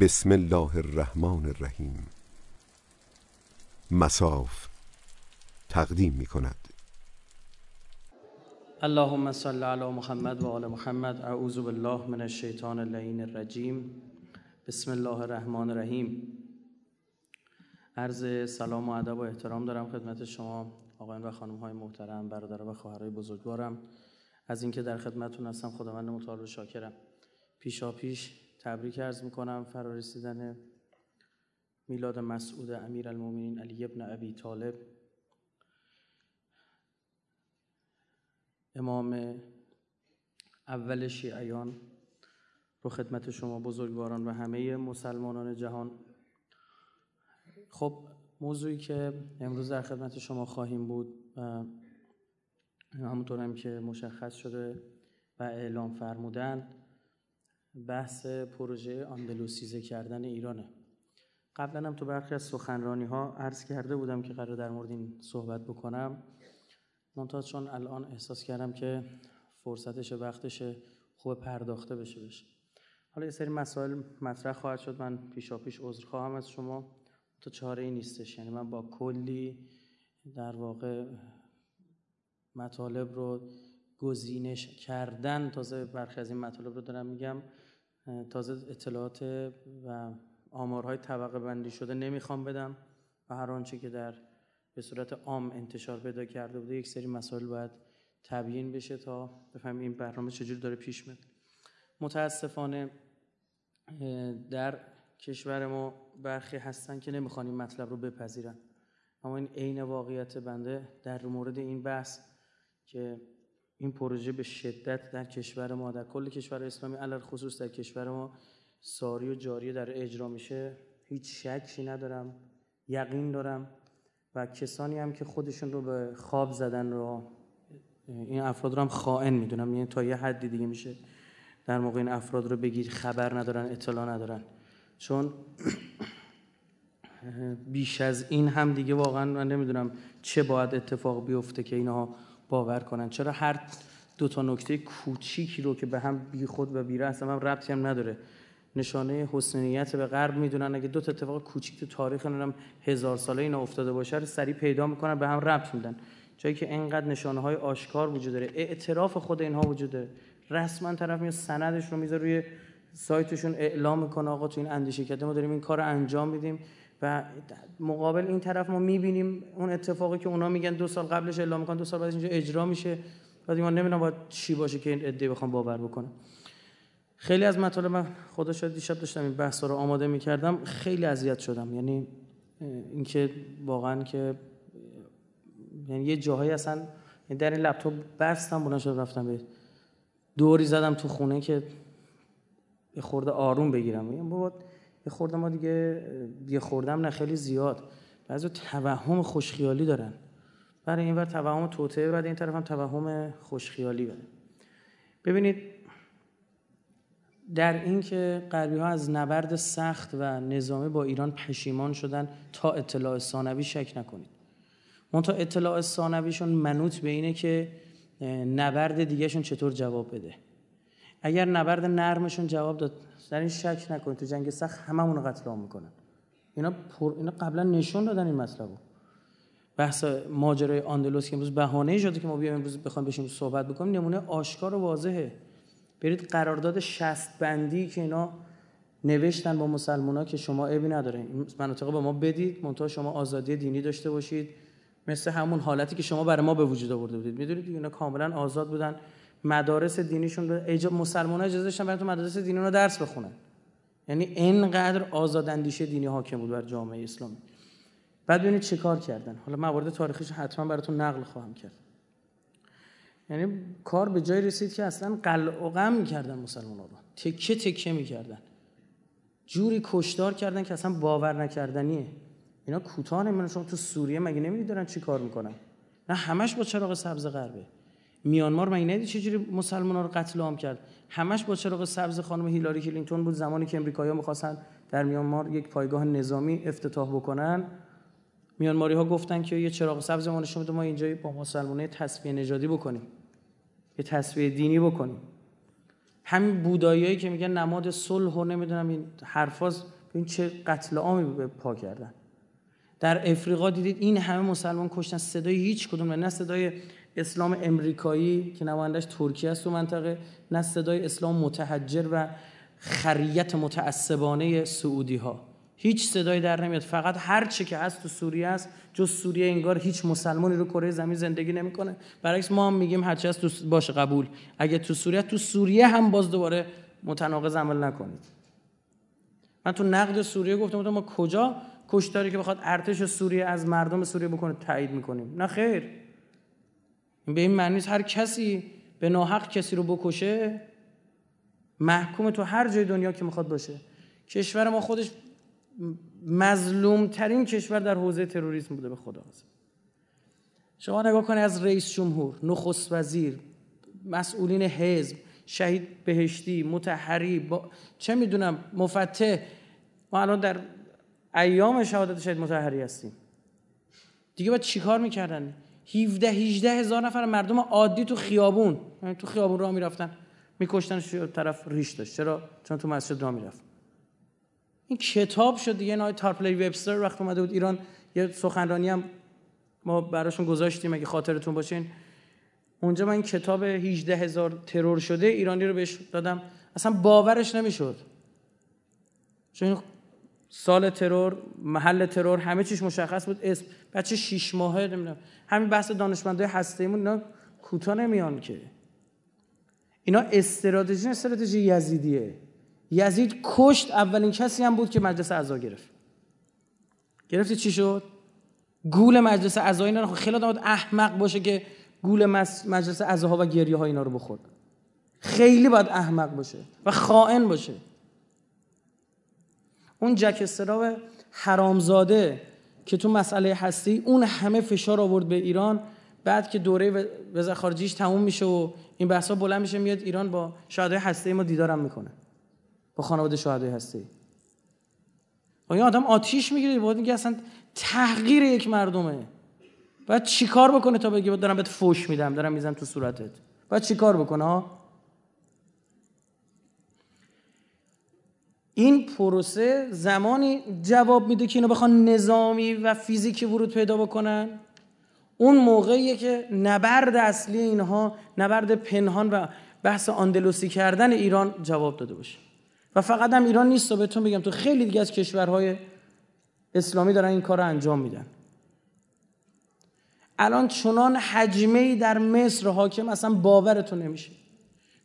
بسم الله الرحمن الرحیم. مساف تقدیم می کند اللهم صل علی محمد و آل محمد. اعوذ بالله من الشیطان اللعین الرجیم. بسم الله الرحمن الرحیم. عرض سلام و ادب و احترام دارم خدمت شما آقایان و خانم های محترم برادر و خواهرای بزرگوارم. از اینکه در خدمتتون هستم خداوند متعال و شاکرم. پیشا پیش تبریک عرض می‌کنم. فرارسیدن میلاد مسعود امیر المومنین علی ابن ابی طالب. امام اول شیعیان. رو خدمت شما بزرگواران و همه مسلمانان جهان. خب موضوعی که امروز در خدمت شما خواهیم بود و همونطور هم که مشخص شده و اعلام فرمودن بحث پروژه آندلوسیزه کردن ایرانه. قبلا هم تو برخی از سخنرانی ها عرض کرده بودم که قرار در مورد این صحبت بکنم. منتها چون الان احساس کردم که فرصتش وقتش خوب پرداخته بشه بشه حالا یه سری مسائل مطرح خواهد شد. من پیشا پیش عذر خواهم از شما. تو چاره ای نیستش. یعنی من با کلی در واقع مطالب رو گزینش کردن تازه برخی از این مطالب رو دارم میگم تازه اطلاعات و آمارهای طبقه بندی شده نمی‌خوام بدم و هر آنچه که در به صورت عام انتشار پیدا کرده بوده یک سری مسائل باید تبیین بشه تا بفهمیم این برنامه چجور داره پیش میره متاسفانه در کشور ما برخی هستن که نمی‌خوان این مطلب رو بپذیرن. اما این عین واقعیت بنده در مورد این بحث که این پروژه به شدت در کشور ما در کل کشور اسلامی علل خصوص در کشور ما ساری و جاری در اجرا میشه. هیچ شکی ندارم یقین دارم و کسانی هم که خودشون رو به خواب زدن رو این افراد رو هم خائن می‌دونم. یعنی تا یه حدی دیگه میشه در موقع این افراد رو بگیر خبر ندارن اطلاع ندارن. چون بیش از این هم دیگه واقعا من نمی‌دونم چه باید اتفاق بیفته که اینها باور کنن. چرا هر دو تا نکته کوچیکی رو که به هم بی خود و بی هم ربطی هم نداره نشانه حسنیت به غرب می‌دونن. اگه دو تا اتفاق کوچیک تو تاریخ نمی‌دونم هزار ساله اینا افتاده باشه رو سریع پیدا می‌کنن به هم ربط میدن. جایی که اینقدر نشانه های آشکار وجود داره. اعتراف خود اینها وجود داره. رسما طرف میاد سندش رو می‌ذاره روی سایتشون اعلام می‌کنه آقا تو این اندیشه کرده ما داریم این کار انجام میدیم. و مقابل این طرف ما می‌بینیم اون اتفاقی که اونا میگن دو سال قبلش اعلام می‌کنن دو سال بعدش اینجا اجرا میشه. بعد ما نمی‌دونم باید چی باشه که این ادعا بخوام باور بکنم. خیلی از مطالب من خدا شاید دیشب داشتم این بحثا رو آماده می‌کردم خیلی اذیت شدم. یعنی اینکه واقعا که یعنی یه جاهایی اصلا در این لپتاپ بستم بلند شد رفتم به دوری زدم تو خونه که یه خورده آروم بگیرم. میگم بابا یه خورده ما دیگه یه خوردم نه خیلی زیاد. بعضی توهم خوشخیالی دارن. برای این ور توهم توته بعد این طرف هم توهم خوشخیالی بده ببینید در این که غربی ها از نبرد سخت و نظامی با ایران پشیمان شدن تا اطلاع ثانوی شک نکنید. من تا اطلاع ثانویشون منوط به اینه که نبرد دیگهشون چطور جواب بده. اگر نبرد نرمشون جواب داد در این شک نکنید. تو جنگ سخت هممون رو قتل عام می‌کنن. اینا پر... اینا قبلا نشون دادن این مطلبو. بحث ماجرای آندلوس که امروز بهانه شده که ما بیایم امروز بخوایم بشیم صحبت بکنیم نمونه آشکار و واضحه. برید قرارداد شست بندی که اینا نوشتن با مسلمونا که شما عیبی نداره. این مناطق به ما بدید منتها شما آزادی دینی داشته باشید. مثل همون حالتی که شما برای ما به وجود آورده بودید. می‌دونید اینا کاملا آزاد بودن. مدارس دینیشون رو ایجاب مسلمان اجازه داشتن برای تو مدارس دینی رو درس بخونن. یعنی اینقدر آزاد اندیشه دینی حاکم بود بر جامعه اسلامی. بعد ببینید چه کار کردن. حالا موارد تاریخیش حتما براتون نقل خواهم کرد. یعنی کار به جای رسید که اصلا قلع و غم می‌کردن مسلمان رو. تکه تکه می‌کردن. جوری کشدار کردن که اصلا باور نکردنیه. اینا کوتاه نمی‌دونن. شما تو سوریه مگه نمی‌دید دارن چی کار می‌کنن؟ نه همش با چراغ سبز غربه. میانمار مگه ندید چجوری مسلمان رو قتل عام کرد؟ همش با چراغ سبز خانم هیلاری کلینتون بود زمانی که امریکایی‌ها می‌خواستن در میانمار یک پایگاه نظامی افتتاح بکنن. میانماری ها گفتن که یه چراغ سبز ما نشون ما اینجا با مسلمانه تصفیه نژادی بکنیم. یه تصفیه دینی بکنیم. همین بوداییایی که میگن نماد صلح و نمی‌دونم این حرفاز این چه قتل عامی به پا کردن. در افریقا دیدید این همه مسلمان کشتن صدای هیچ کدوم نه صدای اسلام امریکایی که نمایندش ترکیه است تو منطقه نه صدای اسلام متحجر و خریت متعصبانه سعودی ها هیچ صدایی در نمیاد. فقط هر چی که هست تو سوریه است جز سوریه انگار هیچ مسلمانی رو کره زمین زندگی نمی‌کنه. برعکس ما هم میگیم هر چی هست تو باشه قبول. اگه تو سوریه تو سوریه هم باز دوباره متناقض عمل نکنید. من تو نقد سوریه گفتم ما کجا کشتاری که بخواد ارتش سوریه از مردم سوریه بکنه تایید می‌کنیم؟ نه خیر. به این معنی هر کسی به ناحق کسی رو بکشه محکوم تو هر جای دنیا که می‌خواد باشه. کشور ما خودش مظلوم ترین کشور در حوزه تروریسم بوده به خدا شما نگاه کنید از رئیس جمهور نخست وزیر مسئولین حزب شهید بهشتی متحری با... چه می‌دونم مفتح. ما الان در ایام شهادت شهید متحری هستیم. دیگه باید چیکار می‌کردن؟ 17 18 هزار نفر مردم عادی تو خیابون. یعنی تو خیابون راه می‌رفتن. میکشتنش طرف ریش داشت. چرا؟ چون تو مسجد راه می‌رفت. این کتاب شد دیگه. نای تارپلی وبستر وقت اومده بود. ایران یه سخنرانی هم ما براشون گذاشتیم. اگه خاطرتون باشین اونجا من این کتاب 18 هزار ترور شده ایرانی رو بهش دادم. اصلا باورش نمی‌شد. چون سال ترور محل ترور همه چیش مشخص بود. اسم. بچه شیش ماهه نمی‌دونم. همین بحث دانشمندای هسته ایمون اینا کوتاه نمیان که. اینا استراتژی استراتژی یزیدیه. یزید کشت اولین کسی هم بود که مجلس اعضا گرفت. گرفتی چی شد؟ گول مجلس اعضا. اینا خب خیلی آدم احمق باشه که گول مجلس اعضاها و گریه ها اینا رو بخورد. خیلی باید احمق باشه و خائن باشه. اون جک استراو حرامزاده که تو مسئله هستی اون همه فشار آورد به ایران. بعد که دوره وزارت خارجیش تموم میشه و این بحثا بلند میشه میاد ایران با شهدای هسته ما دیدارم می‌کنه. با خانواده شهدای هسته و این آدم آتیش می‌گیره باید میگه اصلا تحقیر یک مردمه. باید چیکار بکنه تا بگه دارم بهت فوش میدم دارم می‌زنم تو صورتت؟ باید چیکار بکنه ها؟ این پروسه زمانی جواب میده که اینو بخوان نظامی و فیزیکی ورود پیدا بکنن. اون موقعیه که نبرد اصلی اینها نبرد پنهان و بحث آندلوسی کردن ایران جواب داده باشه. و فقط هم ایران نیست و بهتون بگم تو خیلی دیگه از کشورهای اسلامی دارن این کار رو انجام میدن. الان چنان حجمه در مصر حاکم اصلا باورتون نمیشه.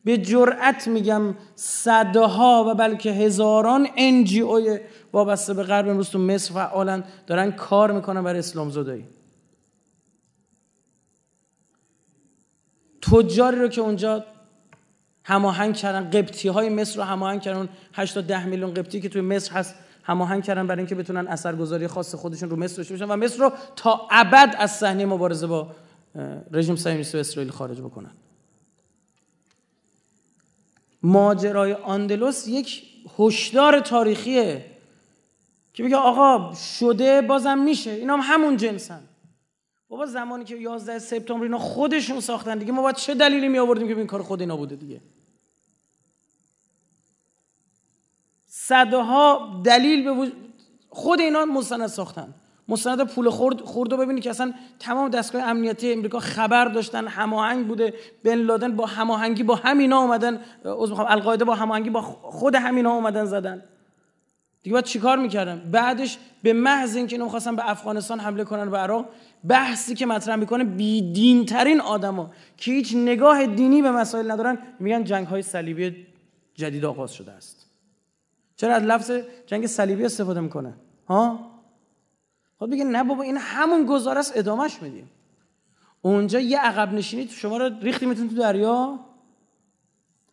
به جرأت میگم صدها و بلکه هزاران اوی وابسته به غرب امروز تو مصر فعالن دارن کار می‌کنن برای اسلام زدایی. تجاری رو که اونجا هماهنگ کردن قبطی های مصر رو هماهنگ کردن 8 تا 10 میلیون قبطی که توی مصر هست هماهنگ کردن برای اینکه بتونن اثرگذاری خاص خودشون رو مصر داشته باشن و مصر رو تا ابد از صحنه مبارزه با رژیم صهیونیستی و اسرائیل خارج بکنن. ماجرای آندلوس یک هشدار تاریخیه که بگه آقا شده بازم میشه اینا هم همون جنسن. بابا زمانی که 11 سپتامبر اینا خودشون ساختن دیگه ما باید چه دلیلی می آوردیم که این کار خود اینا بوده دیگه؟ صدها دلیل به خود اینا مستند ساختن. مستند پول خورد خورد رو ببینید که اصلا تمام دستگاه امنیتی امریکا خبر داشتن هماهنگ بوده بن لادن با هماهنگی با همینا اومدن عذر می‌خوام القاعده با هماهنگی با خود همینا اومدن زدن. دیگه باید چیکار می‌کردن؟ بعدش به محض اینکه اینا خواستن به افغانستان حمله کنن به عراق بحثی که مطرح می‌کنه بی دین ترین آدما که هیچ نگاه دینی به مسائل ندارن میگن جنگ های صلیبی جدید آغاز شده است. چرا از لفظ جنگ صلیبی استفاده می‌کنه ها؟ خب بگه نه بابا این همون گزاره است ادامش میدیم. اونجا یه عقب نشینی شما رو ریختیمتون تو دریا؟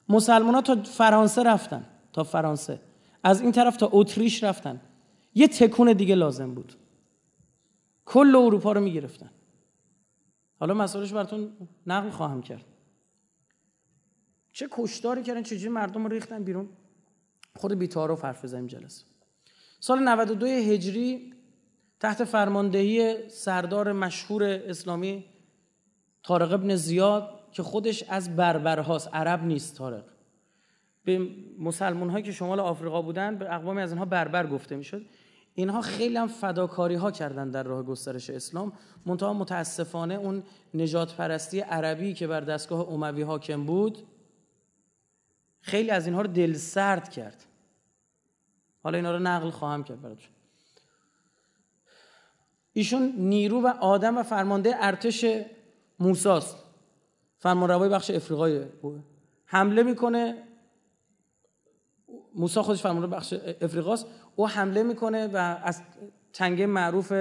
مسلمان ها تا فرانسه رفتن تا فرانسه. از این طرف تا اتریش رفتن. یه تکون دیگه لازم بود. کل اروپا رو می‌گرفتن. حالا مسئولش براتون نقل خواهم کرد. چه کشداری کردن چجوری مردم رو ریختن بیرون؟ خود بیتارو حرف بزنیم جلسه. سال 92 هجری تحت فرماندهی سردار مشهور اسلامی طارق ابن زیاد که خودش از بربرهاست عرب نیست طارق. به مسلمان هایی که شمال آفریقا بودن به اقوامی از اینها بربر گفته می‌شد. اینها خیلی هم فداکاری ها کردن در راه گسترش اسلام. منتها متاسفانه اون نجات پرستی عربی که بر دستگاه اموی حاکم بود خیلی از اینها رو دل سرد کرد. حالا اینا رو نقل خواهم کرد براتون. ایشون نیرو و آدم و فرمانده ارتش موساست. فرمانروای بخش افریقای حمله می‌کنه. موسی خودش فرمانده بخش افریقاست. او حمله می‌کنه و از تنگه معروف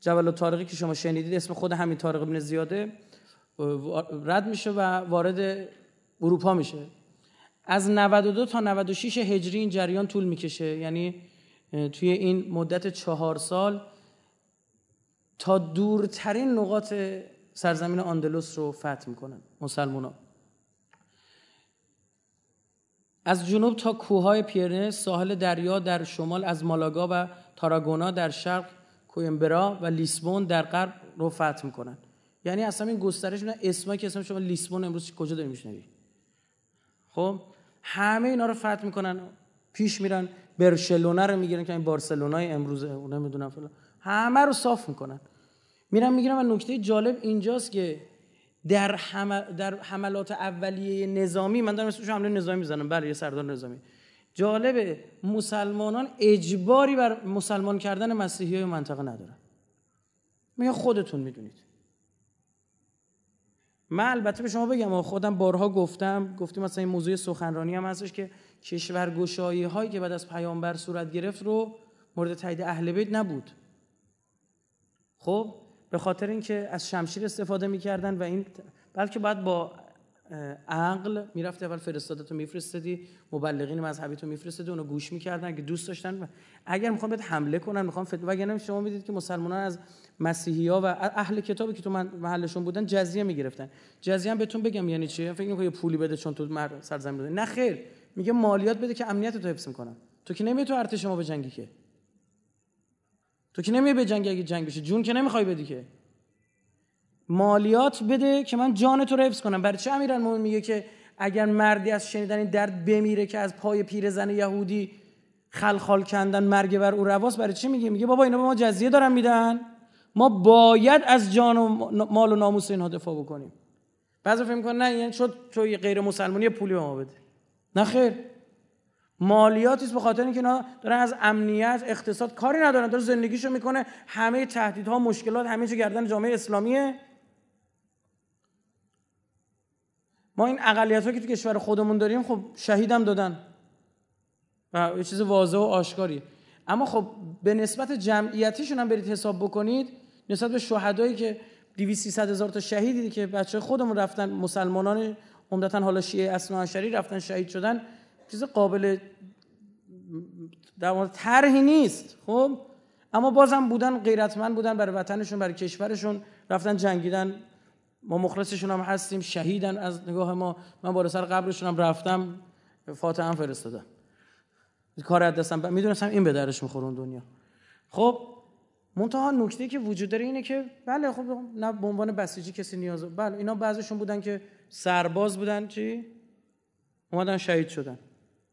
جبل طارقی که شما شنیدید اسم خود همین طارق ابن زیاده رد میشه و وارد اروپا میشه. از 92 تا 96 هجری این جریان طول می‌کشه. یعنی توی این مدت چهار سال تا دورترین نقاط سرزمین آندلوس رو فتح می‌کنن مسلمان از جنوب تا کوههای پیرنه ساحل دریا در شمال از مالاگا و تاراگونا در شرق کویمبرا و لیسبون در غرب رو فتح می‌کنن. یعنی اصلا این گسترش اسمایی که اسم شما لیسبون امروز کجا داری میشنوی؟ خب همه اینا رو فتح می‌کنن پیش میرن برشلونه رو می‌گیرن که این بارسلونای امروزه اون نمی‌دونم فلان. همه رو صاف می‌کنن. میرن می‌گیرن و نکته جالب اینجاست که در, در حملات اولیه نظامی من دارم اسمش حمله نظامی می‌زنم. بله یه سردار نظامی. جالبه مسلمانان اجباری بر مسلمان کردن مسیحی های منطقه ندارن. میگه خودتون می‌دونید. من البته به شما بگم خودم بارها گفتم گفتیم مثلا این موضوع سخنرانی هم هستش که کشورگشایی هایی که بعد از پیامبر صورت گرفت رو مورد تایید اهل بیت نبود. خب به خاطر اینکه از شمشیر استفاده می‌کردن و این بلکه بعد با عقل می‌رفتی اول فرستاده میفرستدی مبلغین مذهبی تو میفرستدی اونو گوش می‌کردن که دوست داشتن اگر می‌خوان بهت حمله کنن می‌خوان فتوا وگرنه شما می‌دید که مسلمانان از مسیحی ها و اهل کتابی که تو من محلشون بودن جزیه می‌گرفتن. جزیه هم بهتون بگم یعنی چی؟ فکر می‌کنی پولی بده چون تو سرزمین بوده؟ نه خیر. میگه مالیات بده که امنیت تو حفظ می‌کنن. تو که تو ارتش ما به جنگی که. تو که نمیای به جنگ اگه جنگ بشه جون که نمی‌خوای بدی که. مالیات بده که من جان تو رو حفظ کنم. برای چه امیرالمومنین میگه که اگر مردی از شنیدن این درد بمیره که از پای پیرزن یهودی خلخال کندن مرگ بر او رواست برای چی میگه؟ میگه بابا اینا به ما جزیه دارن میدن. ما باید از جان و مال و ناموس اینها دفاع بکنیم. بعضی فکر می‌کنن نه یعنی شد تو غیر مسلمانی پولی به ما بده. نه خیر. مالیاتی است به خاطر اینکه اینا دارن از امنیت اقتصاد کاری ندارن داره زندگیشو می‌کنه. همه تهدیدها مشکلات همه چی گردن جامعه اسلامیه. ما این اقلیت که تو کشور خودمون داریم خب شهیدم دادن. و یه چیز واضح و آشکاریه اما خب به نسبت جمعیتیشون هم برید حساب بکنید نسبت به شهدایی که 200 300 هزار تا شهیدی که بچه خودمون رفتن مسلمانان عمدتا حالا شیعه اصلا رفتن شهید شدن چیز قابل در مورد طرحی نیست خب؟ اما بازم بودن غیرتمند بودن برای وطنشون برای کشورشون رفتن جنگیدن. ما مخلصشون هم هستیم شهیدن از نگاه ما. من بالا سر قبرشون هم رفتم فاتحه هم فرستادم. کار از دستم. می‌دونستم این به درش می‌خوره دنیا. خب منتها نکته که وجود داره اینه که بله خب نه به عنوان بسیجی کسی نیاز. بله اینا بعضیشون بودن که سرباز بودن چی؟ اومدن شهید شدن.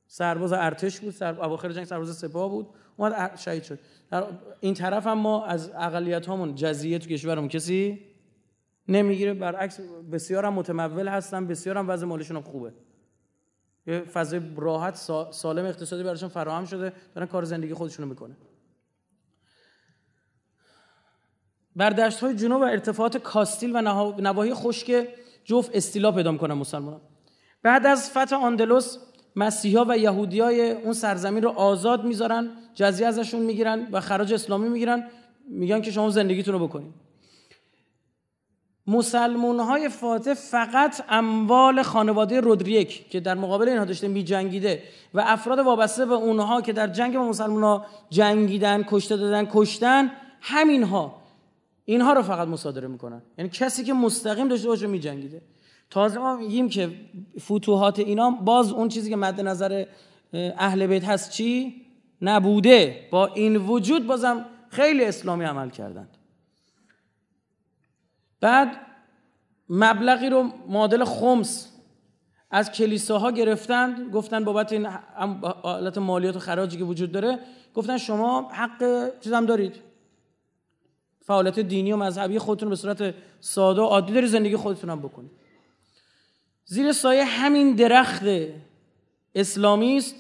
سرباز ارتش بود سر... اواخر جنگ سرباز سپاه بود اومد شهید شد. در این طرف هم ما از اقلیت هامون جزیه تو کشورمون کسی نمی‌گیره. برعکس بسیار هم متمول هستن بسیار هم وضع مالشون خوبه. یه فضای راحت سالم اقتصادی براشون فراهم شده دارن کار زندگی خودشونو می‌کنه بر های جنوب و ارتفاعات کاستیل و نواحی خشک جوف استیلا پیدا می‌کنن مسلمان بعد از فتح آندلوس مسیحا و یهودیای اون سرزمین رو آزاد می‌ذارن جزیه ازشون می‌گیرن و خراج اسلامی می‌گیرن میگن که شما زندگیتون رو بکنید مسلمون های فاتح فقط اموال خانواده رودریک که در مقابل اینها داشته می جنگیده و افراد وابسته به اونها که در جنگ با مسلمان ها جنگیدن کشته دادن کشتن همینها. اینها رو فقط مصادره می‌کنن. یعنی کسی که مستقیم داشته باشه می جنگیده تازه ما میگیم که فتوحات اینا باز اون چیزی که مد نظر اهل بیت هست چی؟ نبوده. با این وجود بازم خیلی اسلامی عمل کردند. بعد مبلغی رو معادل خمس از کلیساها گرفتن گفتن بابت این حالت مالیات و خراجی که وجود داره. گفتن شما حق چیزم دارید. فعالیت دینی و مذهبی خودتون به صورت ساده و عادی داری زندگی خودتون هم بکنید. زیر سایه همین درخت اسلامی است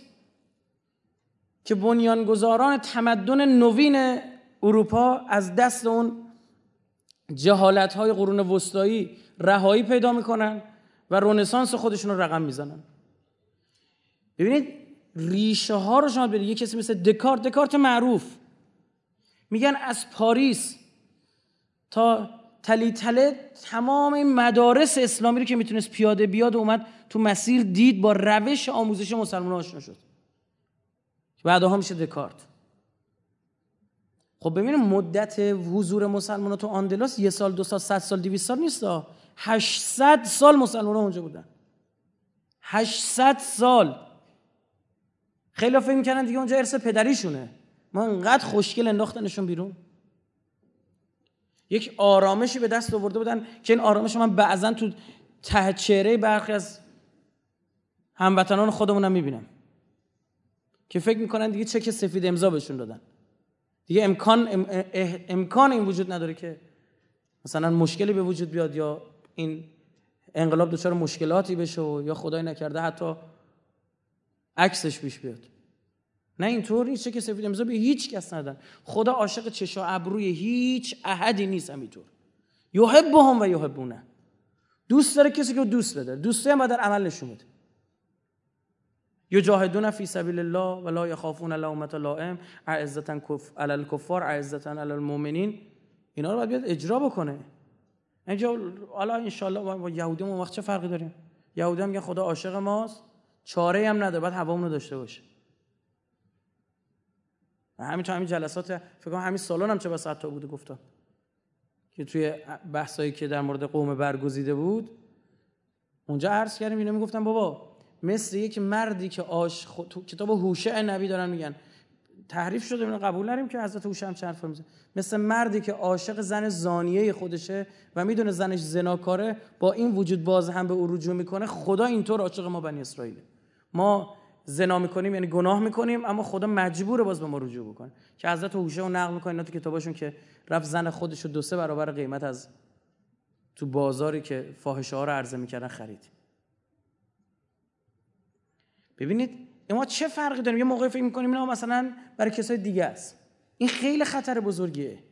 که بنیانگذاران تمدن نوین اروپا از دست اون جهالت های قرون وسطایی رهایی پیدا می‌کنن و رونسانس خودشون رو رقم می‌زنن. ببینید ریشه ها رو شما برید یه کسی مثل دکارت دکارت معروف. میگن از پاریس تا تلی تله تمام این مدارس اسلامی رو که می‌تونست پیاده بیاد و اومد تو مسیر دید با روش آموزش مسلمان آشنا شد. بعدها میشه دکارت. خب ببینیم مدت حضور مسلمان تو آندلس یه سال دو سال صد سال دیویست سال نیست 800 سال مسلمان اونجا بودن. 800 سال. خیلی فکر می‌کنن دیگه اونجا ارث پدریشونه. ما انقدر خوشگل انداختنشون بیرون. یک آرامشی به دست آورده بودن که این آرامش من بعضا تو ته چهره برخی از هموطنان خودمونم می‌بینم. که فکر می‌کنن دیگه چک سفید امضا بهشون دادن. دیگه امکان امکان این وجود نداره که مثلا مشکلی به وجود بیاد یا این انقلاب دچار مشکلاتی بشه و یا خدای نکرده حتی عکسش پیش بیاد. نه اینطور نیست که سفید امضا به هیچ کس ندن. خدا عاشق چشا ابروی هیچ احدی نیست همینطور. یحبهم و یحبونه. دوست داره کسی که دوست بده دوستی هم در عمل نشون بده. یجاهدون فی سبیل الله ولا یخافون لومت لائم. عزتا کف علی الکفار عزتا علی المؤمنین. اینا رو باید بیاد اجرا بکنه. اینجا حالا ان با یهودی اون وقت چه فرقی داریم؟ یهودی هم میگن خدا عاشق ماست. چاره هم نداره. باید هوامون رو داشته باشه. و همین تو همین جلسات فکر کنم همین سالن هم چه بس حتی بوده گفتم. که توی بحثایی که در مورد قوم برگزیده بود اونجا عرض کردیم اینا می‌گفتن بابا مثل یک مردی که آش خود... کتاب هوشه نبی دارن میگن. تحریف شده اینو قبول نریم که حضرت هم چند میزن مثل مردی که عاشق زن زانیه خودشه و می‌دونه زنش زناکاره با این وجود باز هم به او رجوع می‌کنه خدا اینطور عاشق ما بنی اسرائیل ما زنا می‌کنیم یعنی گناه می‌کنیم اما خدا مجبوره باز به ما رجوع بکنه. که حضرت هوشه رو نقل می‌کنه تو کتاباشون که رفت زن خودش رو دو سه برابر قیمت از تو بازاری که فاحشه ها رو عرضه می‌کردن خرید. ببینید ما چه فرقی داریم؟ یه موقع فکر می‌کنیم اینا مثلا برای کسای دیگه است. این خیلی خطر بزرگیه.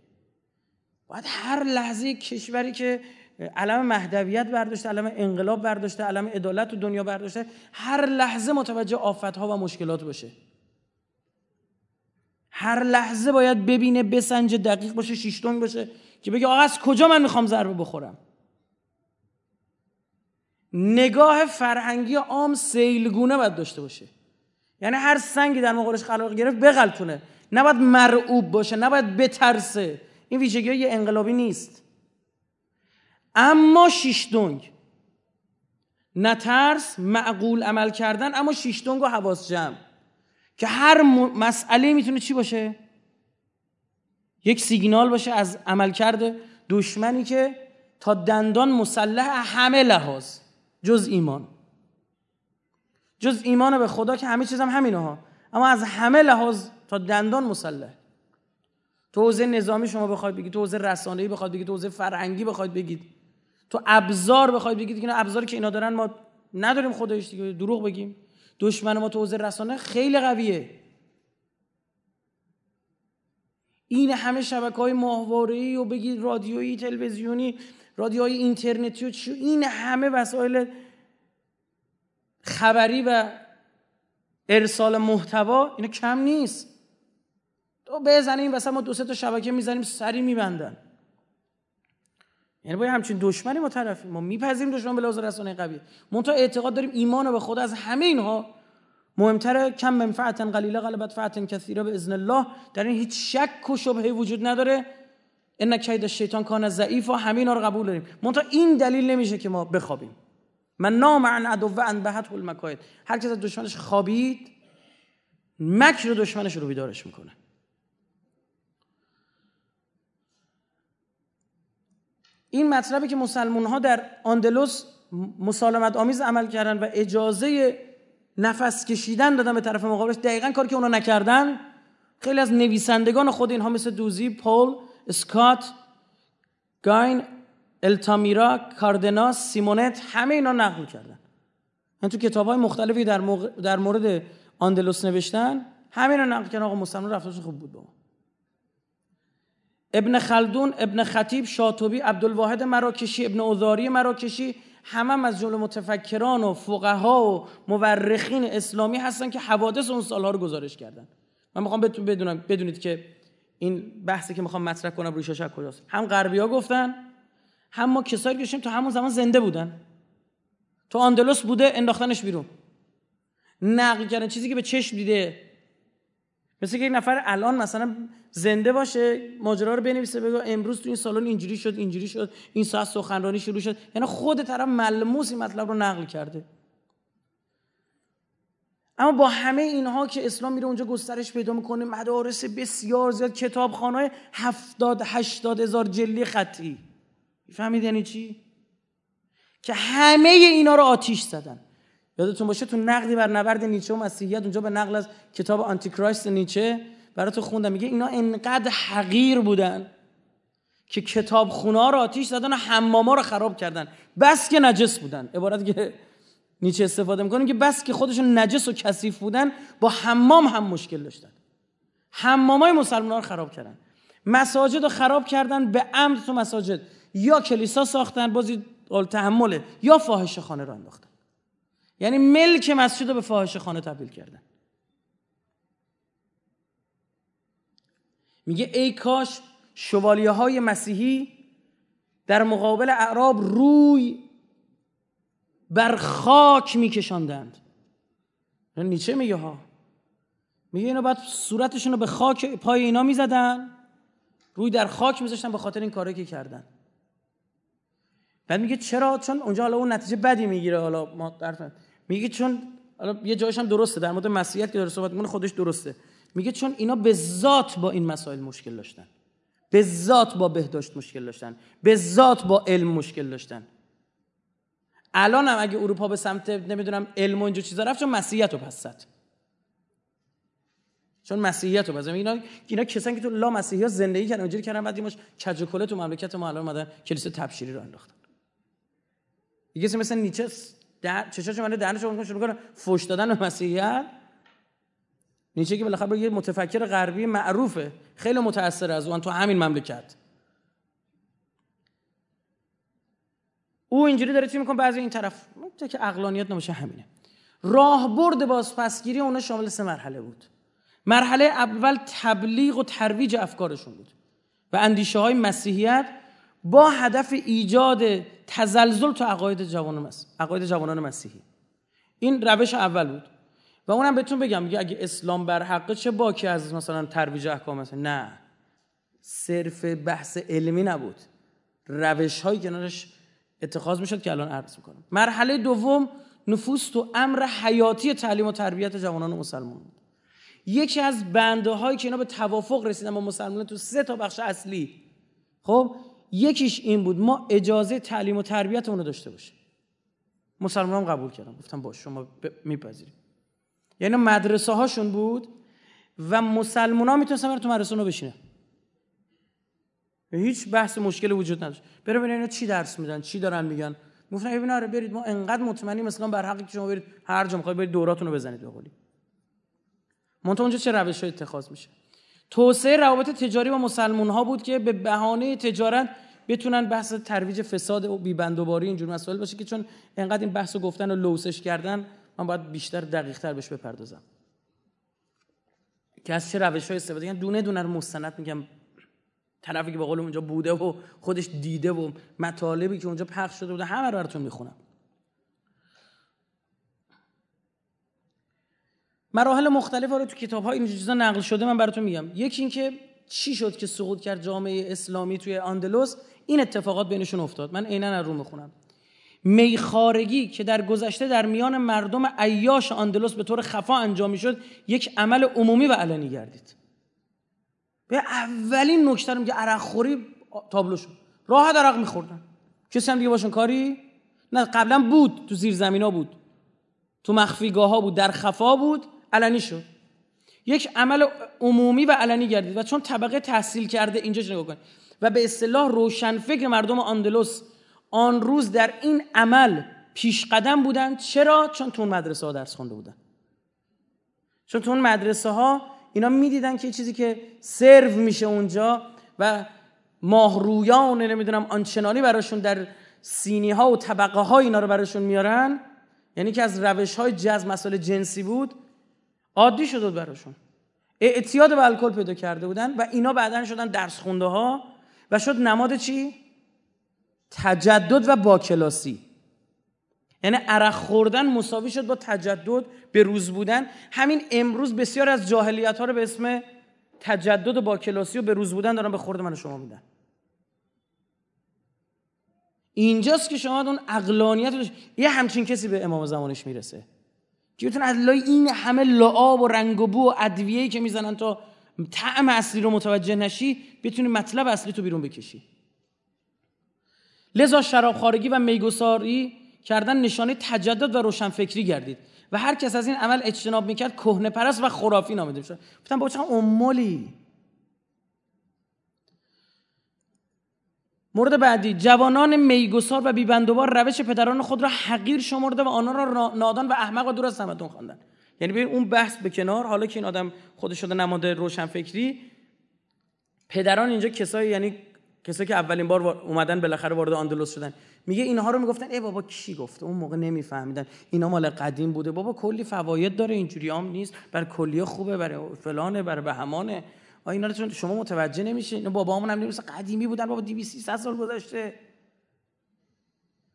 باید هر لحظه کشوری که علم مهدویت برداشته علم انقلاب برداشته علم عدالت تو دنیا برداشته. هر لحظه متوجه آفت ها و مشکلات باشه. هر لحظه باید ببینه بسنجه دقیق باشه شیشتونگ باشه که بگه آقا از کجا من می‌خوام ضربه بخورم؟ نگاه فرهنگی عام سیلگونه باید داشته باشه. یعنی هر سنگی در مقابلش قرار گرفت بغلتونه نباید مرعوب باشه نباید بترسه. این ویژگی های انقلابی نیست. اما شیشتونگ نه ترس معقول عمل کردن اما شیشتونگ و حواس جمع. که هر مسئله می‌تونه چی باشه؟ یک سیگنال باشه از عملکرد دشمنی که تا دندان مسلح همه لحاظ. جز ایمان. جز ایمان به خدا که همه چیزم هم همینه ها اما از همه لحاظ تا دندان مسلح. تو حوزه نظامی شما بخواید بگید تو حوزه رسانه‌ای بخواید بگید تو حوزه فرهنگی بخواید بگید. تو ابزار بخواید بگید که ابزاری که اینا دارن ما نداریم خودش دیگه دروغ بگیم. دشمن ما تو حوزه رسانه خیلی قویه. این همه شبکه های و بگید رادیویی تلویزیونی رادیوهای اینترنتی و چی این همه وسایل خبری و ارسال محتوا اینا کم نیست. تو بزنیم واسه ما دو سه تا شبکه می‌زنیم سری میبندن. یعنی با همچین دشمنی ما طرفیم ما میپذیریم دشمن به لحاظ رسانه قوی. منتها اعتقاد داریم ایمان به خدا از همه اینها مهمتره. کم منفعت قلیله غلبت فعت کثیره به اذن الله. در این هیچ شک و شبهه وجود نداره. ان کید شیطان کان ضعیف و همه اینا رو قبول داریم. منتها این دلیل نمیشه که ما بخوابیم. من نام عن عدو ان بهت المکاید. هر کس از دشمنش خوابید مکر دشمنش رو بیدارش می‌کنه. این مطلبی که مسلمون ها در آندلوس مسالمت آمیز عمل کردن و اجازه نفس کشیدن دادن به طرف مقابلش دقیقا کاری که اونا نکردن خیلی از نویسندگان خود اینها مثل دوزی، پول، اسکات، گاین، التامیرا، کاردناس، سیمونت همه اینا نقل کردن. من یعنی تو کتاب های مختلفی در, در مورد آندلوس نوشتن همه اینا نقل کردن. آقا مسلمان رفتارش خوب بود با ما ابن خلدون، ابن خطیب، شاطبی، عبدالواحد مراکشی، ابن اوزاری مراکشی همه هم از جمله متفکران و فقها و مورخین اسلامی هستن که حوادث اون سالها رو گزارش کردن. من می‌خوام بهتون بدونم بدونید که این بحثی که می‌خوام مطرح کنم روی شاشه کجاست. هم غربی ها گفتن هم ما کسایی که تو همون زمان زنده بودن. تو آندلس بوده انداختنش بیرون. نقل کردن. چیزی که به چشم دیده مثل که یک نفر الان مثلا زنده باشه ماجرا رو بنویسه بگو امروز تو این سالن اینجوری شد اینجوری شد این ساعت سخنرانی شروع شد. یعنی خود طرف ملموس این مطلب رو نقل کرده. اما با همه اینها که اسلام میره اونجا گسترش پیدا می‌کنه مدارس بسیار زیاد کتابخانه هفتاد هشتاد هزار جلی خطی. فهمید یعنی چی؟ که همه اینا رو آتیش زدن. یادتون باشه تو نقدی بر نبرد نیچه و مسیحیت اونجا به نقل از کتاب آنتیکرایست نیچه براتو خوندم. میگه اینا انقدر حقیر بودن که کتاب خونه رو آتیش زدن و حماما رو خراب کردن. بس که نجس بودن. عبارت که نیچه استفاده می‌کنه که بس که خودشون نجس و کثیف بودن با حمام هم مشکل داشتن. حمامای مسلمان رو خراب کردن. مساجد رو خراب کردن به عمد تو مساجد. یا کلیسا ساختن بازی تحمله یا فاحشه خانه رو انداختن. یعنی ملک مسجد رو به فاحشه خانه تبدیل کردن. میگه ای کاش شوالیه های مسیحی در مقابل اعراب روی بر خاک میکشاندند. نیچه میگه ها؟ میگه اینا بعد صورتشون رو به خاک پای اینا می‌زدن روی در خاک میذاشتن به خاطر این کاری که کردن. بعد میگه چرا؟ چون اونجا حالا اون نتیجه بدی می‌گیره. حالا ما میگه چون حالا یه جایش هم درسته در مورد مسیحیت که داره صحبت می‌کنه خودش درسته. میگه چون اینا به ذات با این مسائل مشکل داشتن. به ذات با بهداشت مشکل داشتن. به ذات با علم مشکل داشتن. الان هم اگه اروپا به سمت نمی‌دونم علم و اینجور چیزا رفت چون مسیحیت رو پس چون مسیحیت رو پس اینا اینا کسانی که تو لا مسیحی ها زندگی کردن اونجوری کردن بعد دیماش کج تو مملکت ما الان اومدن کلیسا تبشیری رو انداختن. یه مثلا نیچه در چشاش من دهنش رو شروع کنه فوش دادن به مسیحیت. نیچه که بالاخره یه متفکر غربی معروفه. خیلی متاثر از اون. تو همین مملکت. او اینجوری داره چی می‌کنه؟ بعضی این طرف تو که عقلانیت نمیشه همینه. راهبرد بازپسگیری اونا شامل سه مرحله بود. مرحله اول تبلیغ و ترویج افکارشون بود. و اندیشه های مسیحیت با هدف ایجاد تزلزل تو عقاید جوانان عقاید جوانان مسیحی. این روش اول بود. و اونم بهتون بگم میگه اگه اسلام بر حقه چه باکی از مثلا ترویج احکام مثلا؟ نه. صرف بحث علمی نبود. روش هایی کنارش اتخاذ می‌شد که الان عرض می‌کنم. مرحله دوم نفوس تو امر حیاتی تعلیم و تربیت جوانان مسلمان بود. یکی از بنده هایی که اینا به توافق رسیدن با مسلمان تو سه تا بخش اصلی. خب یکیش این بود ما اجازه تعلیم و تربیت اونو داشته باشیم. مسلمان هم قبول کردن گفتم باش شما میپذیریم یعنی مدرسه هاشون بود و مسلمان ها می‌تونستن تو مدرسه رو بشینه هیچ بحث مشکل وجود نداشت. برو ببینید اینا چی درس میدن چی دارن میگن. گفتن ببین آره برید ما انقدر مطمئنیم مثلا بر حقی که شما برید هر جا می‌خواید برید دوراتون رو بزنید به قولی. اونجا چه روش اتخاذ میشه؟ توسعه روابط تجاری با مسلمان ها بود که به بهانه تجارت بتونن بحث ترویج فساد و بیبندوباری اینجور مسائل باشه که چون انقدر این بحث گفتن و لوسش کردن من باید بیشتر دقیق تر بهش بپردازم. که از چه روش های استفاده کردن؟ دونه دونه رو مستند میگم. طرفی که به قول اونجا بوده و خودش دیده و مطالبی که اونجا پخش شده بوده همه رو براتون می‌خونم. مراحل مختلف رو تو کتاب های این چیزا نقل شده من براتون میگم. یکی اینکه چی شد که سقوط کرد جامعه اسلامی توی اندلس؟ این اتفاقات بینشون افتاد. من عینا رو می‌خونم. میخارگی که در گذشته در میان مردم عیاش اندلس به طور خفا انجام می‌شد یک عمل عمومی و علنی گردید. به اولین نکته میگه عرق خوری تابلو شد. راه عرق میخوردن. کسی هم دیگه باشون کاری نه قبلا بود تو زیر زمین ها بود. تو مخفیگاه ها بود در خفا بود. علنی شد یک عمل عمومی و علنی گردید و چون طبقه تحصیل کرده اینجا نگاه کنید. و به اصطلاح روشنفکر مردم آندلوس آن روز در این عمل پیش قدم بودند. چرا؟ چون تو مدرسه ها درس خونده بودن. چون تو مدرسه ها اینا می‌دیدن که چیزی که سرو میشه اونجا و ماهرویان نمی‌دونم آنچنانی براشون در سینی ها و طبقه ها اینا رو براشون میارن. یعنی که از روش های جز مسئله جنسی بود. عادی شده بود براشون اعتیاد به الکل پیدا کرده بودن و اینا بعدا شدن درس خونده ها و شد نماد چی؟ تجدد و باکلاسی یعنی عرق خوردن مساوی شد با تجدد به روز بودن. همین امروز بسیار از جاهلیت ها رو به اسم تجدد و باکلاسی و به روز بودن دارن به خورد من شما میدن. اینجاست که شما اون اقلانیت یه همچین کسی به امام زمانش می‌رسه. بتونه از لای این همه لعاب و رنگ و بو و ادویه‌ای که می‌زنن تا طعم اصلی رو متوجه نشی بتونی مطلب اصلی تو بیرون بکشی. لذا شراب خارگی و میگساری کردن نشانه تجدد و روشنفکری گردید و هر کس از این عمل اجتناب می‌کرد کهنه پرست و خرافی نامیده می‌شد. گفتم با چه امولی مورد بعدی جوانان میگسار و بیبندوبار روش پدران خود را حقیر شمرده و آنها را نادان و احمق و دور از تمدن خواندن. یعنی ببین اون بحث به کنار حالا که این آدم خودش شده نماد روشنفکری پدران اینجا کسایی یعنی کسایی که اولین بار اومدن بالاخره وارد آندلوس شدن. میگه اینها رو می‌گفتن ای بابا کی گفته اون موقع نمیفهمیدن. اینا مال قدیم بوده. بابا کلی فواید داره اینجوری هم نیست. بر کلیه خوبه برای فلانه برای بهمانه. اینا رو شما متوجه نمیشین. بابامون هم نمیشه قدیمی بودن بابا 200 300 سال گذشته.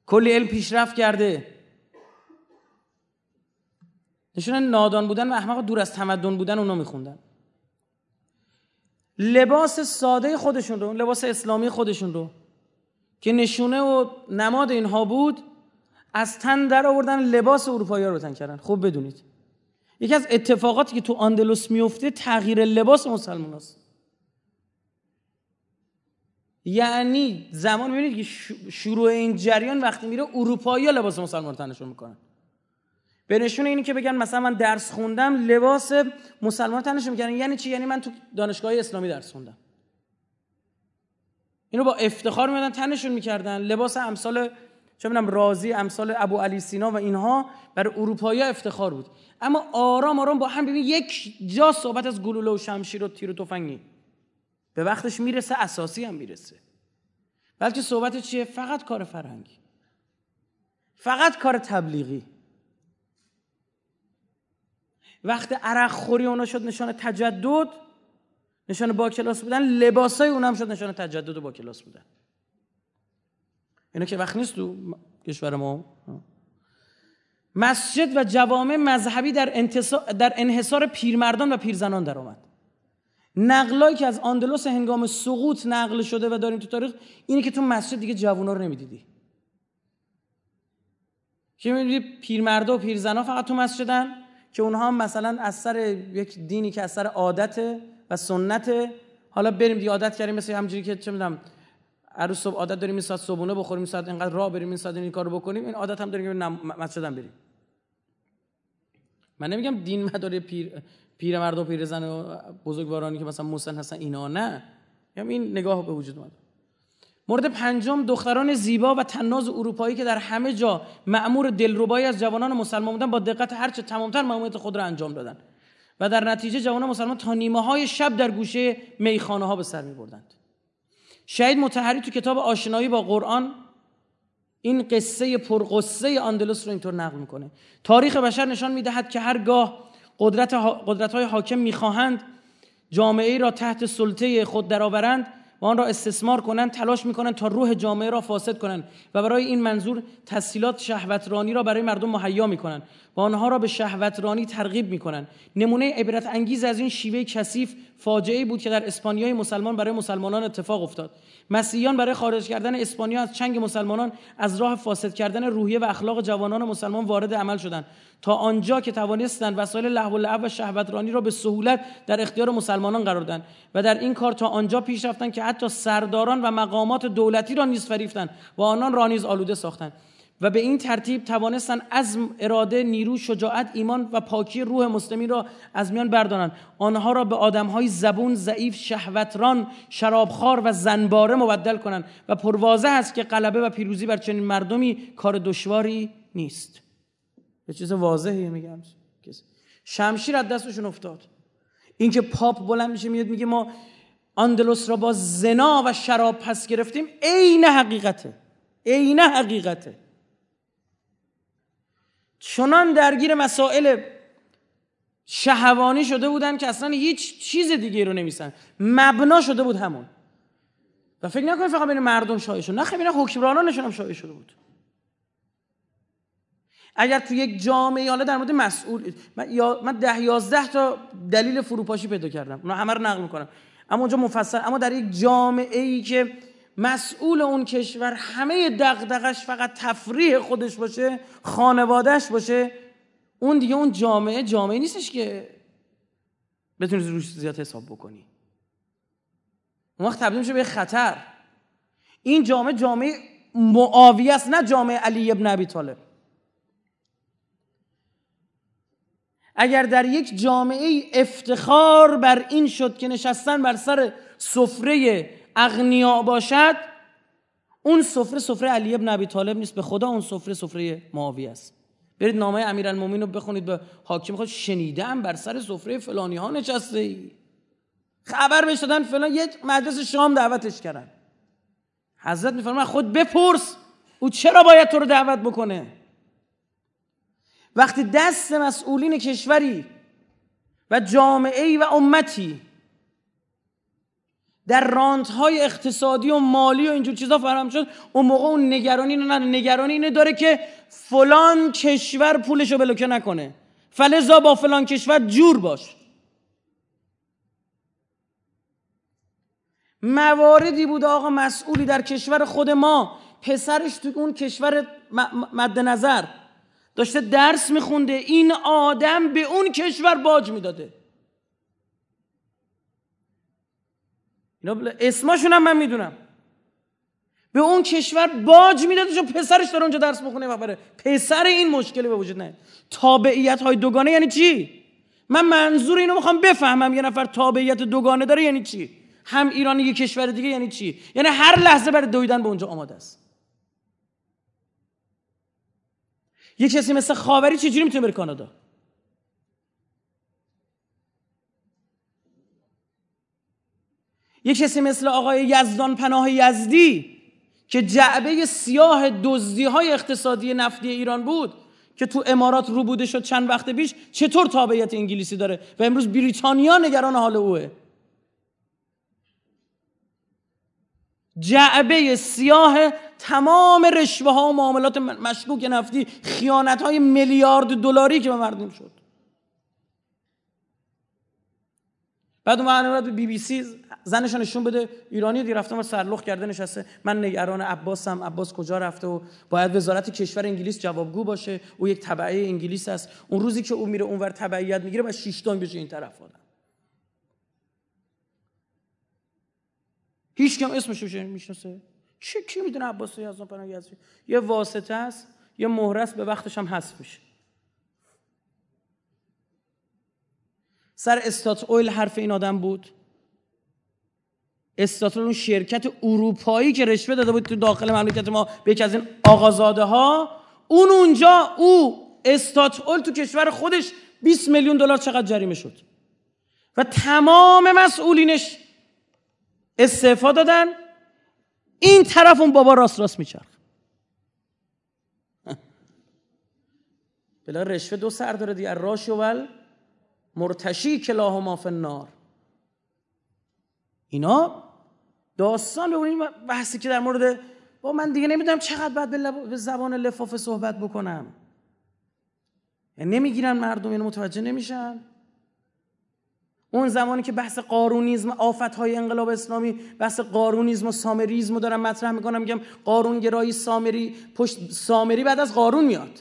کلی علم پیشرفت کرده. نشون نادان بودن و احمق دور از تمدن بودن اونو میخوندن. لباس ساده خودشون رو لباس اسلامی خودشون رو که نشونه و نماد اینها بود از تن در آوردن لباس اروپایی رو تن کردن. خوب بدونید. یکی از اتفاقاتی که تو آندلوس میفته تغییر لباس مسلمان هست. یعنی زمان می‌بینید که شروع این جریان وقتی میره اروپایی ها لباس مسلمان تنشون می‌کنن. به نشون اینی که بگن مثلا من درس خوندم لباس مسلمان تنشون می‌کنن یعنی چی؟ یعنی من تو دانشگاه اسلامی درس خوندم. اینو با افتخار میدن تنشون می‌کردن. لباس امثال چه می‌دونم رازی امثال ابو علی سینا و اینها برای اروپایی افتخار بود. اما آرام آرام با هم ببین یک جا صحبت از گلوله و شمشیر و تیر و تفنگی. به وقتش می‌رسه اساسی هم می‌رسه. بلکه صحبت چیه؟ فقط کار فرهنگی. فقط کار تبلیغی. وقت عرق خوری اونا شد نشان تجدد نشان با کلاس بودن لباسای اونم شد نشان تجدد و با کلاس بودن. اینا که وقت نیست تو کشور ما مسجد و جوامع مذهبی در, در انحصار پیرمردان و پیرزنان در آمد نقلایی که از آندلوس هنگام سقوط نقل شده و داریم تو تاریخ اینه که تو مسجد دیگه جوونا رو نمی‌دیدی. که می‌بینی پیرمردا و پیرزنا فقط تو مسجدن که اونها هم مثلا از سر یک دینی که از سر عادت و سنت حالا بریم دیگه عادت کردیم مثل همجوری که چه می‌دونم عروس صبح عادت داریم این ساعت صبحونه بخوریم این ساعت اینقدر راه بریم این ساعت این کارو بکنیم این عادت هم داریم که مسجد هم بریم. من نمیگم دین مدار پیر پیر مرد و پیر زن و بزرگوارانی که مثلا مسن هستن اینا نه. میگم این نگاه به وجود اومد مورد پنجم دختران زیبا و تناز اروپایی که در همه جا معمور دلربایی از جوانان مسلمان بودن با دقت هرچه تمامتر ماموریت خود را انجام دادن. و در نتیجه جوانان مسلمان تا نیمه های شب در گوشه میخانه ها به سر می بردند شهید متحری تو کتاب آشنایی با قرآن این قصه پرقصه آندلوس رو اینطور نقل می‌کنه. تاریخ بشر نشان می‌دهد که هرگاه قدرت, قدرت های حاکم می‌خواهند جامعه را تحت سلطه خود درآورند و آن را استثمار کنند تلاش می‌کنند تا روح جامعه را فاسد کنند و برای این منظور تسهیلات شهوترانی را برای مردم مهیا می‌کنند و آنها را به شهوترانی ترغیب می‌کنند. نمونه عبرت انگیز از این شیوه کثیف فاجعه بود که در اسپانیای مسلمان برای مسلمانان اتفاق افتاد. مسیحیان برای خارج کردن اسپانیا از چنگ مسلمانان از راه فاسد کردن روحیه و اخلاق جوانان مسلمان وارد عمل شدند. تا آنجا که توانستند وسایل لهو و لعب و شهوترانی را به سهولت در اختیار مسلمانان قرار دادند. و در این کار تا آنجا پیش رفتند که حتی سرداران و مقامات دولتی را نیز فریفتند و آنان را نیز آلوده ساختند. و به این ترتیب توانستن از اراده نیرو شجاعت ایمان و پاکی روح مسلمین را از میان بردارند آنها را به آدمهای زبون ضعیف شهوتران شرابخوار و زنباره مبدل کنند و پروازه است که غلبه و پیروزی بر چنین مردمی کار دشواری نیست. یه چیز واضحی میگم. شمشیر از دستشون افتاد. اینکه پاپ بلند میشه میاد میگه ما آندلوس را با زنا و شراب پس گرفتیم. عین حقیقته. عین حقیقته. چنان درگیر مسائل شهوانی شده بودن که اصلا هیچ چیز دیگه رو نمیسن. مبنا شده بود همون. و فکر نکنید فقط بین مردم شایع شد. نه خیلی حکمرانانشون هم شایع شده بود. اگر تو یک جامعه حالا در مورد مسئول من, یا من ده یازده تا دلیل فروپاشی پیدا کردم. اونا همه رو نقل می‌کنم. اما اونجا مفصل اما در یک جامعه ای که مسئول اون کشور همه دغدغش فقط تفریح خودش باشه خانوادهش باشه. اون دیگه اون جامعه جامعه نیستش که بتونی روش زیاد حساب بکنی. اون وقت تبدیل میشه به خطر. این جامعه جامعه معاویه است نه جامعه علی ابن ابی طالب. اگر در یک جامعه افتخار بر این شد که نشستن بر سر سفره اغنیا باشد اون سفره سفره علی ابن ابی طالب نیست به خدا اون سفره سفره معاویه است. برید نامه امیرالمومنین رو بخونید به حاکم خود شنیدم بر سر سفره فلانی ها نشسته ای. خبر بهش دادن فلان یه مجلس شام دعوتش کردن. حضرت میفرماید خود بپرس او چرا باید تو رو دعوت بکنه؟ وقتی دست مسئولین کشوری و جامعه و امتی در راندهای اقتصادی و مالی و اینجور چیزا فراهم شد. اون موقع اون نگرانی نه نگرانی اینه داره که فلان کشور پولشو بلوکه نکنه. فلزا با فلان کشور جور باش. مواردی بود آقا مسئولی در کشور خود ما. پسرش تو اون کشور مد نظر. داشته درس میخونده. این آدم به اون کشور باج می‌داده. اینا اسماشون هم من می‌دونم. به اون کشور باج می‌داده چون پسرش داره اونجا درس بخونه و بره پسر این مشکلی به وجود نه تابعیت های دوگانه یعنی چی؟ من منظور اینو می‌خوام بفهمم یه نفر تابعیت دوگانه داره یعنی چی؟ هم ایرانی یه کشور دیگه یعنی چی؟ یعنی هر لحظه برای دویدن به اونجا آماده است. یه کسی مثل خاوری چجوری می‌تونه بره کانادا؟ یه کسی مثل آقای یزدان پناه یزدی که جعبه سیاه دزدی های اقتصادی نفتی ایران بود که تو امارات رو بوده شد چند وقت پیش چطور تابعیت انگلیسی داره؟ و امروز بریتانیا نگران حال اوه. جعبه سیاه تمام رشوه ها و معاملات مشکوک نفتی خیانت های میلیارد دلاری که به مردم شد. بعد اون به بی بی سی زنش نشون بده. ایرانی دی رفته و سرلخ کرده نشسته. من نگران عباسم. عباس کجا رفته و باید وزارت کشور انگلیس جوابگو باشه. او یک تبعه انگلیس است. اون روزی که او میره اونور تبعیت می‌گیره و شش بشه این طرف آدم. هیچ کم اسمش رو می‌شناسه؟ چه کی می‌دونه عباس یزدان پناه یزدی. یه واسطه است یه مهره به وقتش هم حذف میشه. سر استات اویل حرف این آدم بود. استات اون شرکت اروپایی که رشوه داده بود تو داخل مملکت ما به یکی از این آقازاده ها اون اونجا او استات اول تو کشور خودش 20 میلیون دلار چقدر جریمه شد. و تمام مسئولینش استعفا دادن. این طرف اون بابا راست راست میچرخ. بلا رشوه دو سر داره دیگه. راش ول. مرتشی کلاه ما النار. اینا داستان به بحثی که در مورد با من دیگه نمی‌دونم چقدر باید به زبان لفافه صحبت بکنم. یعنی نمی‌گیرن مردم اینو متوجه نمیشن. اون زمانی که بحث قارونیزم آفت های انقلاب اسلامی بحث قارونیزم و سامریزم رو دارم مطرح می‌کنم میگم قارونگرایی سامری پشت سامری بعد از قارون میاد.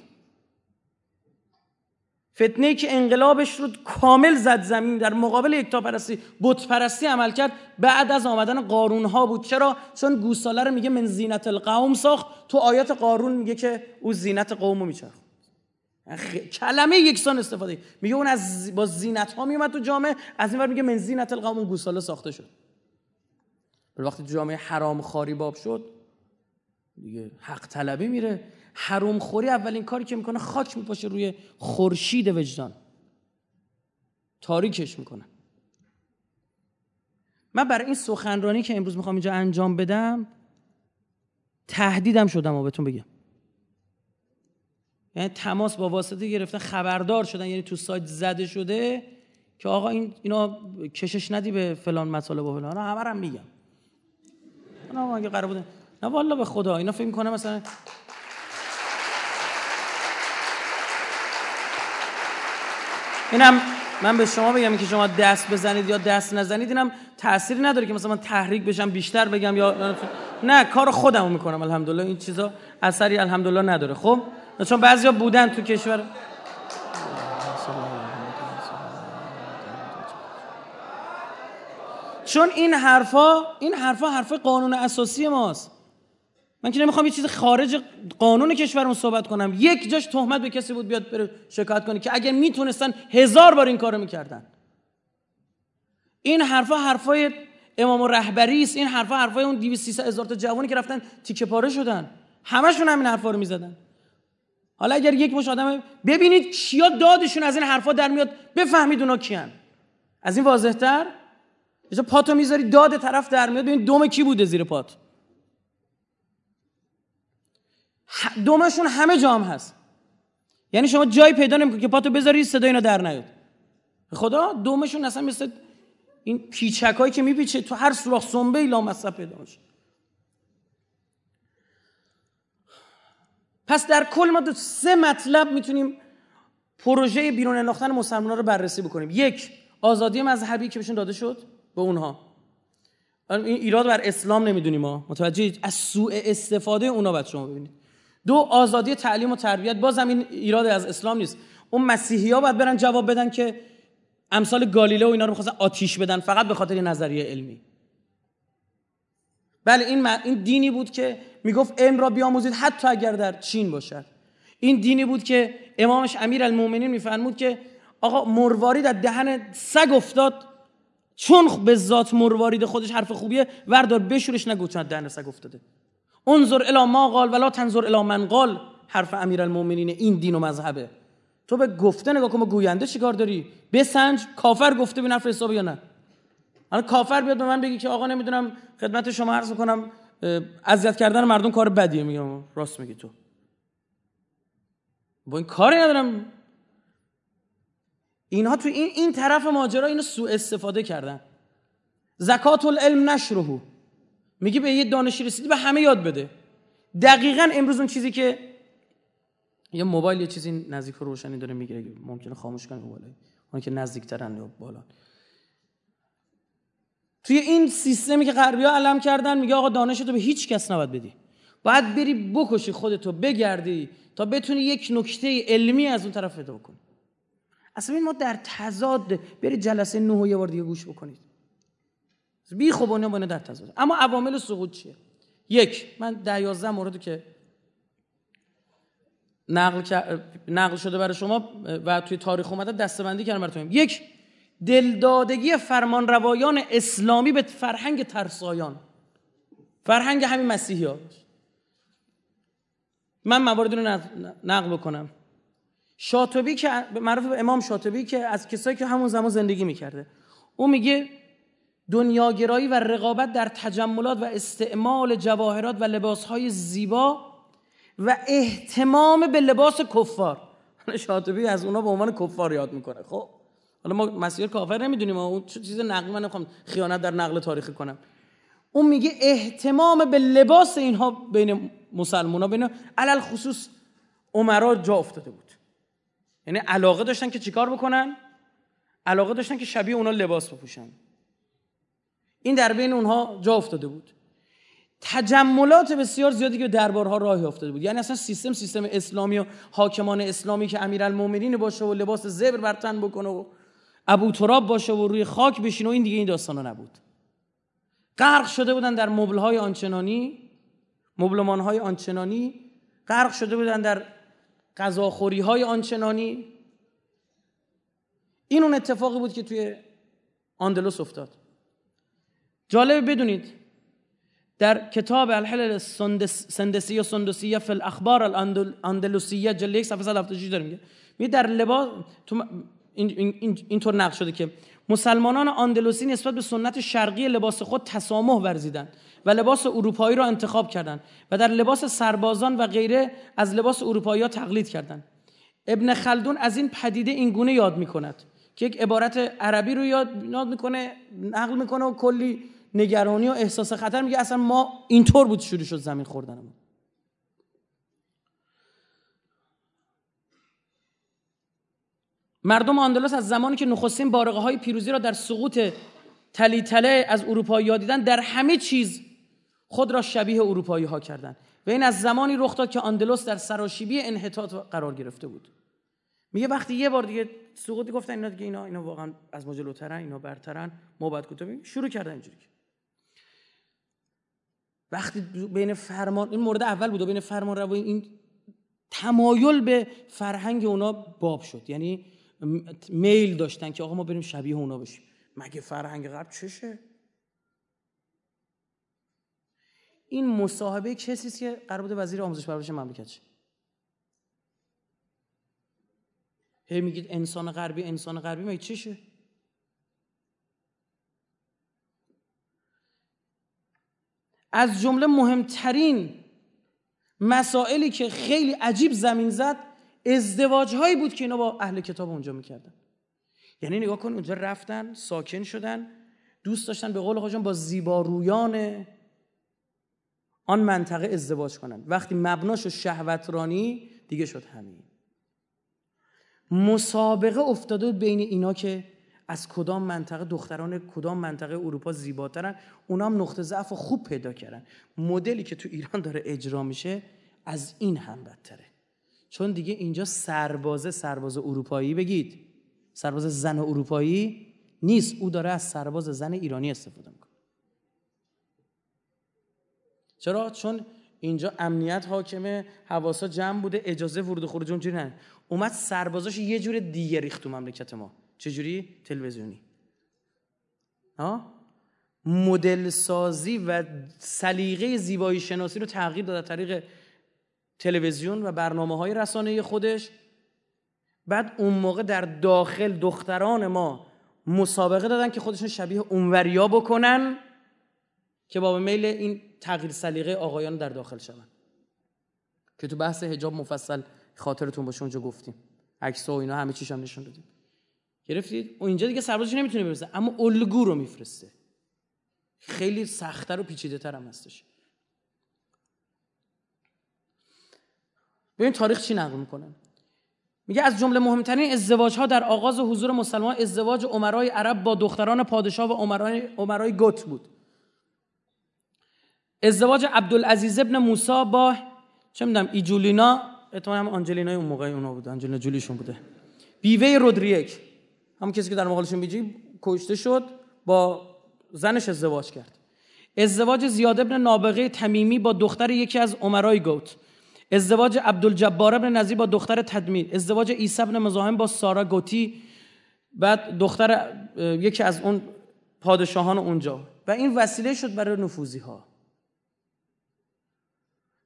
فتنه که انقلابش رو کامل زد زمین در مقابل یکتاپرستی بت پرستی عمل کرد. بعد از آمدن قارون ها بود. چرا؟ چون گوساله رو میگه من زینت القوم ساخت. تو آیات قارون میگه که او زینت قوم رو میچرخ کلمه یکسان استفاده. میگه اون از با زینت ها میومد تو جامعه از این میگه من زینت القوم گوساله ساخته شد. وقتی جامعه حرام خاری باب شد دیگه حق طلبی میره. حروم خوری اولین کاری که می‌کنه خاک میپاشه روی خورشید وجدان. تاریکش می‌کنه. من برای این سخنرانی که امروز می‌خوام اینجا انجام بدم تهدیدم شدم و بهتون بگم. یعنی تماس با واسطه گرفتن خبردار شدن. یعنی تو سایت زده شده که آقا این اینا کشش ندی به فلان مطالب و فلان. همه هم میگم. اگه قرار بوده. نه والا به خدا. اینا فکر کنه مثلا اینم من به شما بگم که شما دست بزنید یا دست نزنید اینم تأثیری نداره که مثلا من تحریک بشم بیشتر بگم یا نه کار خودمو می‌کنم الحمدلله. این چیزا اثری الحمدلله نداره. خب؟ چون بعضیا بودن تو کشور. چون این حرفا این حرفا حرف قانون اساسی ماست. من که نمی‌خوام یه چیز خارج قانون کشورمون صحبت کنم. یک جاش تهمت به کسی بود بیاد بره شکایت کنه که اگر می‌تونستن هزار بار این کارو می‌کردن. این حرفا حرفای امام رهبری است. این حرفا حرفای اون 200 300 هزار تا جوانی که رفتن تیکه پاره شدن. همشون همین حرفا رو می‌زدن. حالا اگر یک مش آدم ببینید کیا دادشون از این حرفا در میاد. بفهمید اونا کیان. از این واضح‌تر؟ یه پاتو می‌ذاری داد طرف در میاد. ببین دوم کی بوده زیر پات. دومشون همه جام هست. یعنی شما جایی پیدا نمی‌کنی که پاتو بذاری صدا اینا در نیاد. خدا دومشون اصلا مثل این پیچکایی که میپیچه تو هر سوراخ سنبه لا مصب پیدا میشه. پس در کل ما دو سه مطلب می‌تونیم پروژه بیرون انداختن مسلمان رو بررسی بکنیم. یک آزادی مذهبی که بهشون داده شد به اونها. این ایراد بر اسلام نمی‌دونیم ما. متوجه از سوء استفاده اونا باید شما ببینید. دو آزادی تعلیم و تربیت. بازم این ایراد از اسلام نیست. اون مسیحی ها باید برن جواب بدن که امثال گالیله و اینا رو می‌خواستن آتیش بدن فقط به خاطر نظریه علمی. بله این, این دینی بود که می‌گفت علم را بیاموزید حتی اگر در چین باشد. این دینی بود که امامش امیر المومنین میفرمود که آقا مروارید در دهن سگ افتاد چون به ذات مروارید خودش حرف خوبیه وردار بشورش نگو چون دهن سگ افتاده. انظر الی ما قال ولا تنظر الی من قال. حرف امیرالمومنین این دین و مذهبه. تو به گفته نگاه کن گوینده چیکار داری؟ بسنج کافر گفته بین حرف حساب یا نه؟ الان کافر بیاد به من بگی که آقا نمی‌دونم خدمت شما عرض کنم اذیت کردن مردم کار بدیه میگم راست میگی تو. با این کاری ندارم. اینها تو این این طرف ماجرا اینو سوء استفاده کردن. زکات العلم نشرهو. میگه به یه دانشی رسیدی به همه یاد بده. دقیقا امروز اون چیزی که یه موبایل یه چیزی نزدیک روشنی داره می‌گیره ممکنه خاموش کنه موبایل اون که نزدیکترن یا بالا. توی این سیستمی که غربی ها علم کردن میگه آقا دانش تو به هیچ کس نباید بدی. باید بری بکشی خودتو بگردی تا بتونی یک نکته علمی از اون طرف پیدا بکنی. اصلا این ما در تضاد برید جلسه نه یه بار گوش بکنید. بی خوبانی با در تضاد. اما عوامل سقوط چیه؟ یک من ده یازده مورد که نقل, نقل شده برای شما و توی تاریخ اومده دستبندی کردم براتون. یک دلدادگی فرمان روایان اسلامی به فرهنگ ترسایان. فرهنگ همین مسیحی ها من موارد رو نقل بکنم. شاطبی که معروف به امام شاطبی که از کسایی که همون زمان زندگی می‌کرده. او میگه دنیاگرایی و رقابت در تجملات و استعمال جواهرات و لباسهای زیبا و احتمام به لباس کفار. شاطبی از اونا به عنوان کفار یاد می‌کنه. خب حالا ما مسیر کافر نمی‌دونیم. اون چیز نقل من نمی‌خوام خیانت در نقل تاریخی کنم. اون میگه احتمام به لباس اینها بین مسلمان ها بین علل خصوص عمرا جا افتاده بود. یعنی علاقه داشتن که چیکار بکنن؟ علاقه داشتن که شبیه اونا لباس بپوشن. این در بین اونها جا افتاده بود. تجملات بسیار زیادی که دربارها راه افتاده بود. یعنی اصلا سیستم سیستم اسلامی و حاکمان اسلامی که امیرالمومنین باشه و لباس زبر بر تن بکنه و ابو تراب باشه و روی خاک بشینه و این دیگه این داستانا نبود. غرق شده بودن در مبل های آنچنانی مبلمان های آنچنانی غرق شده بودن در غذاخوری های آنچنانی. این اون اتفاقی بود که توی آندلوس افتاد. جالب بدونید. در کتاب الحلل سندسی و سندسیه فی الاخبار الاندلوسیه جلد یک صفحه 176 داریم میگه در لباس تو اینطور نقل شده که مسلمانان آندلوسی نسبت به سنت شرقی لباس خود تسامح ورزیدند و لباس اروپایی را انتخاب کردند و در لباس سربازان و غیره از لباس اروپایی ها تقلید کردند. ابن خلدون از این پدیده این گونه یاد می‌کند که یک عبارت عربی رو یاد می‌کنه نقل می‌کنه و کلی نگرانی و احساس خطر میگه اصلا ما اینطور بود شروع شد زمین خوردنمون. مردم آندلس از زمانی که نخستین بارقه های پیروزی را در سقوط تلی تله از اروپایی دیدن در همه چیز خود را شبیه اروپایی ها کردند. و این از زمانی رخ داد که آندلس در سراشیبی انحطاط قرار گرفته بود. میگه وقتی یه بار دیگه سقوطی گفتن اینا دیگه اینا اینا واقعا از ما جلوترن اینا برترن ما باید کوتاه شروع کردن اینجوری. وقتی بین فرمان این مورد اول بود و بین فرمان روایی این تمایل به فرهنگ اونا باب شد. یعنی میل داشتن که آقا ما بریم شبیه اونا بشیم. مگه فرهنگ غرب چشه؟ این مصاحبه کسی است که قرار بوده وزیر آموزش پرورش مملکت شه. هی میگید انسان غربی انسان غربی مگه چشه؟ از جمله مهمترین مسائلی که خیلی عجیب زمین زد ازدواج هایی بود که اینا با اهل کتاب اونجا می‌کردن. یعنی نگاه کن اونجا رفتن ساکن شدن دوست داشتن به قول خودشون با زیبارویان آن منطقه ازدواج کنن. وقتی مبناش و شهوترانی دیگه شد همین. مسابقه افتاده بین اینا که از کدام منطقه دختران کدام منطقه اروپا زیباترن؟ اونا هم نقطه ضعف خوب پیدا کردن. مدلی که تو ایران داره اجرا میشه از این هم بدتره. چون دیگه اینجا سربازه سرباز اروپایی بگید. سرباز زن اروپایی نیست. او داره از سرباز زن ایرانی استفاده می‌کنه. چرا؟ چون اینجا امنیت حاکمه حواسا جمع بوده اجازه ورود خروج اونجوری نه. اومد سربازاش یه جور دیگه ریخت تو مملکت ما. چجوری؟ تلویزیونی. ها؟ مدل سازی و سلیقه زیبایی شناسی رو تغییر داد از طریق تلویزیون و برنامه های رسانه خودش. بعد اون موقع در داخل دختران ما مسابقه دادن که خودشون شبیه اونوریا بکنن که با میل این تغییر سلیقه آقایان در داخل شون که تو بحث حجاب مفصل خاطرتون باشه اونجا گفتیم. عکس و اینا همه چیش هم نشون دادیم. گرفتید؟ و اینجا دیگه سربازش نمی‌تونه بفرسته. اما الگو رو میفرسته. خیلی سختتر و پیچیده تر هم هستش. ببین تاریخ چی نقل می‌کنه؟ میگه از جمله مهمترین ازدواج ها در آغاز حضور مسلمان ازدواج عمرای عرب با دختران پادشاه و عمرای, عمرای گوت بود. ازدواج عبدالعزیز ابن موسی با چه می‌دونم ایجولینا. احتمال هم آنجلینا اون موقع اونا بود. آنجلینا جولیشون بوده. بیوه رودریک. هم کسی که در مقالشون بیجی کشته شد با زنش ازدواج کرد. ازدواج زیاد ابن نابغه تمیمی با دختر یکی از عمرای گوت. ازدواج عبدالجبار ابن نزی با دختر تدمیر ازدواج عیسی ابن مزاحم با سارا گوتی. بعد دختر یکی از اون پادشاهان اونجا. و این وسیله شد برای نفوذی ها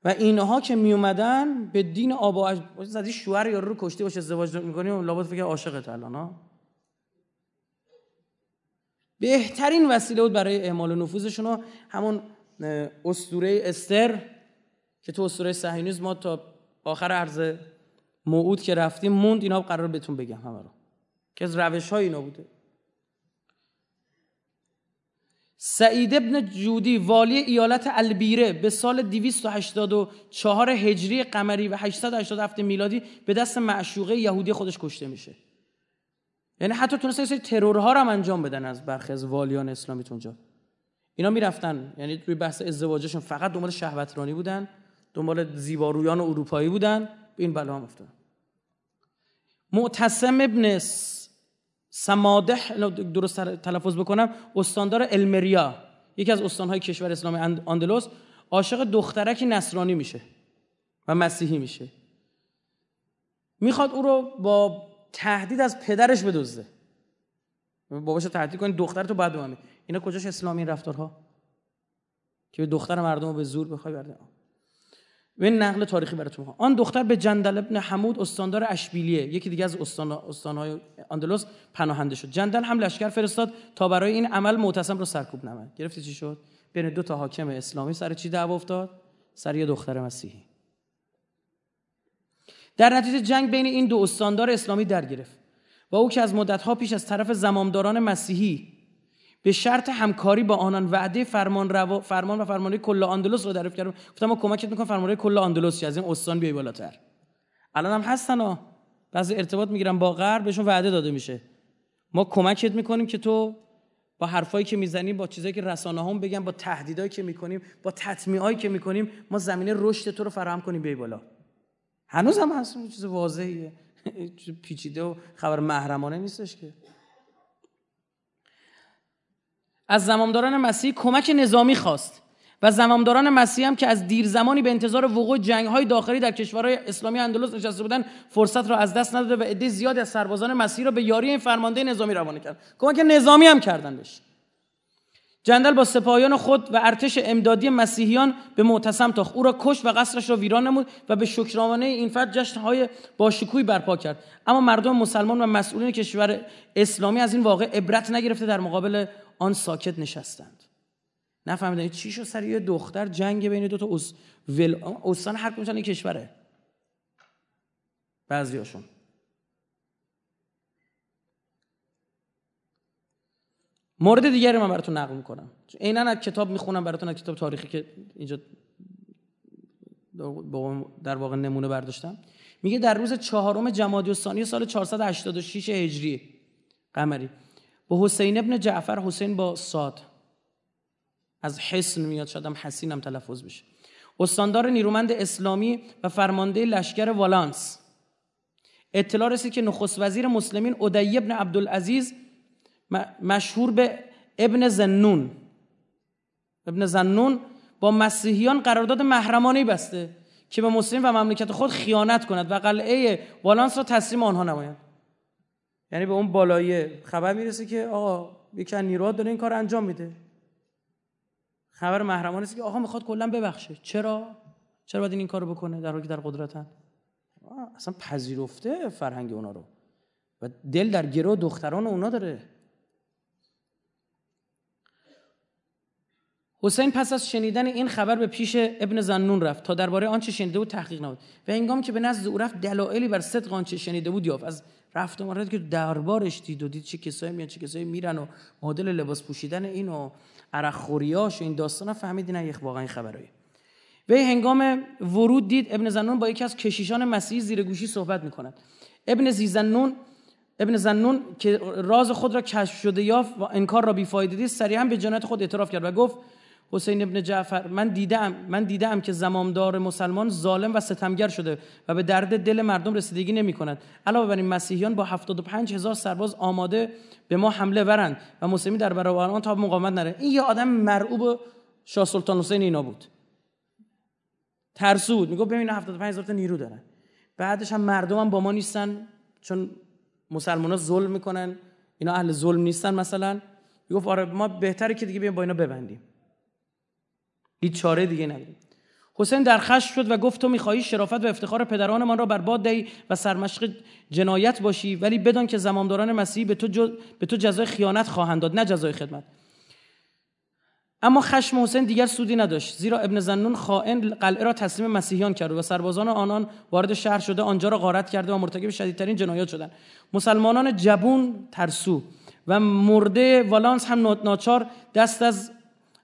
و اینها که می اومدن به دین آبا زدی شوهر یا رو کشتی باشه ازدواج می‌کنی و لابد فکر عاشقت الان ها؟ بهترین وسیله بود برای اعمال نفوذشون همون اسطوره استر که تو اسطوره صهیونیسم ما تا آخر عرض موعود که رفتیم موند اینا قرار بهتون بگم همه رو. که از روش های اینا بوده. سعید ابن جودی والی ایالت البیره به سال 284 هجری قمری و 887 میلادی به دست معشوقه یهودی خودش کشته میشه. یعنی حتی تونسته سری ترورها رو هم انجام بدن از برخی از والیان اسلامی اونجا. اینا می‌رفتن. یعنی توی بحث ازدواجشون فقط دنبال شهوترانی بودن دنبال زیبارویان اروپایی بودن به این بلا هم افتادن. معتصم ابن سمادح درست تلفظ بکنم استاندار المریا یکی از استانهای کشور اسلامی اندلس عاشق دخترکی نصرانی میشه و مسیحی میشه. می‌خواد او رو با تهدید از پدرش بدزده. باباش تهدید کنید دختر تو بعد بمانی اینا کجاش اسلامی رفتارها؟ که به دختر مردم رو به زور بخوای برده. و این نقل تاریخی براتون آن دختر به جندل ابن حمود استاندار اشبیلیه. یکی دیگه از استان استانهای اندلس پناهنده شد. جندل هم لشکر فرستاد تا برای این عمل معتصم رو سرکوب نمد گرفتی چی شد؟ بین دو تا حاکم اسلامی سر چی دعوا افتاد؟ سر یه دختر مسیحی. در نتیجه جنگ بین این دو استاندار اسلامی در گرفت و او که از مدتها پیش از طرف زمامداران مسیحی به شرط همکاری با آنان وعده فرمان, رو... فرمان و فرمانده کل آندلس رو دریافت کردم. گفتم ما کمکت می‌کنم فرمانده کل آندلس از این استان بیای بالاتر. الان هم هستن ها. بعضی ارتباط می‌گیرن با غرب بهشون وعده داده میشه. ما کمکت می‌کنیم که تو با حرفایی که می‌زنیم با چیزایی که رسانه هم بگن با تهدیدایی که می‌کنیم با تطمیعایی که می‌کنیم ما زمینه رشد تو رو فراهم کنیم بیای بالا. هنوز هم هست چیز واضحیه. پیچیده و خبر محرمانه نیستش که. از زمامداران مسیح کمک نظامی خواست و زمامداران مسیح هم که از دیر زمانی به انتظار وقوع جنگ های داخلی در کشورهای اسلامی اندلس نشسته بودن فرصت را از دست نداده و عده زیادی از سربازان مسیح را به یاری این فرمانده نظامی روانه کرد. کمک نظامی هم کردن بهش. جندل با سپاهیان خود و ارتش امدادی مسیحیان به معتصم تاخت. او را کش و قصرش را ویران نمود و به شکرانه این فرد جشنهای باشکوهی برپا کرد. اما مردم مسلمان و مسئولین کشور اسلامی از این واقع عبرت نگرفته در مقابل آن ساکت نشستند. نفهمیدن چی شد؟ سر یه دختر جنگ بین دو تا اس... ول... استان هر کدوم کشوره. بعضیاشون. مورد دیگری من براتون نقل می‌کنم. عینا از کتاب می‌خونم براتون از کتاب تاریخی که اینجا در واقع نمونه برداشتم. میگه در روز چهارم جمادی الثانی سال 486 هجری قمری به حسین ابن جعفر حسین با ساد از حسن میاد شاید هم حسین هم تلفظ بشه. استاندار نیرومند اسلامی و فرمانده لشکر والانس. اطلاع رسید که نخست وزیر مسلمین ادی ابن عبدالعزیز مشهور به ابن زنون. ابن زنون با مسیحیان قرارداد محرمانه بسته که به مسلم و مملکت خود خیانت کند و قلعه والانس را تسلیم آنها نمایند یعنی به اون بالایی خبر می‌رسه که آقا یکی از نیروها داره این کار انجام میده. خبر محرمانه است که آقا می‌خواد کلا ببخشه. چرا؟ چرا باید این, کارو بکنه در حالی که در قدرتن؟ اصلا پذیرفته فرهنگ اونا رو. و دل در گروه دختران اونا داره. حسین پس از شنیدن این خبر به پیش ابن زنون رفت. تا درباره آنچه شنیده بود تحقیق نمود و هنگامی که به نزد او رفت دلایلی بر صدق آنچه شنیده بود یافت. از رفت و که دربارش دید و دید چه کسایی میان چه کسایی میرن و مدل لباس پوشیدن این و عرق خوریاش و این داستانا فهمیدین نه واقعا این خبرایی. وی هنگام ورود دید ابن زنون با یکی از کشیشان مسیحی زیر گوشی صحبت می‌کند. ابن زیزنون ابن زنون که راز خود را کشف شده یافت و انکار را بیفایده دید سریعا به جنایت خود اعتراف کرد و گفت حسین ابن جعفر من دیدم من دیدم که زمامدار مسلمان ظالم و ستمگر شده و به درد دل مردم رسیدگی نمی کند علاوه بر این مسیحیان با 75 هزار سرباز آماده به ما حمله ورند و مسلمی در برابر آن تا مقاومت نره. این یه آدم مرعوب شاه سلطان حسین اینا بود. ترسود میگه ببین 75 هزار تا نیرو دارن. بعدش هم مردم هم با ما نیستن چون مسلمان ها ظلم می‌کنن. اینا اهل ظلم نیستن مثلا. می‌گفت آره ما بهتره که دیگه بیایم با اینا ببندیم. هیچ چاره دیگه نداریم حسین در خشم شد و گفت تو می‌خواهی شرافت و افتخار پدرانمان را بر باد دهی و سرمشق جنایت باشی ولی بدان که زمامداران مسیحی به تو, به تو جزای خیانت خواهند داد نه جزای خدمت. اما خشم حسین دیگر سودی نداشت زیرا ابن زنون خائن قلعه را تسلیم مسیحیان کرد و سربازان آنان وارد شهر شده آنجا را غارت کرده و مرتکب شدیدترین جنایات شدند. مسلمانان جبون ترسو و مرده والانس هم ناچار دست از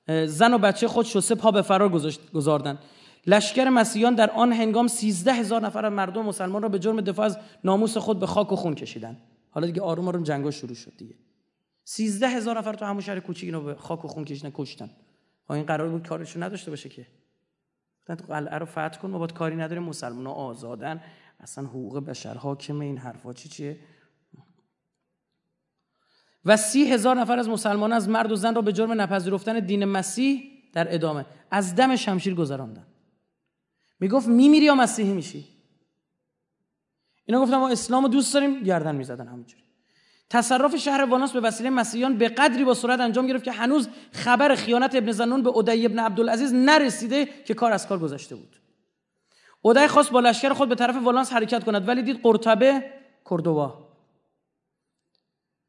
زن و بچه خود شسه پا به فرار گذاردن. لشکر مسیحیان در آن هنگام سیزده هزار نفر از مردم مسلمان را به جرم دفاع از ناموس خود به خاک و خون کشیدن. حالا دیگه آروم آروم جنگا شروع شد دیگه. سیزده هزار نفر تو همون شهر کوچیک اینو به خاک و خون کشیدن کشتن. این قرار بود کارشو نداشته باشه که. تو قلعه رو فتح کن ما باید کاری نداریم مسلمان ها آزادن. اصلا حقوق بشر حاکم این حرفا چی چیه؟ و سی هزار نفر از مسلمان از مرد و زن را به جرم نپذیرفتن دین مسیح در ادامه از دم شمشیر گذراندن. می‌گفت میمیری یا مسیحی میشی؟ اینا گفتم ما اسلام رو دوست داریم. گردن می‌زدن همینجوری. تصرف شهر واناس به وسیله مسیحیان به قدری با سرعت انجام گرفت که هنوز خبر خیانت ابن زنون به ادعی ابن عبدالعزیز نرسیده که کار از کار گذشته بود. ادعی خواست با لشکر خود به طرف والانس حرکت کند ولی دید قرطبه کردوا.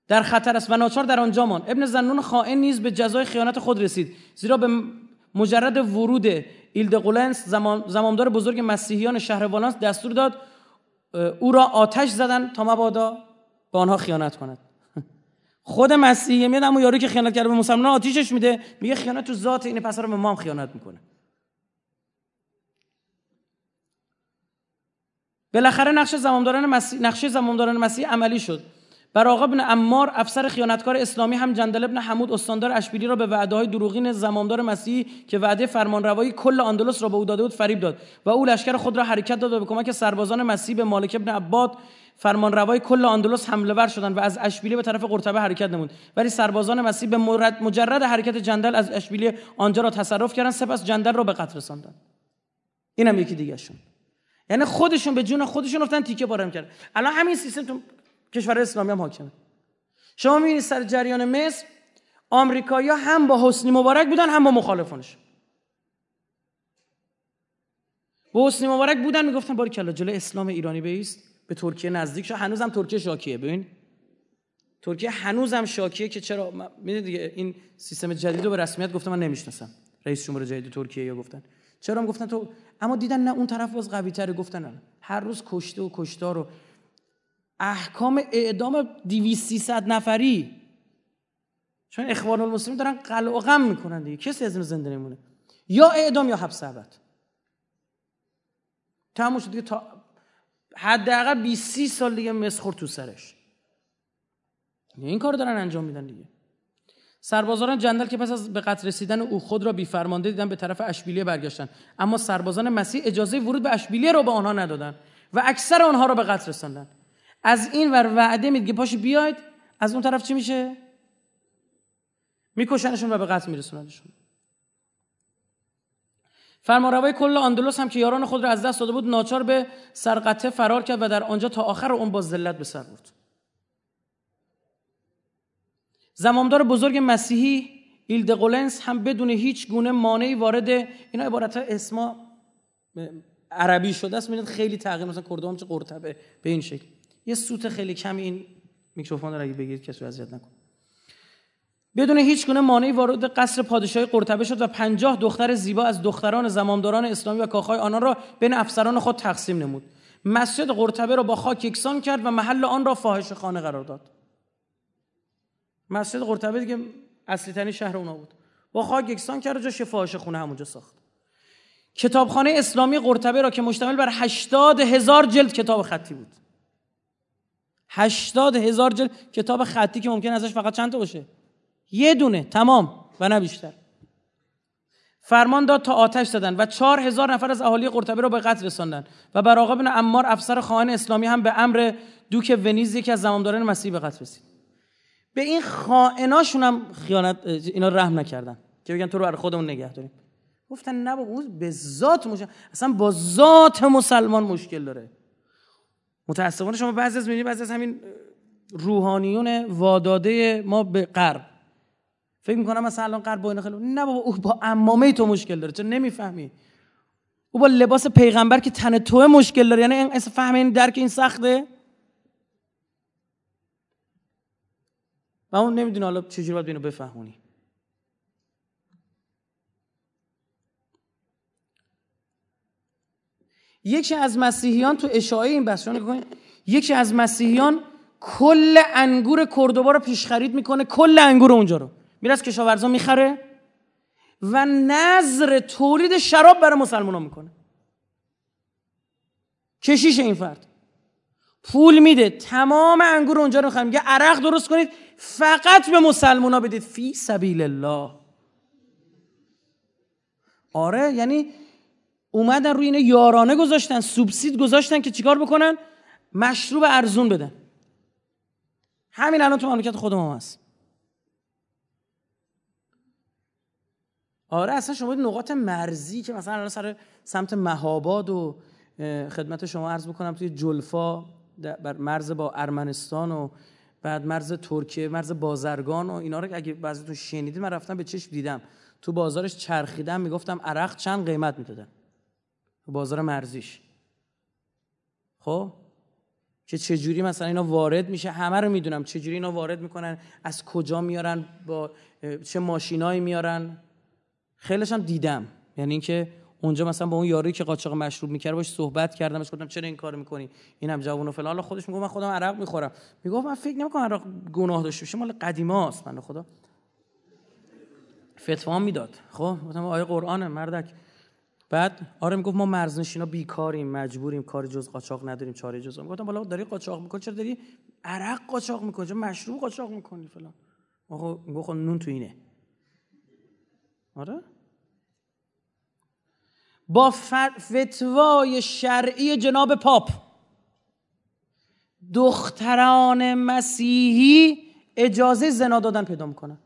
در خطر است و ناچار در آنجا ماند. ابن زنون خائن نیز به جزای خیانت خود رسید زیرا به مجرد ورود ایلدقولنس زمان زمامدار بزرگ مسیحیان شهر والانس دستور داد او را آتش زدن تا مبادا به آنها خیانت کند. خود مسیحی میاد اما یاری که خیانت کرده به مسلمان آتیشش میده میگه خیانت تو ذات اینه پس رو به ما هم خیانت می‌کنه. بالاخره نقشه زمامداران مسیح نقشه زمامداران مسیح عملی شد. بر آقا بن امار افسر خیانتکار اسلامی هم جندل ابن حمود استاندار اشبیلی را به وعده های دروغین زمامدار مسیحی که وعده فرمانروایی کل آندلس را به او داده بود فریب داد و او لشکر خود را حرکت داد و به کمک سربازان مسیحی به مالک ابن عباد فرمانروای کل آندلس حمله ور شدند و از اشبیلی به طرف قرطبه حرکت نمود. ولی سربازان مسیح به مجرد حرکت جندل از اشبیلی آنجا را تصرف کردند سپس جندل را به قتل رساندند. اینم یکی دیگه شون یعنی خودشون به جون خودشون رفتن تیکه پاره کرد الان همین سیستم تو کشور اسلامی هم حاکمه. شما می‌بینید سر جریان مصر آمریکایی‌ها هم با حسنی مبارک بودن هم با مخالفانش. با حسنی مبارک بودن می‌گفتن باری کلا جلو اسلام ایرانی بیست به ترکیه نزدیک شد هنوزم ترکیه شاکیه ببین. ترکیه هنوزم شاکیه که چرا؟ می‌دونید دیگه این سیستم جدید رو به رسمیت گفتم من نمی‌شناسم. رئیس جمهور جدید ترکیه یا گفتن. چرا هم گفتن تو؟ اما دیدن نه اون طرف باز قوی تره گفتن. هر روز کشته و کشتار و احکام اعدام 200 300 نفری. چون اخوان المسلمین دارن قلع و غم می‌کنن دیگه. کسی از این زنده نمونه یا اعدام یا حبس ابد. تموم شد دیگه تا حداقل 20 30 سال دیگه مسخور تو سرش. این کار دارن انجام میدن دیگه. سربازان جندل که پس از به قتل رسیدن او خود را بیفرمانده دیدن به طرف اشبیلیه برگشتن. اما سربازان مسیح اجازه ورود به اشبیلیه را به آنها ندادن و اکثر آنها را به قتل رساندن. از این ور وعده میگه پاشو بیاید از اون طرف چی میشه؟ میکشنشون و به قتل میرسوننشون. فرمانروای کل آندلس هم که یاران خود را از دست داده بود ناچار به سرقته فرار کرد و در آنجا تا آخر اون با ذلت به سر برد. زمامدار بزرگ مسیحی ایلدقولنس هم بدون هیچ گونه مانعی وارد اینا عبارت ها اسما عربی شده است. می‌دونید خیلی تغییر مثلا کردام چه قرطبه به این شکل. یه سوت خیلی کمی این میکروفون رو اگه بگیرید کسی اذیت نکن بدون هیچ گونه مانعی وارد قصر پادشاهی قرطبه شد و پنجاه دختر زیبا از دختران زمامداران اسلامی و کاخهای آنان را بین افسران خود تقسیم نمود. مسجد قرطبه را با خاک یکسان کرد و محل آن را فاحش خانه قرار داد. مسجد قرطبه دیگه اصلی ترین شهر اونا بود. با خاک یکسان کرد و جاش فاحش خونه همونجا ساخت. کتابخانه اسلامی قرطبه را که مشتمل بر هشتاد هزار جلد کتاب خطی بود. هشتاد هزار جلد کتاب خطی که ممکن ازش فقط چند تا باشه؟ یه دونه. تمام. و نه بیشتر. فرمان داد تا آتش زدن و چهار هزار نفر از اهالی قرطبه را به قتل رساندن و بر آقا بن امار افسر خواهان اسلامی هم به امر دوک ونیز یکی از زمامداران مسیح به قتل رسید. به این خائناشون هم خیانت اینا رحم نکردن. که بگن تو رو برای خودمون نگه داریم. گفتن نه بابا به ذات مشکل اصلا با ذات مسلمان مشکل داره. متاسفانه شما بعضی از می‌بینید بعضی از همین روحانیون واداده ما به غرب. فکر می‌کنم مثلا الان غرب با خیلی نه بابا او با امامه تو مشکل داره. چون نمی‌فهمی؟ او با لباس پیغمبر که تن تو مشکل داره. یعنی این فهم این درک این سخته؟ و اون نمی‌دونه حالا چجوری باید اینو بفهمونی. یکی از مسیحیان تو اشاعه این بحث یکی از مسیحیان کل انگور کردوبا رو پیش خرید می‌کنه کل انگور اونجا رو. میره از کشاورزا می‌خره و نظر تولید شراب برای مسلمان ها می‌کنه. کشیش این فرد. پول میده تمام انگور اونجا رو میگه عرق درست کنید فقط به مسلمان ها بدید. فی سبیل الله. آره یعنی اومدن روی اینه یارانه گذاشتن سوبسید گذاشتن که چیکار بکنن؟ مشروب ارزون بدن. همین الان تو مملکت خودمون هست. آره اصلا شما نقاط مرزی که مثلا الان سر سمت مهاباد و خدمت شما عرض بکنم توی جلفا بر مرز با ارمنستان و بعد مرز ترکیه مرز بازرگان و اینا رو اگه بعضیتون شنیدید من رفتم به چشم دیدم. تو بازارش چرخیدم می‌گفتم عرق چند قیمت می‌دادن؟ بازار مرزیش. خب؟ که چجوری مثلا اینا وارد میشه؟ همه رو می‌دونم. چجوری اینا وارد می‌کنن؟ از کجا میارن؟ با چه ماشینایی میارن؟ خیلیش هم دیدم. یعنی اینکه اونجا مثلا با اون یاری که قاچاق مشروب می‌کرد باش صحبت کردم گفتم چرا این کارو می‌کنی؟ اینم جوون و فلان. خودش میگه من خودم عرق می‌خورم. می‌گفت من فکر نمی‌کنم عرق گناه داشته باشه. مال قدیماست من خدا. فتوا می‌داد. خب؟ گفتم آیه قرآنه مردک. بعد آره می‌گفت ما مرزنشینا بیکاریم مجبوریم کار جز قاچاق نداریم چاره جز. گفتم بالا داری قاچاق می‌کنی؟ چرا داری عرق قاچاق می‌کنی؟ چرا مشروب قاچاق می‌کنی فلان؟ آقا می‌گفت خب نون تو اینه. آره؟ با فتوای شرعی جناب پاپ. دختران مسیحی اجازه زنا دادن پیدا می‌کنن.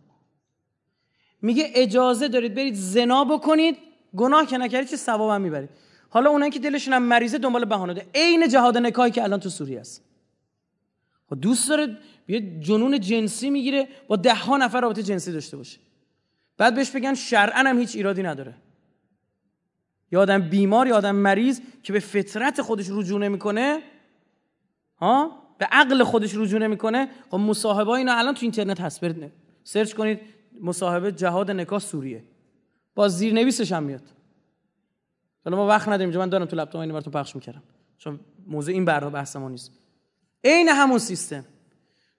میگه اجازه دارید برید زنا بکنید گناه که نکردید چه ثواب هم می‌برید حالا اونایی که دلشون هم مریضه دنبال بهانه ده. عین جهاد نکاحی که الان تو سوریه است. خب دوست داره یه جنون جنسی می‌گیره با ده ها نفر رابطه جنسی داشته باشه. بعد بهش بگن شرعا هم هیچ ایرادی نداره. یا آدم بیمار یا آدم مریض که به فطرت خودش رجوع نمی‌کنه ها؟ به عقل خودش رجوع نمی‌کنه. خب مصاحبه اینا الان تو اینترنت هست. برید سرچ کنید مصاحبه جهاد نکاح سوریه. با زیرنویسش هم میاد. حالا ما وقت نداریم من دارم تو لپتاپ اینو براتون پخش می‌کردم. چون موضوع این برنامه بحث ما نیست. عین همون سیستم.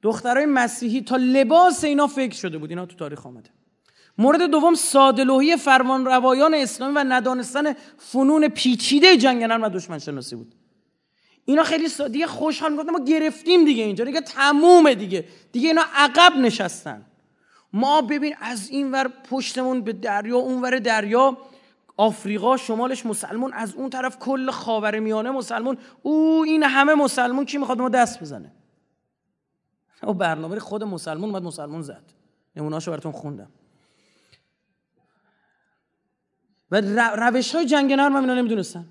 دخترای مسیحی تا لباس اینا فکر شده بود اینا تو تاریخ آمده. مورد دوم سادلوهی فرمان روایان اسلامی و ندانستن فنون پیچیده جنگنان و دشمن شناسی بود. اینا خیلی دیگه خوشحال می‌گفتن ما گرفتیم دیگه اینجا دیگه تمومه دیگه. دیگه اینا عقب نشستن. ما ببین از این ور پشتمون به دریا اون ور دریا آفریقا شمالش مسلمون از اون طرف کل خاور میانه مسلمون. او این همه مسلمون کی می‌خواد ما دست بزنه؟ او برنامه خود مسلمون اومد مسلمون زد. نمونهاشو براتون خوندم. و روش های جنگ نرم هم اینا نمی‌دونستن.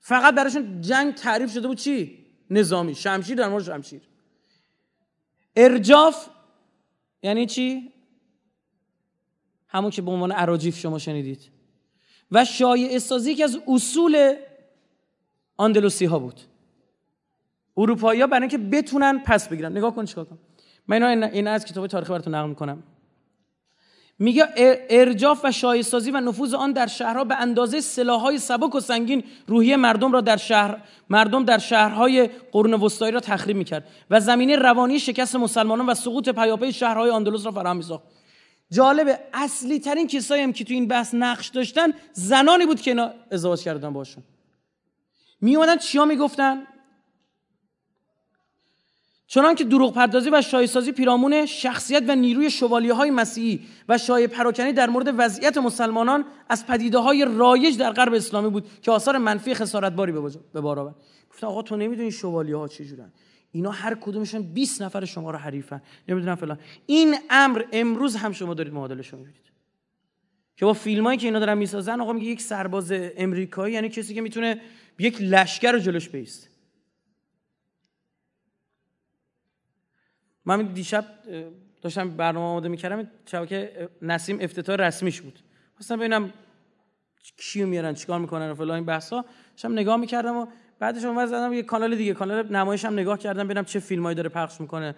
فقط براشون جنگ تعریف شده بود چی؟ نظامی. شمشیر در مورد شمشیر. ارجاف یعنی چی؟ همون که به عنوان عراجیف شما شنیدید. و شایع سازی که از اصول آندلوسی ها بود. اروپایی ها برای اینکه بتونن پس بگیرن. نگاه کن چیکار کن من اینا این از کتاب تاریخی براتون نقل می‌کنم. میگه ارجاف و شایستازی و نفوذ آن در شهرها به اندازه سلاحهای سبک و سنگین روحی مردم را در شهر مردم در شهرهای قرون وسطایی را تخریب می‌کرد و زمینه روانی شکست مسلمانان و سقوط پیاپی شهرهای اندلس را فراهم میساخت. جالبه اصلی ترین کسایی هم که تو این بحث نقش داشتن زنانی بود که اینا ازدواج کردن باشون. می اومدن چیا می‌گفتن؟ چنان که دروغ پردازی و شایستازی پیرامون شخصیت و نیروی شوالیه های مسیحی و شایع پراکنی در مورد وضعیت مسلمانان از پدیده های رایج در غرب اسلامی بود که آثار منفی خسارتباری به بار آورد. گفتن آقا تو نمی‌دونی شوالیه ها چجورن. اینا هر کدومشون 20 نفر شما رو حریفن. نمی‌دونم فلان. این امر امروز هم شما دارید معادلش می‌بینید. که با فیلمایی که اینا دارن می‌سازن آقا میگه یک سرباز امریکایی یعنی کسی که می‌تونه یک لشکر رو جلوش بیست. من دیشب داشتم برنامه آماده می‌کردم شبکه نسیم افتتاح رسمیش بود. خواستم ببینم کیو میارن چیکار می‌کنن و فلان این بحثا. داشتم نگاه می‌کردم و بعدش اون زدم یه کانال دیگه. کانال نمایش هم نگاه کردم ببینم چه فیلمایی داره پخش می‌کنه.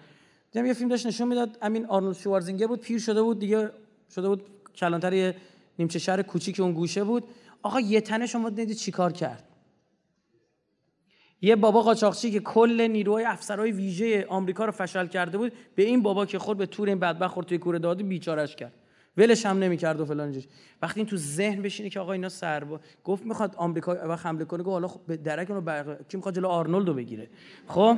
دیدم یه فیلم داشت نشون می‌داد امین آرنولد شوارزنگر بود پیر شده بود دیگه شده بود کلانتر یه نیمچه شهر کوچیک اون گوشه بود. آقا یه تنه شما دیدید چیکار کرد؟ یه بابا قاچاقچی که کل نیروهای افسرهای ویژه آمریکا رو فشل کرده بود به این بابا که خود به تور این بدبخت خورد توی کوره دادی بیچارش کرد. ولش هم نمی‌کرد و فلان جش وقتی این تو ذهن بشینه که آقا اینا سر گفت می‌خواد آمریکا و حمله کنه گفت حالا خب درک رو بق... کی می‌خواد جلو آرنولدو بگیره. خب؟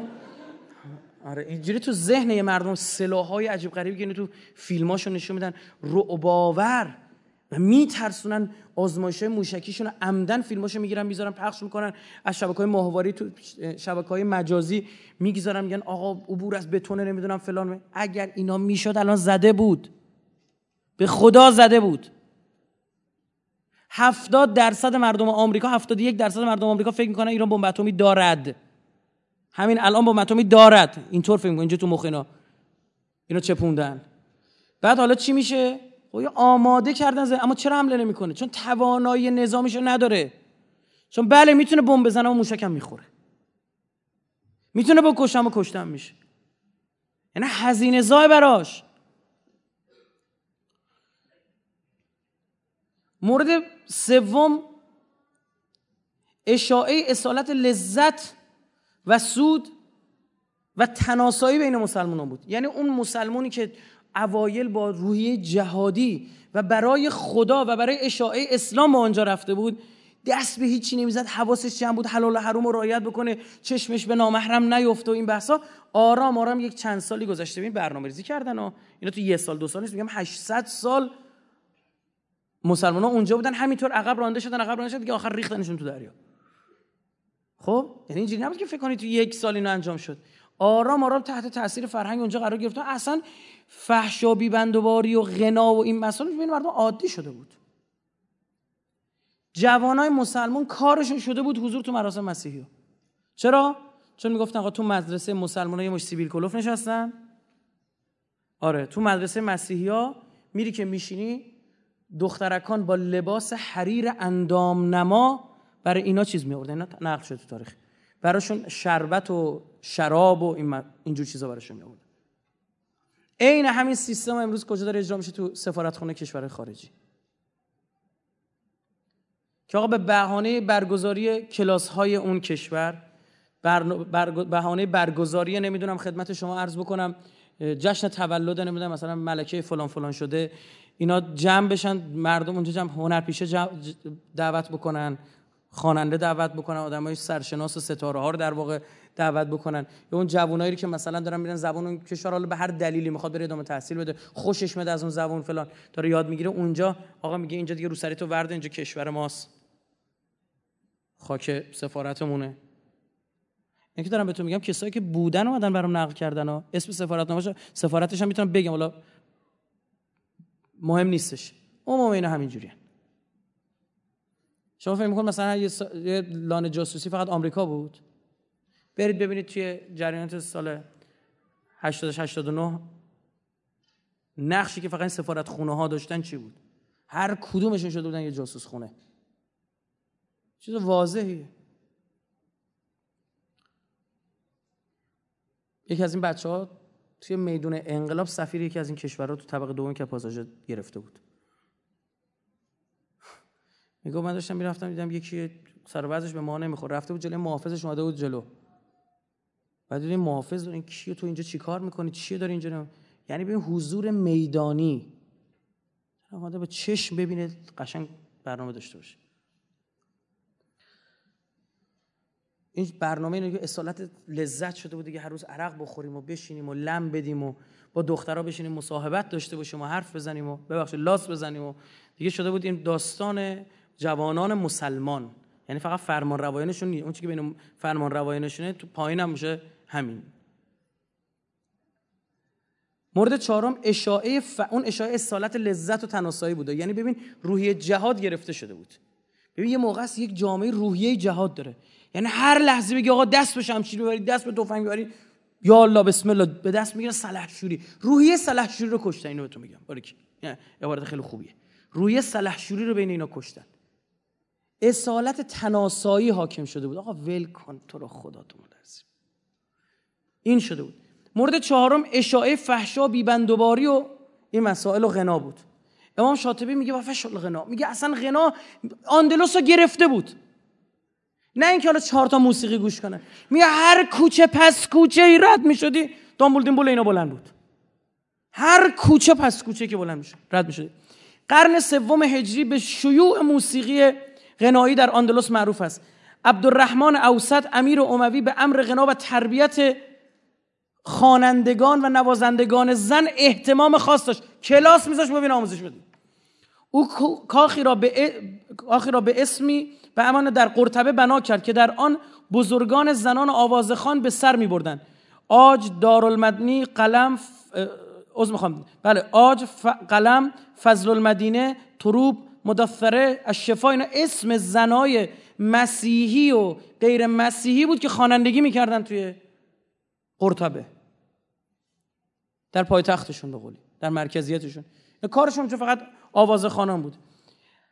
آره اینجوری تو ذهن یه مردم سلاحهای عجیب غریبی که تو فیلماشو نشون میدن رعباور و میترسونن آزمایش های موشکیشون عمدن فیلماشو می‌گیرن می‌ذارن پخش می‌کنن. از شبکه های تو شبکه های مجازی می‌گذارن میگن آقا عبور از بتونه نمی‌دونم فلان اگر اینا می‌شد الان زده بود. به خدا زده بود. هفتاد درصد مردم آمریکا هفتاد یک درصد مردم آمریکا فکر می‌کنن ایران بمب اتمی دارد. همین الان بمب اتمی دارد. اینطور فکر می‌کنن. اینجا تو مخ اینا. اینا چپوندن بعد حالا چی میشه؟ خب آماده کردن زن. اما چرا حمله نمی‌کنه؟ چون توانایی نظامیشو نداره. چون بله می‌تونه بمب بزنه و موشکم می‌خوره. می‌تونه با کشتم و کشتم میشه. یعنی هزینه زای براش. مورد سوم اشاعه اصالت لذت و سود و تناسایی بین مسلمانان بود. یعنی اون مسلمانی که اوایل با روحیه جهادی و برای خدا و برای اشاعه اسلام به آنجا رفته بود دست به هیچی نمی‌زد حواسش جمع بود حلال و حروم رو رعایت بکنه چشمش به نامحرم نیفته و این بحثا. آرام آرام یک چند سالی گذشته ببین برنامه ریزی کردن و اینا تو یه سال دو سال نیست میگم 800 سال مسلمان ها اونجا بودن همینطور عقب رانده شدن عقب رانده شدن دیگه آخر ریختنشون تو دریا. خب؟ یعنی اینجوری نبود که فکر کنید تو یک سال اینو انجام شد. آرام آرام تحت تاثیر فرهنگ اونجا قرار گرفتن. اصلا فحشا بیبندوباری و غنا و این مسائل بین مردم عادی شده بود. جوانای مسلمان کارشون شده بود حضور تو مراسم مسیحی. چرا؟ چون می‌گفتن آقا تو مدرسه مسلمان یه مش سیبیل کلوف نشستن. آره تو مدرسه مسیحی ها میری که میشینی دخترکان با لباس حریر اندام نما برای اینا چیز می اینا نقل شده تو تاریخ. براشون شربت و شراب و این اینجور چیزا براشون می عین همین سیستم امروز کجا داره اجرا میشه تو سفارتخونه کشور خارجی؟ که آقا به بهانه برگزاری کلاس های اون کشور بهانه برگزاری نمی‌دونم خدمت شما عرض بکنم جشن تولد نمی‌دونم مثلا ملکه فلان فلان شده. اینا جمع بشن مردم اونجا جمع هنرپیشه دعوت بکنن خواننده دعوت بکنن آدمای سرشناس و ستاره ها رو در واقع دعوت بکنن. یا اون جوانایی که مثلا دارن میرن زبان اون کشور حالا به هر دلیلی می‌خواد بره ادامه تحصیل بده خوشش میاد از اون زبان فلان. داره یاد می‌گیره اونجا آقا میگه اینجا دیگه رو سری تو ورد اینجا کشور ماست. خاک سفارتمونه. این که دارم بهتون میگم کسایی که بودن اومدن برام نقل کردن و اسم سفارت نماشه سفارتش هم می‌تونم بگم. حالا مهم نیستش. عموم اینا همینجوریه شما فکر می‌کنید مثلا یه, یه لانه جاسوسی فقط آمریکا بود؟ برید ببینید توی جریانات سال 80 89 نقشی که فقط سفارت خونه ها داشتن چی بود؟ هر کدومشون شده بودن یه جاسوس خونه. چیز واضحیه. یکی از این بچه ها توی میدون انقلاب سفیر یکی از این کشورها تو طبقه دوم که پاساژ گرفته بود. میگه من داشتم می‌رفتم دیدم یکی سر وضعش به ما نمیخور رفته بود جلوی محافظش اومده بود جلو. بعد دیدیم محافظ این کیه تو اینجا چیکار می‌کنی؟ چیه داری اینجا؟ یعنی ببین حضور میدانی. اومده با چشم ببینه قشنگ برنامه داشته باشه. این برنامه اینه که اصالت لذت شده بود دیگه هر روز عرق بخوریم و بشینیم و لم بدیم و با دخترها بشینیم مصاحبت داشته باشیم و حرف بزنیم و ببخشید لاس بزنیم و دیگه شده بود این داستان جوانان مسلمان. یعنی فقط فرمان روایانشون نیست. اون چیزی که بین فرمان روایانشونه تو پایین هم میشه همین. مورد چهارم اشاعه ف... اون اشاعه اصالت لذت و تناسایی بوده. یعنی ببین روحیه جهاد گرفته شده بود. ببین یه موقع است یک جامعه روحیه جهاد داره. یعنی هر لحظه بگی آقا دست به شمشیر ببرید دست به تفنگ ببرید یا الله بسم الله. به دست می‌گیره سلحشوری روحیه سلحشوری رو کشتن اینو بهتون میگم. یعنی عبارت خیلی خوبیه. روحیه سلحشوری رو بین اینا کشتن. اصالت تناسایی حاکم شده بود. آقا ول کن تو رو خدا تو این شده بود. مورد چهارم اشاعه فحشا بیبندوباری و این مسائل و غنا بود. امام شاطبی میگه و فشل غنا. میگه اصلا غنا آندلوس رو گرفته بود. نه اینکه حالا چهار تا موسیقی گوش کنه. میگه هر کوچه پس کوچه ای رد می‌شدی. دامبول بول اینا بلند بود. هر کوچه پس کوچه که بلند می‌شد رد می‌شدی. قرن سوم هجری به شیوع موسیقی غنایی در آندلس معروف است. عبدالرحمن اوسط امیر اموی به امر غنا و تربیت خوانندگان و نوازندگان زن احتمام خاص داشت. کلاس میذاش ببین آموزش بده او کاخی را به, کاخی را به اسمی به امان در قرطبه بنا کرد که در آن بزرگان زنان آوازخان به سر می بردن آج دارالمدنی قلم از می‌خوام. بله آج قلم فضل المدینه تروب مدثره الشفا اینا اسم زنای مسیحی و غیر مسیحی بود که خوانندگی می‌کردن توی قرطبه. در پایتختشون به قولی در مرکزیتشون. کارشون چون فقط آواز خانان بود.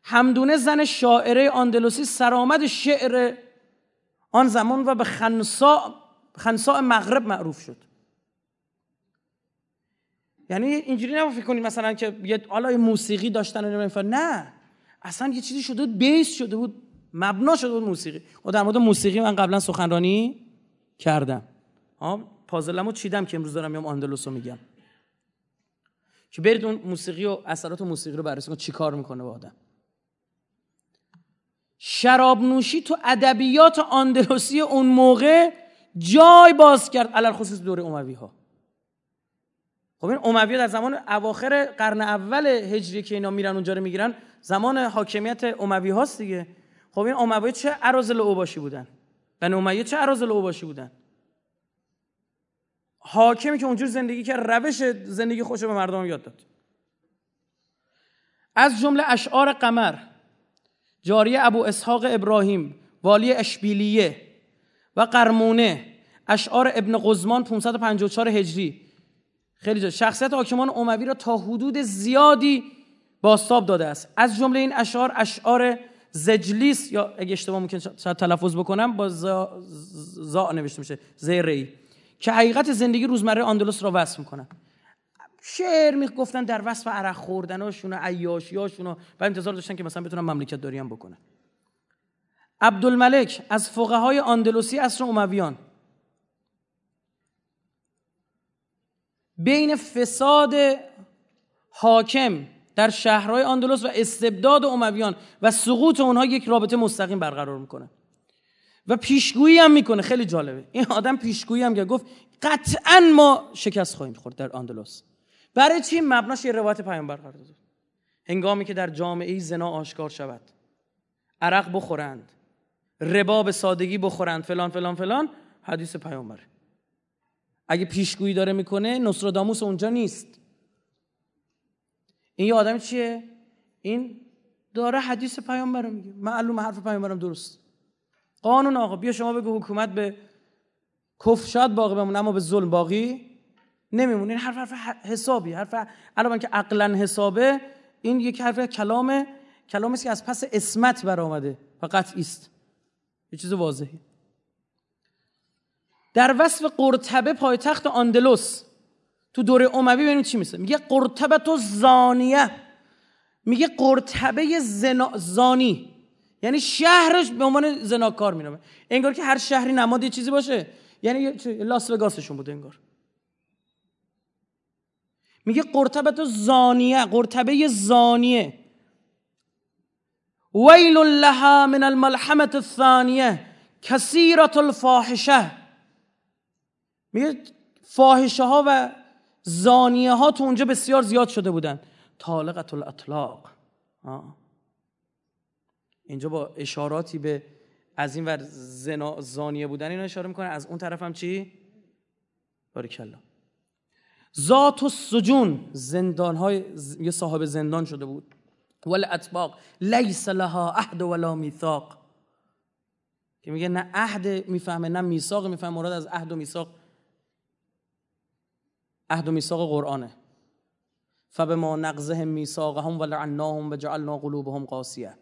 همدونه زن شاعره آندلوسی سرآمد شعر آن زمان و به خنسا خنسا مغرب معروف شد. یعنی اینجوری نباید فکر کنید مثلا که یه حالا موسیقی داشتن نه. اصلا یه چیزی شده بود بیس شده بود. مبنا شده بود موسیقی. و در مورد موسیقی من قبلا سخنرانی کردم. ها پازلمو چیدم که امروز دارم میام آندلوسو میگم. که برید اون موسیقی و اثرات موسیقی رو بررسی کنید. چیکار می‌کنه با آدم؟ شراب نوشی تو ادبیات آندلوسی اون موقع جای باز کرد علل خصوص دوره اموی ها خب این اموی در زمان اواخر قرن اول هجری که اینا میرن اونجا رو می‌گیرن زمان حاکمیت اموی هاست دیگه. خب این اموی چه عرازل اوباشی بودن؟ بنی امیه چه عرازل اوباشی بودن؟ حاکمی که اونجور زندگی که روش زندگی خوش به مردم یاد داد. از جمله اشعار قمر. جاری ابو اسحاق ابراهیم والی اشبیلیه و قرمونه اشعار ابن قزمان 554 هجری خیلی جا. شخصیت حاکمان اموی را تا حدود زیادی باستاب داده است از جمله این اشعار اشعار زجلیس یا اگه اشتباه ممکن شاید تلفظ بکنم با زا, زا نوشته میشه زیری که حقیقت زندگی روزمره آندلس را وصف می‌کنن شعر می‌گفتن در وصف عرق خوردناشون و عیاشیاشون و انتظار داشتن که مثلا بتونن مملکت داری هم بکنن. عبدالملک از فقهای آندلوسی اصر امویان بین فساد حاکم در شهرهای آندلس و استبداد امویان و سقوط اونها یک رابطه مستقیم برقرار می‌کنه. و پیشگویی هم می‌کنه. خیلی جالبه. این آدم پیشگویی هم گفت قطعا ما شکست خواهیم خورد در آندلس. برای چی مبناش یه روایت پیامبر قرار داد هنگامی که در جامعه زنا آشکار شود عرق بخورند ربا به سادگی بخورند فلان فلان فلان حدیث پیامبر اگه پیشگویی داره می‌کنه نصراداموس اونجا نیست. این یه آدم چیه؟ این داره حدیث پیامبر رو میگه. معلوم حرف پیامبرم درست. قانون آقا بیا شما بگو حکومت به کفر شاید باقی بمونه اما به ظلم باقی؟ نمیمونه. این حرف حرف حسابی. حرف علاوه که عقلا حسابه این یک حرف کلام کلامی که از پس اسمت برآمده و قطعی است. یه چیز واضحی در وصف قرطبه پایتخت آندلس تو دوره اموی ببینیم چی میسه. میگه قرطبه تو زانیه. میگه قرطبه زنا... زانی. یعنی شهرش به عنوان زناکار مینامه. انگار که هر شهری نماد یه چیزی باشه. یعنی لاس وگاسشون بوده انگار. میگه قرطبه تو زانیه قرطبه زانیه. ویل لها من الملحمه الثانیه کثیرت الفاحشه. میگه فاحشه ها و زانیه ها تو اونجا بسیار زیاد شده بودن. طالقت الاطلاق. اینجا با اشاراتی به از این ور زنا زانیه بودن اینا اشاره می‌کنه. از اون طرف هم چی؟ باریکلا ذات و سجون زندان های یه صاحب زندان شده بود. ول اطباق لیس لها عهد ولا میثاق. که میگه نه عهد می‌فهمه نه میثاق می‌فهمه. مراد از عهد و میثاق. عهد و میثاق قرآنه. فبما نقضهم میثاقهم ولعناهم وجعلنا قلوبهم قاسیه.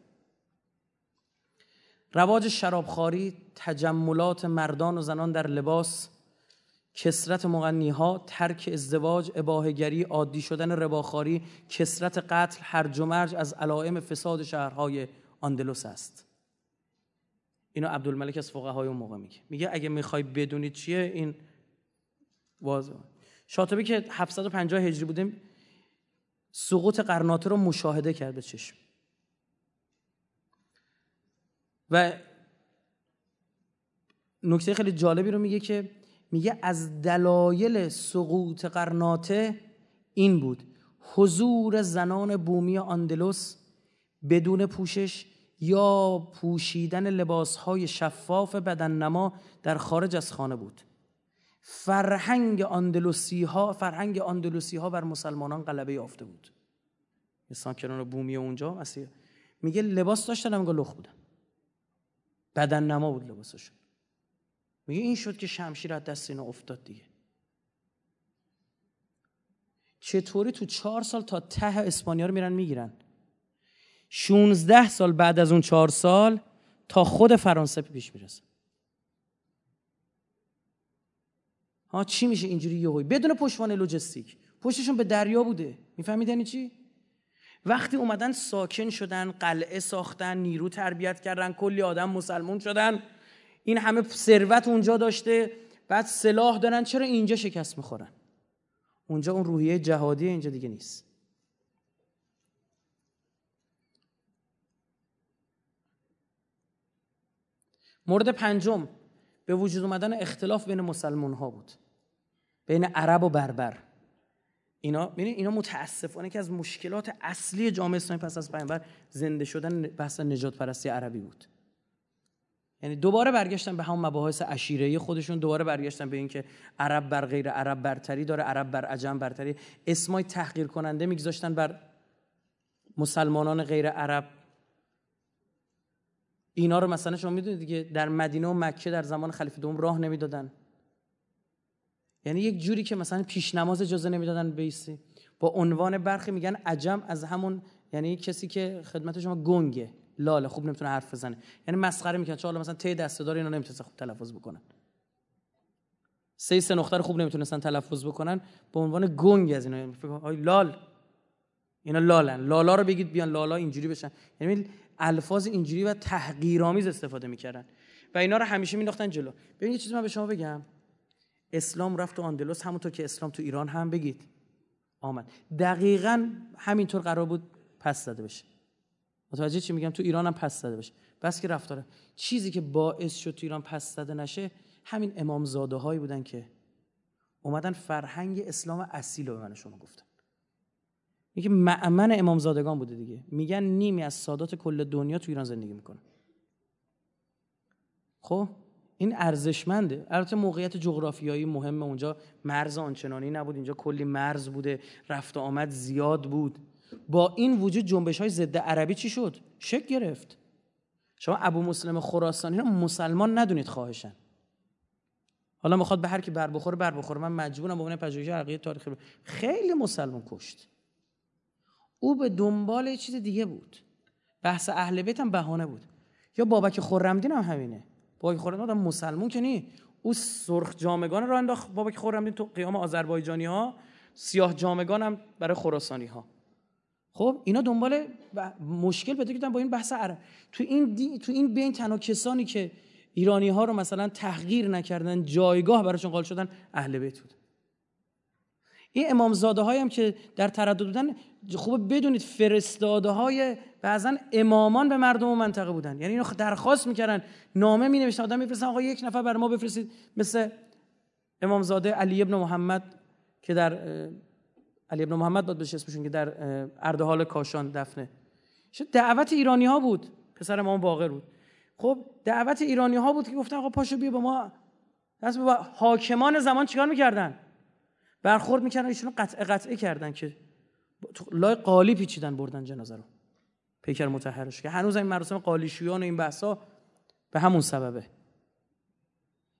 رواج شرابخواری تجملات مردان و زنان در لباس کسرت مغنی ها ترک ازدواج اباهگری عادی شدن رباخاری کسرت قتل هرج و مرج از علائم فساد شهرهای آندلوس است. اینو عبدالملک از فقهای اون موقع میگه. میگه اگه می‌خوای بدونید چیه این واضح. شاطبی که 750 هجری بودیم سقوط قرناطه رو مشاهده کرده چشم. و نکته خیلی جالبی رو میگه که میگه از دلایل سقوط قرناطه این بود. حضور زنان بومی آندلس بدون پوشش یا پوشیدن لباسهای شفاف بدن نما در خارج از خانه بود. فرهنگ اندلوسی ها فرهنگ اندلوسی ها بر مسلمانان غلبه یافته بود. ساکنان بومی اونجا میگه لباس داشتن هم لخ بودن. بدن نما بود لباسشون. میگه این شد که شمشیر از دست اینا افتاد دیگه. چطوری تو چهار سال تا ته اسپانیا رو میرن می‌گیرن؟ 16 سال بعد از اون چهار سال تا خود فرانسه پیش می‌رسه. ها چی میشه اینجوری یهویی بدون پشتوانه لوجستیک. پشتشون به دریا بوده. می‌فهمید یعنی چی؟ وقتی اومدن ساکن شدن قلعه ساختن نیرو تربیت کردن کلی آدم مسلمون شدن این همه ثروت اونجا داشته بعد سلاح دارن چرا اینجا شکست می‌خورن؟ اونجا اون روحیه جهادی اینجا دیگه نیست. مورد پنجم به وجود اومدن اختلاف بین مسلمان ها بود. بین عرب و بربر. اینا اینا متاسفانه که از مشکلات اصلی جامعه اسلامی پس از پیامبر زنده شدن بحث نجات پرستی عربی بود. یعنی دوباره برگشتن به همون مباحث عشیره خودشون دوباره برگشتن به اینکه عرب بر غیر عرب برتری داره عرب بر عجم برتری. اسمای تحقیر کننده میگذاشتن بر مسلمانان غیر عرب. اینا رو مثلا شما می‌دونید دیگه در مدینه و مکه در زمان خلیفه دوم راه نمی‌دادن. یعنی یک جوری که مثلا پیش نماز اجازه نمی‌دادن بیسی با عنوان برخی میگن عجم از همون یعنی کسی که خدمت شما گنگه. لاله خوب نمی‌تونه حرف بزنه. یعنی مسخره می‌کنن چون مثلا ته دستدار اینا نمی‌تونه خوب تلفظ بکنن. سه سه نقطه خوب نمی‌تونستن تلفظ بکنن. به عنوان گنگ از اینا. های لال. اینا لالن. لالا رو بگید بیان لالا اینجوری بشن. یعنی الفاظ اینجوری و تحقیرآمیز استفاده می‌کردن. و اینا رو همیشه مینداختن جلو. ببین یه چیزی من به شما بگم. اسلام رفت تو آندلس همونطور که اسلام تو ایران هم. بگید. آمد. دقیقا همینطور قرار بود پس زده بشه. متوجه چی میگم؟ تو ایران هم پس زده بشه بس که رفتاره. چیزی که باعث شد تو ایران پس زده نشه همین امامزاده هایی بودن که اومدن فرهنگ اسلام اصیل رو به من شما گفتن. میگه معمن امامزادگان بوده دیگه. میگن نیمی از سادات کل دنیا تو ایران زندگی می‌کنه. خب این ارزشمنده. البته موقعیت جغرافیایی مهم اونجا. مرز آنچنانی نبود. اینجا کلی مرز بوده. رفت و آمد زیاد بود. با این وجود جنبش های ضد عربی چی شد؟ شک گرفت. شما ابو مسلم خراسانی رو مسلمان ندونید خواهشن حالا می‌خواد به هر کی بر بخوره بر بخوره. من مجبورم به عنوان پژوهش عقیده تاریخی خیلی مسلمان کشت. او به دنبال چیز دیگه بود. بحث اهل بیت هم بهانه بود. یا بابک خرمدین هم همینه. بابک خرمدین مسلمون که نی. او سرخ جامگان رو انداخت. بابک خرمدین تو قیام آذربایجانی ها سیاه جامگان هم برای خراسانی ها خب اینا دنبال مشکل پیدا کردن با این بحث عرب. تو این تو این بین تنها کسانی که ایرانی ها رو مثلا تحقیر نکردن جایگاه براشون قائل شدن اهل بیت بود. این امامزاده هم که در تردد بودن خوب بدونید فرستاده های بعضا امامان به مردم و منطقه بودن. یعنی اینو درخواست می‌کردن. نامه می نوشتن آدم میفرستن آقا یک نفر بر ما بفرستید. مثل امامزاده علی ابن محمد که در علی ابن محمد داد بشه اسمشون که در اردهال کاشان دفنه. دعوت ایرانی ها بود. پسر امام باقر بود. خب دعوت ایرانی ها بود که گفتن آقا پاشو بیا با ما. دست با حاکمان زمان چیکار می‌کردن؟ برخورد می‌کردن ایشون قطعه قطعه کردن که لای قالی پیچیدن بردن جنازه رو. پیکر متحرش که هنوز این مراسم قالیشویان و این بحثا به همون سببه.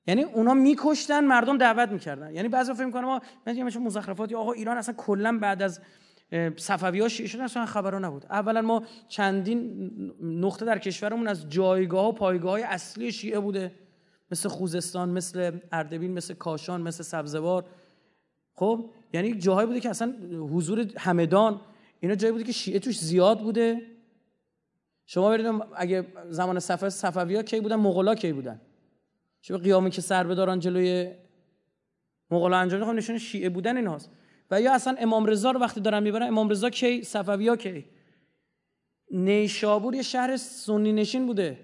یعنی اونا میکشتن مردم دعوت می‌کردن. یعنی بعضی فکر می‌کنن ما مثلا مزخرفاتی آقا ایران اصلا کلا بعد از صفوی ها شیعه اصلا خبرها نبود. اولا ما چندین نقطه در کشورمون از جایگاه و پایگاه های اصلی شیعه بوده. مثل خوزستان مثل اردبیل مثل کاشان مثل سبزوار. خب یعنی جاهایی بوده که اصلا حضور همدان اینا جایی بوده که شیعه توش زیاد بوده. شما برید اگه زمان صفوی صفوی ها کی بودن؟ مغلا کی بودن؟ شما قیامی که سر بدارن جلوی مغلا انجام می‌خوام نشون شیعه بودن ایناست و یا اصلا امام رضا رو وقتی دارن می‌برن امام رضا کی؟ صفوی ها کی؟ نیشابور یه شهر سنی نشین بوده.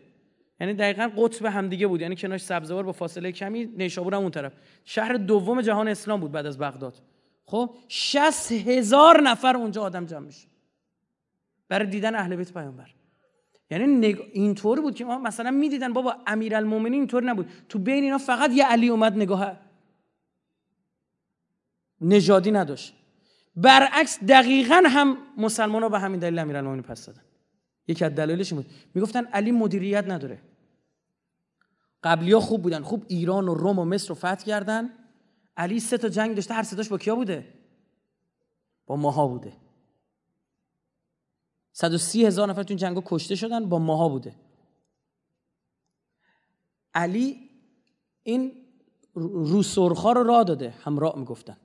یعنی دقیقا قطب همدیگه بود. یعنی کناش سبزوار با فاصله کمی نیشابور هم اون طرف. شهر دوم جهان اسلام بود بعد از بغداد. خب 60 هزار نفر اونجا آدم جمع میشه برای دیدن اهل بیت پیامبر. یعنی نگ... اینطور بود که ما مثلا می‌دیدن بابا امیرالمومنین اینطور نبود. تو بین اینا فقط یه علی اومد نگاه نژادی نداشت. برعکس دقیقا هم مسلمان ها به همین دلیل امیرالمومنین پس دادن. یکی از دلایلش بود. می‌گفتن علی مدیریت نداره. قبلی ها خوب بودن. خوب ایران و روم و مصر رو فتح کردن. علی سه تا جنگ داشته. هر سه با کیا بوده؟ با ماها بوده. 130 هزار نفر تو این جنگ کشته شدن با ماها بوده. علی این رو سرخا رو راه داده همراه می‌گفتن.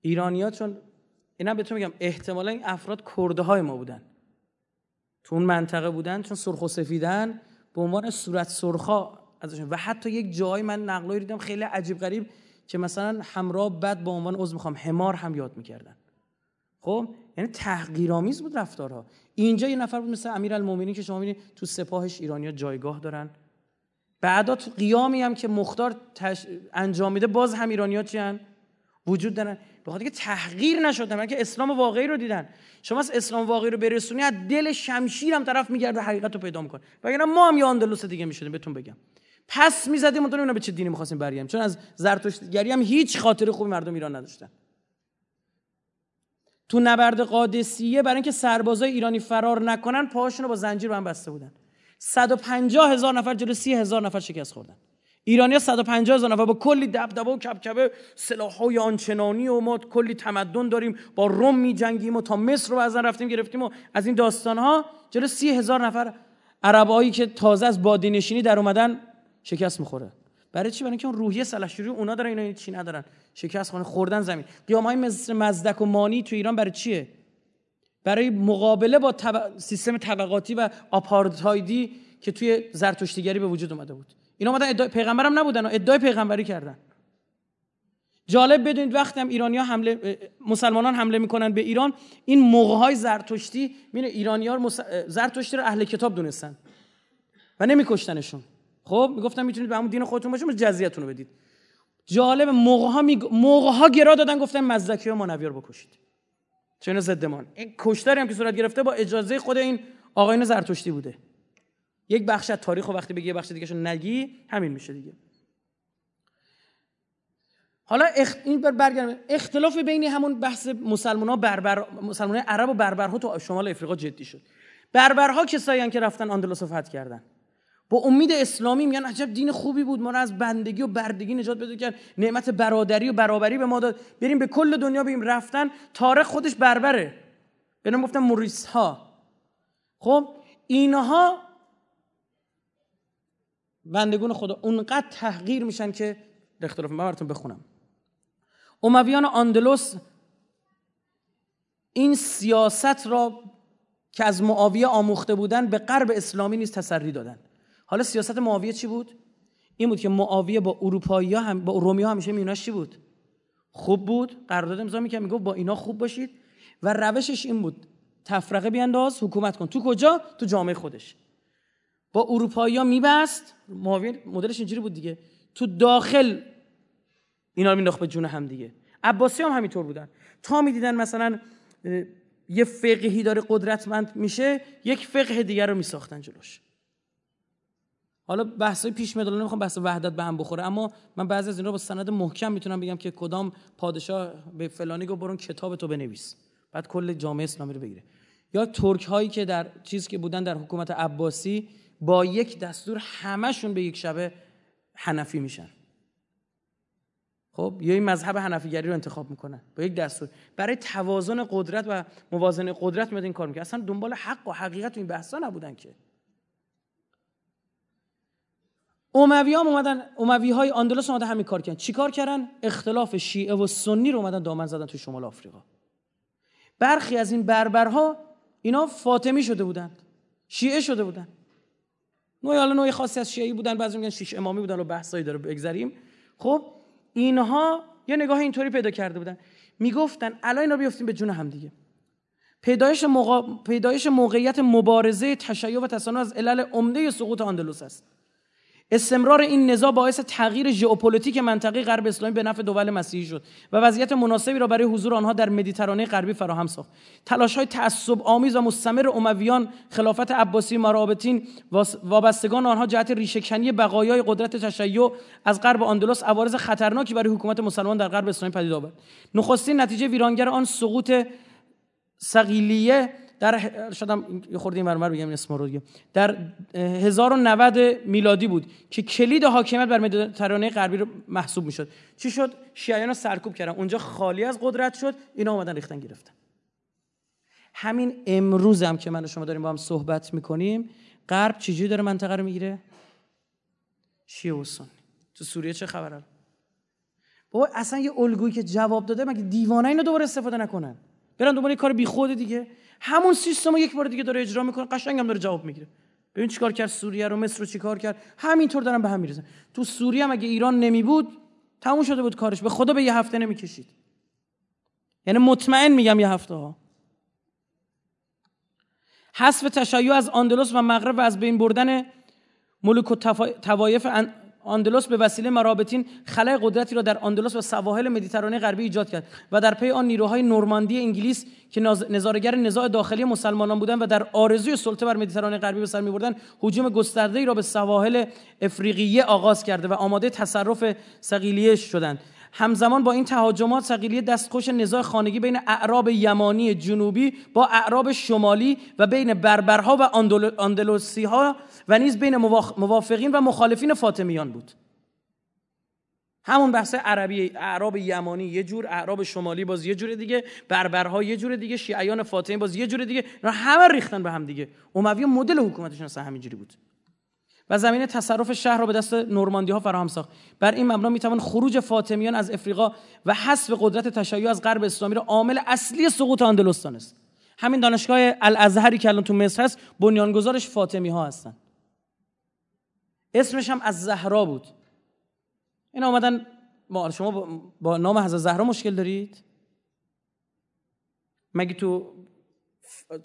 ایرانیات چون اینا بهتون میگم احتمالا این افراد کرده های ما بودن. تو اون منطقه بودن چون سرخ و سفیدن به عنوان صورت سرخا ازشون. و حتی یک جای من نقلایی دیدم خیلی عجیب غریب که مثلا همراه بد با عنوان عضو می‌خوام حمار هم یاد می‌کردن. خب؟ یعنی تحقیرآمیز بود رفتارها. اینجا یه نفر بود مثل امیرالمومنین که شما می‌بینید تو سپاهش ایرانیا جایگاه دارن. بعدا تو قیامی هم که مختار تش... انجام میده باز هم ایرانیا چی وجود دارن. به خاطر که تحقیر نشدن که اسلام واقعی رو دیدن. شما از اسلام واقعی رو برسونی از دل شمشیر هم طرف میگرده حقیقت رو پیدا می‌کنه. وگرنه ما هم یه اندلس دیگه می‌شدیم بهتون بگم. پس می‌زدیم اون به چه دینی می‌خواستیم برگردیم. چون از زرتشتگری هم هیچ خاطر خوبی مردم ایران نداشتن. تو نبرد قادسیه برای اینکه سربازای ایرانی فرار نکنن پاهاشون رو با زنجیر هم بسته بودن. 150 هزار نفر جلو 30 هزار نفر شکست خوردن. ایرانی 150 هزار نفر با کلی دبدبه و کبکبه سلاحهای آنچنانی و ما کلی تمدن داریم با روم می جنگیم و تا مصر رو ازن رفتیم گرفتیم و از این داستان ها جلو 30 هزار نفر عربایی که تازه از بادی در اومدن شکست می‌خوره. برای چی؟ برای اینکه اون روحیه سلحشوری اونا دارن اینا چی ندارن؟ شکست خونه خوردن زمین. قیام های مثل مزدک و مانی تو ایران برای چیه؟ برای مقابله با سیستم طبقاتی و آپارتایدی که توی زرتشتیگری به وجود اومده بود. اینا اومدن ادعای پیغمبرم نبودن و ادعای پیغمبری کردن. جالب بدونید وقتی هم ایرانی ها حمله مسلمانان حمله می‌کنن به ایران این موقع های زرتشتی میره ایرانی ها زرتشتی رو اهل کتاب دونستن و نمیکشتنشون. خب می‌گفتن می‌تونید به همون دین خودتون باشید جزیتون رو بدید. جالب موقع ها, میگ... موقع ها گرا دادن گفتن مزدکی و مانوی رو بکشید چون ضدمان این کشتاری هم که صورت گرفته با اجازه خود این آقایان زرتشتی بوده. یک بخش از تاریخ وقتی بگی یه بخش دیگه نگی همین میشه دیگه. حالا اخ... این بر برگردم اختلاف بین همون بحث مسلمان ها بربر مسلمان عرب و بربرها تو شمال افریقا جدی شد. بربرها کسایی که رفتن اندلس فتح کردن. با امید اسلامی میگن عجب دین خوبی بود. ما رو از بندگی و بردگی نجات بده کرد. نعمت برادری و برابری به ما داد. بریم به کل دنیا بیم رفتن تاریخ خودش بربره. به گفتن موریس ها خب اینها بندگون خدا اونقدر تحقیر میشن که اختلاف من براتون بخونم. امویان آندلوس این سیاست را که از معاویه آموخته بودن به غرب اسلامی نیز تسری دادن. حالا سیاست معاویه چی بود؟ این بود که معاویه با اروپایی هم با رومی ها همیشه میوناش چی بود؟ خوب بود قرارداد امضا می‌کرد می‌گفت با اینا خوب باشید. و روشش این بود تفرقه بیانداز حکومت کن. تو کجا؟ تو جامعه خودش. با اروپایی ها میبست. معاویه مدلش اینجوری بود دیگه. تو داخل اینا رو مینداخت به جون هم دیگه. عباسی هم همینطور بودن. تا می‌دیدن مثلا یه فقهی داره قدرتمند میشه یک فقه دیگر رو میساختن جلوش. حالا بحثای پیش میاد نمی‌خوام بحث وحدت به هم بخوره اما من بعضی از این رو با سند محکم می‌تونم بگم که کدام پادشاه به فلانی گفت برون کتاب تو بنویس. بعد کل جامعه اسلامی رو بگیره. یا ترک هایی که در چیز که بودن در حکومت عباسی با یک دستور همشون به یک شبه حنفی میشن. خب یا این مذهب حنفیگری رو انتخاب می‌کنن با یک دستور. برای توازن قدرت و موازنه قدرت میاد این کار می‌کنن اصلا دنبال حق و حقیقت این بحثا نبودن که. اموی ها اومدن اموی های آندلس اومدن همین کار کردن. چیکار کردن؟ اختلاف شیعه و سنی رو اومدن دامن زدن تو شمال آفریقا. برخی از این بربرها اینا فاطمی شده بودند. شیعه شده بودن نوعی حالا نوعی خاصی از شیعی بودن بعضی میگن شیش امامی بودن و بحثایی داره بگذریم. خب اینها یه نگاه اینطوری پیدا کرده بودن. می‌گفتن الان اینا بیافتیم به جون هم دیگه پیدایش, پیدایش موقعیت مبارزه تشیع و تسنن از علل عمده سقوط آندلوس است. استمرار این نزاع باعث تغییر ژئوپلیتیک منطقه غرب اسلامی به نفع دول مسیحی شد و وضعیت مناسبی را برای حضور آنها در مدیترانه غربی فراهم ساخت. تلاش های تعصب آمیز و مستمر امویان خلافت عباسی مرابطین وابستگان آنها جهت ریشهکنی بقایای قدرت تشیع از غرب آندلس عوارض خطرناکی برای حکومت مسلمان در غرب اسلامی پدید آورد. نخستین نتیجه ویرانگر آن سقوط سقیلیه در شدم یه خورده این بگم اسم رو دیگه. در 1090 میلادی بود که کلید حاکمیت بر مدیترانه غربی رو محسوب می‌شد. چی شد؟ شیعیان رو سرکوب کردن. اونجا خالی از قدرت شد اینا اومدن ریختن گرفتن. همین امروز هم که من و شما داریم با هم صحبت می‌کنیم غرب چجوری داره منطقه رو می‌گیره؟ شیعه و سنی. تو سوریه چه خبره بابا اصلا یه الگویی که جواب داده مگه دیوانه اینو دوباره استفاده نکنن؟ برن دنبال کار بیخود دیگه. همون سیستم رو یک بار دیگه داره اجرا می‌کنه قشنگ هم داره جواب می‌گیره. ببین چیکار کرد سوریه رو مصر رو چیکار کرد؟ همینطور دارن به هم می‌رسن تو سوریه هم اگه ایران نمی بود تموم شده بود کارش. به خدا به یه هفته نمی‌کشید. یعنی مطمئن میگم یه هفته ها. حذف تشیع از آندلس و مغرب و از بین بردن ملوک و توایف آندلس به وسیله مرابطین خلای قدرتی را در آندلس و سواحل مدیترانه غربی ایجاد کرد و در پی آن نیروهای نورماندی انگلیس که نظارگر نزاع داخلی مسلمانان بودند و در آرزوی سلطه بر مدیترانه غربی به سر می‌بردند هجوم گسترده‌ای را به سواحل افریقیه آغاز کرده و آماده تصرف سقیلیه شدند. همزمان با این تهاجمات سقیلیه دستخوش نزاع خانگی بین اعراب یمانی جنوبی با اعراب شمالی و بین بربرها و اندلوسی ها و نیز بین موافقین و مخالفین فاطمیان بود. همون بحث عربی اعراب یمانی یه جور اعراب شمالی باز یه جور دیگه بربرها یه جور دیگه شیعیان فاطمی باز یه جور دیگه همه ریختن به هم دیگه. اموی مدل حکومتشون اصلا همینجوری بود. و زمین تصرف شهر را به دست نورماندی ها فراهم ساخت. بر این مبنا می‌توان خروج فاطمیان از افریقا و حذف قدرت تشیع از غرب اسلامی را عامل اصلی سقوط اندلس دانست همین دانشگاه الازهری که الان تو مصر هست بنیانگذارش فاطمی ها هستن. اسمش هم از زهرا بود. این آمدن ما شما با نام حضرت زهرا مشکل دارید؟ مگه تو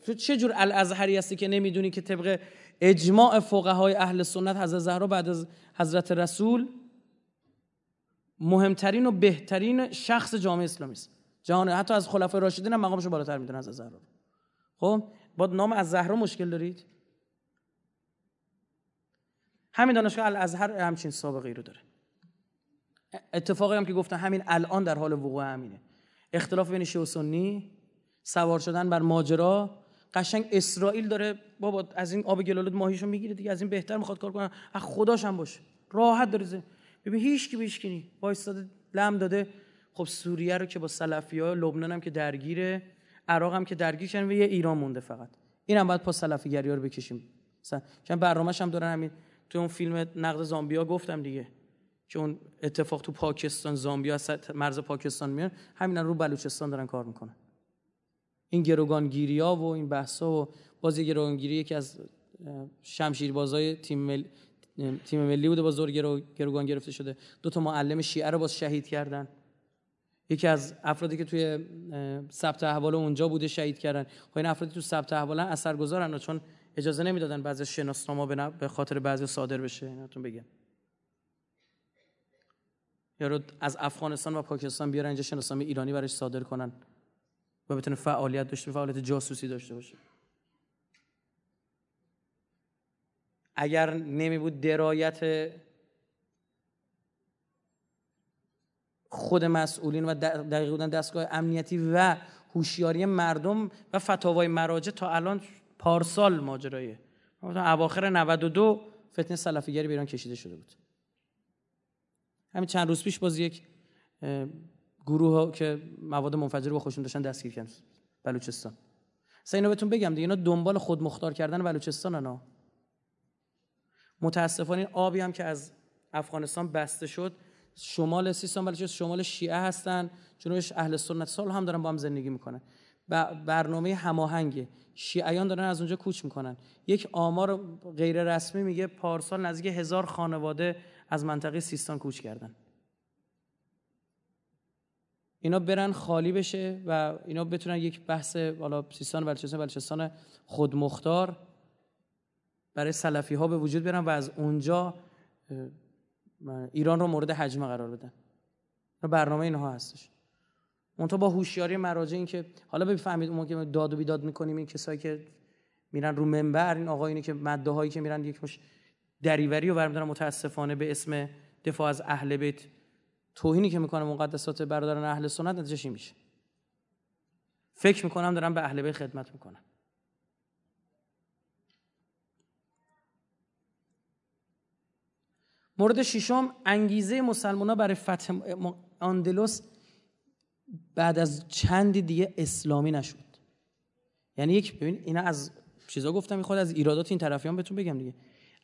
تو چه جور الازهری هستی که نمی‌دونی که طبق اجماع فقهای اهل سنت حضرت زهرا بعد از حضرت رسول مهمترین و بهترین شخص جامعه اسلامی است؟ جهان حتی از خلفای راشدین هم مقامش بالاتر می‌دونن از زهرا. خب با نام از زهرا مشکل دارید؟ همین دانشگاه الازهر همچین سابقه ای رو داره. اتفاقی هم که گفتن همین الان در حال وقوع همینه. اختلاف بین شیعه و سنی سوار شدن بر ماجرا. قشنگ اسرائیل داره بابا از این آب گلالود ماهیشو می‌گیره دیگه از این بهتر می‌خواد کار کنه. از خداش هم باشه. راحت داره ببین هیچ کی بهش کنی وایستاده لم داده. خب سوریه رو که با سلفیا لبنان هم که درگیره عراق هم که درگیر شدن و یه ایران مونده فقط. این هم باید پا سلفی رو بکشیم. مثلا چون برنامه‌ش هم دارن همین تو اون فیلم نقد زامبیا گفتم دیگه. که اون اتفاق تو پاکستان زامبیا مرز پاکستان میان همین رو بلوچستان دارن کار می‌کنن. این گروگانگیری ها و این بحث ها و بازی گروگانگیری یکی از شمشیربازای تیم مل... تیم ملی بوده با زور گروگان گرفته شده. دو تا معلم شیعه رو باز شهید کردن. یکی از افرادی که توی ثبت احوال اونجا بوده شهید کردن. خب این افرادی تو ثبت احوالن اثرگذارن چون اجازه نمی‌دادن بعضی شناسنامه به خاطر بعضی صادر بشه ایناتون بگم. یا از افغانستان و پاکستان بیارن اینجا شناسنامه ایرانی براش صادر کنن و بتونه فعالیت داشته فعالیت جاسوسی داشته باشه. اگر نمی بود درایت خود مسئولین و دقیق بودن دستگاه امنیتی و هوشیاری مردم و فتاوای مراجع تا الان پارسال ماجرایه اواخر 92 فتنه سلفیگری به ایران کشیده شده بود. همین چند روز پیش باز یک گروه ها که مواد منفجر با خودشون داشتن دستگیر کردن. بلوچستان. سه اینو بهتون بگم دیگه اینا دنبال خود مختار کردن بلوچستان انا متاسفانه این آبی هم که از افغانستان بسته شد شمال سیستان بلوچستان شمال شیعه هستن جنوبش اهل سنت سال هم دارن با هم زندگی می‌کنن. برنامه هماهنگ شیعیان دارن از اونجا کوچ می‌کنن. یک آمار غیر رسمی میگه پارسال نزدیک هزار خانواده از منطقه سیستان کوچ کردن. اینا برن خالی بشه و اینا بتونن یک بحث والا سیستان بلوچستان بلوچستان خودمختار برای سلفی ها به وجود بیارن و از اونجا ایران رو مورد حجمه قرار بدن. برنامه اینها هستش. منتها با هوشیاری مراجع این که حالا بفهمید اون که داد و بیداد می‌کنیم این کسایی که میرن رو منبر این آقایونی که مده هایی که میرن یک مش دریوری رو برمیدارن متاسفانه به اسم دفاع از اهل بیت. توهینی که می‌کنه مقدسات برادران اهل سنت نتیجه میشه. فکر می‌کنم دارم به اهل بیت خدمت می‌کنم مورد ششم انگیزه مسلمان برای فتح آندلوس بعد از چندی دیگه اسلامی نشد. یعنی یک ببین اینا از چیزا گفتم می‌خواد از ایرادات این طرفیان بهتون بگم دیگه.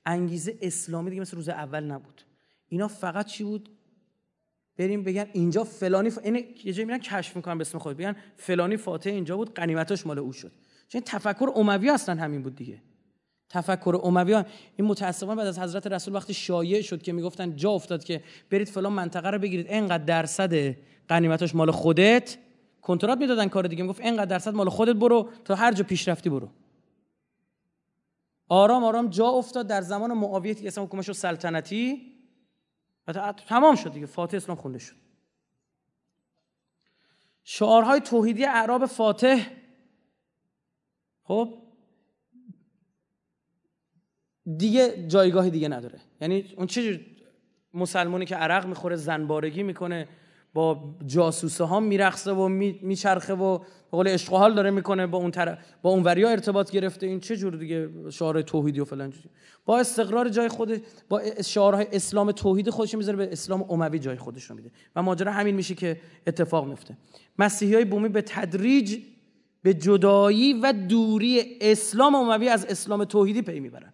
انگیزه اسلامی دیگه مثل روز اول نبود. اینا فقط چی بود؟ بریم بگن اینجا فلانی ف... این یه جایی میرن کشف می‌کنن به اسم خود. بگن فلانی فاتح اینجا بود غنیمتاش مال او شد. چون تفکر اموی اصلا همین بود دیگه. تفکر اموی این متاسفانه بعد از حضرت رسول وقتی شایع شد که می‌گفتن جا افتاد که برید فلان منطقه رو بگیرید. اینقدر درصد غنیمتاش مال خودت. کنترات می‌دادن کار دیگه. می‌گفت اینقدر درصد مال خودت برو تا هر جا پیشرفتی برو. آرام آرام جا افتاد در زمان معاویه اسم حکومتش سلطنتی. و تمام شد دیگه. فاتح اسلام خونده شد. شعارهای توحیدی اعراب فاتح. خب؟ دیگه جایگاه دیگه نداره. یعنی اون چه مسلمانی که عرق می‌خوره زنبارگی می‌کنه با جاسوسه ها میرخصه و میچرخه و قول عشق حال داره می‌کنه با اون طرف با اون وریا ارتباط گرفته. این چه جور دیگه شعار توحیدی و فلان با استقرار جای خود با شعارهای اسلام توحید خودش می‌ذاره به اسلام اموی جای خودش رو میده. و ماجرا همین میشه که اتفاق میفته. مسیحی های بومی به تدریج به جدایی و دوری اسلام اموی از اسلام توحیدی پی می‌برن.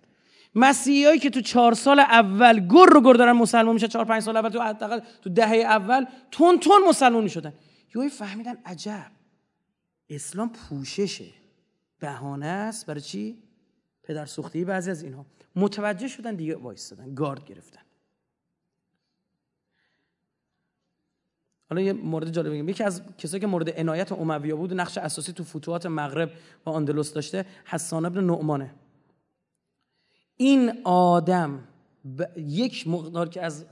مسیحیایی که تو چهار سال اول گر رو گر دارن مسلمان میشه چهار پنج سال اول تو حداقل تو دهه اول تون تون مسلمان می‌شدن. یهو فهمیدن عجب. اسلام پوششه. بهانه است. برای چی؟ پدر سوختی بعضی از اینها. متوجه شدن دیگه وایستادن. گارد گرفتن. حالا یه مورد جالب بگم یکی از کسایی که مورد عنایت امویه بود نقش اساسی تو فتوحات مغرب و اندلس داشته حسان ابن نعمانه. این آدم یک مقدار که از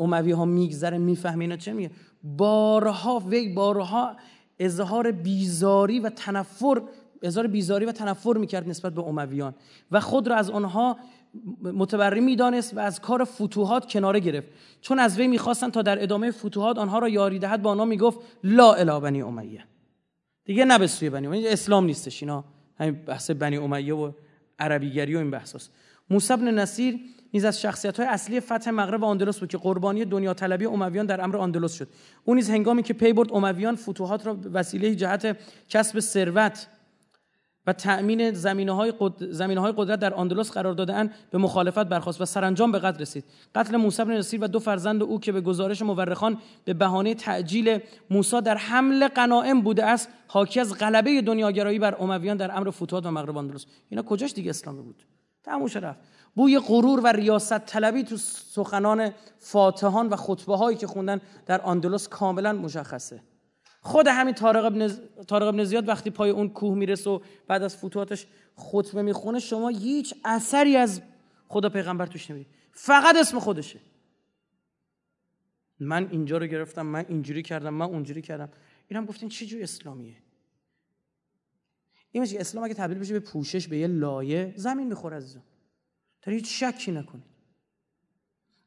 اموی ها میگذره می‌فهمه اینا چه میگه. بارها وی بارها اظهار بیزاری و تنفر اظهار بیزاری و تنفر می‌کرد نسبت به امویان و خود را از آنها متبری می‌دانست و از کار فتوحات کناره گرفت. چون از وی می‌خواستن تا در ادامه فتوحات آنها را یاری دهد با آنها می‌گفت لا اله بنی امیه دیگه نه به بنی امیه اسلام نیستش اینا. همین بحث بنی امیه و عربیگری و این بحثاست موسی بن نصیر نیز از شخصیت های اصلی فتح مغرب و اندلس بود که قربانی دنیا طلبی امویان در امر اندلس شد. اون نیز هنگامی که پی برد امویان فتوحات را وسیله جهت کسب ثروت و تأمین زمینه های, های قدرت در اندلس قرار دادن به مخالفت برخواست و سرانجام به قتل رسید. قتل موسی بن نصیر و دو فرزند او که به گزارش مورخان به بهانه تعجیل موسی در حمل قنائم بوده است حاکی از غلبه دنیاگرایی بر امویان در امر فتوحات و مغرب اندلس اینا کجاش دیگه اسلامی بود؟ تموش رفت. بوی غرور و ریاست طلبی تو سخنان فاتحان و خطبه هایی که خوندن در اندلس کاملا مشخصه. خود همین طارق ابن, طارق ابن زیاد وقتی پای اون کوه می‌رسه و بعد از فتوحاتش خطبه می‌خونه شما هیچ اثری از خدا پیغمبر توش نمی‌دید فقط اسم خودشه. من اینجا رو گرفتم من اینجوری کردم من اونجوری کردم. اینم گفتین چه جور اسلامیه؟ این میشه اسلام اگه تبدیل بشه به پوشش به یه لایه زمین می‌خوره از در هیچ شکی نکنید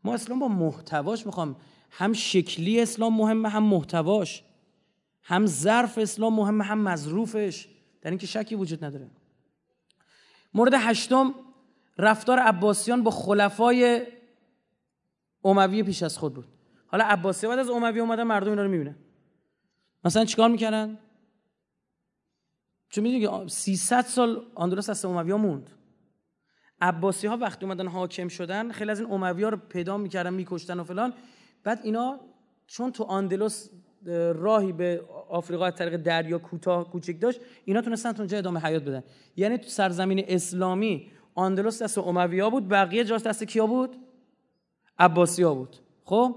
ما اسلام با محتواش می‌خوام. هم شکلی اسلام مهمه هم محتواش. هم ظرف اسلام مهمه هم مظروفش در اینکه شکی وجود نداره. مورد هشتم رفتار عباسیان با خلفای اموی پیش از خود بود. حالا عباسی بعد از اموی اومدن مردم اینا رو می‌بینن. مثلا چیکار می‌کردن؟ چون می‌دونی 300 سال اندلس از اموی ها موند. عباسی ها وقتی اومدن حاکم شدن خیلی از این اموی ها رو پیدا می‌کردن میکشتن و فلان. بعد اینا چون تو اندلس راهی به آفریقا از طریق دریا کوتاه کوچک داشت اینا تونستن اونجا ادامه حیات بدن. یعنی تو سرزمین اسلامی اندلس دست ها بود بقیه جاست دست کیا بود؟ عباسی ها بود. خب؟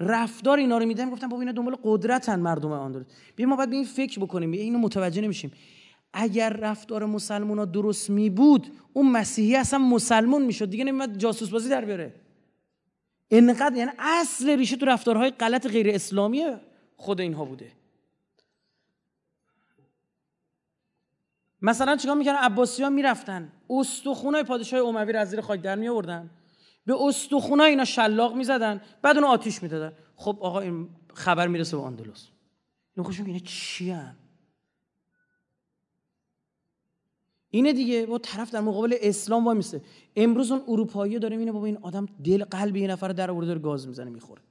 رفتار اینا رو میدن گفتن بابا اینا دنبال قدرتن مردم اندلس بیا ما باید به این فکر بکنیم اینو متوجه نمیشیم. اگر رفتار مسلمان ها درست می بود اون مسیحی اصلا مسلمون می‌شد. دیگه نمیاد جاسوس بازی در بیاره. اینقدر یعنی اصل ریشه تو رفتارهای غلط غیر اسلامی خود اینها بوده. مثلا چیکار می‌کردن؟ عباسیان می‌رفتن. استخونای پادشاه اموی را از زیر خاک در می آوردن به استخونای اینا شلاق می‌زدن. بعد اون آتیش می‌دادن. خب آقا این خبر می‌رسه به اندلس اینو خوشم اینه چی اینه دیگه. با طرف در مقابل اسلام وای میسه. امروز اون اروپایی داره اینه بابا این آدم دل قلب یه نفر در آورده داره گاز می‌زنه می‌خوره.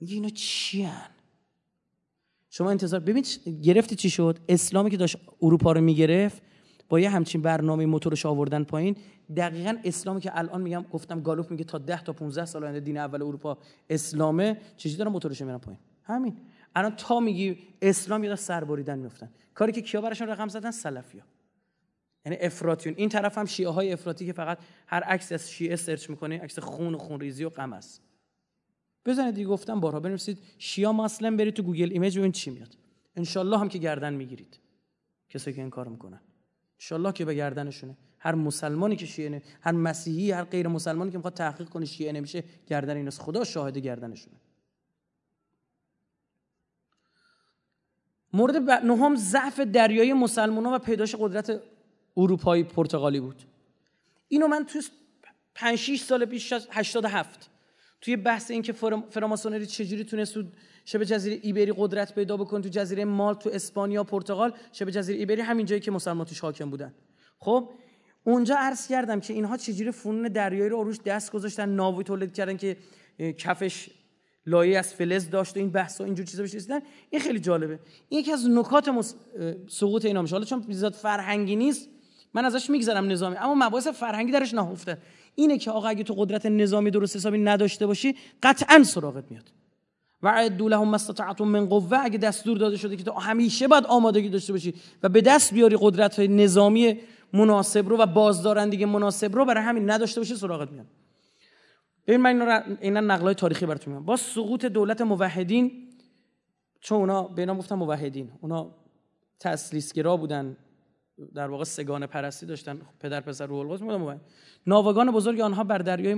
میگه اینا چی شما انتظار ببین گرفتی چی شد؟ اسلامی که داشت اروپا رو می‌گرفت با یه همچین برنامه موتورش آوردن پایین. دقیقا اسلامی که الان میگم گفتم گالوف میگه تا 10 تا 15 سال آینده دین اول اروپا اسلامه چیزی داره موتورش میرن پایین؟ همین. الان تا میگی اسلام یه سربریدن میفتن کاری که کیا براشون رقم زدن؟ سلفیا. یعنی افراطیون. این طرف هم شیعه های افراطی که فقط هر عکس از شیعه سرچ می‌کنه عکس خون و خونریزی و قمه است. بزنید دیگه گفتم بارها بنویسید. Shia Muslim برید تو Google Image ببینید چی میاد. انشالله هم که گردن می‌گیرید. کسی که این کار می‌کنن. انشالله که به گردنشونه. هر مسلمانی که شیعه نه هر مسیحی هر غیر مسلمانی که می‌خواد تحقیق کنه شیعه نمیشه گردن ایناست خدا شاهد گردنشونه. مورد نهم ضعف دریایی مسلمان و پیداش قدرت اروپایی پرتغالی بود. اینو من تو 5 6 سال پیش 87 توی بحث این که فراماسونری چجوری تونست تو شبه جزیره ایبری قدرت پیدا بکنه تو جزیره مال تو اسپانیا پرتغال شبه جزیره ایبری همین جایی که مسلمان توش حاکم بودن. خب اونجا عرض کردم که اینها چجوری فنون دریایی رو روش دست گذاشتن ناوی تولید کردن که کفش لایه از فلز داشت و این بحث و اینجور چیزا بهش رسیدن. این خیلی جالبه. این یکی از نکات مس... سقوط اینا میشه حالا چون زیاد فرهنگی نیست من ازش میگذرم نظامی اما مباحث فرهنگی درش نهفته. اینه که آقا اگه تو قدرت نظامی درست حسابی نداشته باشی قطعا سراغت میاد. و عدو لهم استطعتم من قوه اگه دستور داده شده که تو همیشه باید آمادگی داشته باشی و به دست بیاری قدرت های نظامی مناسب رو و بازدارندگی مناسب رو برای همین نداشته باشی سراغت میاد. ببین من اینا نقلای تاریخی براتون میگم. با سقوط دولت موحدین چون اونا به اینا گفتن موحدین اونا تسلیسگرا بودن. در واقع سگان پرستی داشتن پدر پسر روح القدس بودن ناوگان بزرگ آنها بر دریای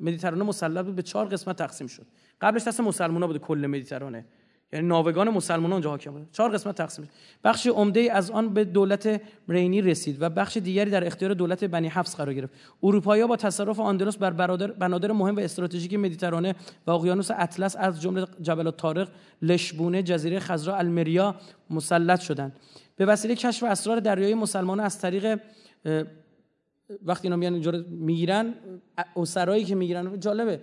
مدیترانه مسلط بود به چهار قسمت تقسیم شد. قبلش دست مسلمونا بود کل مدیترانه. یعنی ناوگان مسلمان اونجا حاکم بود. چهار قسمت تقسیم شد. بخش عمده از آن به دولت رینی رسید و بخش دیگری در اختیار دولت بنی حفص قرار گرفت. اروپایی‌ها با تصرف آندلس بر برادر بنادر مهم و استراتژیک مدیترانه و اقیانوس اطلس از جمله جبل طارق لشبونه جزیره خضرا المریا مسلط شدند. به وسیله کشف اسرار دریای مسلمان از طریق وقتی اینا میان اینجا می‌گیرن اسرایی که می‌گیرن جالبه.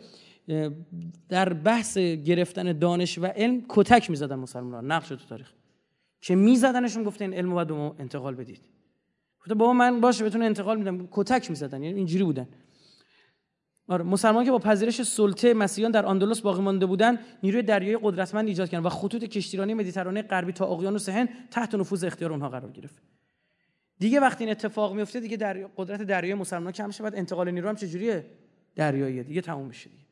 در بحث گرفتن دانش و علم کتک می‌زدن مسلمان نقش تو تاریخ. که میزدنشون گفته این علم باید انتقال بدید. گفته بابا من باشه بتونه انتقال میدم. کتک می‌زدن یعنی اینجوری بودن. آره مسلمان که با پذیرش سلطه مسیحیان در اندلس باقی مانده بودند نیروی دریایی قدرتمند ایجاد کردند و خطوط کشتیرانی مدیترانه غربی تا اقیانوس هند تحت نفوذ اختیار اونها قرار گرفت. دیگه وقتی این اتفاق میفته دیگه در قدرت دریایی مسلمان کم شه بعد انتقال نیرو هم چجوریه دریاییه؟ دیگه تموم میشه دیگه.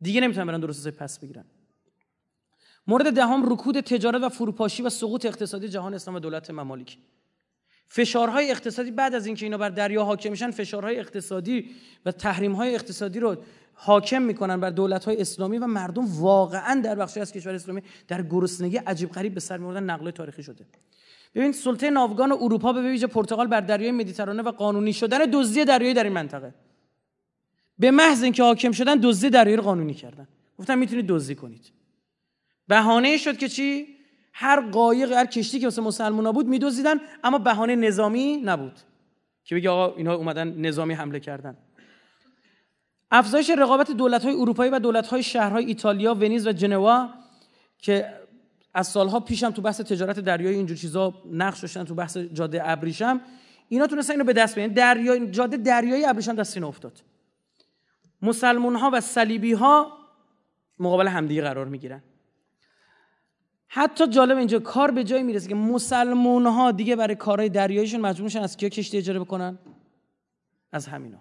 دیگه نمی‌تونن برن درست پس بگیرن. مورد دهم رکود تجارت و فروپاشی و سقوط اقتصادی جهان اسلام و دولت ممالک. فشارهای اقتصادی بعد از اینکه اینا بر دریا حاکم میشن فشارهای اقتصادی و تحریمهای اقتصادی رو حاکم می‌کنن بر دولت‌های اسلامی و مردم واقعا در بخشی از کشور اسلامی در گرسنگی عجیب غریب به سر میبردن نقل تاریخی شده. ببین سلطه ناوگان اروپا به ویژه پرتغال بر دریای مدیترانه و قانونی شدن دزدی دریایی در این منطقه. به محض اینکه حاکم شدن دزدی دریایی رو قانونی کردن. گفتن می‌تونید دزدی کنید. بهانه شد که چی؟ هر قایق هر کشتی که واسه مسلمونا بود میدوزیدن اما بهانه نظامی نبود. که بگه آقا اینها اومدن نظامی حمله کردن؟ افزایش رقابت دولت های اروپایی و دولت های شهرهای ایتالیا ونیز و جنوا که از سالها پیشم تو بحث تجارت دریایی اینجور چیزا نقش داشتن تو بحث جاده ابریشم اینا تونستن اینو به دست بیارن. دریای جاده دریایی ابریشم دست اینا افتاد. مسلمون ها و صلیبی ها مقابل همدیگه قرار می‌گیرن. حتی جالب اینجا کار به جایی می‌رسه که مسلمون ها دیگه برای کارهای دریاییشون مجبور میشن از کیا کشتی اجاره بکنن؟ از همینا.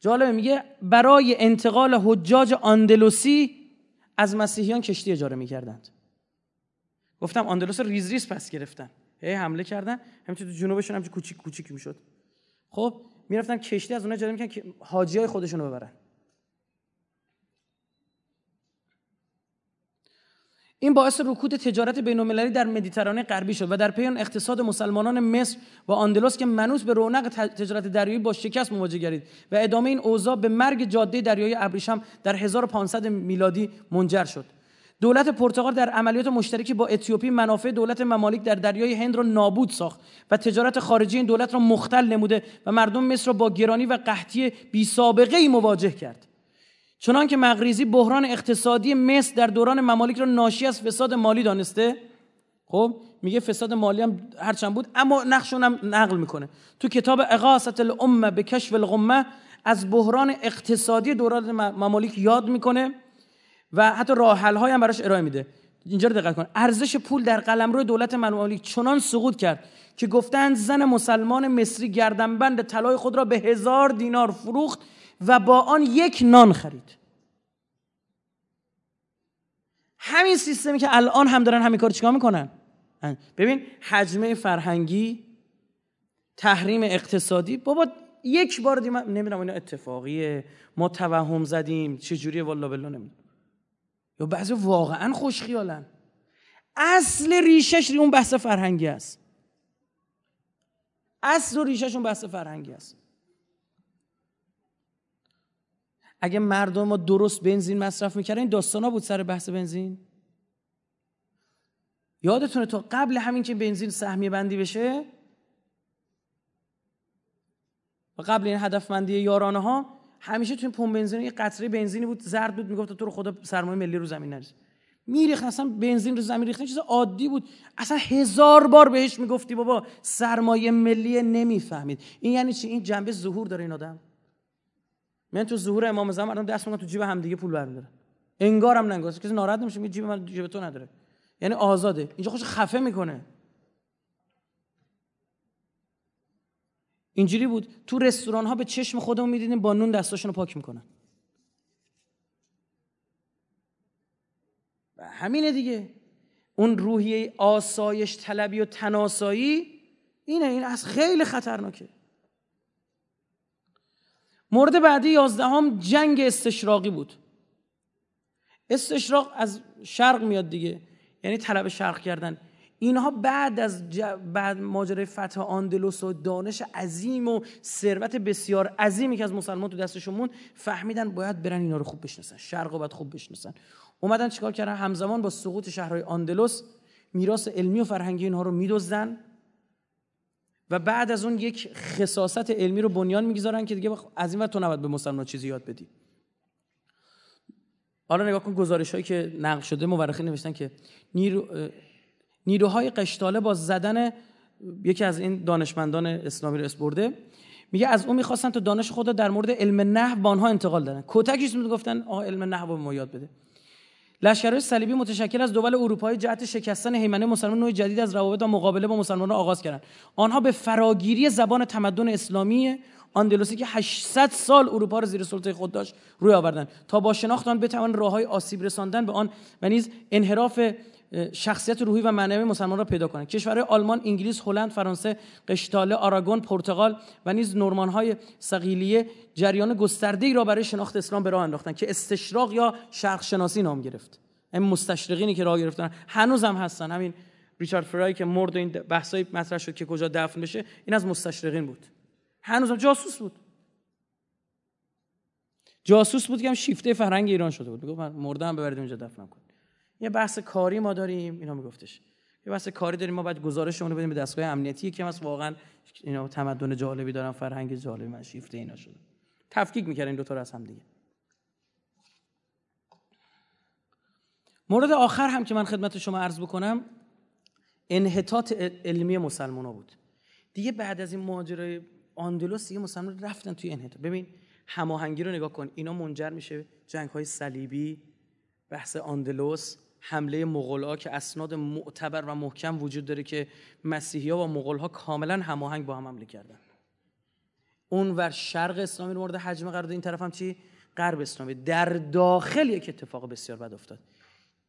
جالبه میگه برای انتقال حجاج آندلوسی از مسیحیان کشتی اجاره می‌کردند. گفتم آندلوس ریز ریز پس گرفتن. هی حمله کردن همینطور تو جنوبشون هم کوچیک کوچیک می‌شد. خب می‌رفتن کشتی از اونها اجاره می‌کردن که حاجی های ببرن. این باعث رکود تجارت بین‌المللی در مدیترانه غربی شد و در پی اقتصاد مسلمانان مصر و آندلس که منوط به رونق تجارت دریایی با شکست مواجه گردید و ادامه این اوضاع به مرگ جاده دریایی ابریشم در 1500 میلادی منجر شد. دولت پرتغال در عملیات مشترکی با اتیوپی منافع دولت ممالک در دریای هند را نابود ساخت و تجارت خارجی این دولت را مختل نموده و مردم مصر را با گرانی و قحطی بی سابقه ای مواجه کرد. چنان که مغریزی بحران اقتصادی مصر در دوران ممالک را ناشی از فساد مالی دانسته. خب میگه فساد مالی هم هرچند بود اما نقشون هم نقل می‌کنه. تو کتاب اقاست الامه به کشف الغمه از بحران اقتصادی دوران ممالک یاد می‌کنه و حتی راه حل هم براش ارائه میده. اینجا رو دقت کن. ارزش پول در قلمرو دولت ممالک چنان سقوط کرد که گفتند زن مسلمان مصری گردنبند طلای خود را به هزار دینار فروخت و با آن یک نان خرید. همین سیستمی که الان هم دارن همین کار چیکار می‌کنن؟ ببین حجمه فرهنگی تحریم اقتصادی. بابا یک بار دیگه نمی‌دونم اینا اتفاقیه. ما توهم زدیم چه جوریه؟ والله بالله نمی‌دونم. یا بعضی واقعا خوشخیالن. اصل ریشش اون بحث فرهنگی است. اصل و ریشش اون بحث فرهنگی است. اگه مردم ما درست بنزین مصرف می‌کردن این داستانا بود سر بحث بنزین؟ یادتونه تو قبل همین که بنزین سهمیه بندی بشه؟ و قبل این هدفمندی یارانه ها همیشه توی پمپ بنزین یه قطره بنزینی بود زرد بود می‌گفت تو رو خدا سرمایه ملی رو زمین نریز. میریخت اصلا بنزین رو زمین ریختن چیز عادی بود. اصلا هزار بار بهش می‌گفتی بابا سرمایه ملی نمی‌فهمید. این یعنی چی؟ این جنبه ظهور داره این آدم. من تو ظهور امام زمان مردم دست می‌کنن تو جیب همدیگه پول برمیدارن انگارم ننگاست کسی ناراحت نمیشه میگه جیب من جیب تو نداره. یعنی آزاده. اینجا خوش خفه می‌کنه. اینجوری بود. تو رستوران ها به چشم خودمون می‌دیدیم با نون دستاشون رو پاک می‌کنن. و همینه دیگه. اون روحیه آسایش طلبی و تناسایی اینه. این از خیلی خطرناکه. مورد بعدی یازدهم جنگ استشراقی بود. استشراق از شرق میاد دیگه یعنی طلب شرق کردن. اینها بعد از ج... بعد ماجرای فتح آندلوس و دانش عظیم و ثروت بسیار عظیمی که از مسلمان تو دستشون موند فهمیدن باید برن اینا رو خوب بشناسن شرق رو باید خوب بشناسن. اومدن چیکار کردن؟ همزمان با سقوط شهرهای آندلوس میراث علمی و فرهنگی اینها رو میدزدن. و بعد از اون یک خصاصت علمی رو بنیان می‌گذارن که دیگه از این وقت تو نباید به مسلمان چیزی یاد بدی. حالا نگاه کن گزارش هایی که نقل شده مورخین نوشتن که نیرو نیروهای قشتاله با زدن یکی از این دانشمندان اسلامی رو اسپرده میگه از اون می‌خواستن تا دانش خود در مورد علم نحو با آنها انتقال دادن. کتکش گفتن آقا علم نحو به ما یاد بده. لشکرهای صلیبی متشکل از دول اروپایی جهت شکستن هیمنه مسلمان نوع جدید از روابط و مقابله با مسلمانان آغاز کردند. آنها به فراگیری زبان تمدن اسلامی آندلوسی که 800 سال اروپا را زیر سلطه خود داشت روی آوردن تا با شناخت آن بتوان راههای آسیب رساندن به آن و نیز انحراف شخصیت روحی و معنوی مسلمان را پیدا کنند کشورهای آلمان انگلیس هلند فرانسه قشتاله آراگون پرتغال و نیز نورمان های سقیلیه جریان گسترده ای را برای شناخت اسلام به راه انداختند که استشراق یا شرق شناسی نام گرفت. این مستشرقینی که راه گرفتن هنوز هم هستن. همین ریچارد فرای که مرد این بحثای مطرح شد که کجا دفن بشه این از مستشرقین بود. هنوز هم جاسوس بود. جاسوس بود که هم شیفته فرهنگ ایران شده بود. می‌گفت مردم ببرید اونجا دفنم کن یه بحث کاری ما داریم اینا میگفتش. یه بحث کاری داریم ما باید گزارش اون بدیم به دستگاه امنیتی که مثلا واقعا اینا تمدن جالبی دارن فرهنگ جالبی من شیفته اینا شده. تفکیک می‌کردن این دو تا از هم دیگه. مورد آخر هم که من خدمت شما عرض بکنم انحطاط علمی مسلمان بود. دیگه بعد از این ماجرای آندلوس دیگه مسلمان رفتن توی انحطاط. ببین هماهنگی رو نگاه کن. اینا منجر میشه جنگ های صلیبی بحث آندلوس حمله مغول که اسناد معتبر و محکم وجود داره که مسیحی ها و مغول ها کاملا هماهنگ با هم حمله کردن. اون ور شرق اسلامی رو مورد حجمه قرار این طرف هم چی؟ غرب اسلامی. در داخل یک اتفاق بسیار بد افتاد.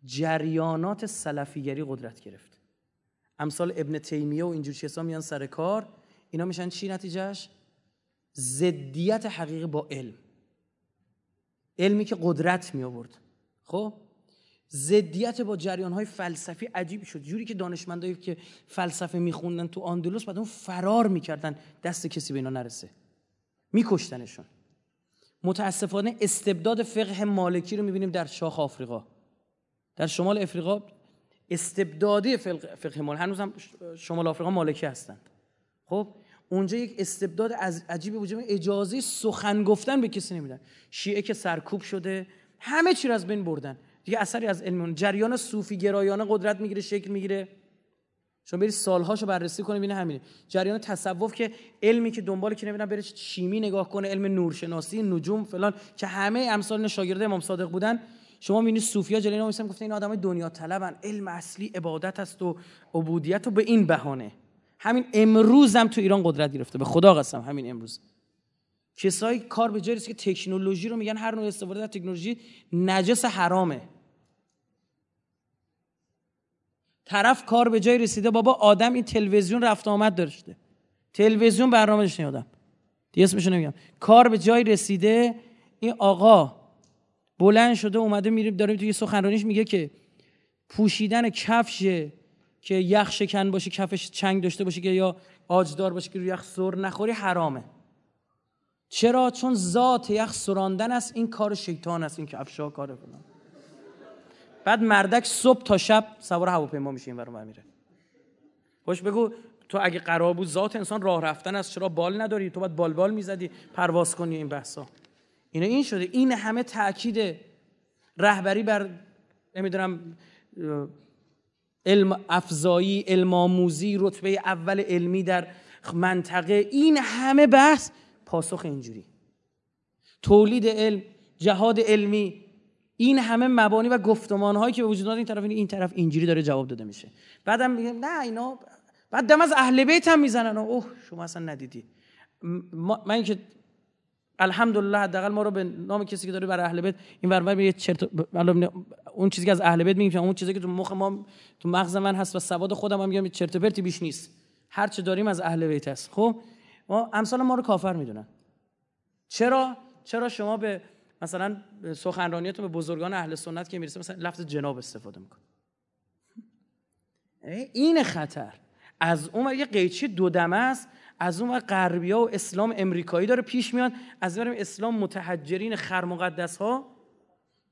جریانات سلفیگری قدرت گرفت. امثال ابن تیمیه و اینجور چیزا میان سر کار. اینا میشن چی نتیجهش؟ زدیت حقیقی با علم. علمی که قدرت می آورد خب؟ ضدیت با جریان های فلسفی عجیبی شد. جوری که دانشمندایی که فلسفه میخوندن تو آندلوس بعد اون فرار می‌کردن دست کسی به اینا نرسه. میکشتنشون. متاسفانه استبداد فقه مالکی رو می‌بینیم در شاخ آفریقا. در شمال افریقا استبدادی فقه مال هنوز هم شمال آفریقا مالکی هستند. خب اونجا یک استبداد از عجیبی وجود اجازه سخن گفتن به کسی نمیدن. شیعه که سرکوب شده همه چی رو از بین بردن. دیگه اثری از علم جریان صوفی گرایانه قدرت می‌گیره شکل می‌گیره. شما برید سالهاشو بررسی کنید ببینید همینه. جریان تصوف که علمی که دنبال که نمی‌دونم بره شیمی نگاه کنه علم نورشناسی نجوم فلان که همه امثال شاگرد امام صادق بودن. شما می‌بینید صوفیا جلوی اینا میسن گفته این آدمای دنیا طلبن. علم اصلی عبادت است و عبودیت و به این بهانه. همین امروز هم تو ایران قدرت گرفته. به خدا قسم همین امروز. کسایی کار به جایی که تکنولوژی رو میگن هر نوع استفاده از تکنولوژی نجس حرامه. طرف کار به جای رسیده بابا آدم این تلویزیون رفت آمد داشته تلویزیون برنامه آدم. دیگه اسمشو نمیگم کار به جای رسیده این آقا بلند شده اومده میریم داره توی سخنرانیش میگه که پوشیدن کفش که یخ شکن باشه کفش چنگ داشته باشه که یا آجدار باشه که روی یخ سر نخوری حرامه. چرا؟ چون ذات یخ سراندن است این کار شیطان است این کفشا کار فلان. بعد مردک صبح تا شب سوار هواپیما میشه این برام میره. خوش بگو تو اگه قرار بود ذات انسان راه رفتن است چرا بال نداری؟ تو باید بال بال می‌زدی پرواز کنی این بحثا. اینا این شده این همه تاکید رهبری بر نمی‌دونم علم افزایی علم آموزی رتبه اول علمی در منطقه این همه بحث پاسخ اینجوری. تولید علم جهاد علمی این همه مبانی و گفتمان هایی که به وجود این طرف این طرف اینجوری داره جواب داده میشه. بعدم میگه نه اینا بعد دم از اهل بیت هم می‌زنن. اوه شما اصلا ندیدی. من که الحمدلله حداقل ما رو به نام کسی که داره بر اهل بیت این ور یه چرت اون چیزی که از اهل بیت میگیم اون چیزی که تو مخ ما تو مغز من هست و سواد خودم هم میگم چرت پرتی بیش نیست. هر چه داریم از اهل بیت هست. خب ما امثال ما رو کافر می‌دونن. چرا؟ چرا شما به مثلا سخنرانیتون به بزرگان اهل سنت که می‌رسه مثلا لفظ جناب استفاده می‌کنه. این خطر. از اون یه قیچی دو دمه است از اون غربیا و اسلام امریکایی داره پیش میاد از اون اسلام متحجرین خر مقدس ها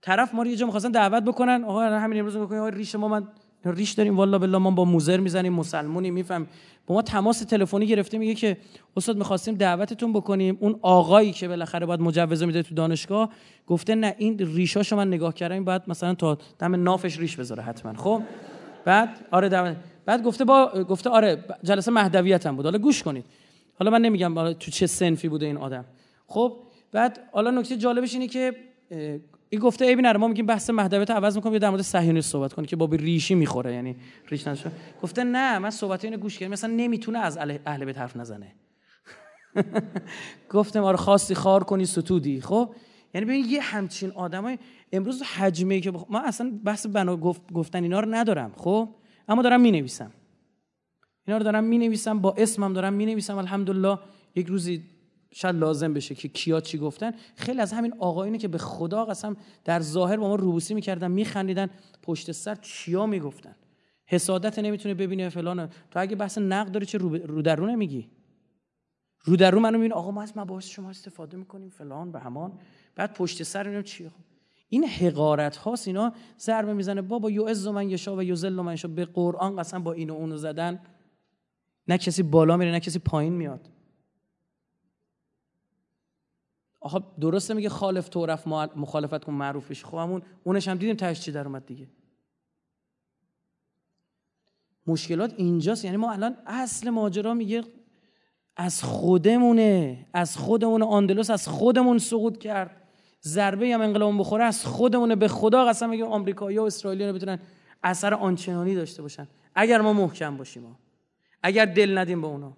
طرف ما رو یه جا دعوت بکنن. آقا همین امروز میگن آقا ریش ما من ریش داریم والا بالله ما با موزر می‌زنیم مسلمونی میفهم با ما تماس تلفنی گرفته میگه که استاد می‌خواستیم دعوتتون بکنیم. اون آقایی که بالاخره باید مجوز میده تو دانشگاه گفته نه این ریشاشو من نگاه کردم این بعد مثلا تا دم نافش ریش بذاره حتما. خب؟ بعد؟ آره دعوت بعد گفته با گفته آره جلسه مهدویت هم بود. حالا گوش کنید. حالا من نمیگم تو چه سنفی بوده این آدم. خب؟ بعد حالا نکته جالبش اینه که این گفته ای نره ما میگیم بحث مهدویت عوض می‌کنم یا در مورد صهیونی صحبت کنه که با ریشی می‌خوره یعنی ریش نشه. گفته نه من صحبت اینو گوش کردم مثلا نمی‌تونه از اهل بیت حرف نزنه. گفتم آره خواستی خار کنی ستودی. خب؟ یعنی ببین یه همچین آدمای امروز حجمه که بخ... من اصلا بحث بنا گفت... گفتن اینا رو ندارم خب؟ اما دارم می‌نویسم. اینا رو دارم می‌نویسم با اسمم دارم می‌نویسم. الحمدلله یک روزی شاید لازم بشه که کیا چی گفتن. خیلی از همین آقایونی که به خدا قسم در ظاهر با ما روبوسی می‌کردن میخندیدن پشت سر چیا می‌گفتن؟ حسادت نمی‌تونه ببینه فلان تو اگه بحث نقد داری چه رو در رو نمیگی رو در رو منو می‌بینه آقا ما از مباحث شما استفاده می‌کنیم فلان به همان. بعد پشت سر می‌بینم چی؟ این حقارت هاست. اینا ضربه می‌زنه. بابا یعز من یشا و یذل من یشا به قرآن قسم با اینو اونو زدن. نه کسی بالا میره نه کسی پایین میاد. آخه درسته میگه خالف تو رفت مخالفت کن معروف بشه خب همون اونش هم دیدیم تهش چی در اومد دیگه. مشکلات اینجاست. یعنی ما الان اصل ماجرا میگه از خودمونه. از خودمون آندلوس از خودمون سقوط کرد. ضربه هم انقلاب بخوره از خودمونه. به خدا قسم میگه آمریکایی و اسرائیلی بتونن اثر آنچنانی داشته باشن. اگر ما محکم باشیم اگر دل ندیم به اونا.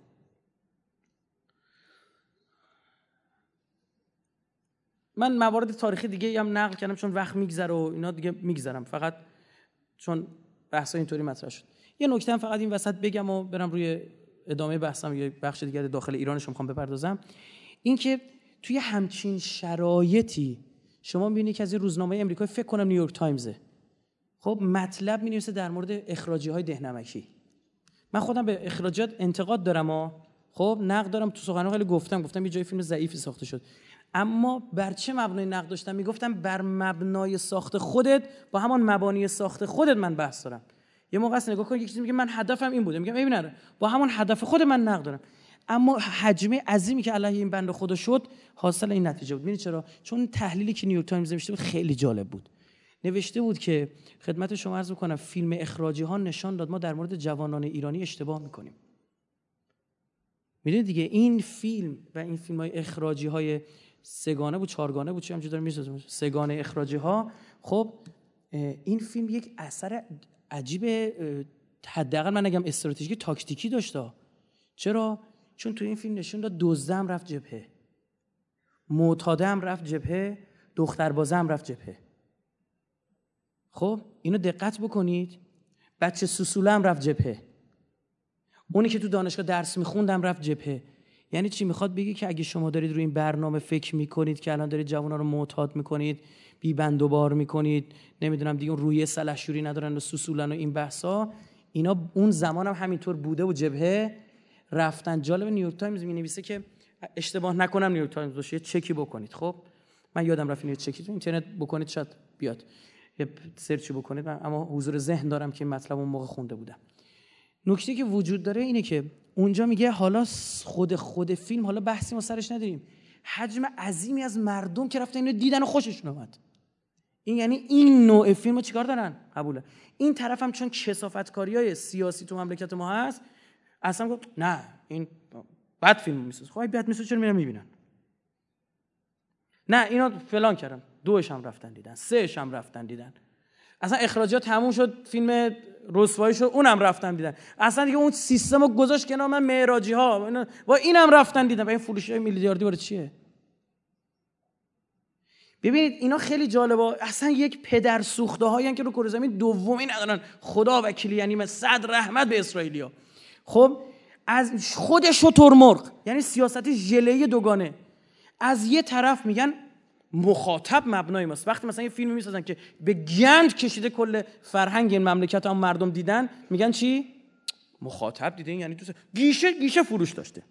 من موارد تاریخی دیگه هم نقل کردم چون وقت میگذره و اینا دیگه میگذرم. فقط چون بحثا اینطوری مطرح شد. یه نکته هم فقط این وسط بگم و برم روی ادامه بحثم یا بخش دیگه داخل ایرانش می‌خوام بپردازم. اینکه توی همچین شرایطی شما می‌بینید که از این روزنامه امریکایی فکر کنم نیویورک تایمزه. خب مطلب می در مورد اخراجی های دهنمکی. من خودم به اخراجات انتقاد دارم و خب نقد دارم تو سخنرانی خیلی گفتم گفتم یه جای فیلم ضعیفی ساخته شد. اما بر چه مبنای نقد داشتم؟ می‌گفتم بر مبنای ساخت خودت با همان مبانی ساخت خودت من بحث دارم. یه موقع است نگاه کن یک چیزی میگه من هدفم این بوده. میگم ببین با همون هدف خود من نقد دارم. اما حجمه عظیمی که علیه این بند خدا شد حاصل این نتیجه بود. می‌دونی چرا؟ چون تحلیلی که نیویورک تایمز نوشته بود خیلی جالب بود. نوشته بود که خدمت شما عرض می‌کنم فیلم اخراجی ها نشان داد ما در مورد جوانان ایرانی اشتباه می‌کنیم. می‌دونید دیگه این فیلم و این فیلم های اخراجی های سگانه بود چهارگانه بود چی همجور داره سگانه اخراجی ها خب این فیلم یک اثر عجیب حداقل من نگم استراتژیک تاکتیکی داشته چرا؟ چون تو این فیلم نشون داد دزدم رفت جبهه. معتادم رفت جبهه دختربازم رفت جبهه. خب اینو دقت بکنید. بچه سسولم رفت جبهه. اونی که تو دانشگاه درس میخوندم رفت جبهه. یعنی چی؟ می‌خواد بگی که اگه شما دارید روی این برنامه فکر می‌کنید که الان دارید جوانا رو معتاد می‌کنید بی بند و بار می‌کنید نمی‌دونم دیگه روی سلحشوری ندارن و سوسولن و این بحثا اینا اون زمان هم همینطور بوده و جبهه رفتن. جالب نیویورک تایمز می نویسه که اشتباه نکنم نیویورک تایمز باشه چکی بکنید. خب؟ من یادم رفت یه چکی تو اینترنت بکنید شاید بیاد. یه سرچی بکنید. اما حضور ذهن دارم که این مطلب اون موقع خونده بودم. نکته که وجود داره اینه که اونجا میگه حالا خود خود فیلم حالا بحثی ما سرش نداریم. حجم عظیمی از مردم که رفتن اینو دیدن و خوششون اومد. این یعنی این نوع فیلم رو چیکار دارن؟ قبوله. این طرف هم چون کسافتکاری های سیاسی تو مملکت ما هست اصلا گفت نه این بد فیلم میساز خب بد میساز چرا میرن می‌بینن؟ نه اینا فلان کردن دوش هم رفتن دیدن سهش هم رفتن دیدن. اصلا اخراجات تموم شد فیلم رسوایی شد اونم رفتن دیدن. اصلا دیگه اون سیستم رو گذاشت کنار من معراجی ها با اینم رفتن دیدن. و این فروشی های میلیاردی باره چیه؟ ببینید اینا خیلی جالبه. اصلا یک پدر سوخته هایی که رو کره زمین دومی ندارن. خدا وکیلی یعنی صد رحمت به اسرائیلیا. خب از خود شترمرغ یعنی سیاست ژله دوگانه. از یه طرف میگن مخاطب مبنای ماست. وقتی مثلا یه فیلمی می‌سازن که به گند کشیده کل فرهنگ این مملکت هم مردم دیدن میگن چی؟ مخاطب دیدین یعنی تو گیشه گیشه فروش داشته.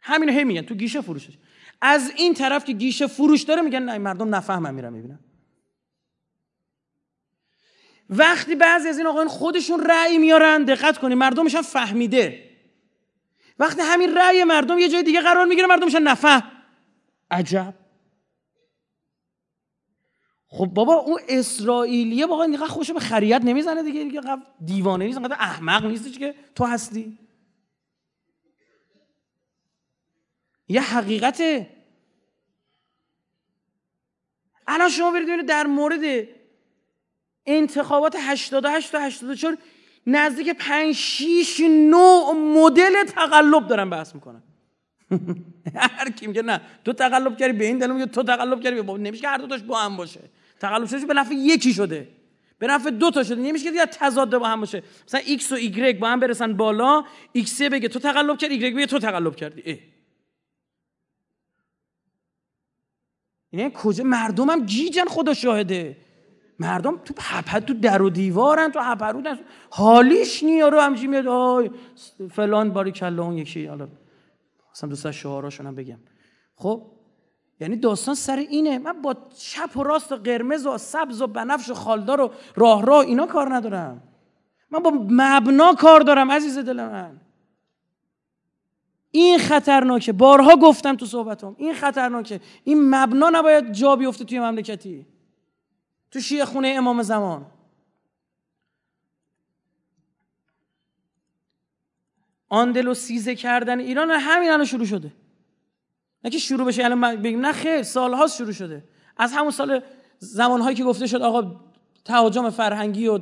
همین هی میگن تو گیشه فروش داشته. از این طرف که گیشه فروش داره میگن نه مردم نفهمن میرن می‌بینن. وقتی بعضی از این آقایان خودشون رأی میارن دقت کنید مردمشان فهمیده. وقتی همین رأی مردم یه جای دیگه قرار می‌گیره مردمشان نفهم. عجب. خب بابا اون اسرائیلیه واقعا اینقدر خوشو به خریت نمی‌زنه دیگه دیگه دیوانه نیست انقدر احمق نیستش که تو هستی. یه حقیقته الان شما برید ببینید در مورد انتخابات 88 تا 84 نزدیک 5 6 نوع مدل تقلب دارن بحث می‌کنن. هر کی میگه نه تو تقلب کردی به این دلیل میگه تو تقلب کردی به نمیشه هر دو تاش با هم باشه. تقلب شده به نفع یکی شده. به نفع دو تا شده. نمیشه که دیگه تضاد با هم باشه. مثلا x و y با هم برسن بالا x بگه تو تقلب کردی y بگه تو تقلب کردی. اه. یعنی کجا؟ مردمم گیجن خدا شاهده. مردم تو حپد تو در و دیوارن تو حپرودن حالیش نیارو همچی میاد آی فلان باری کلا اون یکی حالا اصلا دوست شعاراشون هم بگم. خب یعنی داستان سر اینه. من با چپ و راست و قرمز و سبز و بنفش و خالدار و راه راه اینا کار ندارم. من با مبنا کار دارم عزیز دل من. این خطرناکه. بارها گفتم تو صحبتم این خطرناکه. این مبنا نباید جا بیفته توی مملکتی. تو شیعه خونه امام زمان. آندلو سیزه کردن ایران همین الان شروع شده. نه که شروع بشه الان بگیم نه خیر سالهاست شروع شده. از همون سال زمانهایی که گفته شد آقا تهاجم فرهنگی و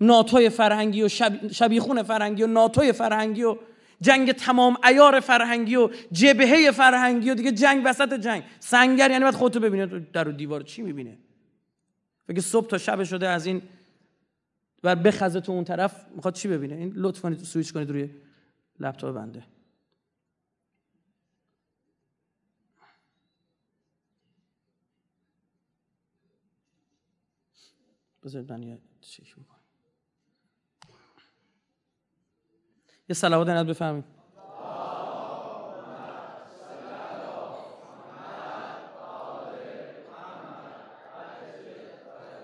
ناتوی فرهنگی و شب... شبیخون فرهنگی و ناتوی فرهنگی و جنگ تمام ایار فرهنگی و جبهه فرهنگی و دیگه جنگ وسط جنگ. سنگر یعنی باید خودتو ببینه در و دیوار چی می‌بینه بگه صبح تا شب شده از این و بخزه تو اون طرف می‌خواد چی ببینه؟ این لطف کنید سویچ کنید روی لپتاپ بنده. بذارید من یه چک می‌کنم. یه صلوات نت بفهمید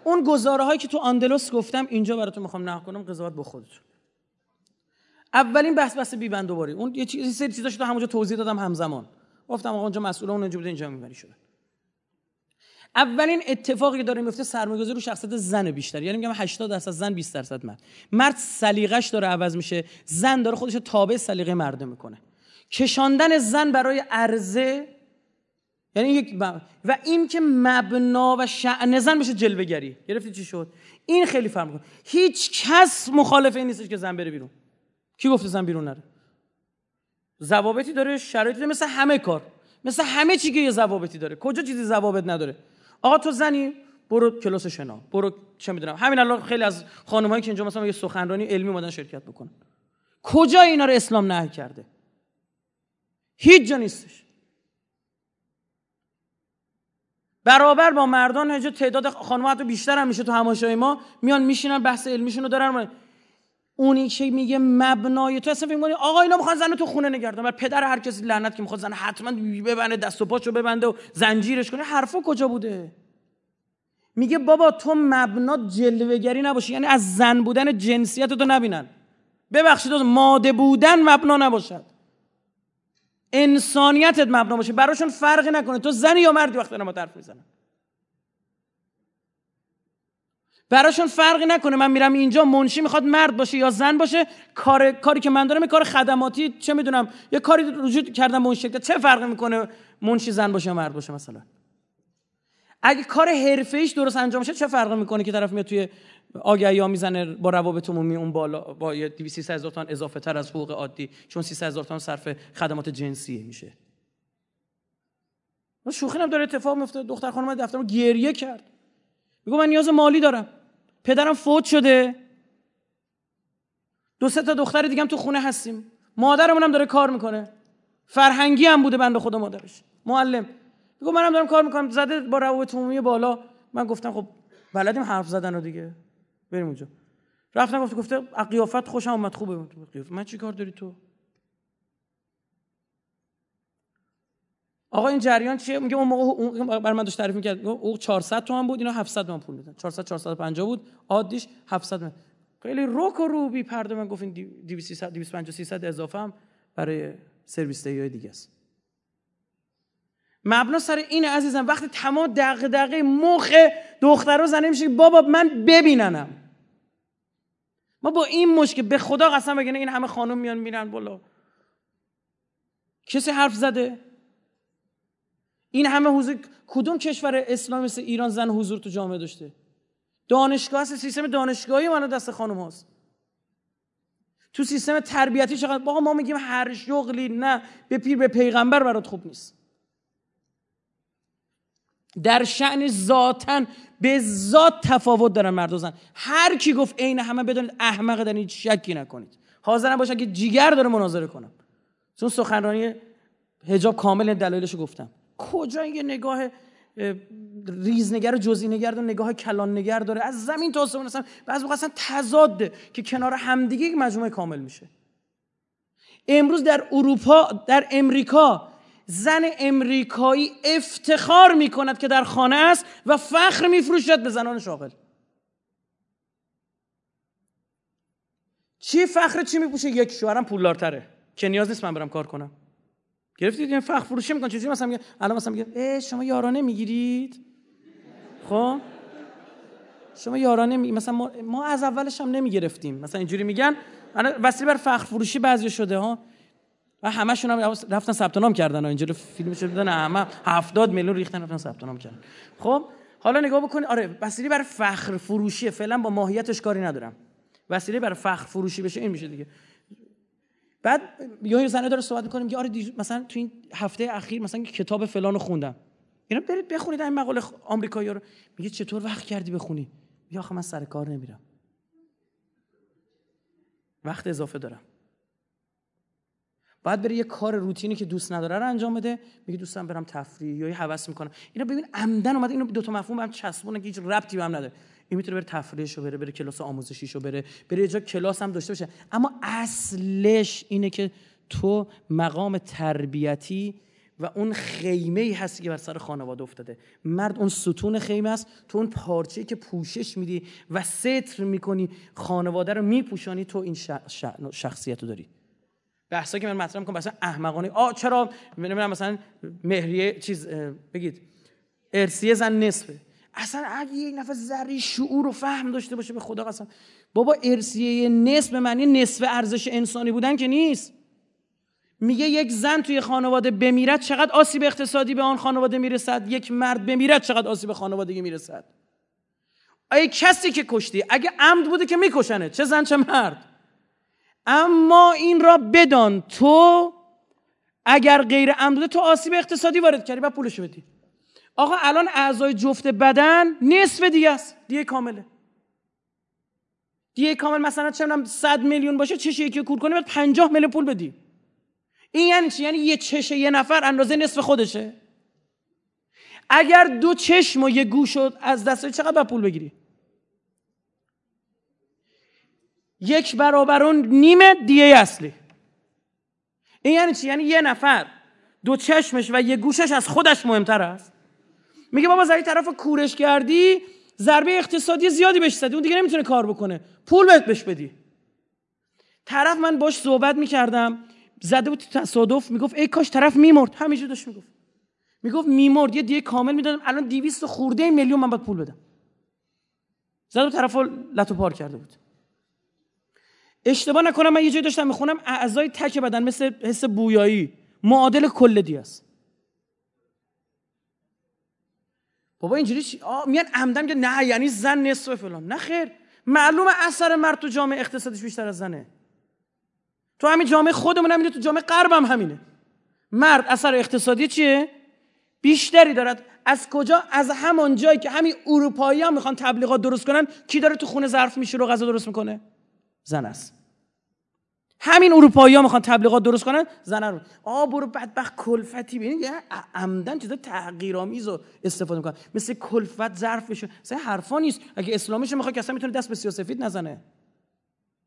اون گزاره هایی که تو آندلوس گفتم اینجا براتون می‌خوام نقل کنم قضاوت با خودتون. اولین بحث بحث بی بندوباری اون یه چیزی سری چیزاشو تو همونجا توضیح دادم همزمان. گفتم آقا اونجا مسئول اون اینجا بوده اینجا می‌بری شده. اولین اتفاقی که داره میفته سرمایه‌گذاری رو شخصیت زن بیشتر. یعنی میگم 80 درصد زن 20 درصد مرد. مرد سلیقش داره عوض میشه. زن داره خودش تابع سلیقه مرده می‌کنه. کشاندن زن برای عرضه یعنی یک و این که مبنا و شأن زن بشه جلوه‌گری. گرفتی چی شد؟ این خیلی فرق می‌کنه. هیچ کس مخالف این نیستش که زن بره بیرون. کی گفته زن بیرون نره؟ ضوابطی داره شرایطی داره مثل همه کار. مثل همه چی که یه ضوابطی داره. کجا چیزی ضوابط نداره؟ آقا تو زنی؟ برو کلاس شنا. برو چه می‌دونم. همین الان خیلی از خانمایی که اینجا مثلا یه سخنرانی علمی مدن شرکت بکنن کجا اینا رو اسلام نه کرده؟ هیچ جا نیستش. برابر با مردان هجا تعداد خانم‌ها حتی بیشتر هم میشه تو هماشای ما. میان میشینن بحث علمیشون رو دارن. اونی که میگه مبنای تو اصلا فکر آقا اینا می‌خوان زن تو خونه نگردن و پدر هر کسی لعنت که می‌خواد زن حتما ببنده دست و پاشو ببنده و زنجیرش کنه. حرفا کجا بوده؟ میگه بابا تو مبنا جلوگری نباشی. یعنی از زن بودن جنسیت تو نبینن. ببخشید ماده بودن مبنا نباشد. انسانیتت مبنا باشه. براشون فرقی نکنه. تو زنی یا مردی وقتی ما حرف می‌زنن. براشون فرقی نکنه. من میرم اینجا منشی می‌خواد مرد باشه یا زن باشه کار کاری که من دارم کار خدماتی چه می‌دونم یه کاری وجود کردم منشی چه فرقی می‌کنه منشی زن باشه یا مرد باشه مثلا؟ اگه کار حرفه درست انجام شه چه فرقی می‌کنه که طرف میاد توی آگهی ها می‌زنه با روابط عمومی اون بالا با یه 200 هزار تومان اضافه تر از حقوق عادی چون 300 هزار تومان صرف خدمات جنسیه میشه. شوخی هم داره اتفاق میفته دختر خانم دفترم گریه کرد. میگه من نیاز مالی دارم. پدرم فوت شده. دو سه تا دختر دیگه هم تو خونه هستیم. مادرمونم داره کار می‌کنه. فرهنگی هم بوده بنده خدا مادرش. معلم. میگه منم دارم کار می‌کنم. زده با روابط عمومی بالا. من گفتم خب بلدیم حرف زدن رو دیگه. بریم اونجا. رفتم گفت گفته قیافت خوشم اومد. خوبه. من چی کار داری تو؟ آقا این جریان چیه؟ میگه اون موقع بر من داشت تعریف می‌کرد. او 400 تومن بود اینا 700 تومن پول میدن 400 450 بود. عادیش 700 تومن خیلی روک و روبی پرده من گفتین 200 250 300 اضافه هم برای سرویس های دیگه است. مبنا سر این عزیزم وقتی تمام دغدغه مخ دخترا زنه میشه بابا من ببیننم. ما با این مشکل به خدا قسم بگنه این همه خانم میان میرن بالا. کسی حرف زده؟ این همه حضور کدوم کشور اسلامی مثل ایران زن حضور تو جامعه داشته؟ دانشگاه هست سیستم دانشگاهی من دست خانم هاست. تو سیستم تربیتی چقدر با ما میگیم هر شغلی نه به پیر به پیغمبر برات خوب نیست. در شعن ذاتن به ذات تفاوت دارن مرد و زن. هر کی گفت عین همه بدونید احمق در این شکی نکنید. حاضرم باشم که جیگر داره مناظره کنم. چون سخنرانی حجاب کامل دلایلش گفتم. کجا یه نگاه ریزنگر و جزئی نگر و نگاه کلان نگر داره. از زمین تا آسمون اصلا بعضی موقع اصلا تضاده که کنار همدیگه یک مجموعه کامل میشه. امروز در اروپا در امریکا زن امریکایی افتخار می‌کند که در خانه است و فخر میفروشد به زنان شاغل. چی فخر چی میپوشه؟ یک شوهرم پولدارتره. که نیاز نیست من برم کار کنم. گرفتید این فخر فروشی می‌کنن چجوری مثلا میگه الان مثلا میگه شما یارانه می‌گیرید خب؟ شما یارانه می... مثلا ما, ما از اولش هم نمی‌گرفتیم. مثلا اینجوری میگن. وسیله بر فخر فروشی بعضی شده ها. و همشون هم رفتن ثبت نام کردن اینجوری فیلمش دیدن. همه 70 میلیون ریختن رفتن ثبت نام کردن. خب؟ حالا نگاه بکنید. آره وسیله بر فخر فروشی فعلا با ماهیتش کاری ندارم. وسیله بر فخر فروشی بشه این میشه دیگه. بعد یه زنه داره صحبت می‌کنیم که آره مثلا تو این هفته اخیر مثلا کتاب فلان رو خوندم. اینا برید بخونید این مقاله آمریکایی رو. میگه چطور وقت کردی بخونی؟ میگه آخه من سر کار نمیرم. وقت اضافه دارم. بعد بره یه کار روتینی که دوست نداره رو انجام بده. میگه دوستم برم تفریح یا یه هوس می‌کنم. اینا ببین عمدن اومده اینو دو تا مفهوم هم چسبونه که هیچ ربطی به هم نداره. این می‌تونه بره تفریحشو بره بره کلاس آموزشیشو بره بره یه جا کلاس هم داشته باشه. اما اصلش اینه که تو مقام تربیتی و اون خیمه ای هستی که بر سر خانواده افتاده. مرد اون ستون خیمه است تو اون پارچه که پوشش میدی و ستر می‌کنی خانواده رو میپوشانی تو این شخصیت رو داری. بحثا که من مطرح می‌کنم مثلا احمقانه. آ چرا؟ نمی‌دونم مثلا مهریه چیز بگید. ارسیه زن نصفه. اصلا اگه یک نفر ذره شعور و فهم داشته باشه به خدا قسم. بابا ارسیه نصف به معنی نصف ارزش انسانی بودن که نیست. میگه یک زن توی خانواده بمیرد چقدر آسیب اقتصادی به آن خانواده می‌رسد؟ یک مرد بمیرد چقدر آسیب خانوادگی می‌رسد؟ ای کسی که کشتی اگه عمد بوده که میکشنه. چه زن چه مرد. اما این را بدان تو اگر غیر عمد بوده تو آسیب اقتصادی وارد کردی و پولشو بدی. آقا الان اعضای جفت بدن نصف دیگه است. دیگه کامله. دیگه کامل مثلا چه 100 میلیون باشه چش یکی کور کنی بعد 50 میلیون پول بدی. این یعنی چی؟ یعنی یه چش یه نفر اندازه نصف خودشه. اگر دو چشم و یه گوش از دست چقدر پول بگیری؟ یک برابر اون نیمه دیه اصلی. این یعنی چی؟ یعنی یه نفر دو چشمش و یه گوشش از خودش مهمتر است. میگه بابا زری طرف کورش کردی ضربه اقتصادی زیادی بهش زدی اون دیگه نمی‌تونه کار بکنه. پول بهت بهش بدی. طرف من باش صحبت می‌کردم زده بود تصادف می‌گفت ای کاش طرف میمرد. همینجور داشت می‌گفت. می‌گفت میمرد یه دیگه کامل می‌دادم. الان 200 خورده میلیون من باید پول بدم. زده طرف لتو پار کرده بود. اشتباه نکنم من یه جایی داشتم می‌خونم اعضای تک بدن مثل حس بویایی. معادل کل دی است بابا اینجوری چی؟ میان عمدن که نه یعنی زن نصف فلان. نه خیر. معلومه اثر مرد تو جامعه اقتصادیش بیشتر از زنه. تو همین جامعه خودمون همینه تو جامعه غرب هم همینه. مرد اثر اقتصادی چیه؟ بیشتری دارد. از کجا؟ از همان جایی که همین اروپایی هم می‌خوان تبلیغات درست کنن کی داره تو خونه ظرف میشه رو غذا درست می‌کنه؟ زن است. همین اروپایی ها می‌خوان تبلیغات درست کنن زن رو. آ برو بدبخت کلفتی. ببین عمدن چیزا تغییرآمیز رو استفاده می‌کنن. مثل کلفت ظرف بشه مثلا حرفا نیست. اگه اسلامیش می‌خواد که اصلا می‌تونه دست به سیاسفید نزنه.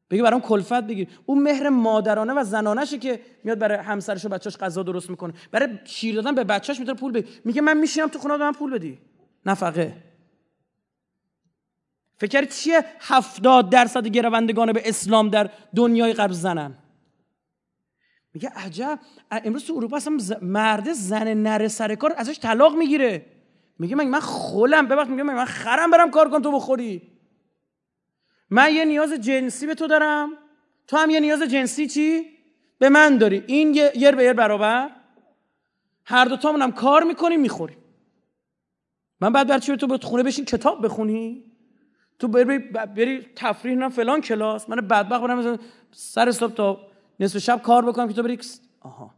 بگی برام کلفت بگیر. اون مهر مادرانه و زنانشه که میاد برای همسرش و بچه‌اش غذا درست می‌کنه. برای شیر دادن به بچه‌اش می‌تونه پول بده میگه من میشینم تو خونه من پول بدی. نفقه. فکر چیه؟ هفتاد درصد گروندگان به اسلام در دنیای غرب زنن. میگه عجب. امروز تو اروپا اصلا مرد زن نره سر کار ازش طلاق می‌گیره. میگه من من خولم ببخش میگه من خرم برم کار کن تو بخوری؟ من یه نیاز جنسی به تو دارم. تو هم یه نیاز جنسی چی؟ به من داری. این یه یر به یر برابر. هر دو تامون هم کار می‌کنیم می‌خوریم. من بعد بر به تو خونه بشین کتاب بخونی؟ تو بری بری تفریح نه فلان کلاس. من بدبخت برم سر صبح تا نصف شب کار بکنم که تو بری آها.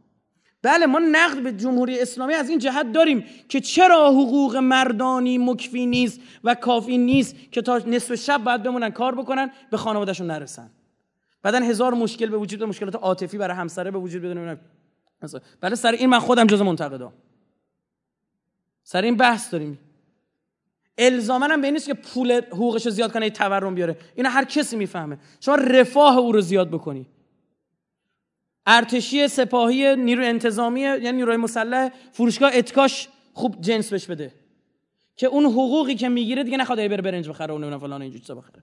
بله ما نقد به جمهوری اسلامی از این جهت داریم که چرا حقوق مردانی مکفی نیست و کافی نیست که تا نصف شب باید بمونن کار بکنن به خانوادهشون نرسن. بعدا هزار مشکل به وجود مشکلات عاطفی برای همسره به وجود بیاد بله سر این من خودم جز منتقدام سر این بحث داریم. الزاما هم به نیست که پول حقوقش رو زیاد کنه تورم بیاره. اینا هر کسی می‌فهمه. شما رفاه او رو زیاد بکنی. ارتشی سپاهی نیروی انتظامی یعنی نیروی مسلح فروشگاه اتکاش خوب جنس بش بده. که اون حقوقی که می‌گیره دیگه نخواد بره برنج بخره اون فلان اینجوری بخره.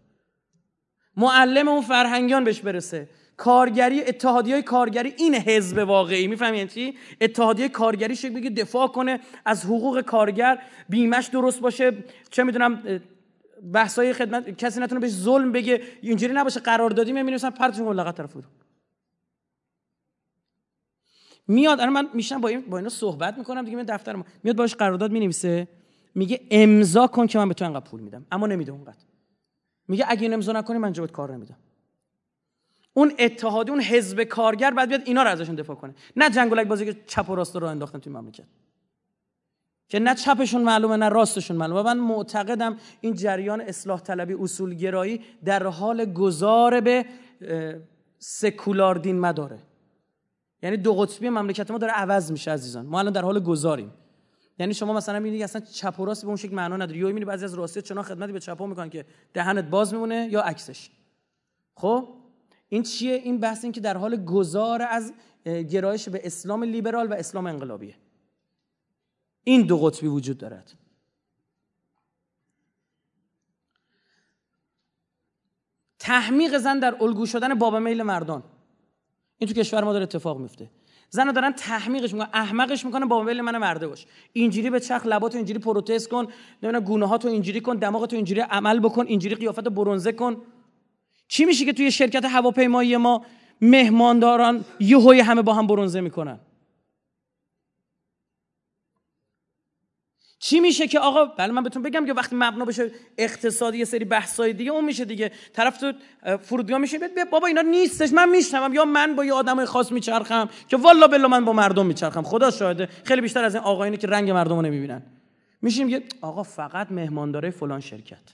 معلم اون فرهنگیان بهش برسه. کارگری اتحادی های کارگری این حزب واقعی. می‌فهمی یعنی چی؟ اتحادیه کارگری شکل بگه دفاع کنه از حقوق کارگر بیمش درست باشه. چه می‌دونم بحثای خدمت کسی نتونه بهش ظلم بگه. اینجوری نباشه قراردادی میمیرسن پرتشون ملقا طرف رو میاد الان من میشم با این با اینا صحبت می‌کنم دیگه من دفترم میاد باش قرارداد می‌نویسه. میگه امضا کن که من به تو انقدر پول میدم. اما نمیده اونقدر. میگه اگه این امضا نکنی من جوت کار نمیدم. اون اتحادی اون حزب کارگر بعد بیاد اینا رو ازشون دفاع کنه. نه جنگولک بازی که چپ و راست رو انداختن توی مملکت. که نه چپشون معلومه نه راستشون معلومه. من معتقدم این جریان اصلاح طلبی اصولگرایی در حال گذار به سکولار دین مداره. یعنی دو قطبی مملکت ما داره عوض میشه عزیزان. ما الان در حال گذاریم. یعنی شما مثلا می‌بینید اصلا چپ و راست به اون شکل معنا نداره. یا می‌بینی بعضی از راستی چنان خدمتی به چپا می‌کنن که دهنت باز میمونه یا عکسش. خب؟ این چیه؟ این بحث این که در حال گذار از گرایش به اسلام لیبرال و اسلام انقلابیه. این دو قطبی وجود دارد. تحمیق زن در الگو شدن باب میل مردان. این تو کشور ما داره اتفاق میفته. زن دارن تحمیقش می‌کنن احمقش می‌کنن با میل من مرده باش. اینجوری به چخ لباتو اینجوری پروتست کن نمی‌دونم گونه ها تو اینجوری کن دماغتو اینجوری عمل بکن اینجوری قیافت برونزه کن. چی میشه که توی شرکت هواپیمایی ما مهمانداران یهوی همه با هم برونزه می‌کنن؟ چی میشه که آقا بله من بهتون بگم که وقتی مبنا بشه اقتصادی یه سری بحثای دیگه اون میشه دیگه. طرف تو فرودگاه میشه بابا اینا نیستش من میشنوم. یا من با یه آدمای خاص میچرخم که والا بلا من با مردم میچرخم. خدا شاهده. خیلی بیشتر از این آقایونی که رنگ مردم رو نمی‌بینن. میشیم که آقا فقط مهمانداره فلان شرکت.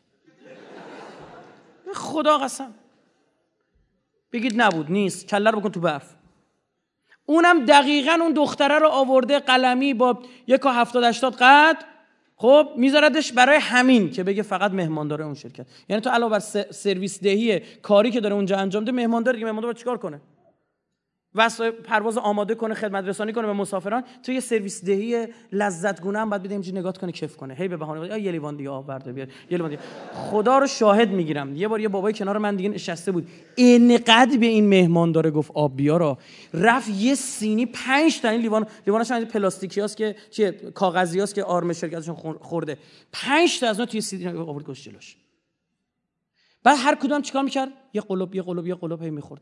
خدا قسم. بگید نبود نیست. کلر بکن تو برف. اونم دقیقا اون دختره رو آورده قلمی با یک هفتاد اشتاد قد خب میذاردش برای همین که بگه فقط مهماندار اون شرکت. یعنی تو علاوه بر سرویس دهی کاری که داره اونجا انجام ده مهماندار دیگه مهماندار چیکار کنه؟ پرواز آماده کنه خدمت رسانی کنه به مسافران تو یه سرویس دهی لذت گونه هم باید بده اینجوری نگاه کنه کف کنه. هی به بهانه یه لیوان دیگه آب برده بیاد یه لیوان خدا رو شاهد می‌گیرم. یه بار یه بابای کنار من دیگه نشسته بود. اینقدر به این مهمان داره گفت آب بیارا. رفت یه سینی پنج تا این لیوان لیوانش هم پلاستیکیاست که چیه کاغذیاست که آرم شرکتشون خورده. پنج تا از اون توی سینی آورد گوش جلوش. بعد هر کدوم چیکار می‌کرد؟ یه قلوب یه قلوب یه قلوب هی می‌خورد.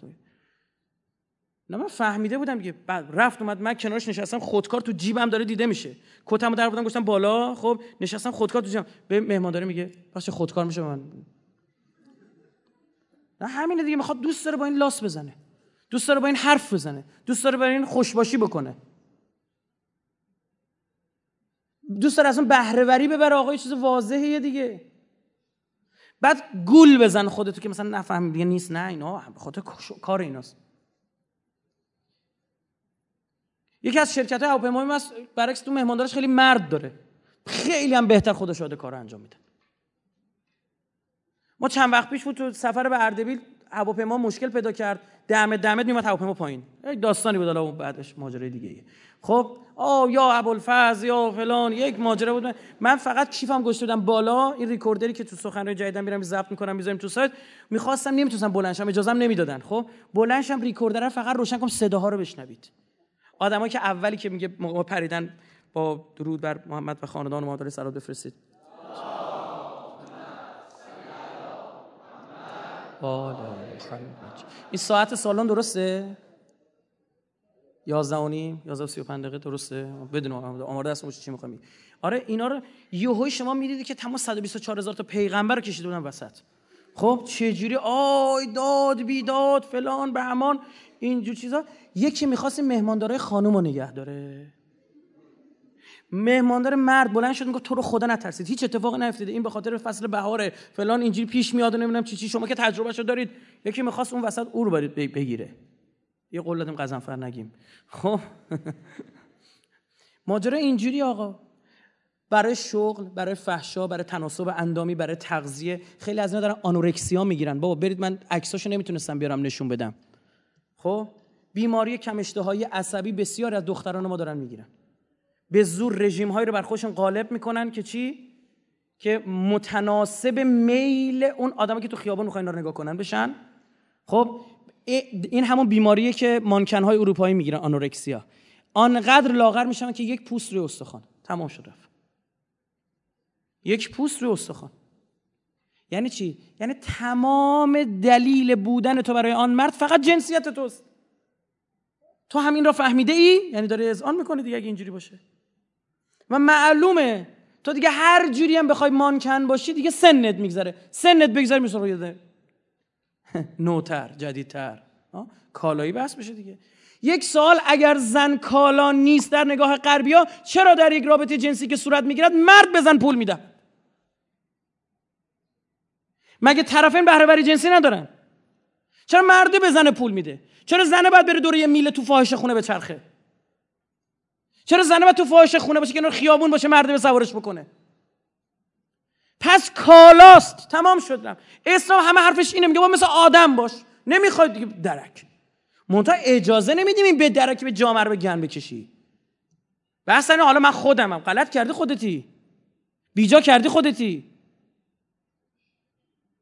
نه من فهمیده بودم که رفت اومد من کنارش نشستم خودکار تو جیبم داره دیده میشه. کتمو در بودم گفتم بالا خب نشستم خودکار تو جیبم. به مهمانداری میگه پس خودکار میشه من؟ نه همینه دیگه می‌خواد دوست داره با این لاس بزنه. دوست داره با این حرف بزنه. دوست داره با این خوشباشی بکنه. دوست داره از اون بهرهوری ببره آقا چیز واضحه دیگه. بعد گول بزن خودتو که مثلا نفهمی دیگه نیست نه اینا خاطر کار ایناست. یکی از شرکت های هواپیمایی هست برعکس تو مهماندارش خیلی مرد داره. خیلی هم بهتر خودش شده کار انجام میده. ما چند وقت پیش بود تو سفر به اردبیل هواپیما مشکل پیدا کرد. دمت دمت میومد هواپیما پایین. یک داستانی بود اون بعدش ماجرای دیگه ایه. خب آه یا ابوالفضل یا فلان یک ماجرا بود. من فقط کیفم گشته بودم بالا. این ریکوردری که تو سخنرانی جدیدم میرم ضبط می‌کنم می‌ذاریم تو سایت. می‌خواستم نمی‌تونستم بلندشم اجازم نمی‌دادن. خب بلندشم ریکوردر فقط روشن کنم صداها رو بشنوید. آدمایی که اولی که میگه ما پریدن با درود بر محمد و خاندان ما داره سلام بفرستید. این ساعت سالن درسته؟ یازده و نیم یازده و سی و پنج دقیقه درسته؟ بدون آمارده دست چی میخوایی آره اینا رو یهوی شما می‌دیدی که تمام 124 هزار تا پیغمبر رو کشیده بودن وسط. خب چجوری آی داد بیداد فلان به همان اینجور چیزا. یکی می‌خواست مهماندارای خانم رو نگه داره. مهماندار مرد بلند شد میگه تو رو خدا نترسید. هیچ اتفاقی نیفتاده. این به خاطر فصل بهاره. فلان اینجوری پیش میاد و نمی‌دونم چی چی. شما که تجربه شو دارید. یکی می‌خواست اون وسط او رو بگیره. یه قول دادیم قزنفر نگیم. خب. ماجرا اینجوری آقا. برای شغل برای فحشا برای تناسب اندامی برای تغذیه. خیلی از اینا دارن آنورکسیا می‌گیرن. بابا برید من عکساشو نمی‌تونستم بیارم نشون بدم. خب؟ بیماری کم اشتهایی عصبی بسیار از دختران ما دارن می‌گیرن. به زور رژیم هایی رو بر خودشون غالب می‌کنن که چی؟ که متناسب میل اون آدمی که تو خیابان می‌خوان رو نگاه کنن. بشن؟ خب این همون بیماریه که مانکن های اروپایی می‌گیرن آنورکسیا. آنقدر لاغر میشن که یک پوست روی استخوان. تمام شد رفت. یک پوست روی استخوان. یعنی چی؟ یعنی تمام دلیل بودن تو برای آن مرد فقط جنسیت توست. تو همین را فهمیده ای؟ یعنی داره اذعان می‌کنه دیگه اگه اینجوری باشه. و معلومه. تو دیگه هر جوری هم بخوای مانکن باشی دیگه سنت میگذره. سنت بگذره میشه روی نوتر جدیدتر. کالایی بس بشه دیگه. یک سال اگر زن کالا نیست در نگاه غربیا چرا در یک رابطه جنسی که صورت می‌گیرد مرد بزن پول میده مگه طرفین بهره جنسی ندارن؟ چرا مرده به زن پول میده؟ چرا زنه باید بره دور یه میله تو فاحشه خونه به چرخه چرا زنه باید تو فاحشه خونه باشه که خیابون باشه مرد به سوارش بکنه؟ پس کالاست. تمام شدم اسلام همه حرفش اینه میگه با مثل آدم باش. نمی‌خواد دیگه درک. منتها اجازه نمیدیم این به درک به جامعه رو به گن بکشی. بحث حالا من خودمم. غلط کردی خودتی. بیجا کردی خودتی.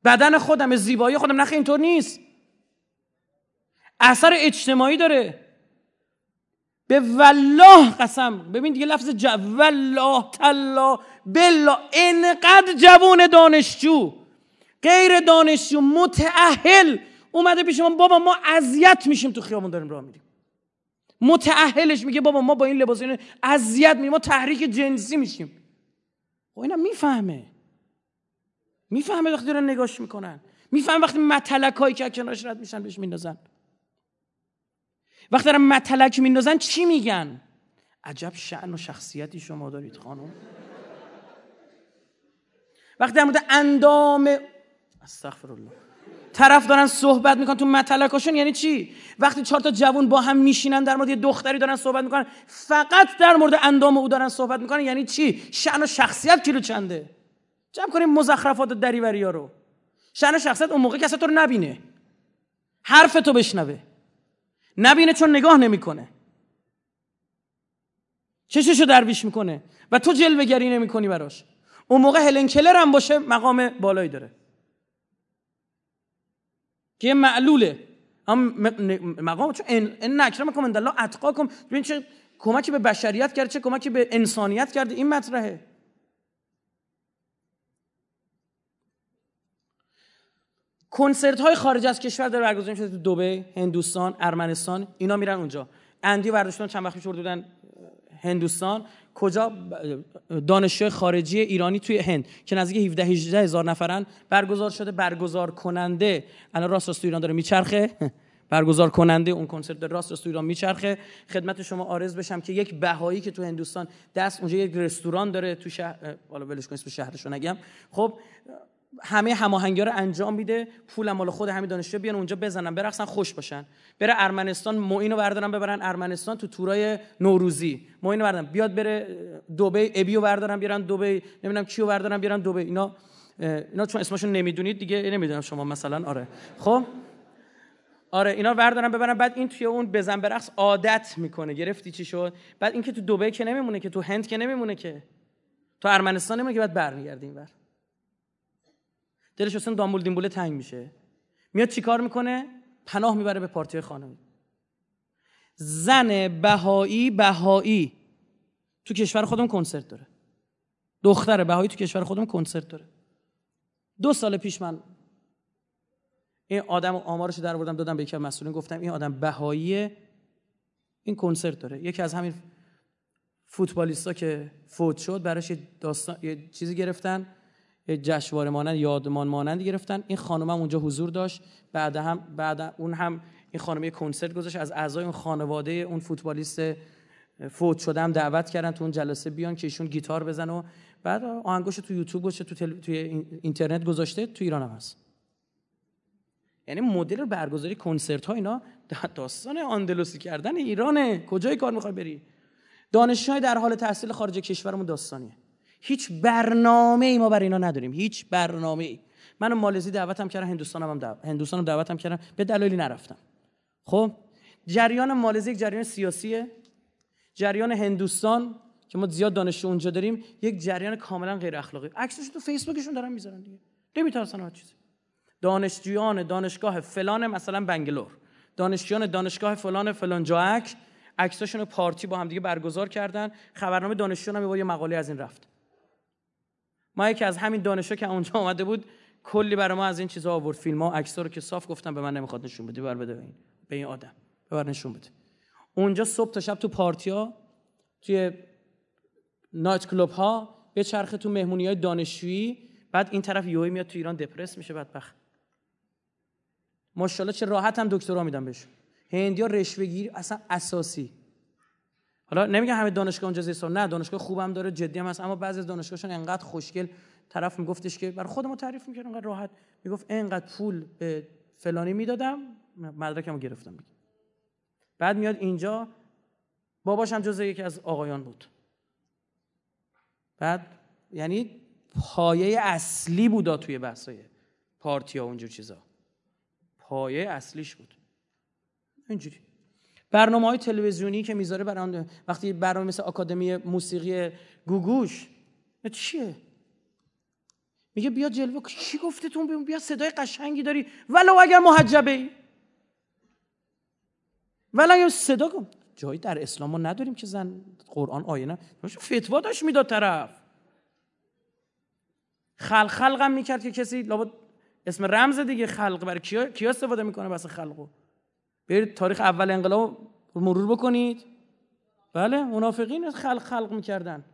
بدن خودم زیبایی خودم نخه اینطور نیست. اثر اجتماعی داره. به والله قسم. ببین دیگه لفظ جو والله تلا بلا انقدر جوون دانشجو غیر دانشجو متأهل. اومده پیش ما بابا ما اذیت میشیم تو خیابون داریم راه میریم. متأهلش میگه بابا ما با این لباس این اذیت میشیم ما تحریک جنسی میشیم. خب اینم می‌فهمه. می‌فهمه وقتی دارن نگاش می‌کنن. می‌فهمه وقتی متلک هایی که کنارش رد میشن بهش میندازن. وقتی دارن متلک میندازن چی میگن؟ عجب شعن و شخصیتی شما دارید خانم. وقتی در مورد اندام استغفر الله طرف دارن صحبت می‌کنن تو متلکاشون یعنی چی؟ وقتی چهار تا جوون با هم میشینن در مورد یه دختری دارن صحبت می‌کنن فقط در مورد اندام او دارن صحبت می‌کنن یعنی چی؟ شأن و شخصیت کیلو چنده؟ جمع کنیم مزخرفات دریوری ها رو. شأن و شخصیت اون موقع کسی تو رو نبینه. حرف تو بشنوه. نبینه چون نگاه نمی‌کنه. چششو درویش می‌کنه و تو جلوه گری نمی‌کنی براش. اون موقع هلن کلر هم باشه مقام بالایی داره. که معلوله. هم مقام چون ان اکرمکم عند الله اتقاکم. ببین چه کمکی به بشریت کرده چه کمکی به انسانیت کرده این مطرحه. کنسرت های خارج از کشور داره برگزار میشه تو دبی، هندوستان، ارمنستان اینا میرن اونجا. اندی برداشتن چند وقت پیش بودن هندوستان. کجا؟ دانشجو خارجی ایرانی توی هند که نزدیک 17 18 هزار نفرن برگزار شده برگزار کننده. الان راست راست ایران داره میچرخه. برگزار کننده اون کنسرت راست راست ایران میچرخه. خدمت شما آرز بشم که یک بهایی که تو هندوستان دست اونجا یک رستوران داره تو شهر حالا ولش کن اسم شهرشو نگم. خب همه هماهنگی رو انجام میده پول مال خود همین دانشجو بیان اونجا بزنن برقصن خوش باشن. بره ارمنستان معین رو بردارن ببرن ارمنستان تو تورای نوروزی. معین بردارن. بیاد بره دبی ابیو بردارن بیارن دبی نمی‌دونم کیو بردارن بیارن دبی اینا اینا چون اسمشون نمی‌دونید دیگه نمی‌دونم شما مثلا. آره. خب؟ آره اینا بردارن ببرن. بعد این توی اون بزن برقص عادت می‌کنه. گرفتی چی شد؟ بعد این که تو دبی که نمیمونه که تو هند که نمیمونه که. تو ارمنستان نمیمونه که بعد برمیگرده اینور دلش اصلا دامبول دیمبوله تنگ میشه. میاد چیکار می‌کنه؟ پناه می‌بره به پارتی خانمی. زن بهایی بهایی. تو کشور خودم کنسرت داره. دختر بهایی تو کشور خودم کنسرت داره. دو سال پیش من این آدم آمارش در بردم دادم به یکی مسئولین گفتم این آدم بهایی این کنسرت داره. یکی از همین فوتبالیستا که فوت شد براش داستان یه چیزی گرفتن. جشنواره مانند یادمان مانند گرفتن. این خانم هم اونجا حضور داشت. بعد هم بعد اون هم این خانم یه کنسرت گذاشت. از اعضای اون خانواده اون فوتبالیست فوت شده هم دعوت کردن تو اون جلسه بیان که ایشون گیتار بزن و بعد آهنگوش تو یوتیوب گذاشته تو تل... توی اینترنت گذاشته. تو ایران هم هست. یعنی مدل برگزاری کنسرت ها اینا داستان آندلوسی کردن ایرانه. کجای کار می‌خوای بری؟ دانشجوهای در حال تحصیل خارج کشورمون داستانیه. هیچ برنامه ای ما برای اینا نداریم. هیچ برنامه ای من مالزی دعوتم کردم هندوستانم هم دعوت هندوستانم دعوتم کردم. به دلایلی نرفتم. خب جریان مالزی یک جریان سیاسیه. جریان هندوستان که ما زیاد دانشجو اونجا داریم یک جریان کاملا غیر اخلاقی. عکسش تو فیسبوکشون دارن می‌ذارن دیگه. نمیترسن هر چیزی. دانشجویان دانشگاه فلان مثلا بنگلور. دانشجویان دانشگاه فلان فلان جاک عکساشون پارتی با هم دیگه برگزار کردن. خبرنامه دانشجویان هم یه مقاله از این رفت. ما یکی از همین دانشجو که اونجا آمده بود کلی برای ما از این چیزا آورد فیلم. ها عکس‌ها رو که صاف گفتم به من نمی‌خواد نشون بده بر بده به این به این آدم. ببر نشون بده. اونجا صبح تا شب تو پارتیا توی نایت کلوب ها به چرخه تو مهمونی های دانشجویی. بعد این طرف یوهی میاد تو ایران دپرس میشه بدبخت. ماشاءالله چه راحت هم دکترا میدم بهش هندیا رشوه گیری اصلا اساسی. حالا نمیگم همه دانشگاه اونجا زیست نه دانشگاه خوبم داره جدی هم هست اما بعضی از دانشگاهشون انقدر خوشگل. طرف میگفتش که برای خودمو تعریف می‌کرد انقدر راحت. می‌گفت انقدر پول به فلانی می‌دادم مدرکمو گرفتم بعد میاد اینجا باباش هم جزء یکی از آقایان بود. بعد یعنی پایه اصلی بودا توی بحثای پارتی ها اونجور چیزا. پایه اصلیش بود. اینجوری. برنامه های تلویزیونی که می‌ذاره برای وقتی برنامه مثل آکادمی موسیقی گوگوش چیه؟ میگه بیا جلوه کی گفته تو بیا صدای قشنگی داری. ولو اگر محجبه ای. ولو اگر صدا کن. جایی در اسلام ما نداریم که زن قرآن آیه نه. فتوا داشت می‌داد طرف. خلق خلقم می‌کرد که کسی لابد اسم رمز دیگه خلق. برای کیا, کیا استفاده می‌کنه واسه خلقو؟ برید تاریخ اول انقلاب مرور بکنید. بله منافقین خلق خلق می‌کردن.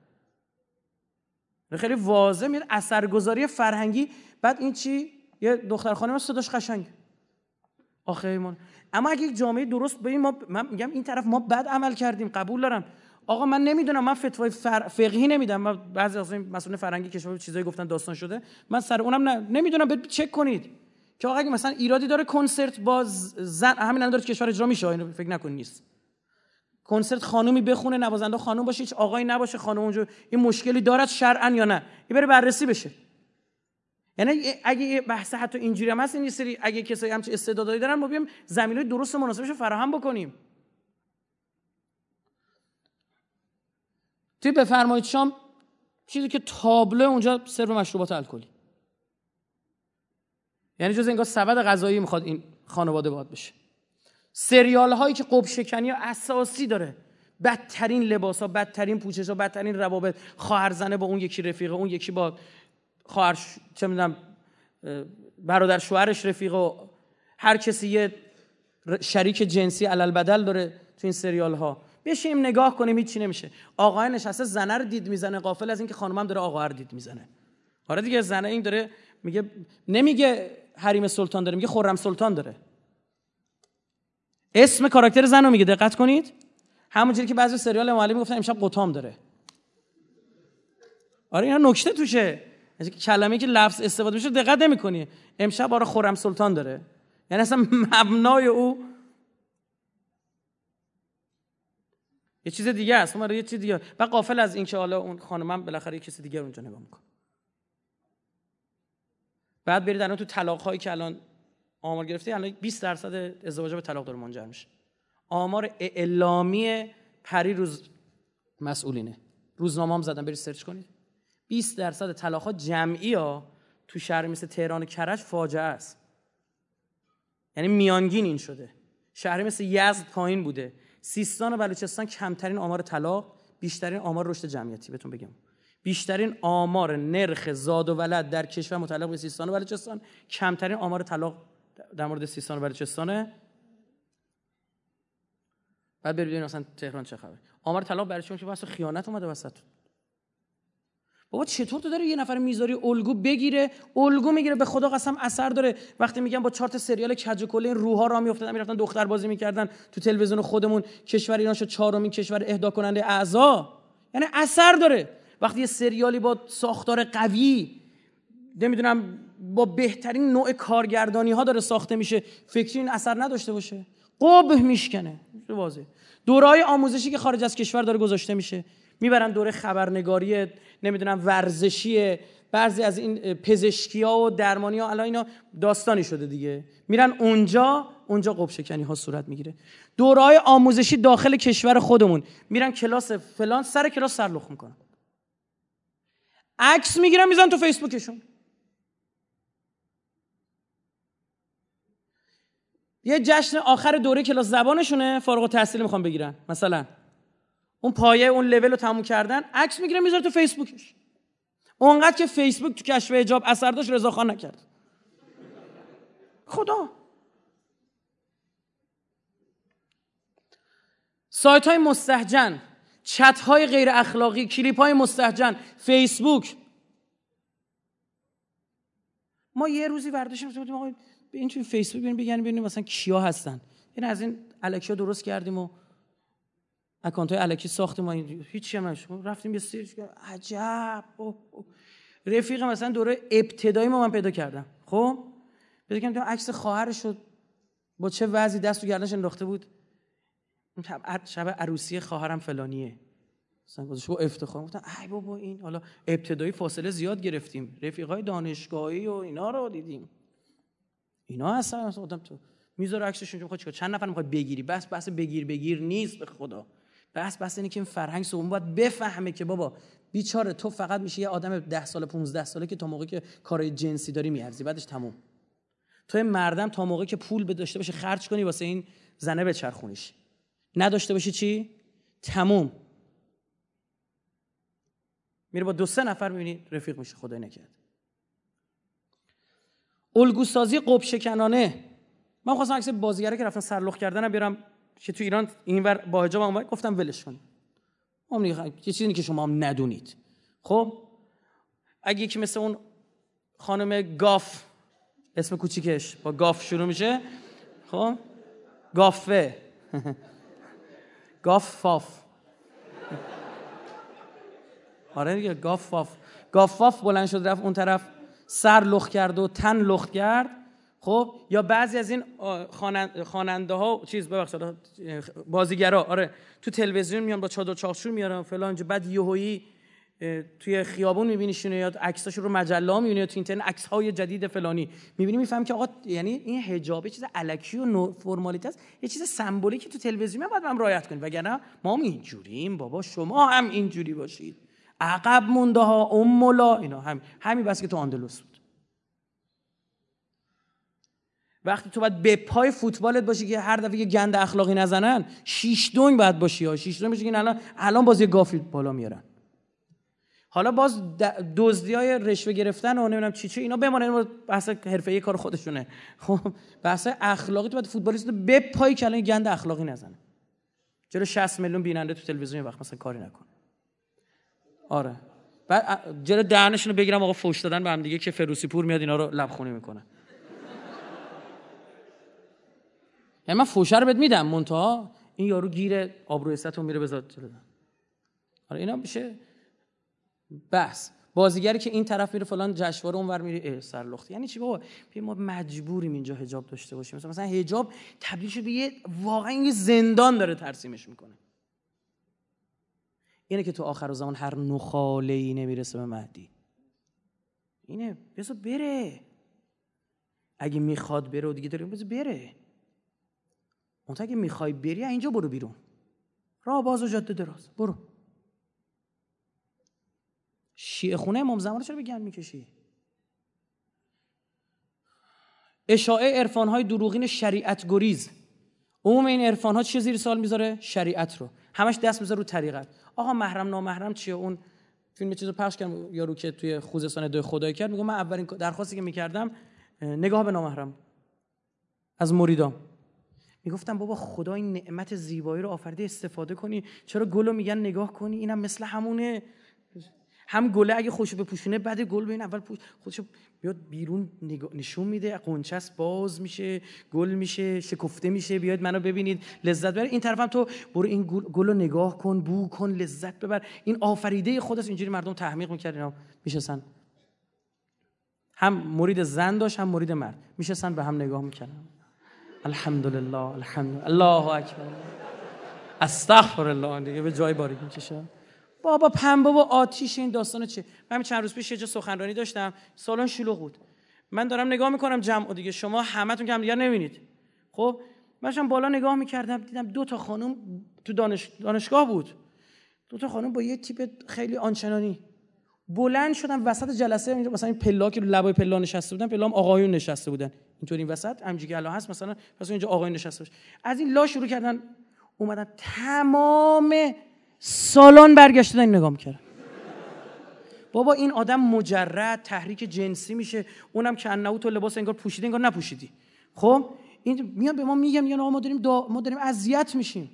خیلی واضح میاد اثرگذاری فرهنگی. بعد این چی؟ یه دختر خانم صداش قشنگ. آخه ایمان. اما اگه یک جامعه درست به ما من میگم این طرف ما بد عمل کردیم قبول دارم آقا من نمی‌دونم من فتوای فر... فقهی نمیدم من بعضی از مسئولین فرهنگی کشور چیزایی گفتن داستان شده. من سر اونم. نمی‌دونم برید چک کنید. که آقا اگه مثلا ایرادی داره کنسرت با زن همین الان داره کشور اجرا میشه اینو فکر نکنید نیست. کنسرت خانومی بخونه نوازنده خانوم باشه هیچ آقایی نباشه خانم اونجا این مشکلی دارد شرعا یا نه؟ این بره بررسی بشه. یعنی اگه بحث حتی اینجوری هم هست این سری اگه کسایی همچین استعدادایی دارن ما بیام زمینه درست مناسبش رو فراهم بکنیم. توی بفرمایید شام چیزی که تابلو اونجا سرو مشروبات الکلی. یعنی جز انگار سبد غذایی می‌خواد این خانواده باد بشه. سریال هایی که قب شکنی اساسی داره. بدترین لباس ها بدترین پوچش ها بدترین روابط. خواهر زنه با اون یکی رفیقه اون یکی با خواهر چه می‌دونم برادر شوهرش رفیقه هر کسی یه شریک جنسی علل بدل داره تو این سریال ها بشیم نگاه کنیم هیچی نمیشه. آقای نشسته زنه رو دید می‌زنه قافل از اینکه خانمم داره آقا رو دید می‌زنه. آره دیگه زنه این داره میگه نمیگه حریم سلطان داره. میگه خرم سلطان داره. اسم کاراکتر زن رو میگه. دقت کنید. همونجوری که بعضی سریال معلم می‌گفتن امشب قطام داره. آره اینا نکته توشه. کلمه که لفظ استفاده میشه دقت نمی‌کنی. امشب آره خرم سلطان داره. یعنی اصلا مبنای او یه چیز دیگه است. ما یه چیز دیگه. و قافل از این که حالا اون خانمم بالاخره یه کسی دیگه اونجا نگاه می‌کنه. بعد برید الان تو طلاق هایی که الان آمار گرفته الان 20 درصد ازدواج به طلاق داره منجر میشه. آمار اعلامی پری روز مسئولینه. روزنامه هم زدن برید سرچ کنید. 20 درصد طلاق ها جمعی ها تو شهر مثل تهران و کرج فاجعه است. یعنی میانگین این شده. شهری مثل یزد پایین بوده. سیستان و بلوچستان کمترین آمار طلاق بیشترین آمار رشد جمعیتی. بهتون بگم. بیشترین آمار نرخ زاد و ولد در کشور متعلق به سیستان و بلوچستان کمترین آمار طلاق در مورد سیستان و بلوچستانه. بعد برید اصلا تهران چه خبره. آمار طلاق برای چون که واسه خیانت اومده وسط. بابا چطور تو داره یه نفر می‌ذاری الگو بگیره الگو می‌گیره به خدا قسم اثر داره. وقتی میگم با چارت سریال کج و کله این روها را میافتادن می‌رفتن دختر بازی می‌کردن تو تلویزیون خودمون کشور ایران شد چهارمین کشور اهدا کننده اعضا. یعنی اثر داره. وقتی یه سریالی با ساختار قوی نمی‌دونم با بهترین نوع کارگردانی ها داره ساخته میشه فکری این اثر نداشته باشه. قبه میشکنه. واضح دورای آموزشی که خارج از کشور داره گذاشته میشه. می‌برن دوره خبرنگاری نمی‌دونم ورزشی بعضی از این پزشکی ها و درمانی ها الان اینا داستانی شده دیگه. میرن اونجا اونجا قب شکنی ها صورت می‌گیره. دورای آموزشی داخل کشور خودمون. میرن کلاس فلان سر کلاس سرلخ می‌کنن. عکس می‌گیرن میزن تو فیسبوکشون. یه جشن آخر دوره کلاس زبانشونه فارغ التحصیل می‌خوام بگیرن. مثلا اون پایه اون لول رو تموم کردن عکس می‌گیره می‌ذاره تو فیسبوکش. اونقدر که فیسبوک تو کشف اجاب اثر داشت رضا خان نکرد. خدا. سایت های مستحجن چت های غیر اخلاقی کلیپ های مستحجن فیسبوک. ما یه روزی ورداشیم بودیم آقا این توی فیسبوک ببینیم بگن ببینیم مثلا کیا هستن. این از این الکیا درست کردیم و اکانت های علکی ساختیم ما هیچ هم رفتیم یه سری عجب. رفیق مثلا دوره ابتدایی ما من پیدا کردم. خب؟ پیدا کردم عکس خواهرش شد با چه وضعی دست و گردنش انداخته بود؟ شب عروسی خواهرم فلانیه. مثلا گذاشت با افتخار. گفتم ای بابا این حالا ابتدایی فاصله زیاد گرفتیم. رفیقای دانشگاهی و اینا رو دیدیم. اینا هستن. مثلا گفتم تو می‌ذاره عکسشون می‌خواد چیکار؟ چند نفر می‌خواد بگیری؟ بس بس بگیر بگیر نیست به خدا. بس بس اینه که این فرهنگ سوم باید بفهمه که بابا بیچاره تو فقط میشه یه آدم 10 سال 15 ساله که تا موقعی که کارهای جنسی داری میارزی بعدش تموم. تو مردم تا موقعی که پول داشته باشه خرج کنی واسه این زنه بچرخونیش. نداشته باشی چی؟ تموم. میره با دو سه نفر می‌بینی رفیق میشه خدای نکرد. الگوسازی قب شکنانه من خواستم عکس بازیگره که رفتن سرلخ کردنم بیارم که تو ایران اینور با حجاب هم گفتم ولش کن. یه چیزی که شما هم ندونید. خب؟ اگه یکی مثل اون خانم گاف اسم کوچیکش با گاف شروع میشه خب؟ گافه. گاف فاف آره دیگه گاف فاف بلند شد رفت اون طرف سر لخت کرد و تن لخت کرد. خب یا بعضی از این خواننده ها چیز ببخشید بازیگرا آره تو تلویزیون میان با چادر چاخشور میارن فلان بعد یهویی توی خیابون میبینیشون یا عکساشو رو مجله می‌بینی یا تو اینترنت عکس جدید فلانی. می‌بینی میفهم که آقا یعنی این حجاب چیز الکی و فرمالیته است یه چیز سمبولیکی تو تلویزیون باید هم رعایت کنیم. وگرنه ما هم اینجوریم بابا شما هم اینجوری باشید. عقب مونده ها ام اینا هم همین بس که تو اندلس بود. وقتی تو باید به پای فوتبالت باشی که هر دفعه گند اخلاقی نزنن شیش دونگ باید باشی ها. شیش دونگ باشی که الان الان بازی گافی بالا میارن. حالا باز دزدی های رشوه گرفتن و نمی‌دونم چی چی اینا بمانه بحث حرفه کار خودشونه. خب بحث اخلاقی تو باید فوتبالیست به پای کلمه گند اخلاقی نزنه. چرا 60 میلیون بیننده تو تلویزیون وقت مثلا کاری نکن. آره. بعد جلو دهنشون رو بگیرم آقا فوش دادن به هم دیگه که فروسی پور میاد اینا رو لبخونی می‌کنه. یعنی من فوشه رو بهت میدم منتها این یارو گیر آبرو رو میره بذار جلو. آره اینا میشه بس بازیگری که این طرف میره فلان جشنواره اونور میره سرلخت یعنی چی بابا؟ ما مجبوریم اینجا حجاب داشته باشیم. مثلا مثلا حجاب تبدیل شده یه واقعا یه زندان داره ترسیمش می‌کنه. اینه که تو آخر زمان هر نخاله ای نمی‌رسه به مهدی. اینه بذار بره. اگه می‌خواد بره و دیگه داریم بذار بره. اون اگه می‌خوای بری اینجا برو بیرون. راه باز و جاده دراز. برو. شیعه خونه امام زمان چرا به گند می‌کشی؟ اشاعه عرفان های دروغین شریعت گریز. عموم این عرفان ها چه زیر سال می‌ذاره؟ شریعت رو. همش دست می‌ذاره رو طریقت. آقا محرم نامحرم چیه؟ اون فیلم چیزو پخش کردم یارو که توی خوزستان دو خدای کرد میگم من اولین درخواستی که می‌کردم نگاه به نامحرم. از مریدام می‌گفتم بابا خدا این نعمت زیبایی رو آفرده استفاده کنی. چرا گلو میگن نگاه کنی؟ اینم مثل همونه. هم گله اگه خوشو بپوشونه بعد گل ببین اول پوش خودشو بیاد بیرون نشون میده قنچس باز میشه گل میشه شکفته میشه بیاد منو ببینید لذت ببر این طرفم تو برو این گل رو نگاه کن بو کن لذت ببر. این آفریده خودش اینجوری مردم تحمیق می‌کرد اینا میشستن هم مرید زن داشت هم مرید مرد. میشستن به هم نگاه می‌کردن. الحمدلله الحمد الله اکبر. استغفر الله دیگه به جای باریک می‌کشه. بابا پنبه و آتیش این داستان چه؟ من چند روز پیش یه جا سخنرانی داشتم. سالن شلوغ بود. من دارم نگاه می‌کنم جمع دیگه. شما همتون که هم دیگه نمی‌بینید. خب؟ من بالا نگاه می‌کردم دیدم دو تا خانم تو دانش... دانشگاه بود. دو تا خانم با یه تیپ خیلی آنچنانی. بلند شدن وسط جلسه اینجا مثلا این پلا که لبای پلا نشسته بودن پلا هم آقایون نشسته بودن. اینطوری این وسط همجی که هست مثلا پس اینجا آقایون نشسته باشه. از این لا شروع کردن اومدن تمام سالان برگشتن نگاه می‌کردن بابا این آدم مجرد تحریک جنسی میشه. اونم که انهو تو لباس انگار پوشیدی انگار نپوشیدی. خب؟ این میان به ما میگن میگن آقا ما داریم ما داریم اذیت میشیم.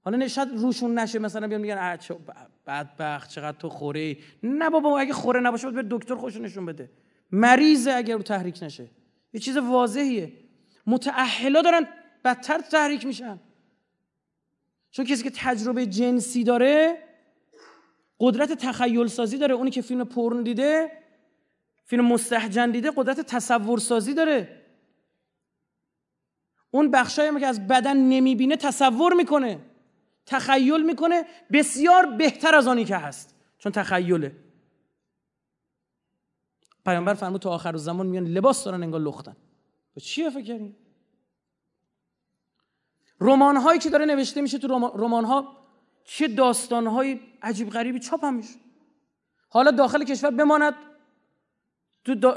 حالا نشد روشون نشه مثلا بیان میگن بدبخت چقدر تو خوره نه بابا اگه خوره نباشه به دکتر خوش نشون بده. مریضه اگر رو تحریک نشه. یه چیز واضحیه. متأهلا دارن بدتر تحریک میشن. چون کسی که تجربه جنسی داره قدرت تخیل سازی داره. اونی که فیلم پرن دیده فیلم مستحجن دیده قدرت تصور سازی داره. اون بخشایی که از بدن نمی‌بینه تصور می‌کنه تخیل می‌کنه بسیار بهتر از آنی که هست چون تخیله. پیامبر فرمود تو آخر زمان میان لباس دارن انگار لختن. به چیه فکر رمان هایی که داره نوشته میشه تو رمان ها چه داستان های عجیب غریبی چاپ هم میشه حالا داخل کشور بماند. تو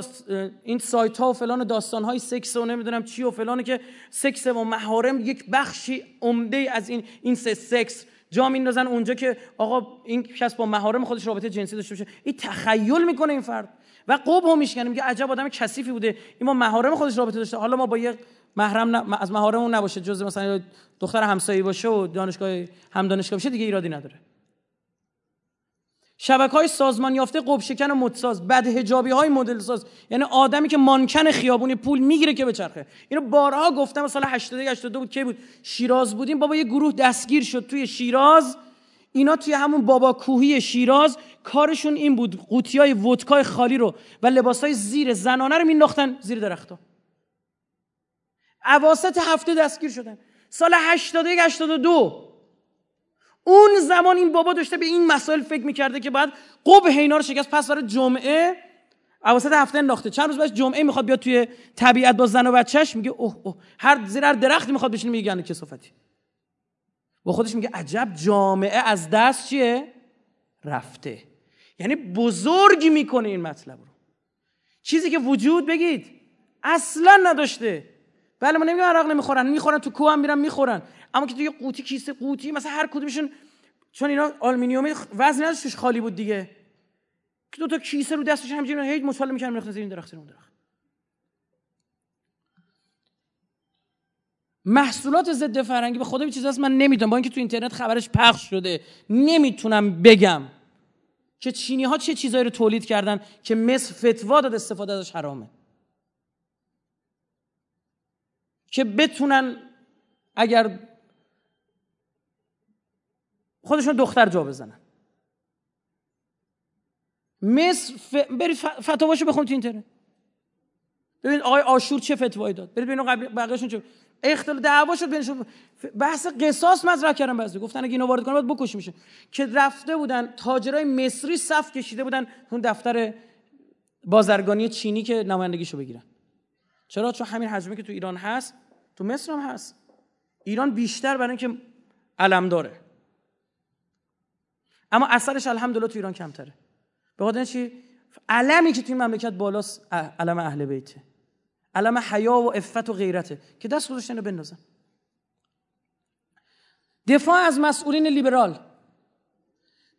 این سایت ها و فلان داستان های سکس و نمی‌دونم چی و فلانه که سکس و محارم یک بخشی عمده از این این سکس جا میندازن اونجا که آقا این کس با محارم خودش رابطه جنسی داشته باشه. این تخیل می‌کنه این فرد. و قوب هم میشکنه میگه عجب آدم کثیفی بوده. این با محارم خودش رابطه داشته. حالا ما با یک محرم از محارم اون نباشه. جز مثلا دختر همسایه باشه و دانشگاه هم دانشگاه باشه دیگه ایرادی نداره. شبکه های سازمان یافته قب شکن و مدساز. بد هجابی های مدل ساز. یعنی آدمی که مانکن خیابونی پول می‌گیره که بچرخه. اینو بارها گفتم سال 81 82 بود. کی بود؟ شیراز بودیم. بابا یه گروه دستگیر شد توی شیراز. اینا توی همون بابا کوهی شیراز. کارشون این بود قوطی های ودکای خالی رو و لباس های زیر زنانه رو مینداختن زیر درختا اواسط هفته دستگیر شدن. سال 81 82 اون زمان این بابا داشته به این مسائل فکر می‌کرده که بعد قبه اینا رو شکست پس برای جمعه اواسط هفته انداخته. چند روز بعد جمعه می‌خواد بیاد توی طبیعت با زن و بچهش میگه اوه اوه. هر زیر هر درختی می‌خواد بشینه میگه گنده کسافتی. با خودش میگه عجب جامعه از دست چیه؟ رفته. یعنی بزرگ می‌کنه این مطلب رو. چیزی که وجود بگید اصلا نداشته. بله ما نمیگم عرق نمی‌خورن می‌خورن تو کوه میرن می‌خورن. اما که توی قوطی کیسه قوطی مثلا هر کدومشون چون اینا آلومینیومی وزن نداشتش خالی بود دیگه. که دو تا کیسه رو دستش همینجوری هیچ مطالعه می‌کردن می‌رفتن زیر این درخت اون درخت. محصولات ضد فرنگی به خدا به چیز هست من نمی‌دونم. با اینکه تو اینترنت خبرش پخش شده نمی‌تونم بگم. که چینی ها چه چیزایی رو تولید کردن که مصر فتوا داد استفاده ازش حرامه. که بتونن اگر خودشون دختر جا بزنن. مصر ف... برید فتواشو بخونید تو اینترنت. ببین آقای آشور چه فتوایی داد. برید ببینید بقیه‌شون چه اختلاف دعوا شد بینشون بحث قصاص مطرح کردن بعضی گفتن اگه اینو وارد کنه باید بکش میشه که رفته بودن تاجرای مصری صف کشیده بودن اون دفتر بازرگانی چینی که نمایندگیشو بگیرن. چرا؟ چون همین حجمی که تو ایران هست تو مصر هم هست. ایران بیشتر برای اینکه علم داره. اما اثرش الحمدلله تو ایران کمتره. به خاطر چی؟ علمی که تو این مملکت بالاست علم اهل بیته. علم حیا و عفت و غیرته. که دست گذاشتن رو بندازن دفاع از مسئولین لیبرال.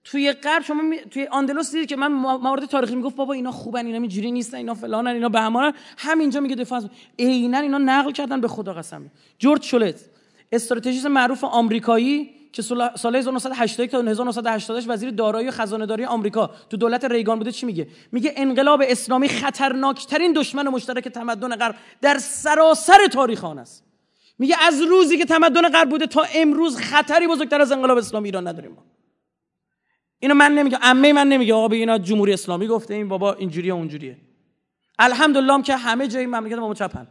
توی غرب شما می... توی آندلوس دیدید که من موارد تاریخی می‌گفت بابا اینا خوبن اینا اینجوری نیستن اینا فلانن اینا بهمانن. همینجا میگه دفاع عینا اینا نقل کردن به خدا قسم. جورج شولت استراتژیست معروف آمریکایی که سال 1981 تا 1988 وزیر دارایی و خزانه داری آمریکا تو دولت ریگان بوده چی میگه؟ میگه انقلاب اسلامی خطرناکترین دشمن مشترک تمدن غرب در سراسر تاریخ آن است. میگه از روزی که تمدن غرب بوده تا امروز خطری بزرگتر از انقلاب اسلامی ایران نداریم ما. اینو من نمیگم عمه من نمیگه آقا به اینا جمهوری اسلامی گفته این بابا اینجوریه اونجوریه. الحمدلله که همه جای مملکت ما چپن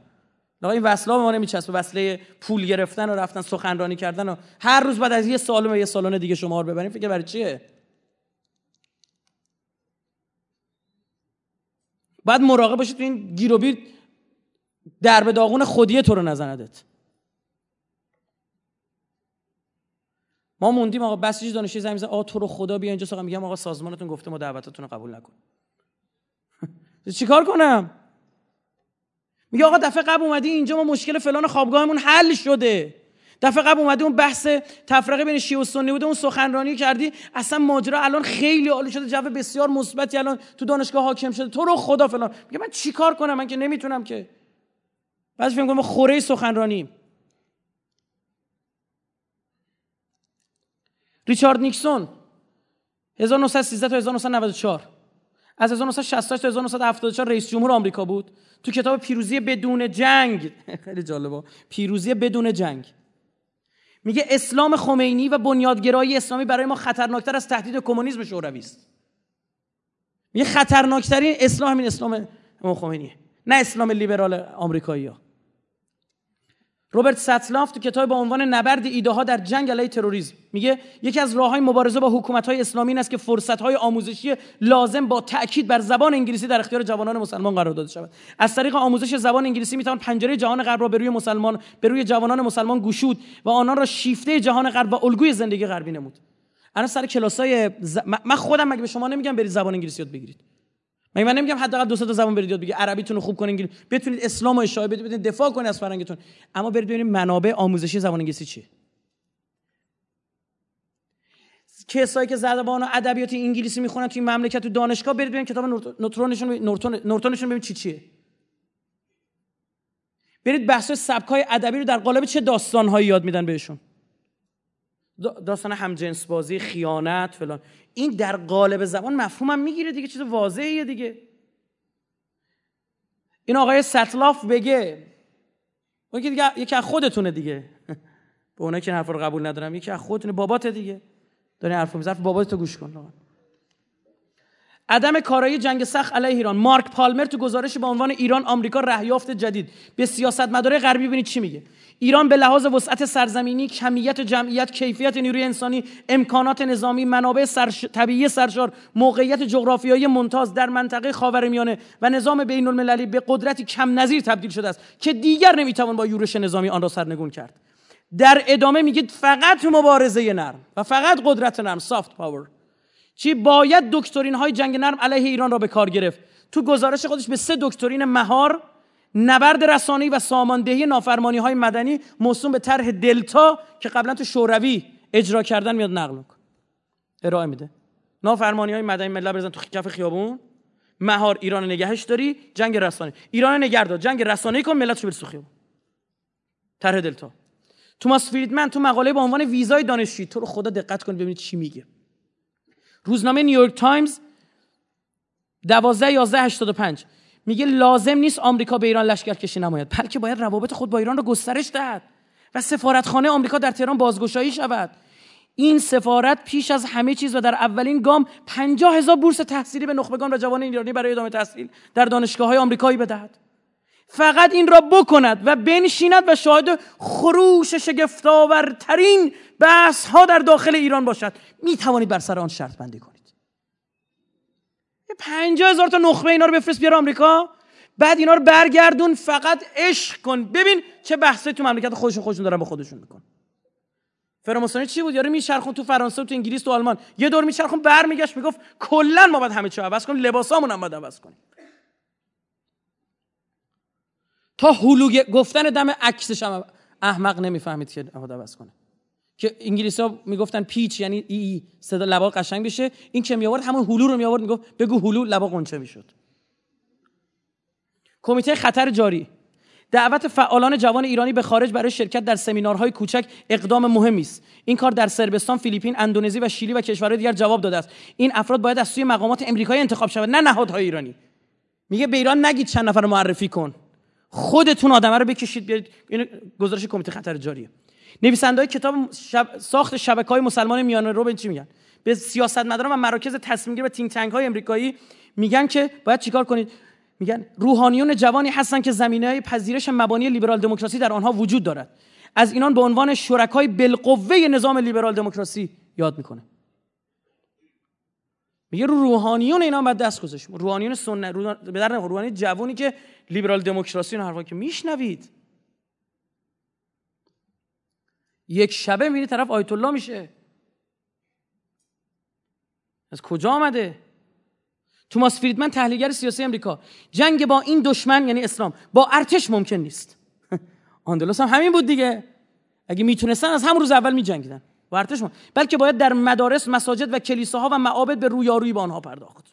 آقا این وصله ما نمیچسبه. وصله پول گرفتن و رفتن سخنرانی کردن و هر روز بعد از یه سالن و یه سالن دیگه شما رو ببریم. فکر برای چیه؟ بعد مراقب باشید تو این گیر بیر درب داغون خودیه تو رو نزندت. ما موندیم آقا بسیج دانشجوی زمین آقا تو رو خدا بیا اینجا ساقا میگم آقا سازمانتون گفته ما دعوتتون رو قبول نکن. چیکار کنم؟ میگه آقا دفعه قبل اومدی اینجا ما مشکل فلان خوابگاهمون حل شده. دفعه قبل اومدی اون بحث تفرقه بین شیعه و سنی بوده اون سخنرانی کردی. اصلا ماجرا الان خیلی عالی شده جو بسیار مثبتی الان تو دانشگاه حاکم شده. تو رو خدا فلان. میگه من چیکار کنم؟ من که نمی‌تونم که. بعضی فکر کنم خوره سخنرانی ریچارد نیکسون 1913 تا 1994 از 1968 تا 1974 رئیس جمهور آمریکا بود. تو کتاب پیروزی بدون جنگ. خیلی جالبه. پیروزی بدون جنگ. میگه اسلام خمینی و بنیادگرایی اسلامی برای ما خطرناکتر از تهدید کمونیسم شوروی است. میگه خطرناکترین اسلام همین اسلام خمینیه. نه اسلام لیبرال آمریکایی ها روبرت ساتلاف تو کتاب با عنوان نبرد ایده ها در جنگ علیه تروریسم میگه یکی از راه های مبارزه با حکومت های اسلامی این است که فرصت های آموزشی لازم با تاکید بر زبان انگلیسی در اختیار جوانان مسلمان قرار داده شود. از طریق آموزش زبان انگلیسی می‌توان پنجره جهان غرب را به روی مسلمان به روی جوانان مسلمان گشود و آنان را شیفته جهان غرب و الگوی زندگی غربی نمود. الان سر کلاسای ز... من خودم مگه به شما نمیگم برید زبان انگلیسی یاد بگیرید. مگه من نمیگم حداقل دو تا زبان برید یاد بگیرید. عربیتون رو خوب کنید بتونید اسلام و اشاعه بدید بتونید دفاع کنید از فرهنگتون. اما برید ببینید منابع آموزشی زبان انگلیسی چیه. کسایی که زبان و ادبیات انگلیسی می‌خونن توی مملکت تو دانشگاه برید ببینید کتاب نورتونشون نورتون نورتونشون ببینید چی چیه. برید بحث سبکای ادبی رو در قالب چه داستانهایی یاد میدن بهشون. داستان همجنس بازی خیانت فلان. این در قالب زبان مفهومم می‌گیره دیگه چیز واضحیه دیگه. این آقای سطلاف بگه اون که دیگه یکی از خودتونه دیگه. به اونایی که حرف رو قبول ندارم یکی از خودتونه بابات دیگه. داری حرف می‌زنی بابات تو گوش کن عدم کارایی جنگ سخت علیه ایران. مارک پالمر تو گزارش با عنوان ایران آمریکا رهیافت جدید. به سیاست مداره غربی ببینید چی میگه. ایران به لحاظ وسعت سرزمینی کمیت جمعیت کیفیت نیروی انسانی امکانات نظامی منابع سرش... طبیعی سرشار موقعیت جغرافیایی ممتاز در منطقه خاورمیانه و نظام بین المللی به قدرتی کم نظیر تبدیل شده است که دیگر نمی‌توان با یورش نظامی آن را سرنگون کرد. در ادامه میگید فقط مبارزه نرم و فقط قدرت نرم سافت پاور چی؟ باید دکترین های جنگ نرم علیه ایران را به کار گرفت. تو گزارش خودش به سه دکترین مهار نبرد رسانه‌ای و ساماندهی نافرمانی های مدنی موسوم به طرح دلتا که قبلا تو شوروی اجرا کردن میاد نقل کن ارائه میده. نافرمانی های مدنی ملت بزن تو کف خیابون. مهار ایران نگهش داری جنگ رسانه‌ای. ایران نگه‌دار جنگ رسانه‌ای کن ملتش برسو خیابون طرح دلتا. توماس فریدمن تو مقاله با عنوان ویزای دانشجویی تو رو خدا دقت کن ببینید چی میگه. روزنامه نیویورک تایمز 12 11 85 میگه لازم نیست آمریکا به ایران لشکر کشی نماید. بلکه باید روابط خود با ایران را گسترش دهد و سفارتخانه آمریکا در تهران بازگشایی شود. این سفارت پیش از همه چیز و در اولین گام پنجاه هزار بورس تحصیلی به نخبگان و جوان ایرانی برای ادامه تحصیل در دانشگاه های آمریکایی بدهد. فقط این را بکند و بنشیند و شاهد خروش شگفتآورترین بحث در داخل ایران باشد. می توانید بر سر آن شرط بندی کنید. پنجاه هزار تا نخبه اینا رو بفرست بیار آمریکا. بعد اینا رو برگردون فقط عشق کن. ببین چه بحثی تو مملکت خودشون خودشون دارن با خودشون میکن فراموسانی چی بود؟ یارو میچرخون تو فرانسه تو انگلیس تو آلمان. یه دور میچرخون برمیگشت می‌گفت کلا ما باید همه چی عوض کنیم لباسامون هم باید عوض کنیم. تا هلو گفتن دم عکسش هم احمق نمی‌فهمید که عوض کنه. که انگلیسی ها می‌گفتن پیچ یعنی ای, ای صدا لبا قشنگ بشه. این که می آورد همون هلو رو می آورد می‌گفت بگو هلو لبا قنچه می‌شد. کمیته خطر جاری. دعوت فعالان جوان ایرانی به خارج برای شرکت در سمینارهای کوچک اقدام مهمی است. این کار در سربستان فیلیپین اندونزی و شیلی و کشورهای دیگر جواب داده است. این افراد باید از سوی مقامات امریکایی انتخاب شود نه نهادهای ایرانی. میگه به ایران نگید چند نفر معرفی کن. خودتون آدمه رو بکشید بیارید. این گزارش کمیته خطر جاریه. نویسنده کتاب شب... ساخت شبکه های مسلمان میانه رو به چی میگن. به سیاست مداران و مراکز تصمیم گیری و تینک تنگ های میگن که باید چیکار کنید؟ میگن روحانیون جوانی هستن که زمینه های پذیرش مبانی لیبرال دموکراسی در آنها وجود دارد. از اینان به عنوان شرکای بالقوه نظام لیبرال دموکراسی یاد می‌کنه. میگه رو روحانیون اینا بعد دست گذاشت. روحانیون سنت رو... به در روحانی جوانی که لیبرال دموکراسی این حرفا که میشنوید. یک شبه میری طرف آیت الله میشه. از کجا آمده؟ توماس فریدمن تحلیلگر سیاسی امریکا جنگ با این دشمن یعنی اسلام با ارتش ممکن نیست. آندلس هم همین بود دیگه. اگه می‌تونستن از هم روز اول میجنگیدن. با ارتش بلکه باید در مدارس مساجد و کلیساها و معابد به رویارویی با آنها پرداخت.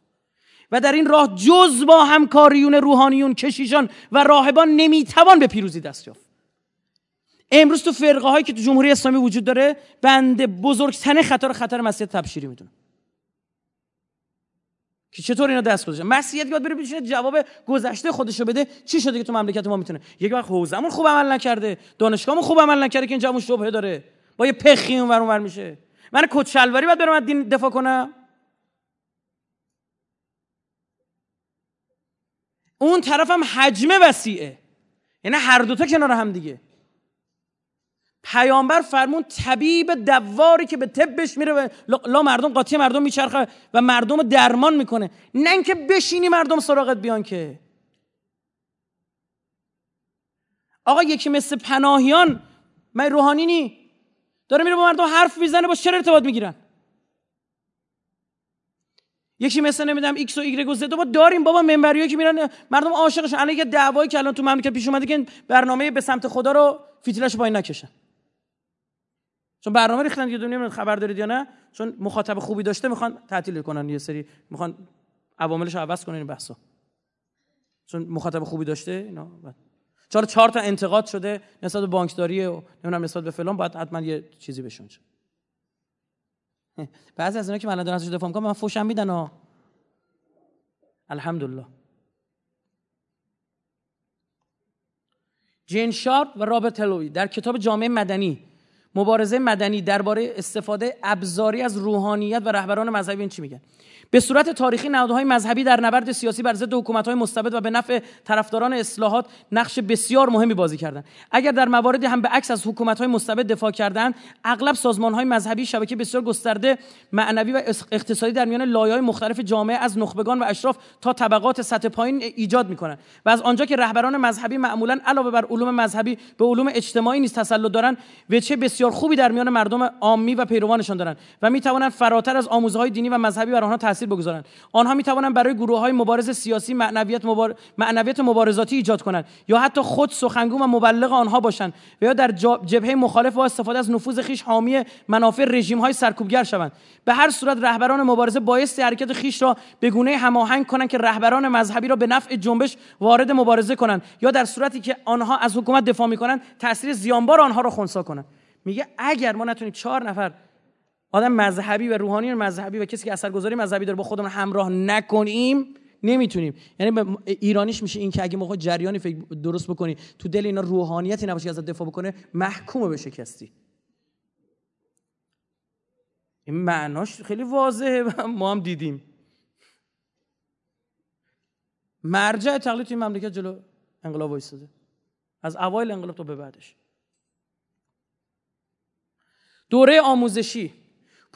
و در این راه جز با همکاریون روحانیون کشیشان و راهبان نمی‌توان به پیروزی دست یافت. امروز تو فرقه هایی که تو جمهوری اسلامی وجود داره بنده بزرگترین خطر خطر مسیحیت تبشیری می‌دونه. که چطور اینا دست گذاشتن مسیحیت یاد بره بشینه جواب گذشته خودشو بده چی شده که تو مملکت ما می‌تونه؟ یک وقت حوزمون خوب عمل نکرده دانشگاهمون خوب عمل نکرده که این جواب شبهه داره. با یه پخی اون اونور میشه. من کت باید برم از دین دفاع کنم؟ اون طرفم حجم وسیعه. یعنی هر دوتا کنار هم دیگه. پیامبر فرمون طبیب دواری که به طبش میره و لا مردم قاطی مردم میچرخه و مردم درمان می‌کنه. نه اینکه بشینی مردم سراغت بیان که. آقا یکی مثل پناهیان من روحانی نی. داره میره با مردم حرف می‌زنه با چرا ارتباط می‌گیرن؟ یکی مثل نمی‌دونم ایکس و ایگرگ و زد با داریم بابا منبریایی که میرن مردم عاشقشن. الان یه دعوایی که الان تو مملکت پیش اومده که برنامه به سمت خدا رو فیتیلش پایین نکشن. چون برنامه ریختن یه دنیا خبر دارید یا نه چون مخاطب خوبی داشته می‌خوان تعطیل کنن یه سری می‌خوان عواملش عوض کنن این بحثا. چون مخاطب خوبی داشته اینا چون چهار تا انتقاد شده نسبت به بانکداری و نمی‌دونم نسبت به فلان باید حتما یه چیزی بشون بعضی از اینا که من دارن ازش دفاع می‌کنم من فوشم میدن ها الحمدلله. جین شارپ و رابرت هلوی در کتاب جامعه مدنی مبارزه مدنی درباره استفاده ابزاری از روحانیت و رهبران مذهبی این چی میگن؟ به صورت تاریخی نهادهای مذهبی در نبرد سیاسی بر ضد حکومت‌های مستبد و به نفع طرفداران اصلاحات نقش بسیار مهمی بازی کردند. اگر در مواردی هم به عکس از حکومت‌های مستبد دفاع کردند اغلب سازمان‌های مذهبی شبکه بسیار گسترده معنوی و اقتصادی در میان لایه‌های مختلف جامعه از نخبگان و اشراف تا طبقات سطح پایین ایجاد می‌کنند. و از آنجا که رهبران مذهبی معمولا علاوه بر علوم مذهبی به علوم اجتماعی نیز تسلط دارند چه بسیار خوبی در میان مردم عامی و پیروانشان دارند و می‌توانند فراتر از آموزه‌های دینی و مذهبی بر آنها تاثیر بگذارند آنها می توانند برای گروه های مبارز سیاسی معنویت, مبار... معنویت مبارزاتی ایجاد کنند یا حتی خود سخنگو و مبلغ آنها باشند و یا در جبهه مخالف با استفاده از نفوذ خیش حامی منافع رژیم های سرکوبگر شوند. به هر صورت رهبران مبارزه بایستی حرکت خیش را به گونه هماهنگ کنند که رهبران مذهبی را به نفع جنبش وارد مبارزه کنند یا در صورتی که آنها از حکومت دفاع می‌کنند تاثیر زیانبار آنها را خنثی کنند. میگه اگر ما نتونیم چهار نفر آدم مذهبی و روحانی و مذهبی و کسی که اثرگذاری مذهبی داره با خودمون همراه نکنیم نمی‌تونیم. یعنی ایرانیش میشه این که اگه موقع جریانی فکر درست بکنی تو دل اینا روحانیتی نباشه ازت دفاع بکنه محکوم به شکستی. این معناش خیلی واضحه ما هم دیدیم. مرجع تقلید توی مملکت جلو انقلاب وایستاده. از اوایل انقلاب تا به بعدش. دوره آموزشی.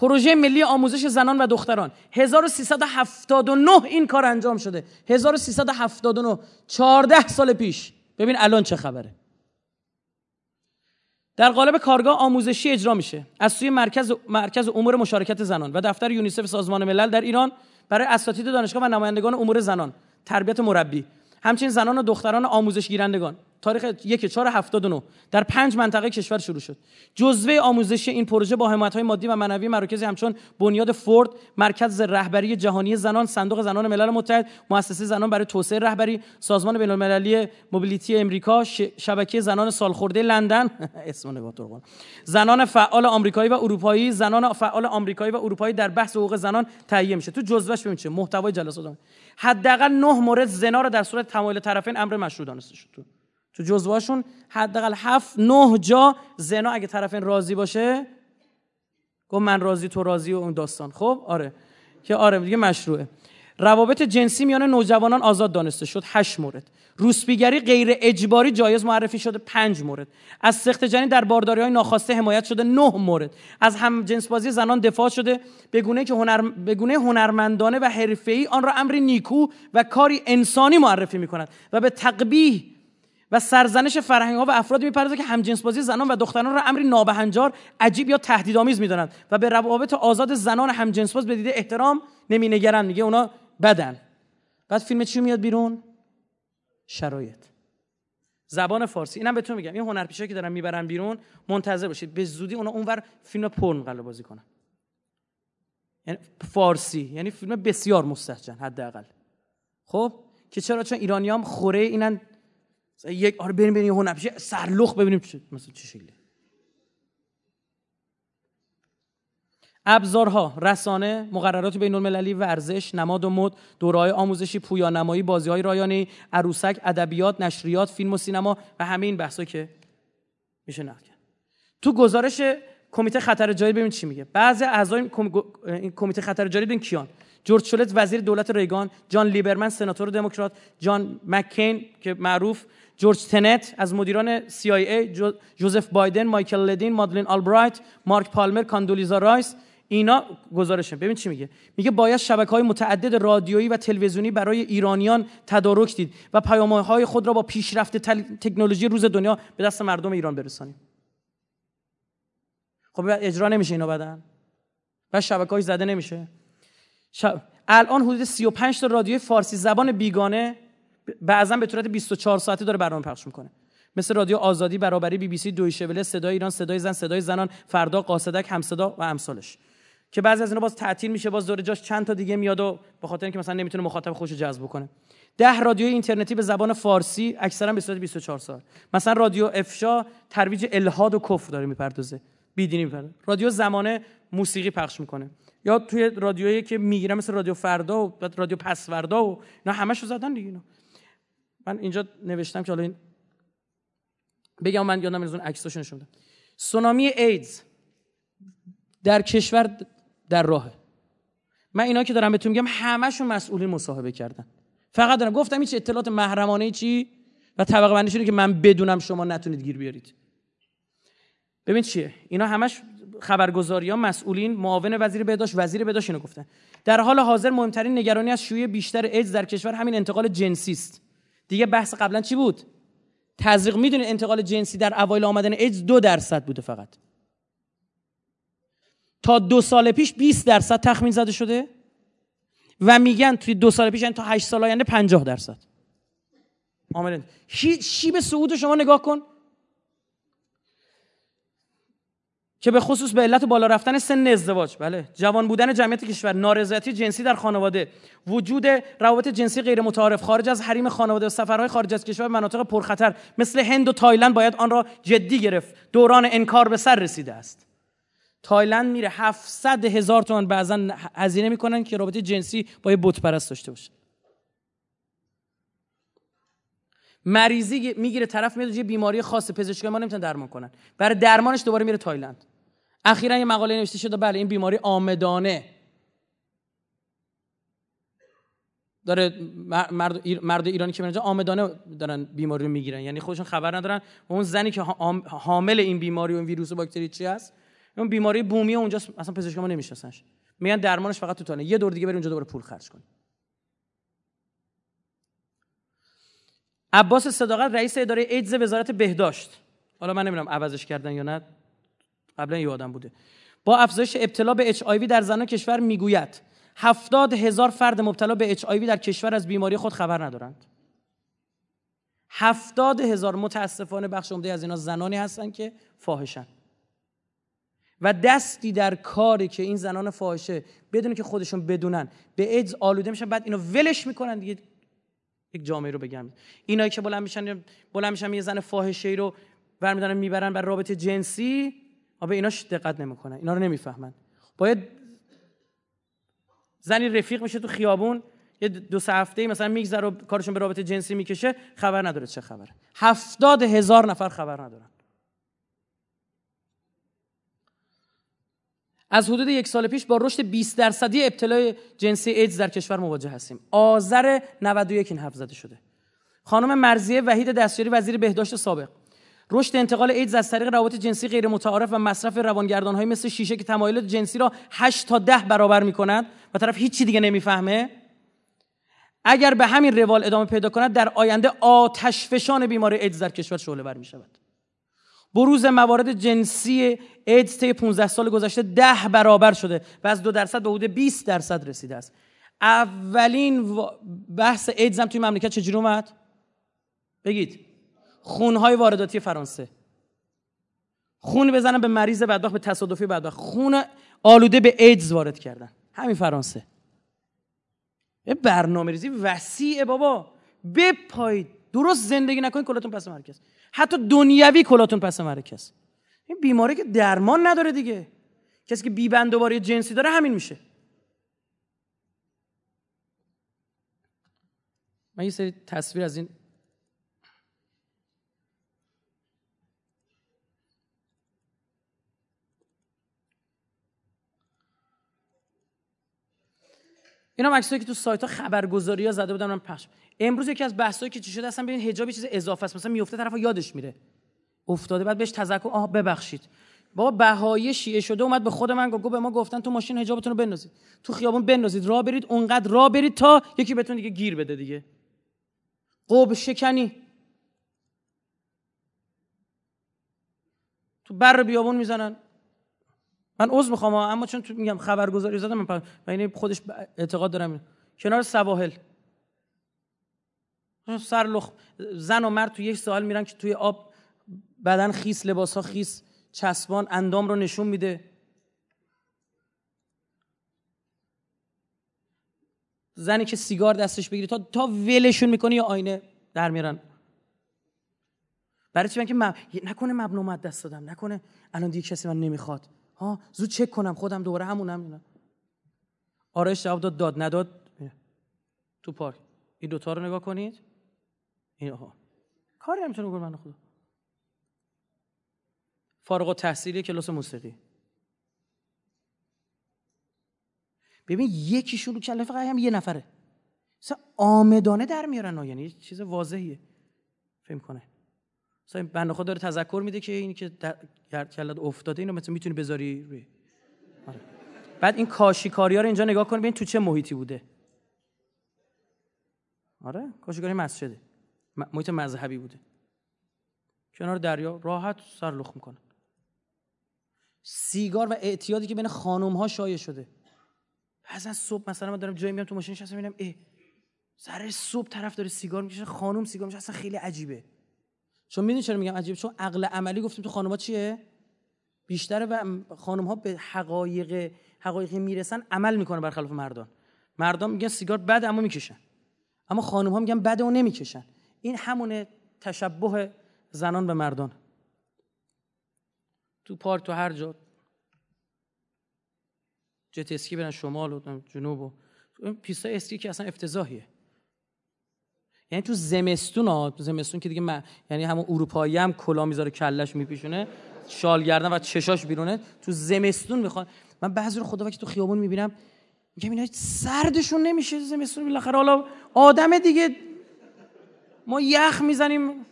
پروژه ملی آموزش زنان و دختران. 1379 این کار انجام شده. 1379 14 سال پیش. ببین الان چه خبره. در قالب کارگاه آموزشی اجرا میشه. از سوی مرکز مرکز امور مشارکت زنان و دفتر یونیسف سازمان ملل در ایران برای اساتید دانشگاه و نمایندگان امور زنان. تربیت مربی. همچنین زنان و دختران آموزش گیرندگان تاریخ یک 4 79 در پنج منطقه کشور شروع شد. جزوه آموزشی این پروژه با های مادی و معنوی مراکزی همچون بنیاد فورد مرکز رهبری جهانی زنان صندوق زنان ملل متحد مؤسسه زنان برای توسعه رهبری سازمان بین‌المللی موبیلیتی امریکا شبکه زنان سالخورده لندن. اسم زنان فعال آمریکایی و اروپایی زنان فعال آمریکایی و اروپایی در بحث حقوق زنان تهیه میشه. تو جزوهش ببین چه محتوای جلسات حداقل نه مورد زنا رو در صورت تمایل طرفین امر مشروع دانسته شد تو جزوهاشون حداقل هفت نه جا زنا اگه طرفین راضی باشه گفت من راضی تو راضی و اون داستان. خب؟ آره. که آره دیگه مشروعه. روابط جنسی میان نوجوانان آزاد دانسته شد. هشت مورد. روسپیگری غیر اجباری جایز معرفی شده. پنج مورد. از سخت جنی در بارداری های ناخواسته حمایت شده. نه مورد. از هم جنس بازی زنان دفاع شده. به گونه که هنر به گونه هنرمندانه و حرفه‌ای آن را امری نیکو و کاری انسانی معرفی می کند و به تقبیح و سرزنش فرهنگ ها و افرادی می‌پردازه که همجنس بازی زنان و دختران را امری نابهنجار عجیب یا تهدیدآمیز می‌دانند و به روابط آزاد زنان همجنس باز به دیده احترام نمینگرند. میگه اونا بدن. بعد فیلم چی میاد بیرون؟ شرایط. زبان فارسی. اینم بهتون میگم. این هنرپیشه که دارن می‌برن بیرون منتظر باشید. به زودی اونا اونور فیلم پرن قرار بازی کنن. یعنی فارسی. یعنی فیلم بسیار مستحجن حداقل. خب؟ که چرا؟ چون ایرانی هم خوره اینن یک آره بریم بریم هنرپیشه سرلخ ببینیم مثلا چه شکلی. ابزارها رسانه مقررات بین المللی ورزش نماد و مد دورهای آموزشی پویانمایی بازی های رایانه عروسک ادبیات نشریات فیلم و سینما و همه این بحثا که میشه نقد کرد. تو گزارش کمیته خطر جاری ببین چی میگه. بعضی اعضای این کمیته خطر جاری ببین کیان؟ جورج شولت وزیر دولت ریگان جان لیبرمن سناتور دموکرات جان مکین که معروف جورج تنت از مدیران CIA جوزف بایدن مایکل لدین مادلین آلبرایت مارک پالمر کاندولیزا رایس اینا گزارشه ببین چی میگه؟ میگه باید شبکه های متعدد رادیویی و تلویزیونی برای ایرانیان تدارک دید و پیامه های خود را با پیشرفت تکنولوژی روز دنیا به دست مردم ایران برسانیم. خب اجرا نمیشه اینا بدن و شبکه های زده نمیشه. شب... الان حدود 35 تا رادیوی فارسی زبان بیگانه بعضا به صورت 24 ساعته داره برنامه پخش می‌کنه. مثل رادیو آزادی برابری بی بی سی دویشه صدای ایران صدای زن صدای زنان فردا قاصدک همصدا و امثالش. که بعضی از اینا باز تعطیل میشه باز دور جاش چند تا دیگه میاد و به خاطر اینکه مثلا نمی‌تونه مخاطب خوش جذب کنه ده رادیوی اینترنتی به زبان فارسی اکثرا به صورت 24 سال مثلا رادیو افشا ترویج الهاد و کفر داره می‌پردازه. بیدینی می‌پردازه. رادیو زمانه موسیقی پخش می‌کنه. یا توی رادیویی که می‌گیره مثل رادیو فردا و رادیو پسوردا و اینا همشو زدن دیگه من اینجا نوشتم که حالا این بگم من یادم از اون عکساشو نشون سونامی ایدز در کشور در راهه. من اینا که دارم بهتون میگم همشون مسئولین مصاحبه کردن. فقط دارم گفتم هیچ اطلاعات محرمانه چی و طبقه بندی که من بدونم شما نتونید گیر بیارید. ببین چیه؟ اینا همش خبرگزاری ها مسئولین معاون وزیر بهداشت وزیر بهداشت اینو گفتن. در حال حاضر مهمترین نگرانی از شیوع بیشتر ایدز در کشور همین انتقال جنسی است دیگه بحث قبلا چی بود؟ تزریق می‌دونید انتقال جنسی در اوایل آمدن ایدز دو درصد بوده فقط. تا دو سال پیش 20 درصد تخمین زده شده و میگن توی دو سال پیش یعنی تا 8 سال آینده 50 درصد. آمدن. شیب سعود شما نگاه کن. که به خصوص به علت بالا رفتن سن ازدواج بله. جوان بودن جمعیت کشور نارضایتی جنسی در خانواده وجود روابط جنسی غیر متعارف خارج از حریم خانواده و سفرهای خارج از کشور مناطق پرخطر مثل هند و تایلند باید آن را جدی گرفت. دوران انکار به سر رسیده است. تایلند میره 700 هزار تومان بعضا هزینه می‌کنن که رابطه جنسی با یه بت پرست داشته باشه. مریضی می‌گیره طرف میاد یه بیماری خاص پزشکی ما نمی‌تونن درمان کنن. برای درمانش دوباره میره تایلند. اخیرا یه مقاله نوشته شده بله این بیماری آمدانه. داره مرد, مرد ایرانی که میرن آمدانه دارن بیماری رو می‌گیرن. یعنی خودشون خبر ندارن و اون زنی که حامل این بیماری و این ویروس و باکتری چی هست اون بیماری بومی اونجا اصلا پزشکا ما نمیشناسنش. میگن درمانش فقط تو تانه. یه دور دیگه بری اونجا دوباره پول خرج کنی عباس صداقت رئیس اداره ایدز وزارت بهداشت. حالا من نمی‌دونم عوضش کردن یا نه. قبلا یادم بوده. با افزایش ابتلا به اچ در زنان کشور می‌گوید هفتاد هزار فرد مبتلا به اچ در کشور از بیماری خود خبر ندارند. هفتاد هزار متاسفانه بخش عمده از اینا زنانی هستند که فاحشن. و دستی در کاری که این زنان فاحشه بدون که خودشون بدونن به ایدز آلوده میشن بعد اینو ولش می‌کنن دیگه. یک جامعه رو بگم. اینایی که بلند میشن بلند میشن یه زن فاحشه ای رو برمیدارن می‌برن بر رابطه جنسی و به ایناش دقت نمی‌کنن. اینا رو نمی‌فهمن. باید زنی رفیق میشه تو خیابون یه دو سه هفته مثلا میگذره و کارشون به رابطه جنسی می‌کشه خبر نداره چه خبره. هفتاد هزار نفر خبر ندارن. از حدود یک سال پیش با رشد 20 درصدی ابتلای جنسی ایدز در کشور مواجه هستیم. آذر 91 این حرف زده شده. خانم مرزیه وحید دستیاری وزیر بهداشت سابق. رشد انتقال ایدز از طریق روابط جنسی غیر متعارف و مصرف روانگردان های مثل شیشه که تمایلات جنسی را 8 تا 10 برابر می کند و طرف هیچی دیگه نمی‌فهمه. اگر به همین روال ادامه پیدا کند در آینده آتش فشان بیماری ایدز در کشور شعله ور می شود بروز موارد جنسی ایدز طی 15 سال گذشته ده برابر شده و از دو درصد به حدود 20 درصد رسیده است. اولین بحث ایدز هم توی مملکت چجوری اومد؟ بگید. خونهای وارداتی فرانسه. خون بزنن به مریض بدبخت به تصادفی بدبخت. خون آلوده به ایدز وارد کردن. همین فرانسه. یه برنامه ریزی وسیعه بابا. بپایید. درست زندگی نکنید کلاتون پس مرکز. حتی دنیوی کلاتون پس مرکز. این بیماری که درمان نداره دیگه. کسی که بیبندوباری جنسی داره همین میشه. من یه سری تصویر از این اینا عکسایی که تو سایت ها خبرگزاری ها زده بودن من پخش امروز یکی از بحثایی که چی شده اصلا ببین حجاب چیز اضافه است. مثلا میفته طرف یادش میره. افتاده بعد بهش تذکر آه ببخشید. بابا بهایی شیعه شده اومد به خود من گفت به ما گفتن تو ماشین حجابتون رو بندازید. تو خیابون بندازید. راه برید اونقدر راه برید تا یکی بهتون دیگه گیر بده دیگه. قب شکنی. تو بر بیابون می‌زنن. من عذر می‌خوام اما چون تو میگم خبرگزاری زدم من این خودش اعتقاد دارم. کنار سواحل. سر لخ زن و مرد تو یک سال میرن که توی آب بدن خیس لباس ها خیس چسبان اندام رو نشون میده. زنی که سیگار دستش بگیری تا تا ولشون می‌کنی یا آینه در میرن برای چی؟ که نکنه مبنا دست دادم نکنه الان دیگه کسی من نمی‌خواد. ها زود چک کنم خودم دوباره همونم آرش جواب داد داد نداد. تو پارک. این دوتا رو نگاه کنید. این ها کاری بکنه من خدا. فارغ تحصیلی کلاس موسیقی. ببین یکی شروع کله فقط هم یه نفره. مثلا آمدانه در میارن یعنی چیز واضحیه. فهم کنه. مثلا بنده خدا داره تذکر میده که اینی که کلت افتاده اینو مثلا می‌تونی بذاری روی. آره. بعد این کاشیکاری ها رو اینجا نگاه کن ببین تو چه محیطی بوده. آره کاشیکاری مسجده. محیط مذهبی بوده. کنار دریا راحت سرلخ می‌کنه. سیگار و اعتیادی که بین خانم ها شایع شده. بعضا صبح مثلا من دارم جایی میام تو ماشین نشستم می‌بینم ای سر صبح طرف داره سیگار می‌کشه خانم سیگار میشه اصلا خیلی عجیبه. چون می‌دونی چرا میگم عجیبه چون عقل عملی گفتیم تو خانم ها چیه؟ بیشتر و خانم ها به حقایق حقایقی می‌رسن عمل می‌کنه برخلاف مردان. مردان میگن سیگار بد اما می‌کشن. اما خانم ها میگن بد و نمی‌کشن. این همونه تشبه زنان به مردان. تو پارک تو هر جا. جت اسکی برن شمال و جنوب و پیستا اسکی که اصلا افتضاحیه. یعنی تو زمستون ها تو زمستون که دیگه من یعنی همون اروپایی هم کلا می‌ذاره کلش میپیشونه شال گردن و چشاش بیرونه. تو زمستون می‌خوان. من بعضی رو خدا که تو خیابون می‌بینم میگم اینا سردشون نمیشه زمستون بالاخره. حالا آدم دیگه ما یخ می‌زنیم.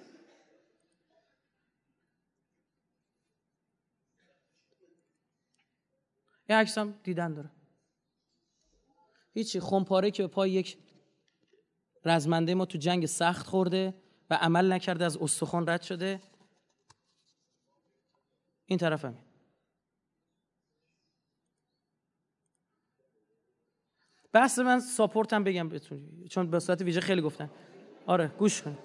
یه عکسم دیدن داره. هیچی خمپاره که به پای یک رزمنده ما تو جنگ سخت خورده و عمل نکرده از استخوان رد شده. این طرف همین بحث من ساپورتم بگم بهتون چون به صورت ویژه خیلی گفتن. آره گوش کن.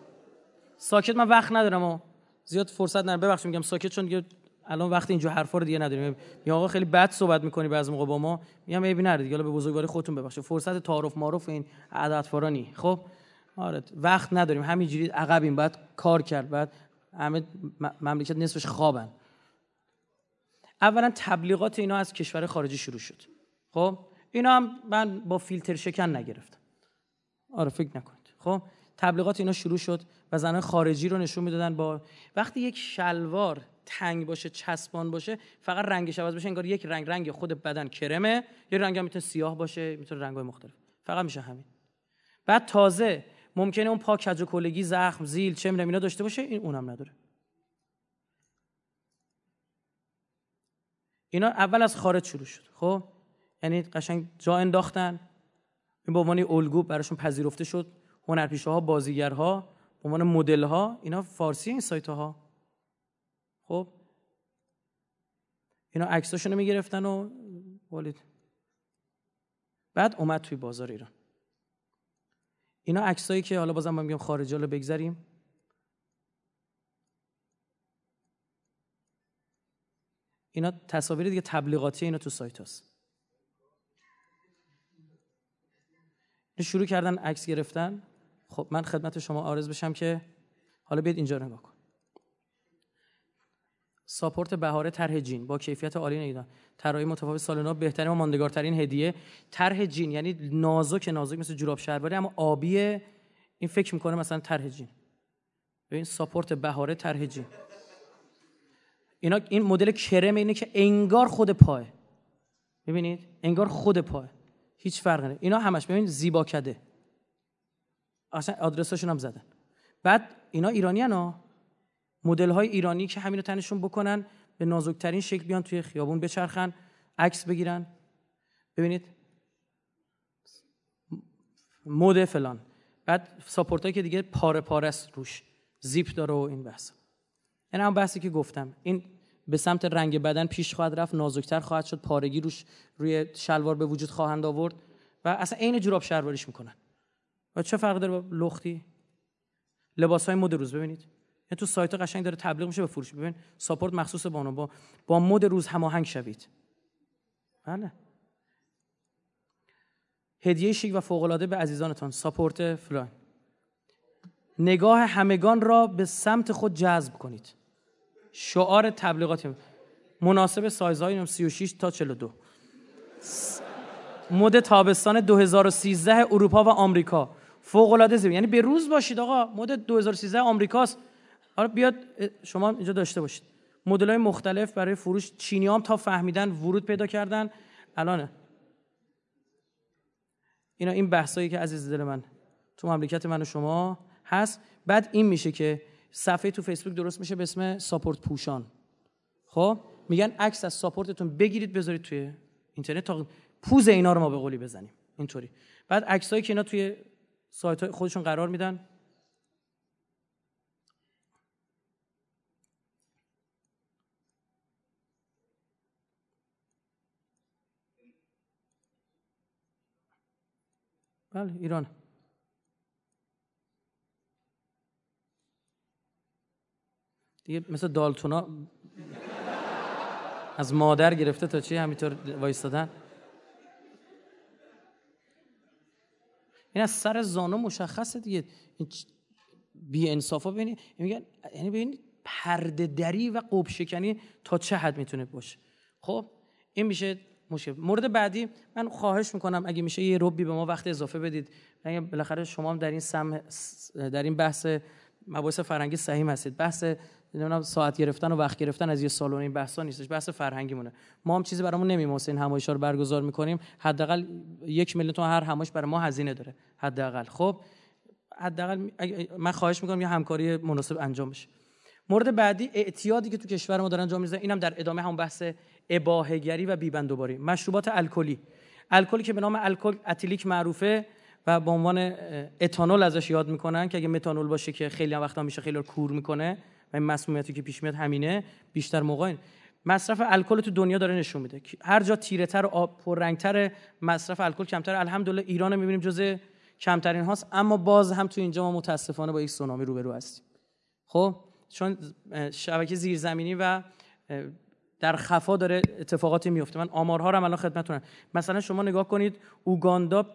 ساکت من وقت ندارم و زیاد فرصت ندارم. ببخشید میگم ساکت چون الان وقت اینجا حرفا رو دیگه نداریم. یا آقا خیلی بد صحبت می‌کنی بعض موقع با ما. میگم عیبی نره دیگه به بزرگواری خودتون ببخشید. فرصت تعارف معروف این فرانی خب؟ آره وقت نداریم. همینجوری عقبیم. بعد کار کرد. بعد همه مملکت نصفش خوابن. اولا تبلیغات اینا از کشور خارجی شروع شد. خب؟ اینا هم من با فیلتر شکن نگرفتم. آره فکر نکنید. خب؟ تبلیغات اینا شروع شد و زنان خارجی رو نشون می‌دادن با وقتی یک شلوار تنگ باشه چسبان باشه فقط رنگش عوض بشه انگار یک رنگ رنگ خود بدن کرمه. یه رنگ هم می‌تونه سیاه باشه می‌تونه رنگ‌های مختلف. فقط میشه همین. بعد تازه ممکنه اون پا کج و کلگی زخم زیل چه می‌دونم اینا داشته باشه این اونم نداره. اینا اول از خارج شروع شد. خب؟ یعنی قشنگ جا انداختن. این به عنوان الگو براشون پذیرفته شد. هنرپیشه ها بازیگرها به عنوان مدل ها اینا فارسی این سایت ها خب اینا عکساشونو می‌گرفتن و ولید. بعد اومد توی بازار ایران. اینا عکسایی که حالا بازم میگم خارجی رو بگذاریم اینا تصاویر دیگه تبلیغاتی اینا تو سایت هست شروع کردن عکس گرفتن. خب من خدمت شما آرز بشم که حالا بیاید اینجا نگاه کن ساپورت بهاره طرح جین. با کیفیت عالی نیدن طراحی متفاوت سال بهترین و ماندگارترین هدیه طرح جین. یعنی نازک نازک مثل جوراب شلواری اما آبی این فکر می‌کنه مثلا طرح جین. ببین ساپورت بهاره طرح جین. اینا این مدل کرم اینه که انگار خود پاه. ببینید؟ انگار خود پاه. هیچ فرقی نه اینا همش. ببین زیبا کده اصلا آدرساشون هم زدن. بعد اینا ایرانی ها. مدل های ایرانی که همینو تنشون بکنن به نازکترین شکل بیان توی خیابون بچرخن عکس بگیرن. ببینید. مود فلان. بعد ساپورت که دیگه پاره پاره است روش. زیپ داره و این بحث. این هم بحثی که گفتم. این به سمت رنگ بدن پیش خواهد رفت نازکتر خواهد شد پارگی روش روی شلوار به وجود خواهند آورد و اصلا عین جوراب شلواریش می‌کنن. و چه فرق داره با لختی؟ لباس های مد روز ببینید. یعنی تو سایت قشنگ داره تبلیغ میشه به فروش. ببین ساپورت مخصوص بانو. با با مد روز هماهنگ شوید. بله. هدیه شیک و فوق العاده به عزیزانتان. ساپورت فلان. نگاه همگان را به سمت خود جذب کنید. شعار تبلیغاتی. مناسب سایزهای 36 تا 42 مد تابستان 2013 اروپا و آمریکا. فوق العاده یعنی به روز باشید آقا. مد 2013 آمریکاست. حالا بیاد شما اینجا داشته باشید. مدل های مختلف برای فروش چینی هم تا فهمیدن ورود پیدا کردن. الانه. اینا این بحثایی که عزیز دل من تو مملکت من و شما هست. بعد این میشه که صفحه تو فیسبوک درست میشه به اسم ساپورت پوشان. خب؟ میگن عکس از ساپورتتون بگیرید بذارید توی اینترنت تا پوز اینا رو ما به قولی بزنیم. اینطوری. بعد عکسایی که اینا توی سایت های خودشون قرار میدن بله ایران دیگه مثل دالتونا از مادر گرفته تا چی همینطور وایستادن؟ این از سر زانو مشخصه دیگه. این بی انصافا ببینید میگن یعنی ببینید پرده دری و قب شکنی تا چه حد می‌تونه باشه. خب این میشه مشکل مورد بعدی من خواهش می‌کنم اگه میشه یه روبی به ما وقت اضافه بدید. اگه بالاخره شما هم در این سم در این بحث مباحث فرنگی صحیح هستید. بحث نمی‌دونم ساعت گرفتن و وقت گرفتن از یه سالن این بحثا نیستش بحث فرهنگی مونه ما هم چیزی برامون نمیمونه این همایشا رو برگزار می‌کنیم. حداقل یک میلیون تومان هر همایش برای ما هزینه داره. حداقل. خب؟ حداقل من خواهش می‌کنم یه همکاری مناسب انجام بشه. مورد بعدی اعتیادی که تو کشور ما دارن انجام میدن اینم در ادامه هم بحث اباههگری و بیبندوباری مشروبات الکلی. الکلی که به نام الکل اتیلیک معروفه و به عنوان اتانول ازش یاد می‌کنن که اگه متانول باشه که خیلی وقتا میشه خیلی کور می‌کنه و این مسمومیتی که پیش میاد همینه بیشتر موقع مصرف الکل تو دنیا داره نشون میده. هر جا تیره تر و پررنگتر مصرف الکل کمتر الحمدلله ایران می‌بینیم جزء کمترین هاست. اما باز هم تو اینجا ما متاسفانه با یک سونامی روبرو هستیم. خب؟ چون شبکه زیرزمینی و در خفا داره اتفاقاتی میفته. من آمارها رو هم الان خدمتتونم. مثلا شما نگاه کنید اوگاندا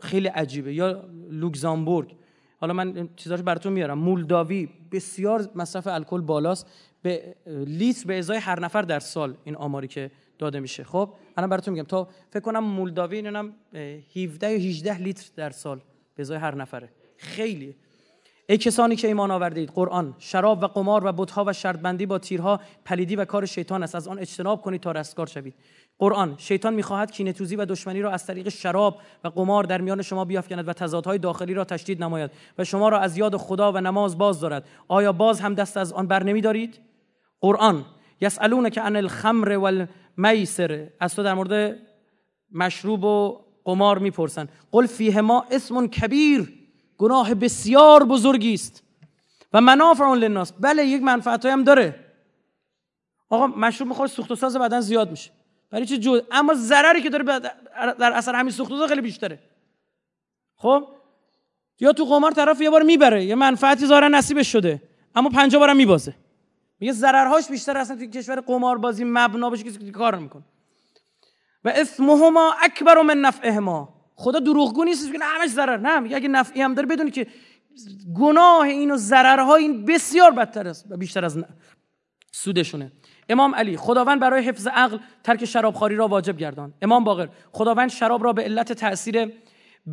خیلی عجیبه. یا لوکزامبورگ. حالا من چیزاشو براتون میارم. مولداوی بسیار مصرف الکل بالاست. به لیتر به ازای هر نفر در سال این آماری که داده میشه. خب الان براتون میگم. تا فکر کنم مولداوی اینم 17 یا 18 لیتر در سال به ازای هر نفره. خیلی ای کسانی که ایمان آورده اید قرآن شراب و قمار و بتها و شرطبندی با تیرها پلیدی و کار شیطان است. از آن اجتناب کنید تا رستگار شوید. قرآن شیطان می‌خواهد کینه‌توزی و دشمنی را از طریق شراب و قمار در میان شما بیافکند و تضادهای داخلی را تشدید نماید و شما را از یاد خدا و نماز باز دارد. آیا باز هم دست از آن بر نمیدارید؟ قرآن یسالون که عن الخمر والمیسر. از تو در مورد مشروب و قمار می‌پرسن. قل فیهما اسم کبیر. گناه بسیار بزرگی است. و منافع للناس. بله یک منفعت هم داره. آقا مشروب می‌خوره سوخت و ساز بدن زیاد میشه. برای چه جو اما ضرری که داره در اثر همین سوخت و خیلی بیشتره. خب؟ یا تو قمار طرف یه بار می‌بره یه منفعتی ظاهرا نصیبش شده اما 50 بارم میبازه. میگه ضررهاش بیشتر اصلا تو کشور قمار بازی مبنا بشه کسی کار می‌کنه و اسمهما اکبر من نفعهما. خدا دروغگو نیست که همش ضرر. نه میگه اگه نفعی هم داره بدونی که گناه این و ضررهای این بسیار بدتر است و بیشتر از سودشونه. امام علی خداوند برای حفظ عقل ترک شرابخواری را واجب گردان. امام باقر خداوند شراب را به علت تاثیر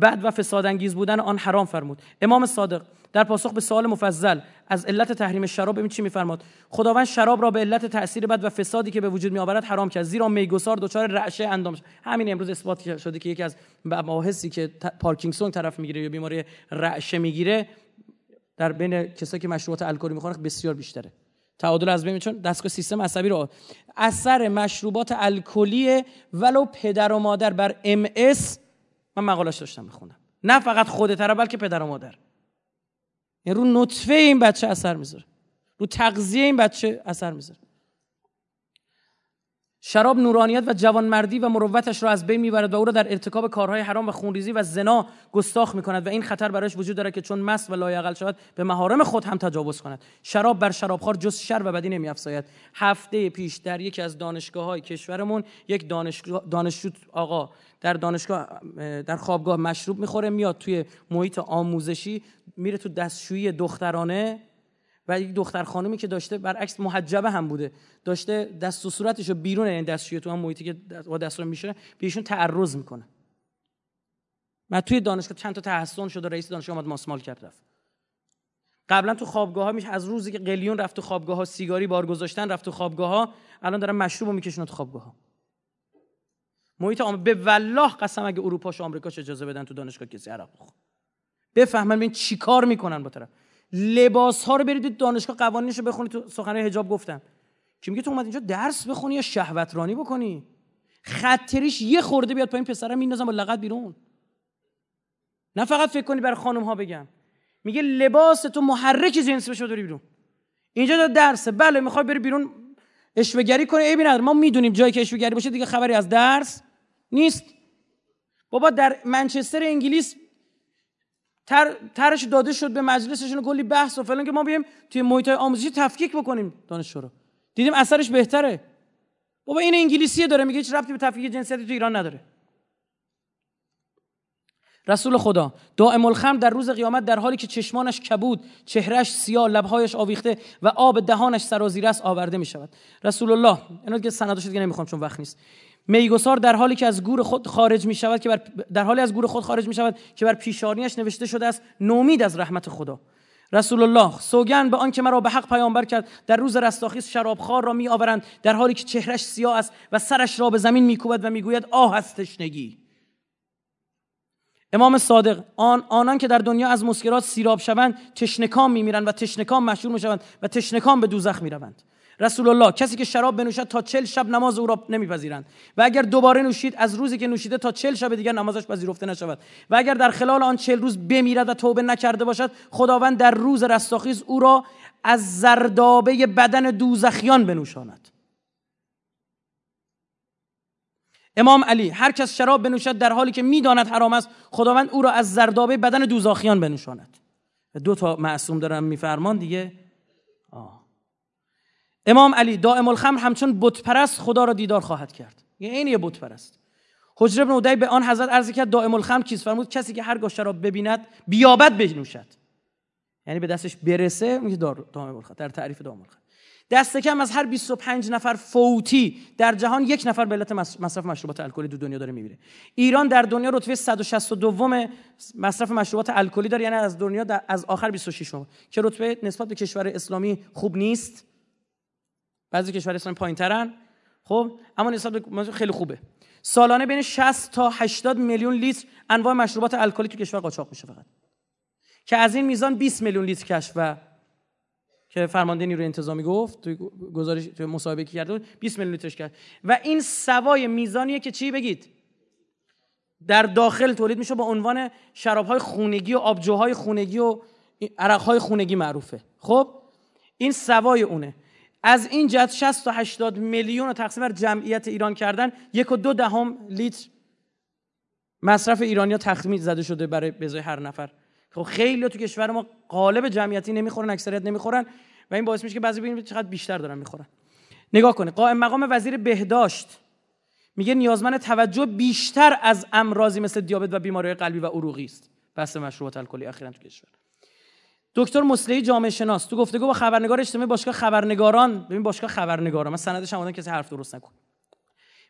بد و فساد انگیز بودن آن حرام فرمود. امام صادق در پاسخ به سوال مفضل از علت تحریم شراب ببین چی میفرماد؟ خداوند شراب را به علت تاثیر بد و فسادی که به وجود میآورد حرام کرد زیرا میگسار دچار رعشه اندام همین امروز اثبات شده که یکی از مباحثی که پارکینسون طرف می‌گیره یا بیماری رعشه می‌گیره در بین کسایی که مشروبات الکلی می‌خورن بسیار بیشتره. تعادل از بین چون دستگاه سیستم عصبی رو اثر مشروبات الکلی ولو پدر و مادر بر ام من مقالش داشتم می‌خونم نه فقط خود طرف بلکه پدر و مادر. یعنی رو نطفه این بچه اثر می‌ذاره. رو تغذیه این بچه اثر می‌ذاره. شراب نورانیت و جوانمردی و مروتش را از بین می‌برد و او را در ارتکاب کارهای حرام و خونریزی و زنا گستاخ می‌کند و این خطر برایش وجود دارد که چون مست و لایقل شود به مهارم خود هم تجاوز کند. شراب بر شرابخوار جز شر و بدی نمیافزاید. هفته پیش در یکی از دانشگاه های کشورمون یک دانشگاه دانشجو آقا در دانشگاه در خوابگاه مشروب می‌خوره میاد توی محیط آموزشی میره تو دستشویی دخترانه و یک دختر خانمی که داشته برعکس محجبه هم بوده. داشته دست و صورتشو بیرون این دستشویی تو هم محیطی که با دست رو میشه بهشون تعرض می‌کنه. من توی دانشگاه چند تا تحسن شده رئیس دانشگاه اومد ماسمال کرد رفت. قبلا تو خوابگاه ها میشه از روزی که قلیون رفت تو خوابگاه ها سیگاری بار گذاشتن رفت تو خوابگاه ها الان دارن مشروب رو می‌کشن تو خوابگاه ها محیط. به والله قسم اگه اروپا و آمریکا اجازه بدن تو دانشگاه کسی عرق بخور بفهمن ببین چیکار می‌کنن با طرف. لباس ها رو برید دانشگاه قوانینش رو بخونید. تو سخنرانی حجاب گفتم. که میگه تو اومد اینجا درس بخونی یا شهوت رانی بکنی؟ خطریش یه خورده بیاد پایین پسرم میندازم با لغت بیرون. نه فقط فکر کنی برای خانم ها بگم. میگه لباس تو محرک جنسی بشه داری بیرون. اینجا دا درسه بله می‌خوای بری بیرون اشوگری کنی؟ ای نداره ما می‌دونیم جایی که اشوگری باشه دیگه خبری از درس نیست. بابا در منچستر انگلیس تر، ترش داده شد به مجلسشون کلی بحث و فلان که ما بیایم توی محیط آموزشی تفکیک بکنیم دانشجو رو. دیدیم اثرش بهتره. بابا این انگلیسیه داره میگه هیچ ربطی به تفکیک جنسیتی تو ایران نداره. رسول خدا دائم الخم در روز قیامت در حالی که چشمانش کبود چهرش سیاه لبهایش آویخته و آب دهانش سرازیره است آورده می شود رسول الله اینو که سندش دیگه نمی‌خوام چون وقت نیست. میگسار در حالی که از گور خود خارج می شود که بر در حالی از گور خود خارج می شود که بر پیشانیش نوشته شده است نومید از رحمت خدا. رسول الله سوگن به آن که مرا به حق پیامبر کرد در روز رستاخیز شرابخوار را می آورند در حالی که چهرش سیاه است و سرش را به زمین میکوبد و می‌گوید آه از تشنگی. امام صادق آن آنان که در دنیا از مسکرات سیراب شوند تشنکام میمیرند و تشنکام مشهور می‌شوند و تشنکام به دوزخ می‌روند. رسول الله کسی که شراب بنوشد تا چل شب نماز او را نمیپذیرند. و اگر دوباره نوشید از روزی که نوشیده تا چل شب دیگر نمازش پذیرفته نشود. و اگر در خلال آن چل روز بمیرد و توبه نکرده باشد خداوند در روز رستاخیز او را از زردابه بدن دوزخیان بنوشاند. امام علی هر کس شراب بنوشد در حالی که می‌داند حرام است خداوند او را از زردابه بدن دوزاخیان بنوشاند. دو تا معصوم دارم میفرمان دیگه؟ آه. امام علی دائم الخمر همچون بت پرست خدا را دیدار خواهد کرد. یعنی این یه بت پرست حجر ابن عدی به آن حضرت عرض کرد دائم الخمر چیز فرمود کسی که هرگاه شراب ببیند بیابد بنوشد. یعنی به دستش برسه میگه دائم الخمر در تعریف دائم الخمر. دست کم از هر 25 نفر فوتی در جهان یک نفر به علت مصرف مشروبات الکلی دو دنیا داره میمیره. ایران در دنیا رتبه 162 مصرف مشروبات الکلی داره یعنی از دنیا در از آخر 26 که رتبه نسبت به کشور اسلامی خوب نیست. بعضی کشور اسلامی پایینترن. خب اما نسبت به خیلی خوبه. سالانه بین 60 تا 80 میلیون لیتر انواع مشروبات الکلی تو کشور قاچاق میشه فقط. که از این میزان 20 میلیون لیتر کشف و که فرمانده نیروی انتظامی گفت توی گزارش توی مصاحبه که کرده 20 میلیون لیترش کرد و این سوای میزانیه که چی بگید؟ در داخل تولید میشه با عنوان شرابهای خونگی و آبجوهای خونگی و عرقهای خونگی معروفه. خب این سوای اونه. از این جهت 60 تا 80 میلیون رو تقسیم بر جمعیت ایران کردن یک و دو دهم لیتر مصرف ایرانیا تخمین زده شده برای بزای هر نفر. خب خیلی تو کشور ما قالب جمعیتی نمی‌خورن اکثریت نمی‌خورن و این باعث میشه که بعضی ببینید چقدر بیشتر دارن می‌خورن. نگاه کنید قائم مقام وزیر بهداشت میگه نیازمند توجه بیشتر از امراضی مثل دیابت و بیماری قلبی و عروقی است. بحث مشروبات الکلی اخیرا تو کشور. دکتر مسلحی جامعه شناس. تو گفتگو با خبرنگار اجتماعی باشگاه خبرنگاران ببین باشگاه خبرنگاران من سندش هم کسی حرف درست نکن.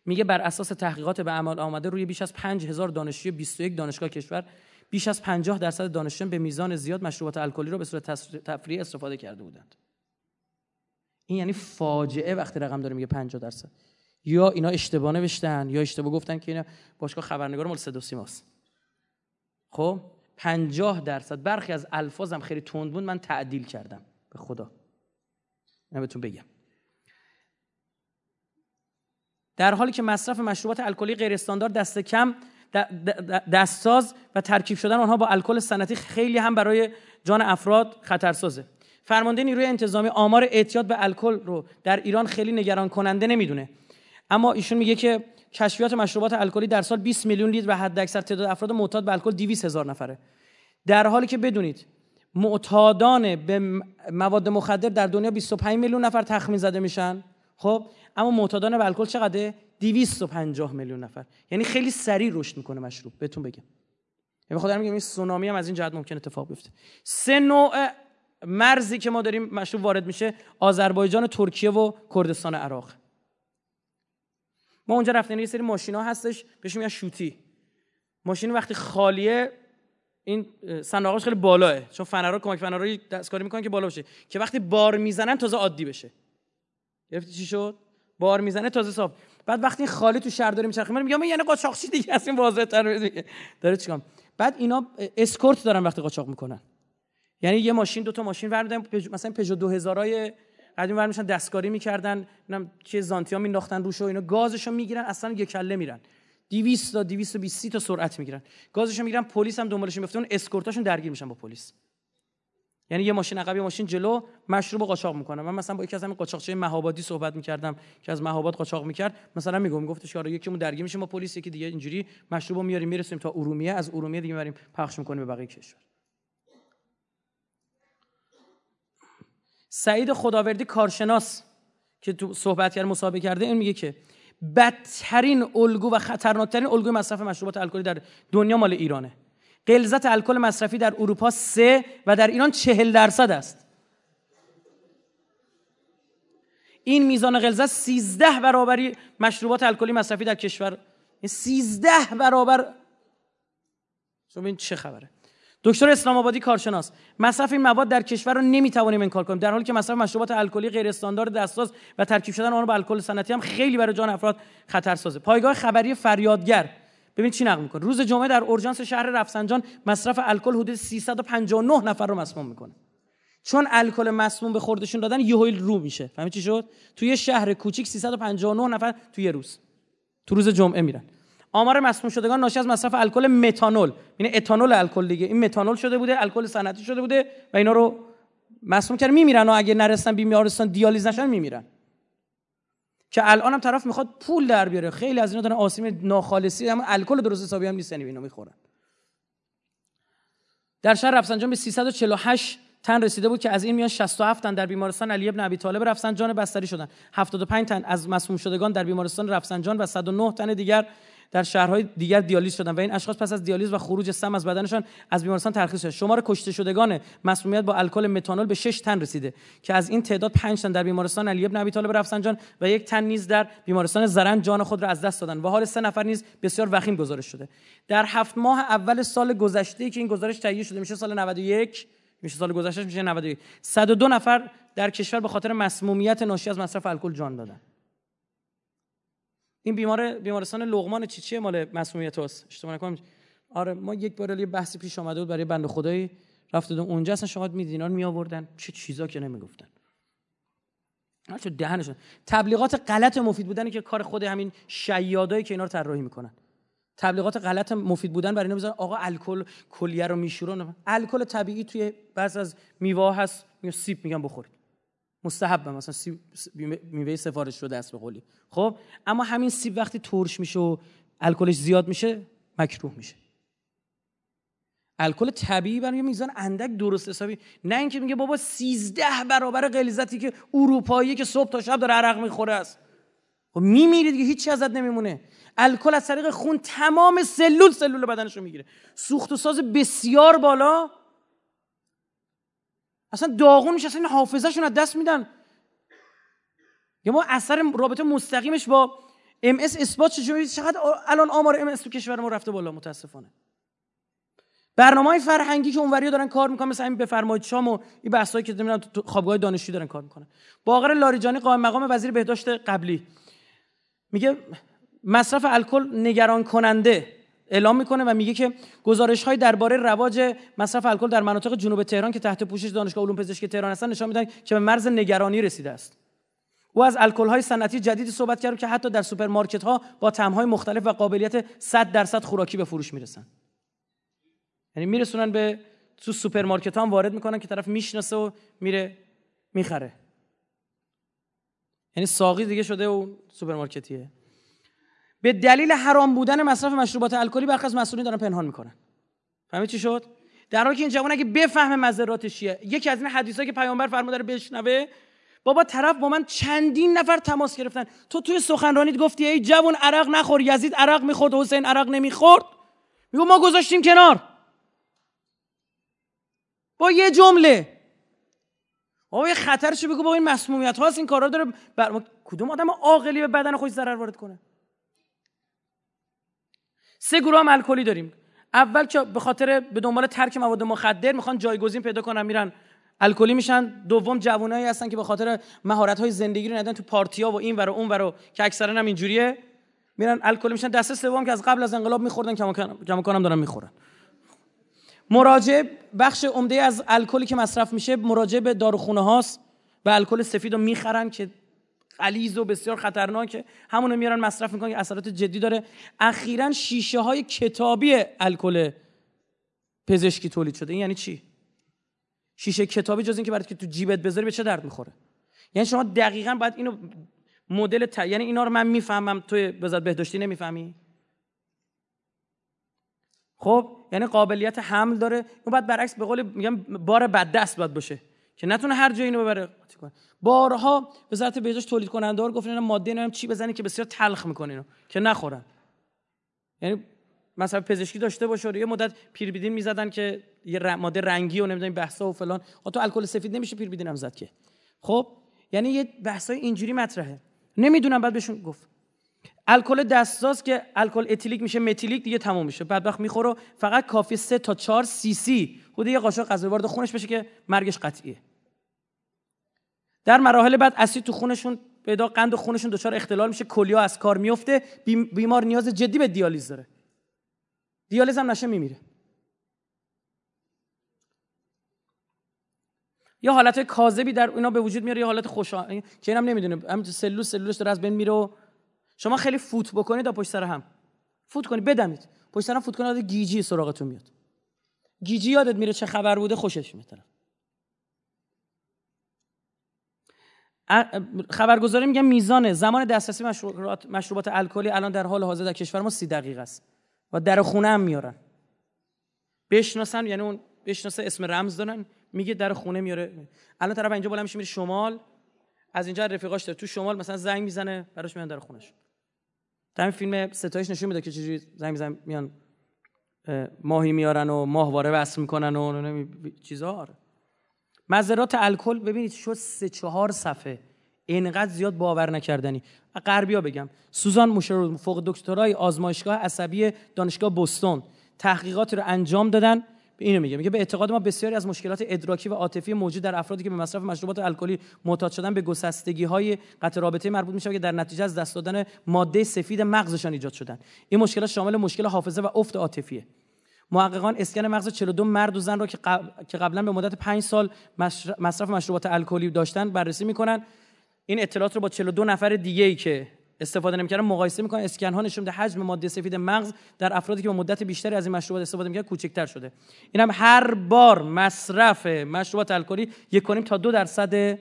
میگه بر اساس تحقیقات به عمل آمده روی بیش از 5000 دانشجوی 21 دانشگاه کشور بیش از 50 درصد دانشجویان به میزان زیاد مشروبات الکلی رو به صورت تفریحی استفاده کرده بودند. این یعنی فاجعه وقتی رقم داره میگه 50 درصد. یا اینا اشتباه نوشتن یا اشتباه گفتن که اینا باشگاه خبرنگار مال صدا خب؟ 50 درصد. برخی از الفاظم خیلی تند بود من تعدیل کردم. به خدا. من بهتون بگم. در حالی که مصرف مشروبات الکلی غیر استاندارد دست کم دستساز و ترکیب شدن آنها با الکل سنتی خیلی هم برای جان افراد خطرسازه. فرمانده نیروی انتظامی آمار اعتیاد به الکل رو در ایران خیلی نگران کننده نمی‌دونه. اما ایشون میگه که کشفیات مشروبات الکلی در سال 20 میلیون لیتر و حداکثر تعداد افراد معتاد به الکل 200 هزار نفره. در حالی که بدونید معتادان به مواد مخدر در دنیا 25 میلیون نفر تخمین زده میشن خب؟ اما معتادان به الکل چقدره؟ 250 میلیون نفر. یعنی خیلی سریع رشد می‌کنه مشروب. بهتون بگم. یعنی خدا میگم این سونامی هم از این جهت ممکن اتفاق بیفته. سه نوع مرزی که ما داریم مشروب وارد میشه آذربایجان ترکیه و کردستان عراق. ما اونجا رفتیم یه سری ماشینا هستش بهش میگن شوتی. ماشین وقتی خالیه این صندوقش خیلی بالاه چون فنرها کمک فنرها دستکاری می‌کنن که بالا بشه. که وقتی بار می‌زنن تازه عادی بشه. گرفتی چی شد؟ بار می‌زنه تازه صاف. بعد وقتی خالی تو شهر داره میچرخه من میگم یعنی قاچاقچی دیگه از این واضح تر دیگه داره چیکار بعد اینا اسکورت دارن وقتی قاچاق می‌کنن. یعنی یه ماشین دو تا ماشین ورمیدن مثلا پژو 2000 های قدیم ورمیشن دستکاری می‌کردن نمی‌دونم چه زانتیا مینداختن روش و اینا. گازشو می‌گیرن اصلا یک کله میرن. 200 تا 220 تا سرعت می‌گیرن. گازشو می‌گیرن پلیس هم دنبالشون میفتن اسکورتاشون درگیر میشن با پلیس. یعنی یه ماشین عقب یه ماشین جلو مشروب قاچاق می‌کنه من مثلا با یکی از همین قاچاقچی مهابادی صحبت می‌کردم که از مهاباد قاچاق می‌کرد. مثلا میگم گفتش آره یکیمون درگیر میشه ما پلیس یکی دیگه اینجوری. مشروبو میاریم می‌رسیم تا ارومیه. از ارومیه دیگه می‌بریم پخش می‌کنیم به بقیه کشور. سعید خداوردی کارشناس که تو صحبت کرد مسابقه کرده این میگه که بدترین الگو و خطرناکترین الگوی مصرف مشروبات الکلی در دنیا مال ایرانه. غلظت الکل مصرفی در اروپا سه و در ایران چهل درصد است. این میزان غلظت 13 برابری مشروبات الکلی مصرفی در کشور. 13 برابر. شما این چه خبره؟ دکتر اسلام آبادی کارشناس. مصرف این مواد در کشور رو نمی‌توانیم انکار کنیم. در حالی که مصرف مشروبات الکلی غیر استاندارد دستساز و ترکیب شدن آن با الکل سنتی هم خیلی برای جان افراد خطرسازه. پایگاه خبری فریادگر. ببین چی نقل می‌کنه. روز جمعه در اورژانس شهر رفسنجان مصرف الکل حدود 359 نفر رو مسموم می‌کنه. چون الکل مسموم به خوردشون دادن یهو رو میشه. فهمی چی شد؟ توی شهر کوچیک 359 نفر توی روز. تو روز جمعه میرن. آمار مسموم شدگان ناشی از مصرف الکل متانول. یعنی اتانول الکل دیگه. این متانول شده بوده الکل صنعتی شده بوده و اینا رو مسموم کرد میمیرن و اگه نرسن بیمارستان دیالیز نشن میمیرن. که الان هم طرف می‌خواد پول در بیاره. خیلی از اینا دارن آسیم ناخالصی اما الکل درست حسابی هم نیستن اینا می‌خورن. در شهر رفسنجان به 348 تن رسیده بود که از این میان 67 تن در بیمارستان علی ابن ابی طالب رفسنجان بستری شدن. 75 تن از مسموم شدگان در بیمارستان رفسنجان و 109 تن دیگر در شهرهای دیگر دیالیز شدن و این اشخاص پس از دیالیز و خروج سم از بدنشان از بیمارستان ترخیص شد شمار کشته شدگان مسمومیت با الکل متانول به 6 تن رسیده که از این تعداد 5 تن در بیمارستان علی ابن ابی طالب رفسنجان و یک تن نیز در بیمارستان زرند جان خود را از دست دادن. و حال سه نفر نیز بسیار وخیم گزارش شده. در هفت ماه اول سال گذشته که این گزارش تهیه شده میشه سال 91 میشه سال گذشته میشه 91 102 نفر در کشور به خاطر مسمومیت ناشی از مصرف الکل جان دادن. این بیمار بیمارستان لغمان چی مال مسمومیت است اشتباه نکنم. آره ما یک بار یه بحثی پیش آمده بود برای بنده خدایی. رفته اونجا اصلا شما میدین می آوردن چه چیزا که نمی‌گفتن. چه دهنشون. تبلیغات غلط مفید بودن که کار خود همین شیادایی که اینا رو طراحی می‌کنن. تبلیغات غلط مفید بودن برای اینا آقا الکل کلیه رو میشورن. الکل طبیعی توی بعض از میوه هست. سیب میگن بخورید. مستحب مثلا سیب میوه سفارش شده است به قولی خب؟ اما همین سیب وقتی ترش میشه و الکلش زیاد میشه مکروه میشه. الکل طبیعی برای میزان اندک درست حسابی. نه اینکه میگه بابا 13 برابر غلیظتی که اروپایی که صبح تا شب داره عرق می‌خوره است. خب میمیری دیگه هیچی ازت نمیمونه. الکل از طریق خون تمام سلول سلول بدنش رو می‌گیره. سوخت و ساز بسیار بالا اصلا داغون میشه اصلا حافظهشون از دست میدن. یا ما اثر رابطه مستقیمش با ام اس اثبات چجوری چقدر الان آمار ام اس تو کشور ما رفته بالا متاسفانه. برنامه های فرهنگی که اونوری دارن کار می‌کنن مثل این بفرمایید شام و این بحثایی که نمی‌دونم تو خوابگاه دانشجو دارن کار می‌کنن. باقر لاریجانی قائم مقام وزیر بهداشت قبلی. میگه مصرف الکل نگران کننده اعلام می‌کنه و میگه که گزارش های درباره رواج مصرف الکل در مناطق جنوب تهران که تحت پوشش دانشگاه علوم پزشکی تهران هستن نشان میدن که به مرز نگرانی رسیده است. او از الکل های صنعتی جدیدی صحبت کرد که حتی در سوپرمارکت ها با طعم های مختلف و قابلیت 100 درصد خوراکی به فروش می‌رسن. یعنی میرسونن به تو سوپرمارکت ها وارد می‌کنن که طرف می‌شناسه و میره می‌خره. یعنی ساقی دیگه شده و سوپرمارکتیه. به دلیل حرام بودن مصرف مشروبات الکلی برخی از مسئولین دارن پنهان می‌کنن. فهمید چی شد؟ در حالی که این جوان اگه بفهمه مذراتش چیه یکی از این حدیثایی که پیامبر فرموده رو بشنوه بابا طرف با من چندین نفر تماس گرفتن. تو توی سخنرانیت گفتی ای جوان عرق نخور یزید عرق می‌خورد حسین عرق نمی‌خورد؟ میگو ما گذاشتیم کنار. با یه جمله. بابا یه خطرشو بگو با این مسمومیت هاست این کارا داره بر... کدوم آدم عاقلی به بدن خودش ضرر وارد کنه؟ سه گروه هم الکلی داریم. اول که به خاطر به دنبال ترک مواد مخدر می‌خوان جایگزین پیدا کنن میرن الکلی میشن. دوم جوانایی هستن که به خاطر مهارت های زندگی رو ندن تو پارتیا و این و اون ور که اکثرا هم اینجوریه. میرن الکلی میشن. دسته سوم که از قبل از انقلاب میخوردن کماکان دارن می‌خورن. مراجع بخش عمده از الکلی که مصرف میشه مراجع به داروخونه هاست و الکل سفید رو می‌خرن که غلیظ و بسیار خطرناکه. همونو میارن مصرف می‌کنن که اثرات جدی داره. اخیرا شیشه های کتابی الکل پزشکی تولید شده. این یعنی چی؟ شیشه کتابی جز اینکه برات که تو جیبت بذاری به چه درد می‌خوره؟ یعنی شما دقیقا باید اینو مدل ت... یعنی اینا رو من می‌فهمم توی بذات بهداشتی نمی‌فهمی؟ خب یعنی قابلیت حمل داره. اون بعد برعکس به قول میگم بار بد دست باید باشه. که نتونه هر جایی اینو ببره. بارها وزارت بهداشت تولید کننده رو گفتن ماده نمی‌دونم چی بزنی که بسیار تلخ می‌کنه اینو که نخورن. یعنی مثلا پزشکی داشته باشه یه مدت پیریدین می‌زدن که یه ماده رنگی و نمی‌دونم بحثا و فلان. تو الکل سفید نمیشه پیریدین هم زد که. خب یعنی یه بحثای اینجوری مطرحه. نمی‌دونم بعد بهشون گفت. الکل دستساز که الکل اتیلیک میشه متیلیک دیگه تموم میشه. بدبخت می‌خوره فقط کافی 3 تا 4 سی سی خود یه قاشق غذا وارد خونش بشه که مرگش قطعیه. در مراحل بعد اسید تو خونشون پیدا قند خونشون دچار اختلال میشه کلیا از کار میفته بیمار نیاز جدی به دیالیز داره. دیالیز هم نشه میمیره. یا حالت کاذبی در اینا به وجود میاره یا حالت خوشا که اینم نمی‌دونه. هم سلول سلولش داره از بین میره شما خیلی فوت بکنید تا پشت سر هم. فوت کنید بدمید. پشت سر هم فوت کنید گیجی سراغتون میاد. گیجی یادت میره چه خبر بوده خوشش میاد. خبرگزاری میگن میزان زمان دسترسی مشروبات, مشروبات الکلی الان در حال حاضر در کشور ما سی دقیقه است و در خونه هم میارن. بشناسن یعنی اون بشناسه اسم رمز دارن میگه در خونه میاره. الان طرف اینجا بالا میشه میره شمال. از اینجا رفیقاش داره. تو شمال مثلا زنگ می‌زنه براش میان در خونش در این فیلم ستایش نشون میده که چجوری زنگ می‌زنن میان ماهی میارن و ماهواره وصل می‌کنن و چیزا. آره. مزرات الکل ببینید شد سه چهار صفحه. اینقدر زیاد باور نکردنی. غربیا بگم. سوزان موشرو فوق دکترای آزمایشگاه عصبی دانشگاه بوستون. تحقیقات رو انجام دادن. اینو میگه میگه به اعتقاد ما بسیاری از مشکلات ادراکی و عاطفی موجود در افرادی که به مصرف مشروبات الکلی معتاد شدن به گسستگی های قطع رابطه مربوط میشه که در نتیجه از دست دادن ماده سفید مغزشان ایجاد شدن. این مشکلات شامل مشکل حافظه و افت عاطفیه. محققان اسکن مغز 42 مرد و زن را که, که قبلا به مدت 5 سال مصرف مشروبات الکلی داشتن بررسی می‌کنن. این اطلاعات رو با 42 نفر دیگه ای که استفاده نمی‌کردن مقایسه می‌کنن. اسکن ها نشون میده حجم ماده سفید مغز در افرادی که به مدت بیشتری از این مشروبات استفاده می‌کردن کوچکتر شده. این هم هر بار مصرف مشروبات الکلی یک کنیم تا دو درصد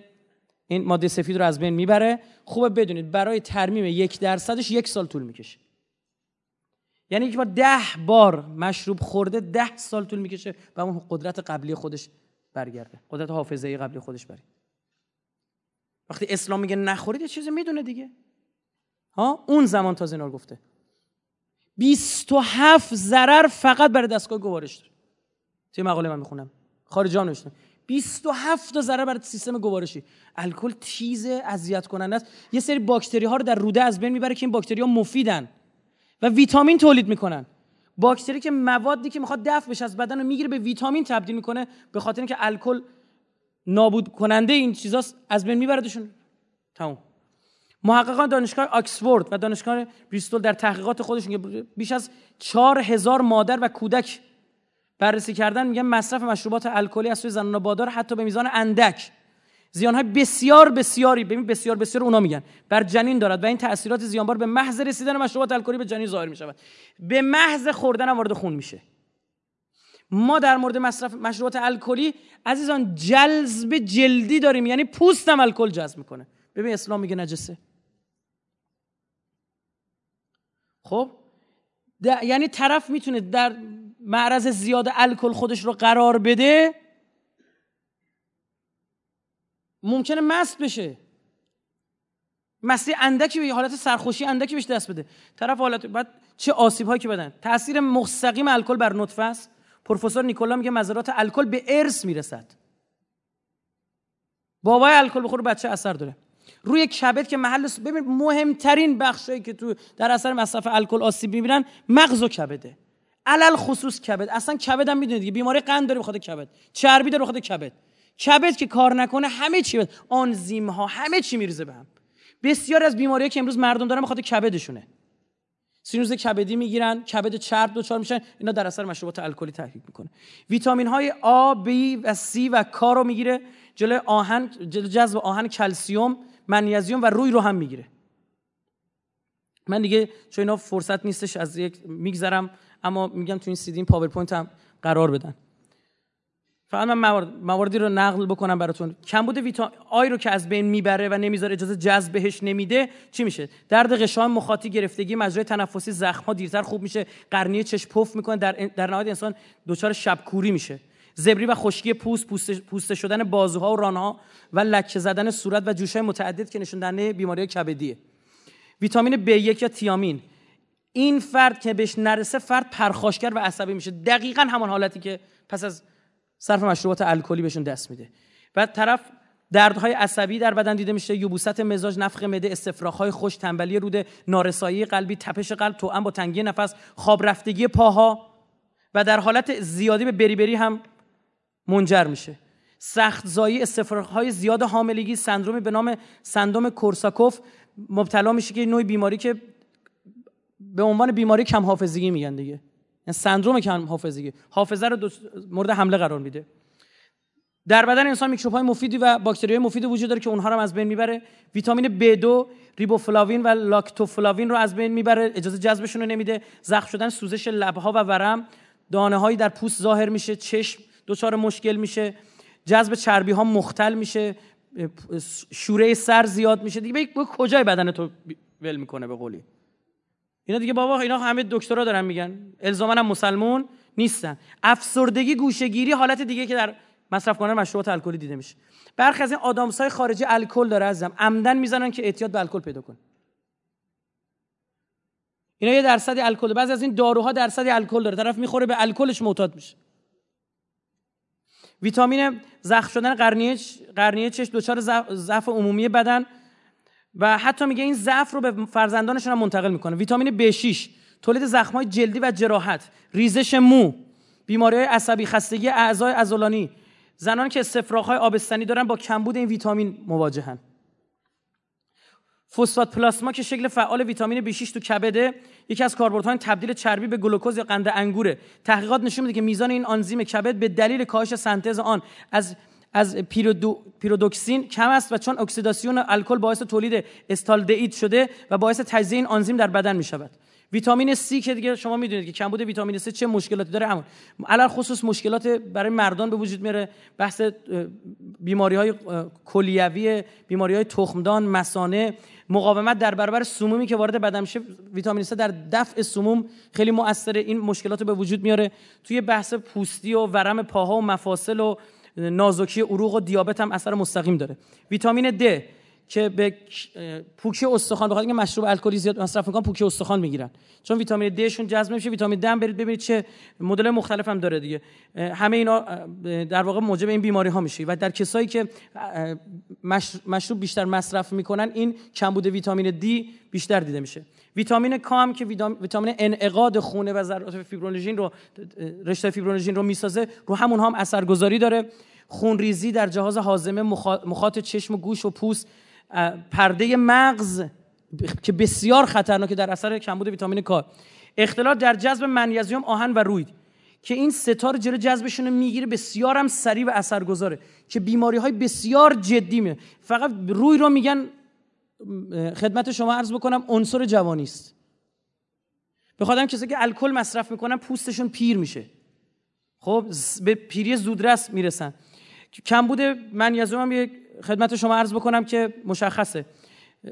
این ماده سفید رو از بین می‌بره. خوبه بدونید برای ترمیم یک درصدش یک سال طول می‌کشه. یعنی یک بار ده بار مشروب خورده ده سال طول می‌کشه و اون قدرت قبلی خودش برگرده. قدرت حافظه قبلی خودش بری وقتی اسلام میگه نخورید یه چیزی می‌دونه دیگه. ها؟ اون زمان تازه اینا گفته. 27 ضرر فقط برای دستگاه گوارش داره. توی مقاله من می‌خونم. خارج هم نوشتم 27 تا ضرر برای سیستم گوارشی. الکل تیز اذیت کننده است. یه سری باکتری ها رو در روده از بین می‌بره که این باکتری ها مفیدن. و ویتامین تولید می‌کنن. باکتری که موادی که می‌خواد دفع بشه از بدن رو می‌گیره به ویتامین تبدیل می‌کنه به خاطر اینکه الکل نابود کننده این چیزاست از بین میبردشون. تمام محققان دانشگاه آکسفورد و دانشگاه بریستول در تحقیقات خودشون بیش از چهار هزار مادر و کودک بررسی کردن میگن مصرف مشروبات الکلی از سوی زنان بادار حتی به میزان اندک زیانهای بسیار بسیاری ببین بسیار بسیار اونا میگن. بر جنین دارد و این تاثیرات زیانبار به محض رسیدن مشروبات الکلی به جنین ظاهر می‌شود. به محض خوردن وارد خون میشه. ما در مورد مصرف مشروبات الکلی عزیزان جذب جلدی داریم. یعنی پوستم الکل جذب می‌کنه. ببین اسلام میگه نجسه. خب؟ یعنی طرف می‌تونه در معرض زیاد الکل خودش رو قرار بده ممکنه مست بشه. مستی اندکی به حالت سرخوشی اندکی بهش دست بده. طرف حالت بعد چه آسیب هایی که بدن. تاثیر مستقیم الکل بر نطفه است. پروفسور نیکولا میگه مزرات الکل به ارث می‌رسد. بابای الکل بخوره بچه اثر داره. روی کبد که محل ببین مهمترین بخشی که تو در اثر مصرف الکل آسیب می‌بینن مغز و کبده. علل خصوص کبد. اصلا کبد هم می‌دونید بیماری قند داره بخاطر کبد. چربی داره بخاطر کبد. کبد که کار نکنه همه چی. آنزیم ها همه چی میریزه به هم. بسیار از بیماری که امروز مردم دارن بخاطر کبدشونه. سینوز کبدی می‌گیرن کبد چرب دچار میشن اینا در اثر مشروبات الکلی تحریک می‌کنه. ویتامین های آ، بی و سی و K رو می‌گیره. جلوی آهن جلوی جذب آهن کلسیوم منیزیم و روی رو هم می‌گیره. من دیگه چون اینا فرصت نیستش از یک میگذرم اما میگم تو این سی‌دی این پاورپوینت هم قرار بدن. فقط من مواردی رو نقل بکنم براتون. کمبود ویتامین آ رو که از بین می‌بره و نمی‌ذاره اجازه جذب بهش نمیده چی میشه؟ درد غشای مخاطی گرفتگی مجرای تنفسی زخم ها دیرتر خوب میشه قرنیه چشم پف می‌کنه در در نهایت انسان دچار شبکوری میشه. زبری و خشکی پوست پوسته, شدن بازوها و رانها و لکه زدن صورت و جوشهای متعدد که نشون دهنده بیماری کبدیه. ویتامین B1 یا تیامین. این فرد که بهش نرسه فرد پرخاشگر و عصبی میشه. دقیقا همان حالتی که پس از صرف مشروبات الکلی بهشون دست میده. و طرف دردهای عصبی در بدن دیده میشه یبوست مزاج نفخ معده استفراغ‌های خوش تنبلی روده نارسایی قلبی تپش قلب توأم با تنگی نفس خواب رفتگی پاها و در حالت زیادی به بری بری هم منجر میشه. سخت زایی های زیاد حاملگی سندرومی به نام سندروم کورساکوف مبتلا میشه که نوع بیماری که به عنوان بیماری کم حافظگی میگن دیگه. یعنی سندروم کم حافظگی. حافظه رو مورد حمله قرار میده. در بدن انسان میکروب های مفیدی و باکتری های مفیدی وجود داره که اونها رو از بین می‌بره. ویتامین B2 ریبوفلاوین و لاکتوفلاوین رو از بین می‌بره. اجازه جذبشون رو نمیده. زخم شدن سوزش لبها و ورم. دانه هایی در پوست ظاهر میشه. چشم دچار مشکل میشه. جذب چربی ها مختل میشه. شوره سر زیاد میشه. دیگه به کجای بدن تو ول می‌کنه به قولی؟ اینا دیگه بابا اینا همه دکترا دارن میگن. الزاما مسلمون نیستن. افسردگی گوشهگیری حالت دیگه که در مصرف کنن مشروبات الکلی دیده میشه. برخی از این آدامسای خارجی الکل داره ازم عمدن می‌زنن که اعتیاد به الکل پیدا کنه اینا یه درصدی الکل بعضی از این داروها درصدی الکل داره. طرف می‌خوره به الکلش معتاد میشه. ویتامین زخم شدن قرنیه قرنیه چشم دچار ضعف عمومی بدن. و حتی میگه این ضعف رو به فرزندانشون هم منتقل می‌کنه. ویتامین B6 تولید زخم‌های جلدی و جراحت ریزش مو بیماری عصبی خستگی اعضای عضلانی. زنان که استفراغ آبستنی دارن با کمبود این ویتامین مواجهن. فسفات پلاسما که شکل فعال ویتامین B6 تو کبده یکی از کاربردهای تبدیل چربی به گلوکوز یا قند انگوره. تحقیقات نشون میده که میزان این آنزیم کبد به دلیل کاهش سنتز آن از از پیرودو، پیرودوکسین کم است و چون اکسیداسیون الکل باعث تولید استالدهید شده و باعث تجزیه این آنزیم در بدن می شود ویتامین C که دیگه شما می‌دونید که کمبود ویتامین C چه مشکلاتی داره؟ همون علل خصوص مشکلات برای مردان به وجود میاره. بحث بیماری های کلیوی بیماری های تخمدان مسانه. مقاومت در برابر سمومی که وارد بدن میشه. ویتامین C در دفع سموم خیلی مؤثره. این مشکلات رو به وجود میاره. توی بحث پوستی و ورم پاها و مفاصل و نازکی عروق و دیابت هم اثر مستقیم داره. ویتامین د که به پوکی استخوان بخاطر اینکه مشروب الکلی زیاد مصرف می‌کنن پوکی استخوان می‌گیرن. چون ویتامین د شون جذب میشه ویتامین د هم برید ببینید چه مدل مختلف هم داره دیگه. همه اینا در واقع موجب این بیماری ها میشه و در کسایی که مشروب بیشتر مصرف می‌کنن این کمبود ویتامین دی بیشتر دیده میشه. ویتامین هم که ویتامین انعقاد خونه و ذرات فیبرونژین رو رشته فیبرونژین رو می‌سازه رو همون هم اثرگذاری داره. خونریزی در جهاز هاضمه مخاط چشم و گوش و پوست پرده مغز که بسیار خطرناکه در اثر کمبود ویتامین K اختلال در جذب منیزیم آهن و روید که این ستار جلو جذبشون می‌گیره بسیار هم سریع و اثرگذاره که بیماری های بسیار جدی میه فقط روی رو میگن خدمت شما عرض بکنم عنصر جوانی است. به خاطر کسی که الکل مصرف می‌کنن پوستشون پیر میشه. خب به پیری زودرس می‌رسن. کمبود منیزیم هم یه خدمت شما عرض بکنم که مشخصه.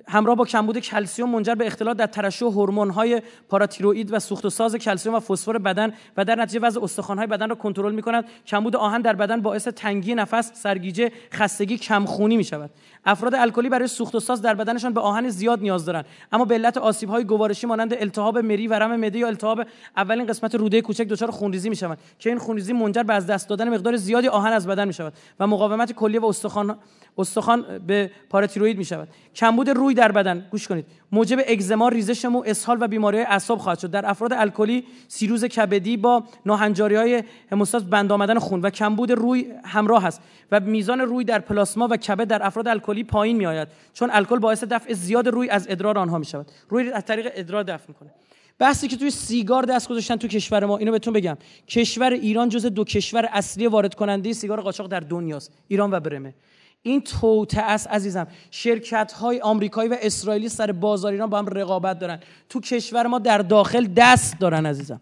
همراه با کمبود کلسیوم منجر به اختلال در ترشح های پاراتیروئید و سوخت و ساز کلسیوم و فسفر بدن و در نتیجه وضع های بدن را کنترل می‌کند. کمبود آهن در بدن باعث تنگی نفس سرگیجه خستگی کمخونی می‌شود. افراد الکلی برای سوخت و ساز در بدنشان به آهن زیاد نیاز دارند. اما به علت های گوارشی مانند التهاب مری ورم معده یا التهاب اولین قسمت روده کوچک دچار خونریزی می‌شوند که این خونریزی منجر به از دست دادن مقدار زیادی آهن از بدن می‌شود و مقاومت کلیه و استخوان استخوان به پاراتیروئید می‌شود. کمبود روی در بدن گوش کنید. موجب اگزما ریزش مو اسهال و بیماری اعصاب خواهد شد. در افراد الکلی سیروز کبدی با ناهنجاری های هموستاز بند آمدن خون و کمبود روی همراه است و میزان روی در پلاسما و کبد در افراد الکلی پایین می آید چون الکل باعث دفع زیاد روی از ادرار آنها می شود روی از طریق ادرار دفع می‌کنه. بحثی که توی سیگار دست گذاشتن تو کشور ما اینو بهتون بگم. کشور ایران جز دو کشور اصلی وارد کننده سیگار قاچاق در دنیاست ایران و برمه. این توته است عزیزم. شرکت های آمریکایی و اسرائیلی سر بازار ایران با هم رقابت دارن. تو کشور ما در داخل دست دارن عزیزم.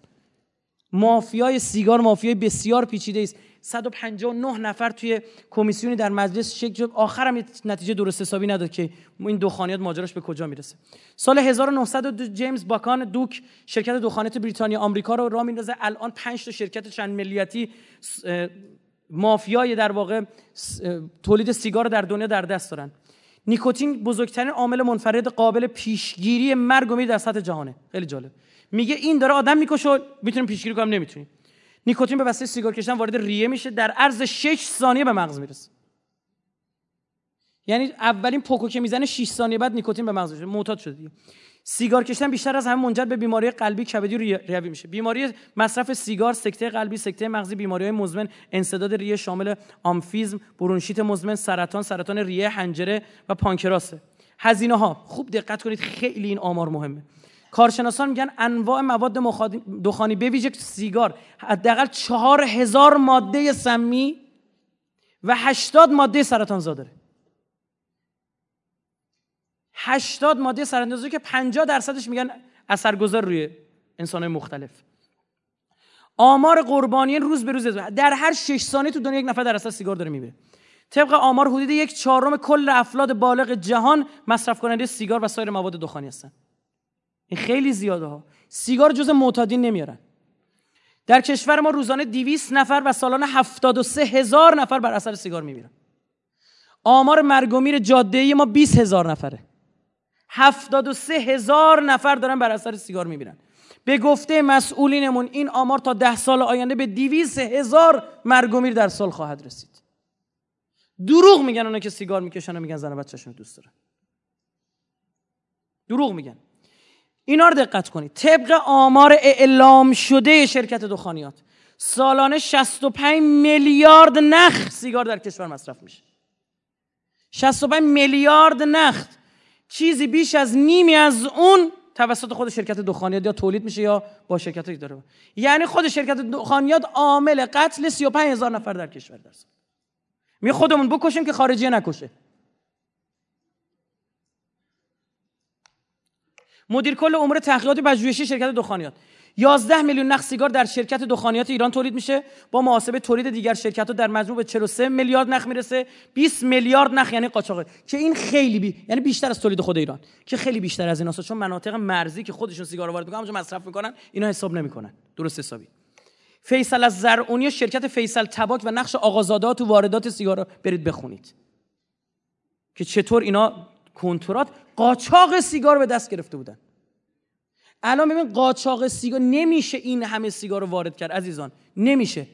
مافیای سیگار مافیای بسیار پیچیده است. 159 نفر توی کمیسیونی در مجلس شکل آخرم نتیجه درست حسابی نداد که این دخانیات ماجراش به کجا می‌رسه. سال 1902 جیمز باکان دوک شرکت دخانیات بریتانیا آمریکا رو راه میندازه. الان 5 تا شرکت چند ملیتی مافیای در واقع تولید سیگار در دنیا در دست دارن. نیکوتین بزرگترین عامل منفرد قابل پیشگیری مرگ و در سطح جهانه. خیلی جالب. میگه این داره آدم می‌کشه می‌تونیم پیشگیری کنیم نمی‌تونیم. نیکوتین به واسطه سیگار کشیدن وارد ریه میشه در عرض 6 ثانیه به مغز می‌رسه. یعنی اولین پوکو که می‌زنه 6 ثانیه بعد نیکوتین به مغز میشه معتاد شده سیگار کشیدن بیشتر از همه منجر به بیماری قلبی کبدی و ریوی میشه. بیماری مصرف سیگار سکته قلبی سکته مغزی بیماری های مزمن انسداد ریه شامل آمفیزم برونشیت مزمن سرطان سرطان ریه حنجره و پانکراسه هزینه ها خوب دقت کنید خیلی این آمار مهمه. کارشناسان میگن انواع مواد دخانی به ویژه سیگار حداقل چهار هزار ماده سمی و هشتاد ماده سرطان داره 80 ماده سراندازی که 50 درصدش میگن اثرگذار روی انسان مختلف. آمار قربانیان روز به روز. در هر 6 ثانیه تو دنیا یک نفر در اثر سیگار داره می‌بره طبق آمار حدود یک چهارم کل افراد بالغ جهان مصرف کننده سیگار و سایر مواد دخانی هستن. این خیلی زیاده ها. سیگار جز معتادین نمیارن. در کشور ما روزانه 200 نفر و سالانه 73 هزار نفر بر اثر سیگار میمیرن آمار مرگ و میر جاده ما 20 هزار نفره. هفتاد و سه هزار نفر دارن بر اثر سیگار می‌بینن. به گفته مسئولینمون این آمار تا ده سال آینده به دیویس هزار مرگ در سال خواهد رسید. دروغ میگن اونا که سیگار می‌کشن و میگن زن بچهشون دوست دارن. دروغ میگن. اینا رو دقت کنید. طبق آمار اعلام شده شرکت دخانیات سالانه 65 میلیارد نخ سیگار در کشور مصرف میشه. 65 میلیارد نخ چیزی بیش از نیمی از اون توسط خود شرکت دخانیات یا تولید میشه یا با شرکت داره. یعنی خود شرکت دخانیات عامل قتل 35 هزار نفر در کشور درست. می خودمون بکشیم که خارجی نکشه. مدیر کل امور تحقیقات پژوهشی شرکت دخانیات 11 میلیون نخ سیگار در شرکت دخانیات ایران تولید میشه. با محاسبه تولید دیگر شرکت ها در مجموع به 43 میلیارد نخ می‌رسه. 20 میلیارد نخ یعنی قاچاقه. که این خیلی بی... یعنی بیشتر از تولید خود ایران. که خیلی بیشتر از ایناست. چون مناطق مرزی که خودشون سیگار وارد می‌کنن اونجا مصرف می‌کنن اینا حساب نمی‌کنن. درست حسابی. فیصل از زرعونی شرکت فیصل تباک و نقش آقازاده تو واردات سیگار برید بخونید. که چطور اینا کنترات قاچاق سیگار به دست گرفته بودن. الان ببین قاچاق سیگار نمیشه این همه سیگار رو وارد کرد عزیزان. نمیشه.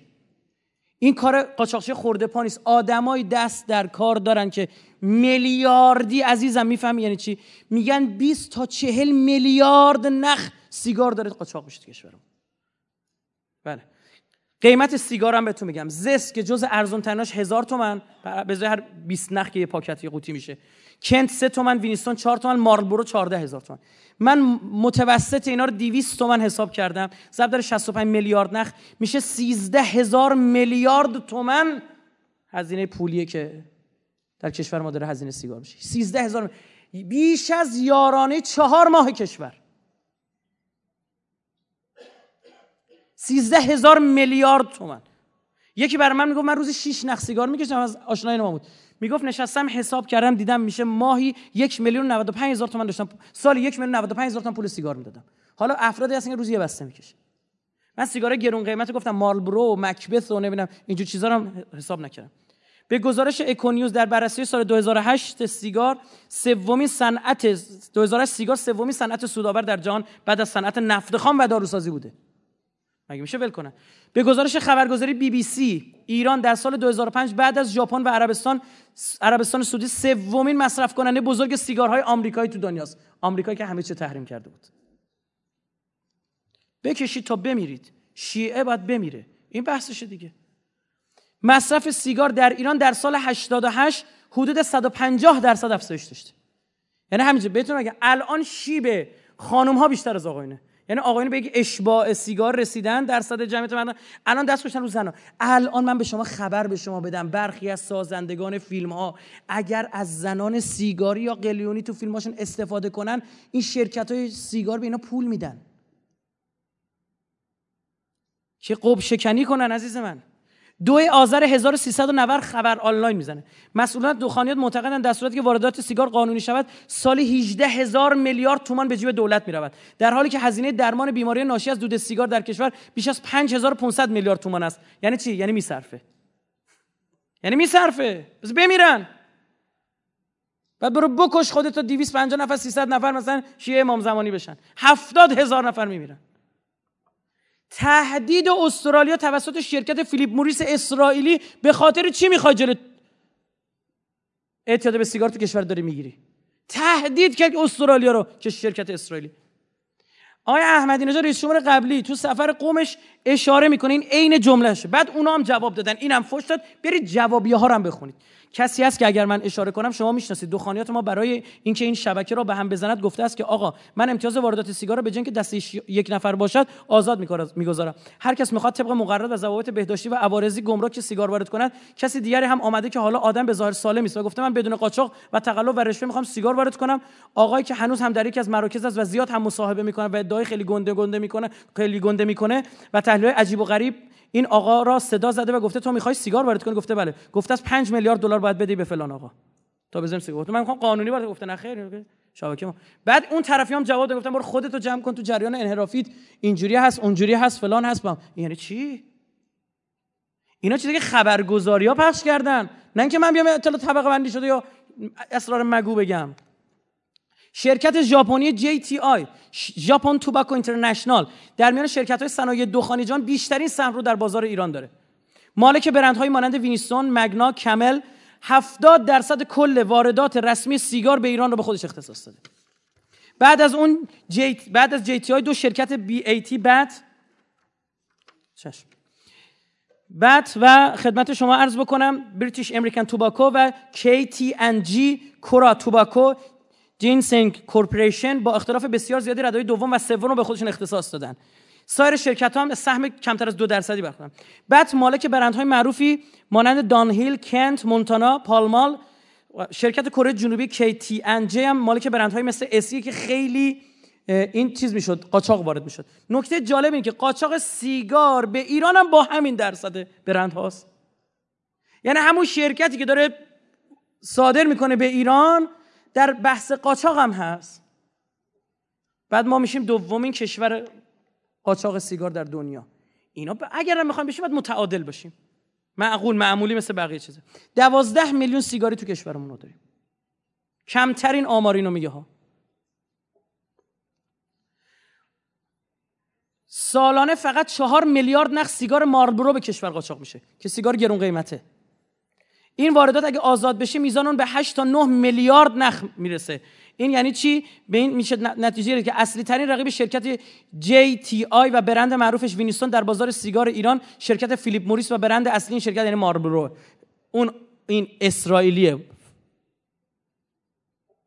این کار قاچاقچی خورده پا نیست. آدمای دست در کار دارن که میلیاردی عزیزم می‌فهمی یعنی چی؟ میگن 20 تا 40 میلیارد نخ سیگار داره قاچاق میشه تو کشورمون. بله. قیمت سیگار هم بهتون میگم. زس که جز ارزون تریناش هزار تومن به هر 20 نخ که یه پاکت یه میشه. کنت 3 تومن وینستون 4 تومن مارلبورو 14 هزار تومن. من متوسط اینا رو 200 تومن حساب کردم. ضرب در 65 میلیارد نخ. میشه 13 هزار میلیارد تومن هزینه پولیه که در کشور ما داره هزینه سیگار میشه. 13 هزار بیش از یارانه چهار ماه کشور. 13 هزار میلیارد تومن یکی برای من می‌گفت من روزی 6 نخ سیگار می‌کشم از آشنای ما بود می‌گفت نشستم حساب کردم دیدم میشه ماهی یک میلیون 95 هزار تومن داشتم. سال یک میلیون 95 هزار تومن پول سیگار می‌دادم. حالا افرادی هستن که روزی یه بسته می‌کشه. من سیگار گرون قیمت گفتم مارلبرو و مکبث و نمی‌دونم اینجور چیزا رو حساب نکردم. به گزارش اکونیوز در بررسی سال 2008 سیگار سومین صنعت 2008 سیگار سومین صنعت سودآور در جهان بعد از صنعت نفت خام و داروسازی بوده. مگه میشه ول کنن به گزارش خبرگزاری بی بی سی ایران در سال 2005 بعد از ژاپن و عربستان عربستان سعودی سومین مصرف کننده بزرگ سیگارهای آمریکایی تو دنیاست. آمریکایی که همه چی تحریم کرده بود. بکشید تا بمیرید. شیعه باید بمیره. این بحثشه دیگه. مصرف سیگار در ایران در سال 88 حدود 150 درصد افزایش داشته. یعنی همینجا بهتون اگه الان شیب خانم ها بیشتر از آقایونه. یعنی آقایون به یک اشباع سیگار رسیدن درصد جمعیت مردم. الان دست گذاشتن رو زنا. الان من به شما خبر به شما بدم. برخی از سازندگان فیلم ها اگر از زنان سیگاری یا قلیونی تو فیلماشون استفاده کنن این شرکت های سیگار به اینا پول میدن. که قب شکنی کنن عزیز من. دو آذر 1390 خبر آنلاین می‌زنه. مسئولان دخانیات معتقدند در صورتی که واردات سیگار قانونی شود سالی 18 هزار میلیارد تومان به جیب دولت می‌رود. در حالی که هزینه درمان بیماری ناشی از دود سیگار در کشور بیش از 5500 میلیارد تومان است. یعنی چی؟ یعنی میصرفه. یعنی میصرفه. بس بمیرن. بعد برو بکش خودت تا 250 نفر 300 نفر مثلا شیعه امام زمانی بشن. 70 هزار نفر میمیرن. تهدید استرالیا توسط شرکت فیلیپ موریس اسرائیلی به خاطر چی می‌خوای جلو اعتیاد به سیگار تو کشور داری می‌گیری. تهدید کرد استرالیا رو که شرکت اسرائیلی. آقای احمدی نژاد رئیس جمهور قبلی تو سفر قومش اشاره می‌کنه این عین جملهشه بعد اونا هم جواب دادن. اینم فوش داد. برید جوابیه ها رو هم بخونید. کسی هست که اگر من اشاره کنم شما می‌شناسید. دخانیات ما برای اینکه این شبکه را به هم بزند گفته است که آقا من امتیاز واردات سیگار را به جنگ که دست یک نفر باشد آزاد می‌گذارم. هر کس می‌خواد طبق مقررات و ضوابط بهداشتی و عوارضی گمرک که سیگار وارد کند کسی دیگری هم آمده که حالا آدم به ظاهر سالم است و گفته من بدون قاچاق و تقلب و رشوه می‌خوام سیگار وارد کنم. آقایی که هنوز هم در یکی از مراکز است و زیاد هم مصاحبه می‌کنه و ادعای خیلی گنده گنده می‌کنه خیلی گنده می‌کنه و تحلیل عجیب و غریب. این آقا را صدا زده و گفته تو می‌خوای سیگار وارد کنی؟ گفته بله. گفته از 5 میلیارد دلار باید بدی به فلان آقا. تا بزنیم سیگار. گفته من می‌خوام قانونی وارد گفته نه خیر. شبکه ما. بعد اون طرفی هم جواب داد گفتم برو خودتو جمع کن تو جریان انحرافیت. اینجوری هست اونجوری هست فلان هست بام یعنی چی؟ اینا چیزی که خبرگزاری ها پخش کردن. نه اینکه من بیام اطلاع طبقه بندی شده یا اسرار مگو بگم. شرکت ژاپنی JTI ژاپن توباکو اینترنشنال. در میان شرکت های صنایع دخانی جان بیشترین سهم رو در بازار ایران داره. مالک برندهایی مانند وینستون، مگنا، کمل 70 درصد کل واردات رسمی سیگار به ایران رو به خودش اختصاص داده. بعد از اون جیت بعد از JTI دو شرکت BAT بات چشم. بات و خدمت شما عرض بکنم بریتیش امریکن توباکو و KTNG کورا توباکو جینسنگ کورپوریشن با اختلاف بسیار زیادی ردای دوم و سوم رو به خودشون اختصاص دادن. سایر شرکت ها هم سهم کمتر از دو درصدی برخوردن. بعد مالک برندهای معروفی مانند دانهیل کنت مونتانا پالمال شرکت کره جنوبی KTNJ هم مالک برندهای مثل اسی که خیلی این چیز می‌شد قاچاق وارد می‌شد. نکته جالب اینه که قاچاق سیگار به ایران هم با همین درصد برند هاست یعنی همون شرکتی که داره صادر می‌کنه به ایران در بحث قاچاق هم هست. بعد ما میشیم دومین کشور قاچاق سیگار در دنیا. اینا اگر هم می‌خوایم بشیم باید متعادل باشیم معقول معمولی مثل بقیه چیزه. دوازده میلیون سیگاری تو کشورمون داریم. کمترین آمار اینو میگه ها. سالانه فقط چهار میلیارد نخ سیگار مارلبورو به کشور قاچاق میشه که سیگار گرون قیمته. این واردات اگه آزاد بشه میزان اون به 8 تا 9 میلیارد نخ می‌رسه. این یعنی چی؟ به این میشه نتیجه که اصلی ترین رقیب شرکت JTI و برند معروفش وینستون در بازار سیگار ایران شرکت فیلیپ موریس و برند اصلی این شرکت یعنی مارلبورو اون این اسرائیلیه.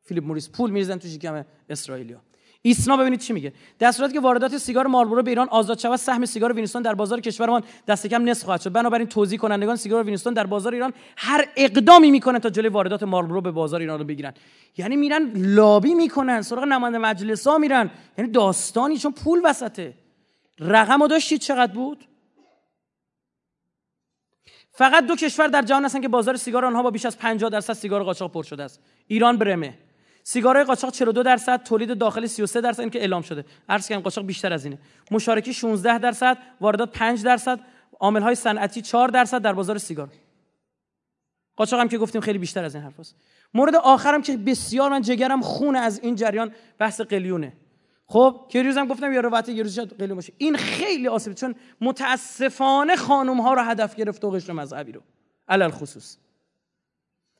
فیلیپ موریس پول میریزن تو شکم اسرائیلیا ایسنا ببینید چی میگه. در صورتی که واردات سیگار مارلبورو به ایران آزاد شود سهم سیگار وینستون در بازار کشورمان دست کم نصف خواهد شد. بنابراین توزیع کنندگان سیگار وینستون در بازار ایران هر اقدامی می‌کنن تا جلوی واردات مارلبورو به بازار ایران رو بگیرن. یعنی میرن لابی می‌کنن سراغ نماینده مجلس ها میرن. یعنی داستانی چون پول وسطه. رقم داشتید چقدر بود؟ فقط دو کشور در جهان هستن که بازار سیگار آنها با بیش از 50 درصد سیگار قاچاق پر شده است. ایران برمه. سیگارهای قاچاق 42 درصد تولید داخلی 33 درصد این که اعلام شده. عرض کردم قاچاق بیشتر از اینه. مشارکی 16 درصد واردات 5 درصد عامل های صنعتی 4 درصد در بازار سیگار. قاچاق هم که گفتیم خیلی بیشتر از این حرف است. مورد آخرم که بسیار من جگرم خونه از این جریان بحث قلیونه. خب که هم گفتم یا روایت یه قلیون باشه. این خیلی آسیب چون متاسفانه خانم ها رو هدف گرفت و قشر مذهبی رو. علل خصوص.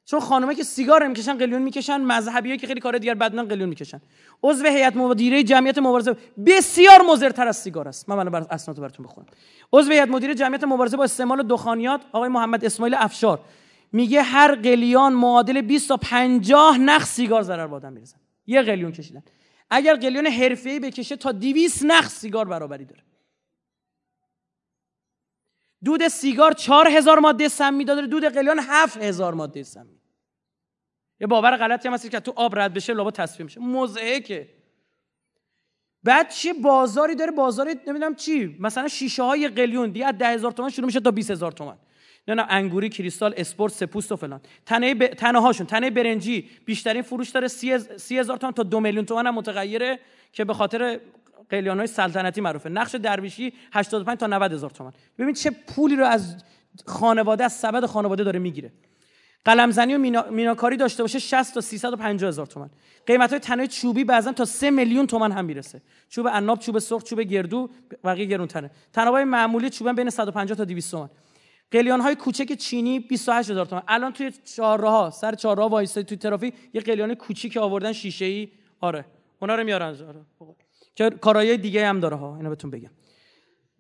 چون خانمه که سیگار می‌کشن قلیون می‌کشن مذهبی که خیلی کار دیگر بدنن قلیون می‌کشن. عضو هیئت مدیره جمعیت مبارزه بسیار مضرتر از سیگار است. من بر اسناد براتون بخونم. عضو هیئت مدیره جمعیت مبارزه با استعمال دخانیات آقای محمد اسماعیل افشار. میگه هر قلیان معادل 20 تا 50 نخ سیگار ضرر به آدم می‌رسن یه قلیون کشیدن. اگر قلیون حرفه‌ای بکشه تا 200 نخ سیگار برابری داره. دود سیگار چهار هزار ماده سمی داره دود قلیان هفت هزار ماده سمی یه باور غلطی هم هست که تو آب رد بشه لابا تصفیه میشه. که. بعد چه بازاری داره؟ بازاری نمی‌دونم چی. مثلا شیشه های قلیون دیگه از 10000 تومان شروع میشه تا 20000 تومان. نه انگوری کریستال اسپورت سپوست و فلان. تنه ب... تنه هاشون تنه برنجی. بیشترین فروش داره 30000 تومان تا دو میلیون تومان هم متغیره که به خاطر قلیان های سلطنتی معروفه. نقش درویشی 85 تا 90 هزار تومان. ببین چه پولی رو از خانواده از سبد خانواده داره می‌گیره. قلمزنی و میناکاری داشته باشه 60 تا 350 هزار تومان. قیمت های تنه چوبی بعضا تا 3 میلیون تومان هم می‌رسه. چوب عناب چوب سرخ چوب گردو بقیه گرون تنه تنابای معمولی چوبن بین 150 تا 200 تومان. قلیان های کوچک چینی 28 هزار تومان. الان توی چهارراه سر چهارراه وایسای توی ترافیک یه قلیان کوچیک آوردن شیشه ای آره. اونا رو میارن. که کارهای دیگه هم داره ها. اینو بهتون بگم.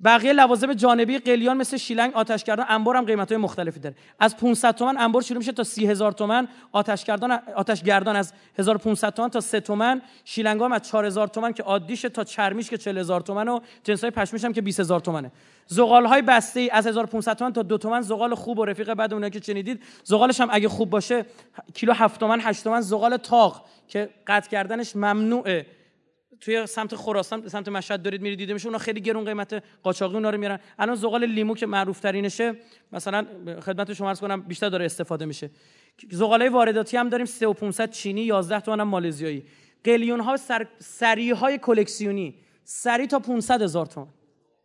بقیه لوازم جانبی قلیان مثل شیلنگ آتش کردن انبار هم قیمت های مختلفی داره. از 500 تومن انبار شروع میشه تا 30000 تومن. آتش کردن آتش گردان از 1500 تومن تا 3 تومن. شیلنگ هم از 4000 تومن که عادیشه تا چرمیش که 40000 تومن و جنس های پشمیش هم که 20000 تومنه. زغال های بسته ای از 1500 تومن تا 2 تومن. زغال خوب و رفیق بعد اونایی که شنیدید زغالش هم اگه خوب باشه کیلو 7 تومن 8 تومن زغال تاق که قطع کردنش ممنوعه. توی سمت خراسان سمت مشهد دارید میرید دیده میشه اونا خیلی گرون قیمت قاچاقی اونا رو میارن. الان زغال لیمو که معروف ترینشه مثلا خدمت شما عرض کنم بیشتر داره استفاده میشه. زغالای وارداتی هم داریم 3500 چینی 11 تومن هم مالزیایی. قلیون ها سر سری های کلکسیونی سری تا 500 هزار تومن.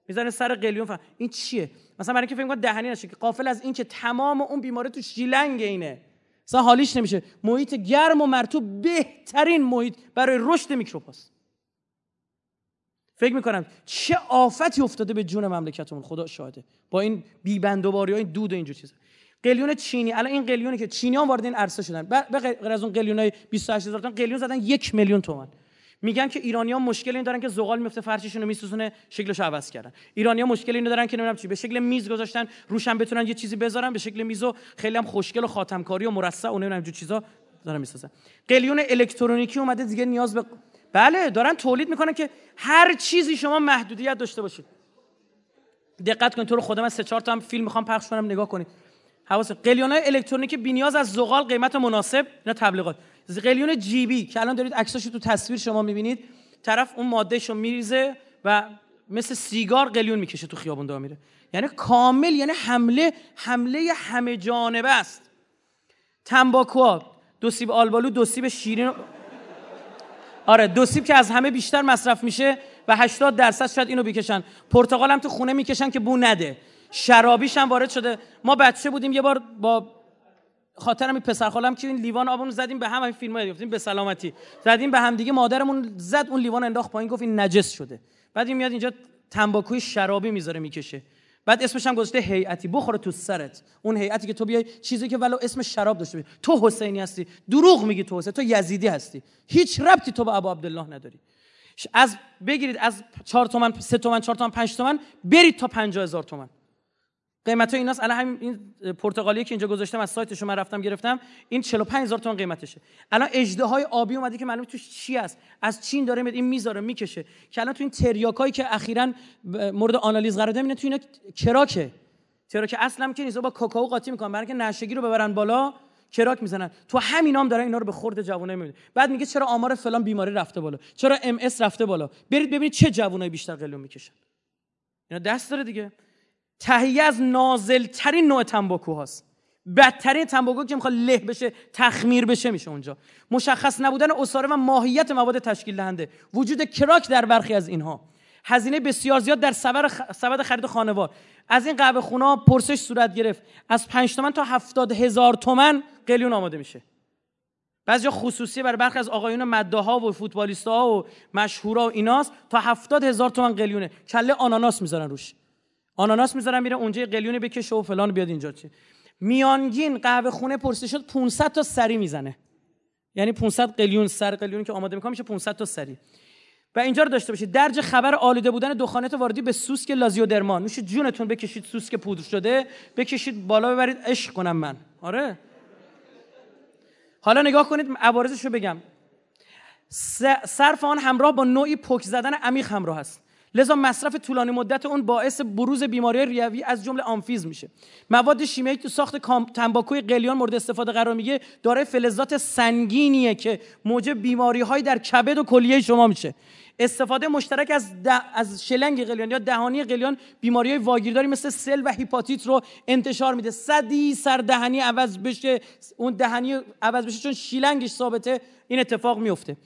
می‌زنه سر قلیون فهم. این چیه؟ مثلا برای اینکه فکر کنم دهنی نشه که قافل از این که تمام اون بیماری تو شیلنگ اینه. مثلا حالیش نمیشه. محیط گرم و مرطوب بهترین محیط برای رشد میکروباست. فکر می‌کنم چه آفتی افتاده به جون مملکتمون. خدا شاهده. با این بیبندوباری های این دود و اینجور چیزا. قلیون چینی. الان این قلیونی که چینیان وارد این عرصه شدن. به غیر از اون قلیون های 28 هزار تومان قلیون زدن یک میلیون تومان. میگن که ایرانیان مشکل این دارن که زغال میفته فرششون رو میسوزونه شکلش عوض کردن. ایرانیا مشکل اینو دارن که نمی‌دونم چی به شکل میز گذاشتن روشن بتونن یه چیزی بذارن به شکل میزو خیلی هم خوشگل و خاتمکاری و مرصع و نمی‌دونم چیزا دارن می‌سازن. قلیون الکترونیکی اومده دیگه نیاز به بله دارن تولید می‌کنن که هر چیزی شما محدودیت داشته باشید. دقت کنید تو رو خودم از سه چهار تا هم فیلم می‌خوام پخش کنم نگاه کنید. حواس قلیون های الکترونیکی نیاز از زغال قیمت مناسب اینا تبلیغات. قلیون جی بی که الان دارید عکساش تو تصویر شما می‌بینید طرف اون مادهشو میریزه و مثل سیگار قلیون می‌کشه تو خیابون دو میره. یعنی کامل یعنی حمله حمله همه جانبه است. تنباکو دو سیب آلبالو دو سیب شیرین آره دو سیب که از همه بیشتر مصرف میشه و 80 درصد شاید اینو بکشن پرتقال هم تو خونه می‌کشن که بو نده. شرابیش هم وارد شده. ما بچه بودیم یه بار با خاطرم این پسر خالم که این لیوان آبونو زدیم به هم این فیلم ها به سلامتی. زدیم به هم دیگه مادرمون زد اون لیوان انداخت پایین گفت این نجس شده. بعد این میاد اینجا تنباکوی شرابی می‌ذاره می‌کشه. بعد اسمش هم گذاشته هیئتی. بخوره تو سرت. اون هیئتی که تو بیای چیزی که ولو اسم شراب داشته باشی. تو حسینی هستی. دروغ میگی تو حسین. تو یزیدی هستی. هیچ ربطی تو با ابو عبدالله نداری. از بگیرید از 4 تومن 3 تومن 4 تومن 5 تومن برید تا 50 هزار تومن. قیمت ایناست الان همین این پرتغالی که اینجا گذاشتم از سایتش من رفتم گرفتم این 45 هزار تومان قیمتشه. الان اجده های آبی اومده که معلومه توش چی است از چین داره میاد این می‌ذاره می‌کشه. که الان تو این تریاکایی که اخیرا مورد آنالیز قرار دادن تو اینا کراکه تریاک اصلا که نیست. با کوکائو قاطی می‌کنن. برای اینکه نشگی رو ببرن بالا کراک می‌زنن. تو همین هم دارن اینا رو به خورد جوانای میده بعد میگه چرا آمار فلان بیماری رفته بالا؟ چرا ام رفته بالا؟ برید ببینید چه جوانای بیشتر قلیون می‌کشن. اینا دست داره دیگه. تهیه از نازلترین نوع تنباکو هاست. بدترین تنباکو که می‌خواد له بشه تخمیر بشه میشه اونجا. مشخص نبودن اصاره و ماهیت مواد تشکیل دهنده. وجود کراک در برخی از اینها. هزینه بسیار زیاد در سبد خرید خانوار. از این قهوه خونا پرسش صورت گرفت. از 5 تومن تا هفتاد هزار تومن قلیون آماده میشه. بعضی خصوصی برای برخی از آقایون مداها و فوتبالیستها و مشهورا و ایناست تا هفتاد هزار تومن قلیونه. کله آناناس می‌ذارن روش. آناناس می‌ذارن میره اونجا قلیون بکشه و فلان بیاد اینجا چی. میانگین قهوه خونه پرسش شد 500 تا سری می‌زنه. یعنی 500 قلیون سر قلیونی که آماده می‌کنه میشه 500 تا سری. و اینجا رو داشته باشید. درج خبر آلوده بودن دخانت واردی به سوسک لازیودرما نوش جونتون بکشید سوسک پودر شده بکشید بالا ببرید. عشق کنم من. آره. حالا نگاه کنید عوارضش رو بگم. صرف آن همراه با نوعی پک زدن عمیق همراه است. لذا مصرف طولانی مدت اون باعث بروز بیماری ریوی از جمله آمفیز میشه. مواد شیمیایی تو ساخت تنباکوی قلیان مورد استفاده قرار میگه دارای فلزات سنگینیه که موجب بیماری در کبد و کلیه شما میشه. استفاده مشترک از, از شلنگ قلیان یا دهانی قلیان بیماری های واگیرداری مثل سل و هیپاتیت رو انتشار میده. صدی سر دهنی عوض بشه. اون دهنی عوض بشه چون شیلنگش ثابته. این اتفاق میفته.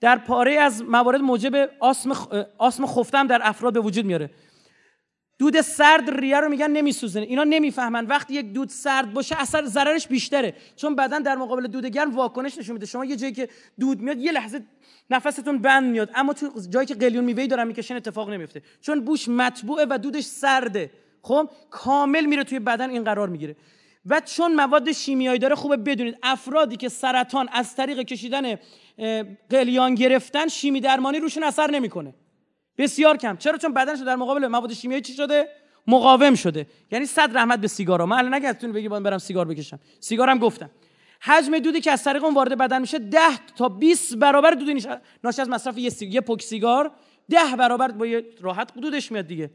در پاره از موارد موجب آسم, آسم خفتم در افراد به وجود میاره. دود سرد ریه رو میگن نمیسوزنه اینا نمی‌فهمن. وقتی یک دود سرد باشه اثر ضررش بیشتره. چون بدن در مقابل دود گرم واکنش نشون میده. شما یه جایی که دود میاد یه لحظه نفستون بند میاد. اما تو جایی که قلیون میوهی دارن می‌کشن اتفاق نمیفته چون بوش مطبوعه و دودش سرده. خب؟ کامل میره توی بدن این قرار می‌گیره. و چون مواد شیمیایی داره خوبه بدونید افرادی که سرطان از طریق کشیدن قلیان گرفتن شیمی درمانی روشون اثر نمی‌کنه. بسیار کم. چرا؟ چون بدنش در مقابل مواد شیمیایی چی شده؟ مقاوم شده. یعنی صد رحمت به سیگارا. من الان نگه بگی برم سیگار بکشم. سیگارم گفتم. حجم دودی که از طریق اون وارد بدن میشه 10 تا 20 برابر دود ناشی از مصرف یه سیگار یه پک سیگار 10 برابر با یه راحت دودش میاد دیگه.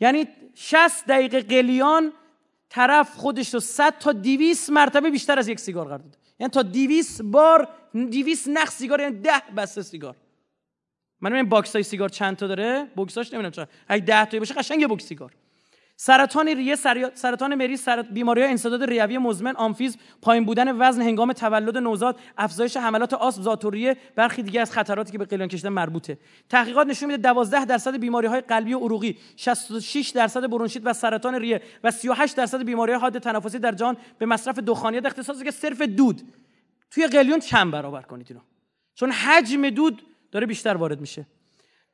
یعنی 60 دقیقه قلیان طرف خودش رو 100 تا 200 مرتبه بیشتر از یک سیگار قرار داده. یعنی تا 200 بار 200 نخ سیگار یعنی 10 بسته سیگار. من این باکس های سیگار چند تا داره؟ بوکساش نمی‌دونم چرا. اگه 10 تا باشه قشنگ یه بوکس سیگار. سرطان ریه سرطان مری. بیماری انسداد ریوی مزمن آمفیز پایین بودن وزن هنگام تولد نوزاد افزایش حملات آسم ذات‌الریه برخی دیگه از خطراتی که به قلیان کشیدن مربوطه. تحقیقات نشون میده 12 درصد بیماری های قلبی و عروقی 66 درصد برونشیت و سرطان ریه و 38 درصد بیماری حاد تنفسی در جهان به مصرف دخانیات اختصاص که صرف دود. توی قلیون چند برابر کنید اینو؟ چون حجم دود داره بیشتر وارد میشه.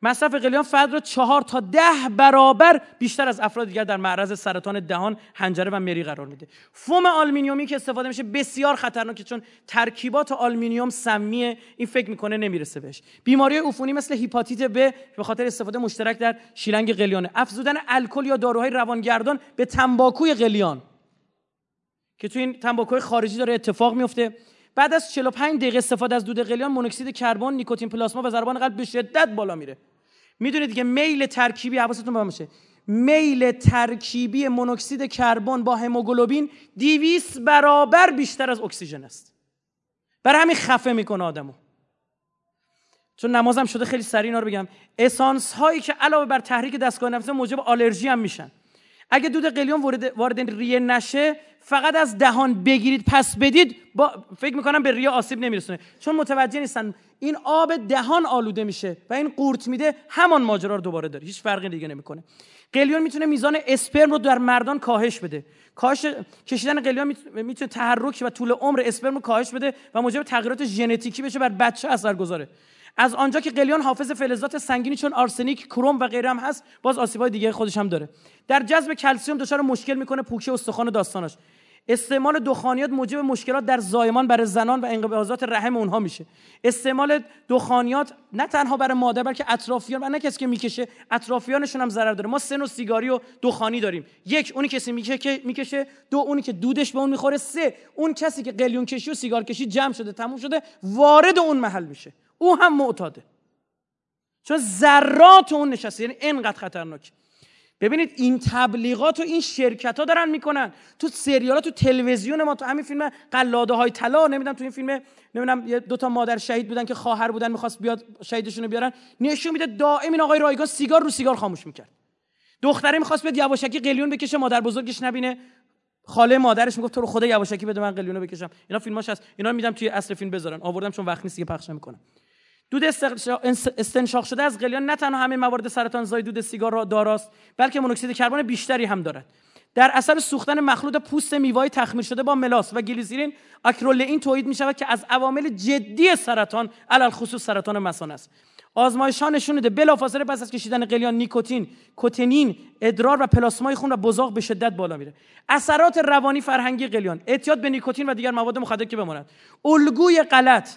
مصرف قلیان فرد را چهار تا ده برابر بیشتر از افراد دیگر در معرض سرطان دهان حنجره و مری قرار میده. فویل آلمینیومی که استفاده میشه بسیار خطرناکه چون ترکیبات آلمینیوم سمیه این فکر می‌کنه نمی‌رسه بهش. بیماری عفونی مثل هپاتیت ب به خاطر استفاده مشترک در شیلنگ قلیان. افزودن الکل یا داروهای روانگردان به تنباکوی قلیان. که تو این تنباکوی خارجی داره اتفاق میفته بعد از 45 دقیقه استفاده از دود قلیان مونوکسید کربن نیکوتین پلاسما و ضربان قلب به شدت بالا میره. می‌دونید که میل ترکیبی حواستون باشه میل ترکیبی مونوکسید کربن با هموگلوبین 200 برابر بیشتر از اکسیژن است. برای همین خفه می‌کنه آدمو. چون نمازم شده خیلی سریع اینا رو بگم. اسانس هایی که علاوه بر تحریک دستگاه نفس موجب آلرژی هم میشن. اگه دود قلیون وارد وارد ریه نشه فقط از دهان بگیرید پس بدید با فکر می‌کنم به ریه آسیب نمیرسونه. چون متوجه نیستن این آب دهان آلوده میشه و این قورت میده همان ماجرا رو دوباره داره. هیچ فرقی دیگه نمی‌کنه. قلیون می‌تونه میزان اسپرم رو در مردان کاهش بده. کاهش کشیدن قلیون می‌تونه تحرک و طول عمر اسپرم رو کاهش بده و موجب تغییرات ژنتیکی بشه بر بچه اثر گذاره از آنجا که قلیون حافظ فلزات سنگینی چون آرسنیک کروم و غیره هم هست باز آسیبای دیگه خودش هم داره. در جذب کلسیوم دچار مشکل می‌کنه پوکی استخوان داستانش استعمال دخانیات موجب مشکلات در زایمان برای زنان و انقباضات رحم اونها میشه. استعمال دخانیات نه تنها برای مادر بلکه اطرافیان و نه کسی که می‌کشه اطرافیانشون هم ضرر داره. ما سن و سیگاری و دخانی داریم. یک اونی کسی می‌کشه دو اونی که دودش به اون می‌خوره. سه اون کسی که قلیون کشی و سیگار کشی جمع شده تموم شده وارد اون محل میشه. او هم معتاده. چون ذرات اون نشسته. یعنی اینقدر خطرناک ببینید این تبلیغات و این شرکت ها دارن می‌کنن. تو سریال تو تلویزیون ما تو همین فیلم قلاده های طلا نمی‌دونم تو این فیلم نمی‌دونم دو تا مادر شهید بودن که خواهر بودن می‌خواست بیاد شهیدشون رو بیارن. نشون میده دائم این آقای رایگان سیگار رو سیگار خاموش می‌کرد. دختره می‌خواست بیاد یواشکی قلیون بکشه مادر بزرگش نبینه. خاله مادرش می‌گفت تو رو خدا یواشکی بده من قلیونو بکشم. اینا فیلماش هست. اینا میدم توی اصل فیلم بذارن. آوردم چون وقت نیست دیگه پخش نمی‌کنم. دود استنشاق شده از قلیان نه تنها همه موارد سرطان زای دود سیگار را داراست بلکه مونوکسید کربن بیشتری هم دارد. در اثر سوختن مخلوط پوست میوه تخمیر شده با ملاس و گلیسرین اکرولئین تولید می شود که از عوامل جدی سرطان علل خصوص سرطان مثانه است. آزمایش ها نشون میده بلافاصله پس از کشیدن قلیان نیکوتین کوتنین ادرار و پلاسمای خون و بزاق به شدت بالا میره. اثرات روانی فرهنگی قلیان اعتیاد به نیکوتین و دیگر مواد مخدر که بماند. الگوی غلط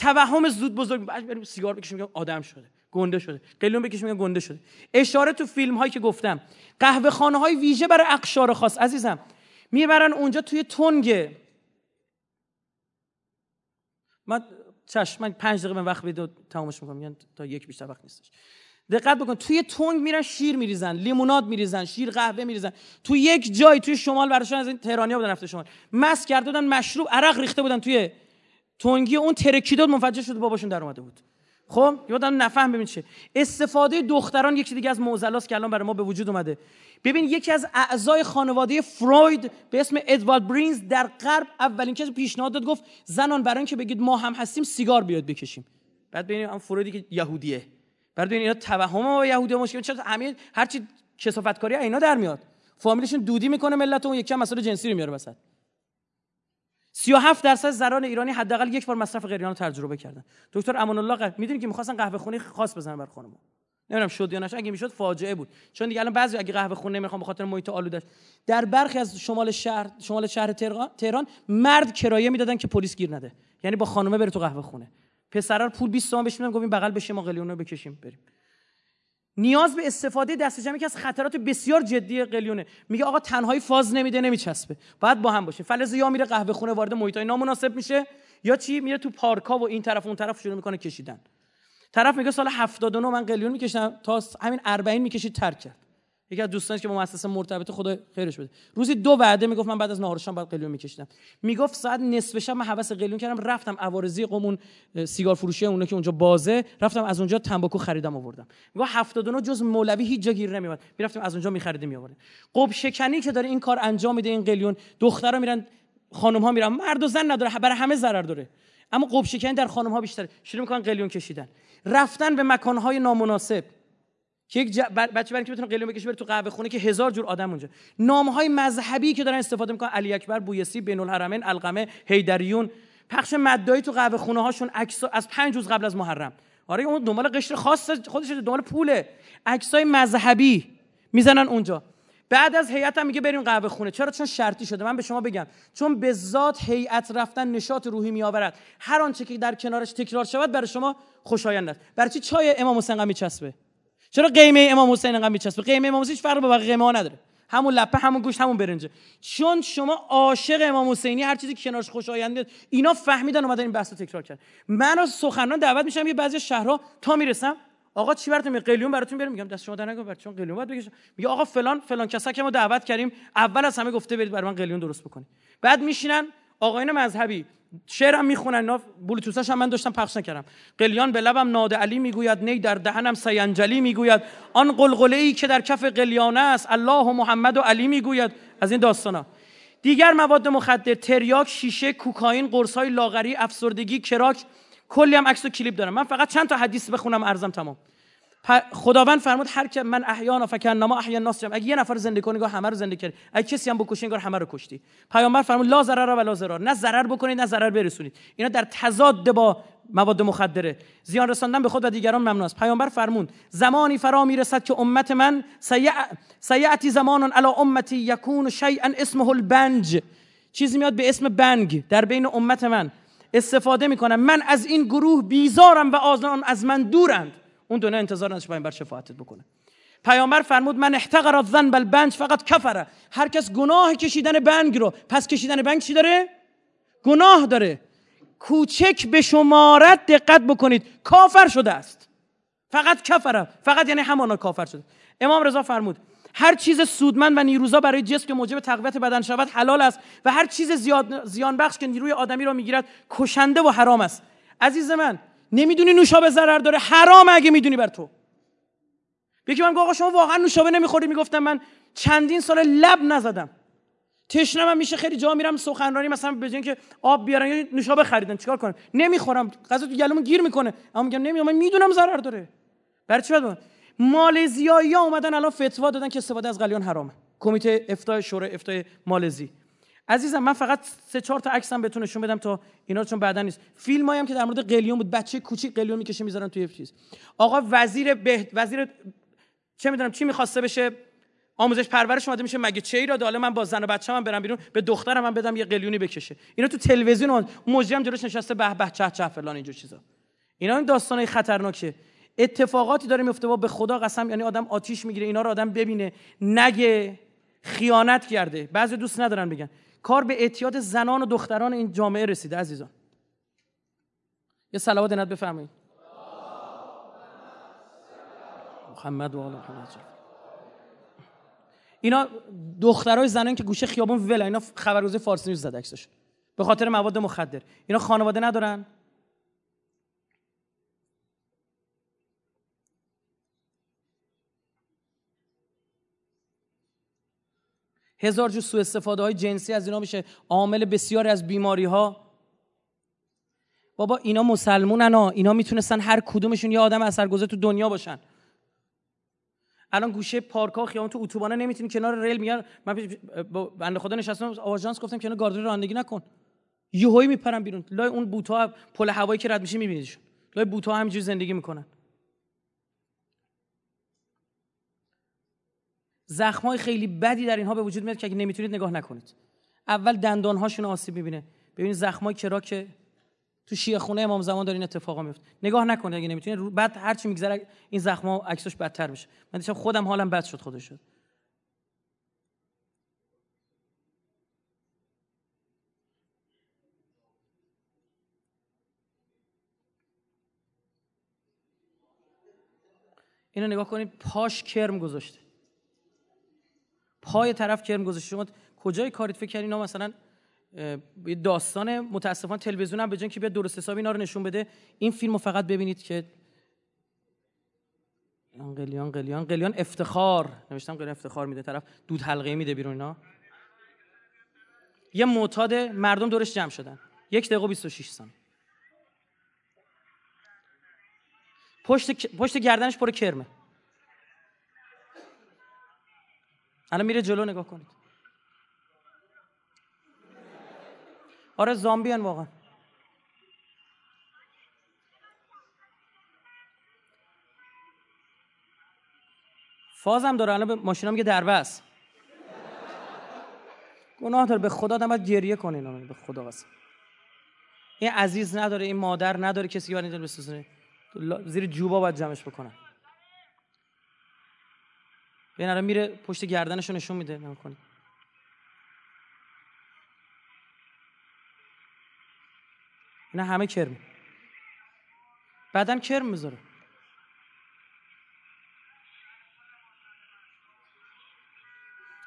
توهم زود بزرگ. بریم سیگار بکشیم میگم آدم شده گنده شده. قلیون بکشیم میگم گنده شده. اشاره تو فیلم هایی که گفتم. قهوه خانه های ویژه برای اقشار خاص. عزیزم می‌برن اونجا توی تنگ. من چشم من پنج دقیقه من وقت ویدیو تمامش می‌کنم. یعنی تا یک بیشتر وقت نیستش. دقت بکن توی تنگ میرن شیر میریزن لیموناد میریزن شیر قهوه میریزن. توی یک جای توی شمال براشون از این تهرانیا بودن رفته شمال. مس کرده بودن مشروب عرق ریخته بودن توی تونگی اون ترکیداد منفجر شده باباشون در اومده بود. خب یادم نفهم ببین چه استفاده دختران یکی دیگه از معضلاست که الان برای ما به وجود اومده. ببین یکی از اعضای خانواده فروید به اسم ادوارد برینز در غرب اولین کسی پیشنهاد داد گفت زنان برای اینکه بگید ما هم هستیم سیگار بیاد بکشیم. بعد ببینید هم فرویدی که یهودیه. بعد ببینید اینا توهم با یهودی مشکل چرا همه هر چی کسافتکاری اینا در میاد. فامیلشون دودی می‌کنه ملت اون یکی هم مسئله جنسی رو میاره وسط. 37 درصد زنان ایرانی حداقل یک بار مصرف غیریان رو تجربه کردن. دکتر امان الله می‌دونی که می‌خواستن قهوه خونه خاص بزنن بر خانم نمی‌دونم شد یا نشد. اگه می‌شد فاجعه بود. چون دیگه الان بعضی اگه قهوه خونه نمی‌خوام به خاطر محیط آلودش در برخی از شمال شهر شمال شهر تهران مرد کرایه می‌دادن که پلیس گیر نده. یعنی با خانومه بره تو قهوه خونه. پسرا پول 20 تومن بهش میدن. گفتیم بغل بشه ما قلیون رو بکشیم بریم. نیاز به استفاده دست جمعی که از خطرات بسیار جدی قلیونه. میگه آقا تنهایی فاز نمیده نمیچسبه. باید با هم باشه. فلز یا میره قهوه خونه وارد محیطای نامناسب میشه یا چی؟ میره تو پارکا و این طرف و اون طرف شروع می‌کنه کشیدن. طرف میگه سال 79 من قلیون میکشیدم تا همین 40 می‌کشید ترک کرد. یکی از دوستانش که با مؤسسه مرتبط خدا خیرش بده. روزی دو وعده می‌گفت من بعد از نهار شام بعد قلیون میکشیدم. می‌گفت ساعت نصف شب من حواس قلیون کردم رفتم عوارضی قومون سیگار فروشی اونه که اونجا بازه رفتم از اونجا تنباکو خریدم آوردم. میگه 79 جز مولوی هیچ جا گیر نمیاد می‌رفتیم از اونجا میخریدیم میآوردیم. قب شکنی که داره این کار انجام میده این قلیون دخترها میرن خانم ها میرن. مرد و زن نداره برای همه ضرر داره. اما قب شکنی در خانم ها بیشتره. شروع می‌کنن قلیون کشیدن. رفتن به مکان های نامناسب. که یک بچه برای که بتونه قلیون بکشه بره تو قهوه خونه که هزار جور آدم اونجا. نام های مذهبی که دارن استفاده می‌کنن علی اکبر بویسی بین الحرمین القمه هیدریون پخش مدایی تو قهوه خونه هاشون عکس از پنج روز قبل از محرم. آره اون دنبال قشر خاص خودش دنبال پوله. عکسای مذهبی می‌زنن اونجا. بعد از هیئت هم میگه بریم قهوه خونه. چرا؟ چون شرطی شده. من به شما بگم. چون به ذات هیئت رفتن نشاط روحی میآورد. هر آنچه که در کنارش تکرار شود برای شما خوشایند است. برای چی چای امام حسین میچسبه؟ چرا قیمه امام حسین انقدر میچسبه قیمه امام حسین فرق با بقیه قیمه ها نداره. همون لپه همون گوشت همون برنجه چون شما عاشق امام حسینی هر چیزی که کنارش خوشاینده اینا فهمیدن اومدن این بحثو تکرار کرد من از سخنان دعوت میشم یه بعضی شهرها تا می‌رسم. آقا چی براتون میگه؟ قلیون براتون بریم میگم دست شما در نگاه چون قلیون باید بگیش میگه آقا فلان فلان کسا که ما دعوت کردیم اول از همه گفته برید برای من قلیون درست بکنید. بعد میشینن آقایان مذهبی. شعرم می‌خونن اینا بلوتوسش هم من داشتم پخش نکردم. قلیان به لبم ناد علی می‌گوید نی در دهنم سینجلی می‌گوید. آن قلقله ای که در کف قلیانه است الله و محمد و علی می‌گوید. از این داستانا. دیگر مواد مخدر تریاک شیشه کوکائین قرصای لاغری افسردگی کراک کلی هم عکس و کلیپ دارم. من فقط چند تا حدیث بخونم ارزم تمام. خداوند فرمود هر که من احیانا نما احیا الناس اگه یه نفر زنده کنی همه رو زنده کردی اگه کسی هم بکشی انگار همه رو کشتی. پیامبر فرمود لا ضرر لا ضرر نه ضرر بکنید نه ضرر برسونید. اینا در تضاد با مواد مخدره. زیان رساندن به خود و دیگران ممنوع است. پیامبر فرمود زمانی فرا می‌رسد که امت من سیعتی زمان علی امتی یکون شیئا اسمه البنج. چیزی میاد به اسم بنگ. در بین امت من استفاده می‌کنم. من از این گروه بیزارم و آزان از من دورند. اون دنیا انتظار نداشت پیامبر شفاعتت بکنه. پیامبر فرمود من احتقر الذنب البنج فقط کفره هر کس گناه کشیدن بنگ رو پس کشیدن بنگ چی داره؟ گناه داره. کوچک به شمارت دقت بکنید کافر شده است. فقط کفره فقط یعنی همانا کافر شده. امام رضا فرمود هر چیز سودمند و نیروزا برای جسم که موجب تقویت بدن شود حلال است و هر چیز زیاد زیان بخش که نیروی آدمی را می‌گیرد کشنده و حرام است. عزیز من نمی‌دونی نوشابه ضرر داره حرام اگه می‌دونی بر تو. یکی من آقا شما واقعا نوشابه نمی‌خوری؟ می‌گفتم من چندین سال لب نزدم. تشنه من میشه خیلی جا میرم سخنرانی مثلا به که آب بیارن یا نوشابه خریدن چیکار کنم؟ نمی‌خورم. غذا تو گلوم گیر می‌کنه. اما میگم نمی‌دونم من می‌دونم ضرر داره. برای چی باید مالزیایی ها اومدن الان فتوا دادن که استفاده از قلیان حرامه. کمیته افتای شورای افتای مالزی عزیزم من فقط سه چهار تا عکسم بهتون نشون بدم تا اینا چون بعدا نیست. فیلمایی هم که در مورد قلیون بود بچه کوچیک قلیون می‌کشه می‌ذارن توی چیز. آقا وزیر به وزیر چه می‌دونم چی می‌خواسته بشه؟ آموزش پرورش اومده میشه مگه چه ایراد حالا من با زن و بچه‌م من برم بیرون به دخترم من بدم یه قلیونی بکشه. اینا تو تلویزیون موجی هم جلوش نشسته به به چه چه فلان اینجور چیزا. اینا این داستانای خطرناکه. اتفاقاتی داره میفته با به خدا قسم یعنی آدم آتیش می‌گیره اینا رو آدم ببینه نگه خیانت کرده. بعضی دوست ندارن بگن. کار به اعتیاد زنان و دختران این جامعه رسیده عزیزان. یه صلوات نت بفرمایید. محمد و آل محمد اینا دخترای زنان که گوشه خیابون ولا اینا خبرگزاری فارسی نیوز زد عکسش. به خاطر مواد مخدر. اینا خانواده ندارن؟ هزار جو سوء استفاده های جنسی از اینا میشه. عامل بسیاری از بیماری ها بابا اینا مسلمونن ها. اینا می‌تونستن هر کدومشون یه آدم اثرگذار تو دنیا باشن. الان گوشه پارک ها خیابون تو اتوبانه نمی‌تونی کنار ریل میگن. من بنده خدا نشستم آژانس گفتم کنار گاردری رانندگی نکن. یهویی میپرن بیرون. لای اون بوتا پل هوایی که رد میشه میبینیدشون. لای بوتا همینجوری زندگی می‌کنن. زخمای خیلی بدی در اینها به وجود میاد که اگه نمی‌تونید نگاه نکنید. اول دندان هاشون آسیب می‌بینه. ببینید زخمای کرا که تو شیعه خونه امام زمان داره این اتفاقا میفته نگاه نکنید اگه نمی‌تونید. بعد هر چی میگذره این زخما عکسش بدتر میشه. من دیشب خودم حالم بد شد خودش شد. اینو نگاه کنید پاش کرم گذاشته. پای طرف کرم گذاشته شما کجای کاریت فکر کردین؟ مثلا یه داستان متاسفانه تلویزیون هم به که بیاد درست حسابی اینا رو نشون بده این فیلم رو فقط ببینید که قلیان قلیان قلیان افتخار. نوشتم قلیان افتخار میده طرف دود حلقه میده بیرون اینا. یه معتاد مردم دورش جمع شدن. یک دقیقه و 26 ثانیه. پشت پشت گردنش پر کرمه. الان میره جلو نگاه کنید. آره زامبیان واقعا. فازم داره الان به ماشینم میگه دربست گناه داره به خدا آدم باید گریه کنین به خدا قسم این عزیز نداره این مادر نداره کسی که باید بسوزونه. زیر جوبا باید جمعش بکنن. به الان میره پشت گردنشو نشون میده نمی‌کنه اینا همه کرم. بعدا کرم می‌ذاره.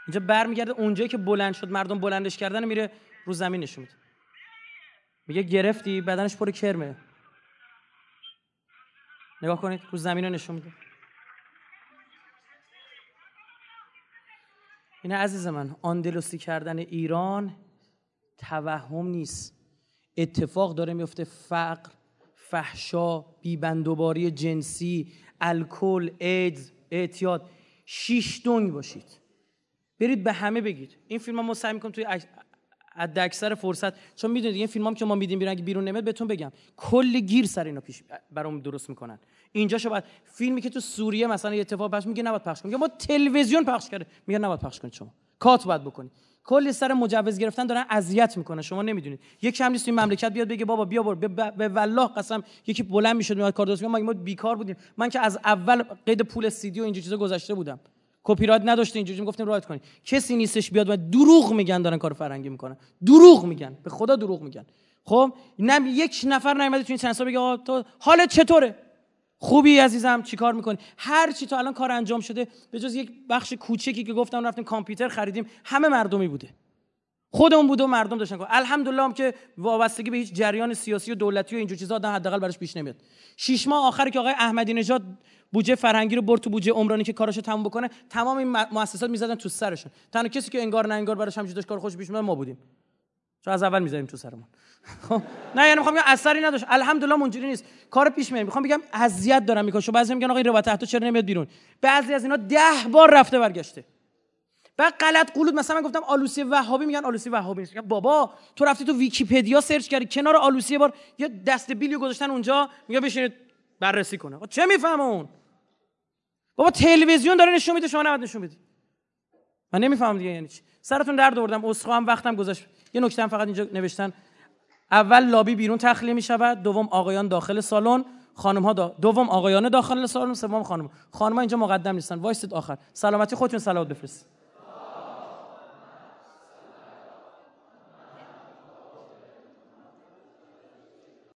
اینجا برمیگرده اونجایی که بلند شد مردم بلندش کردن میره رو زمین نشون میده. میگه گرفتی بدنش پر کرمه. نگاه کنید رو زمین رو نشون میده. این عزیز من آندلوسی کردن ایران توهم نیست. اتفاق داره میفته فقر فحشا بیبندوباری جنسی الکل ایدز اعتیاد. شیش دنگ باشید. برید به همه بگید. این فیلم ما سعی می‌کنم توی حد اکثر فرصت. چون می‌دونید این فیلم هم که ما میدیم بیرون اگه بیرون نمیاد بهتون بگم. کلی گیر سر اینا پیش برام درست می‌کنن. اینجا شو بعد فیلمی که تو سوریه مثلا یه اتفاق پخش میگه نباید پخش کنید ما تلویزیون پخش کرده. میگه نباید پخش کنید شما. کات باید بکنید. کلی سر مجوز گرفتن دارن اذیت می‌کنه شما نمی‌دونید. یک کم نیست این مملکت بیاد بگه بابا بیا بر به والله قسم یکی بلند می‌شد میاد کار درست ما بیکار بودیم. من که از اول قید پول سی و اینجور چیزا گذشته بودم. کپی رایت نداشته اینجوری می‌گفتیم رایت کنید کسی نیستش بیاد و دروغ میگن دارن کار فرنگی می‌کنن. دروغ میگن به خدا دروغ میگن. خب نه یک نفر نیومده تو این چند بگه آقا تو حالت چطوره؟ خوبی عزیزم چیکار می‌کنی؟ هر چی تا الان کار انجام شده به جز یک بخش کوچکی که گفتم رفتیم کامپیوتر خریدیم همه مردمی بوده. خودمون بوده و مردم داشتن. کار الحمدلله هم که وابستگی به هیچ جریان سیاسی و دولتی و اینجور چیزا آدم حداقل براش پیش نمیاد. شش ماه آخری که آقای احمدی نژاد بودجه فرهنگی رو برد تو بودجه عمرانی که کاراشو تموم بکنه تمام این مؤسسات می‌زدن تو سرشون. تنها کسی که انگار نه انگار براش همش داشت کار خوش پیش ما بودیم. چون از اول می‌ذاریم تو سرمون. خب؟ نه یعنی می‌خوام بگم اثری نداشت. الحمدلله اونجوری نیست. کار پیش میاد می‌خوام بگم اذیت دارم می‌کنه بعضی میگن آقا این روایت تحت چرا نمیاد بیرون؟ بعضی از اینا ده بار رفته برگشته. بعد غلط قلود مثلا من گفتم آلوسی وهابی میگن آلوسی وهابی نیست. بابا تو رفتی تو ویکیپدیا سرچ کردی کنار آلوسی بار یه دست بیلیو گذاشتن اونجا میگه بشینید بررسی کنه. چه می‌فهمه اون بابا تلویزیون داره نشون میده شما نباید نشون بدی. من نمی‌فهمم دیگه یعنی چی. سرتون درد آوردم اسخا وقتم گذاشت یه نکته فقط اینجا نوشتن. اول لابی بیرون تخلیه می شود دوم آقایان داخل سالن خانم ها دا... دوم آقایان داخل سالن سوم خانم. خانم ها اینجا مقدم نیستن. وایسید آخر. سلامتی خودتون صلوات بفرستید.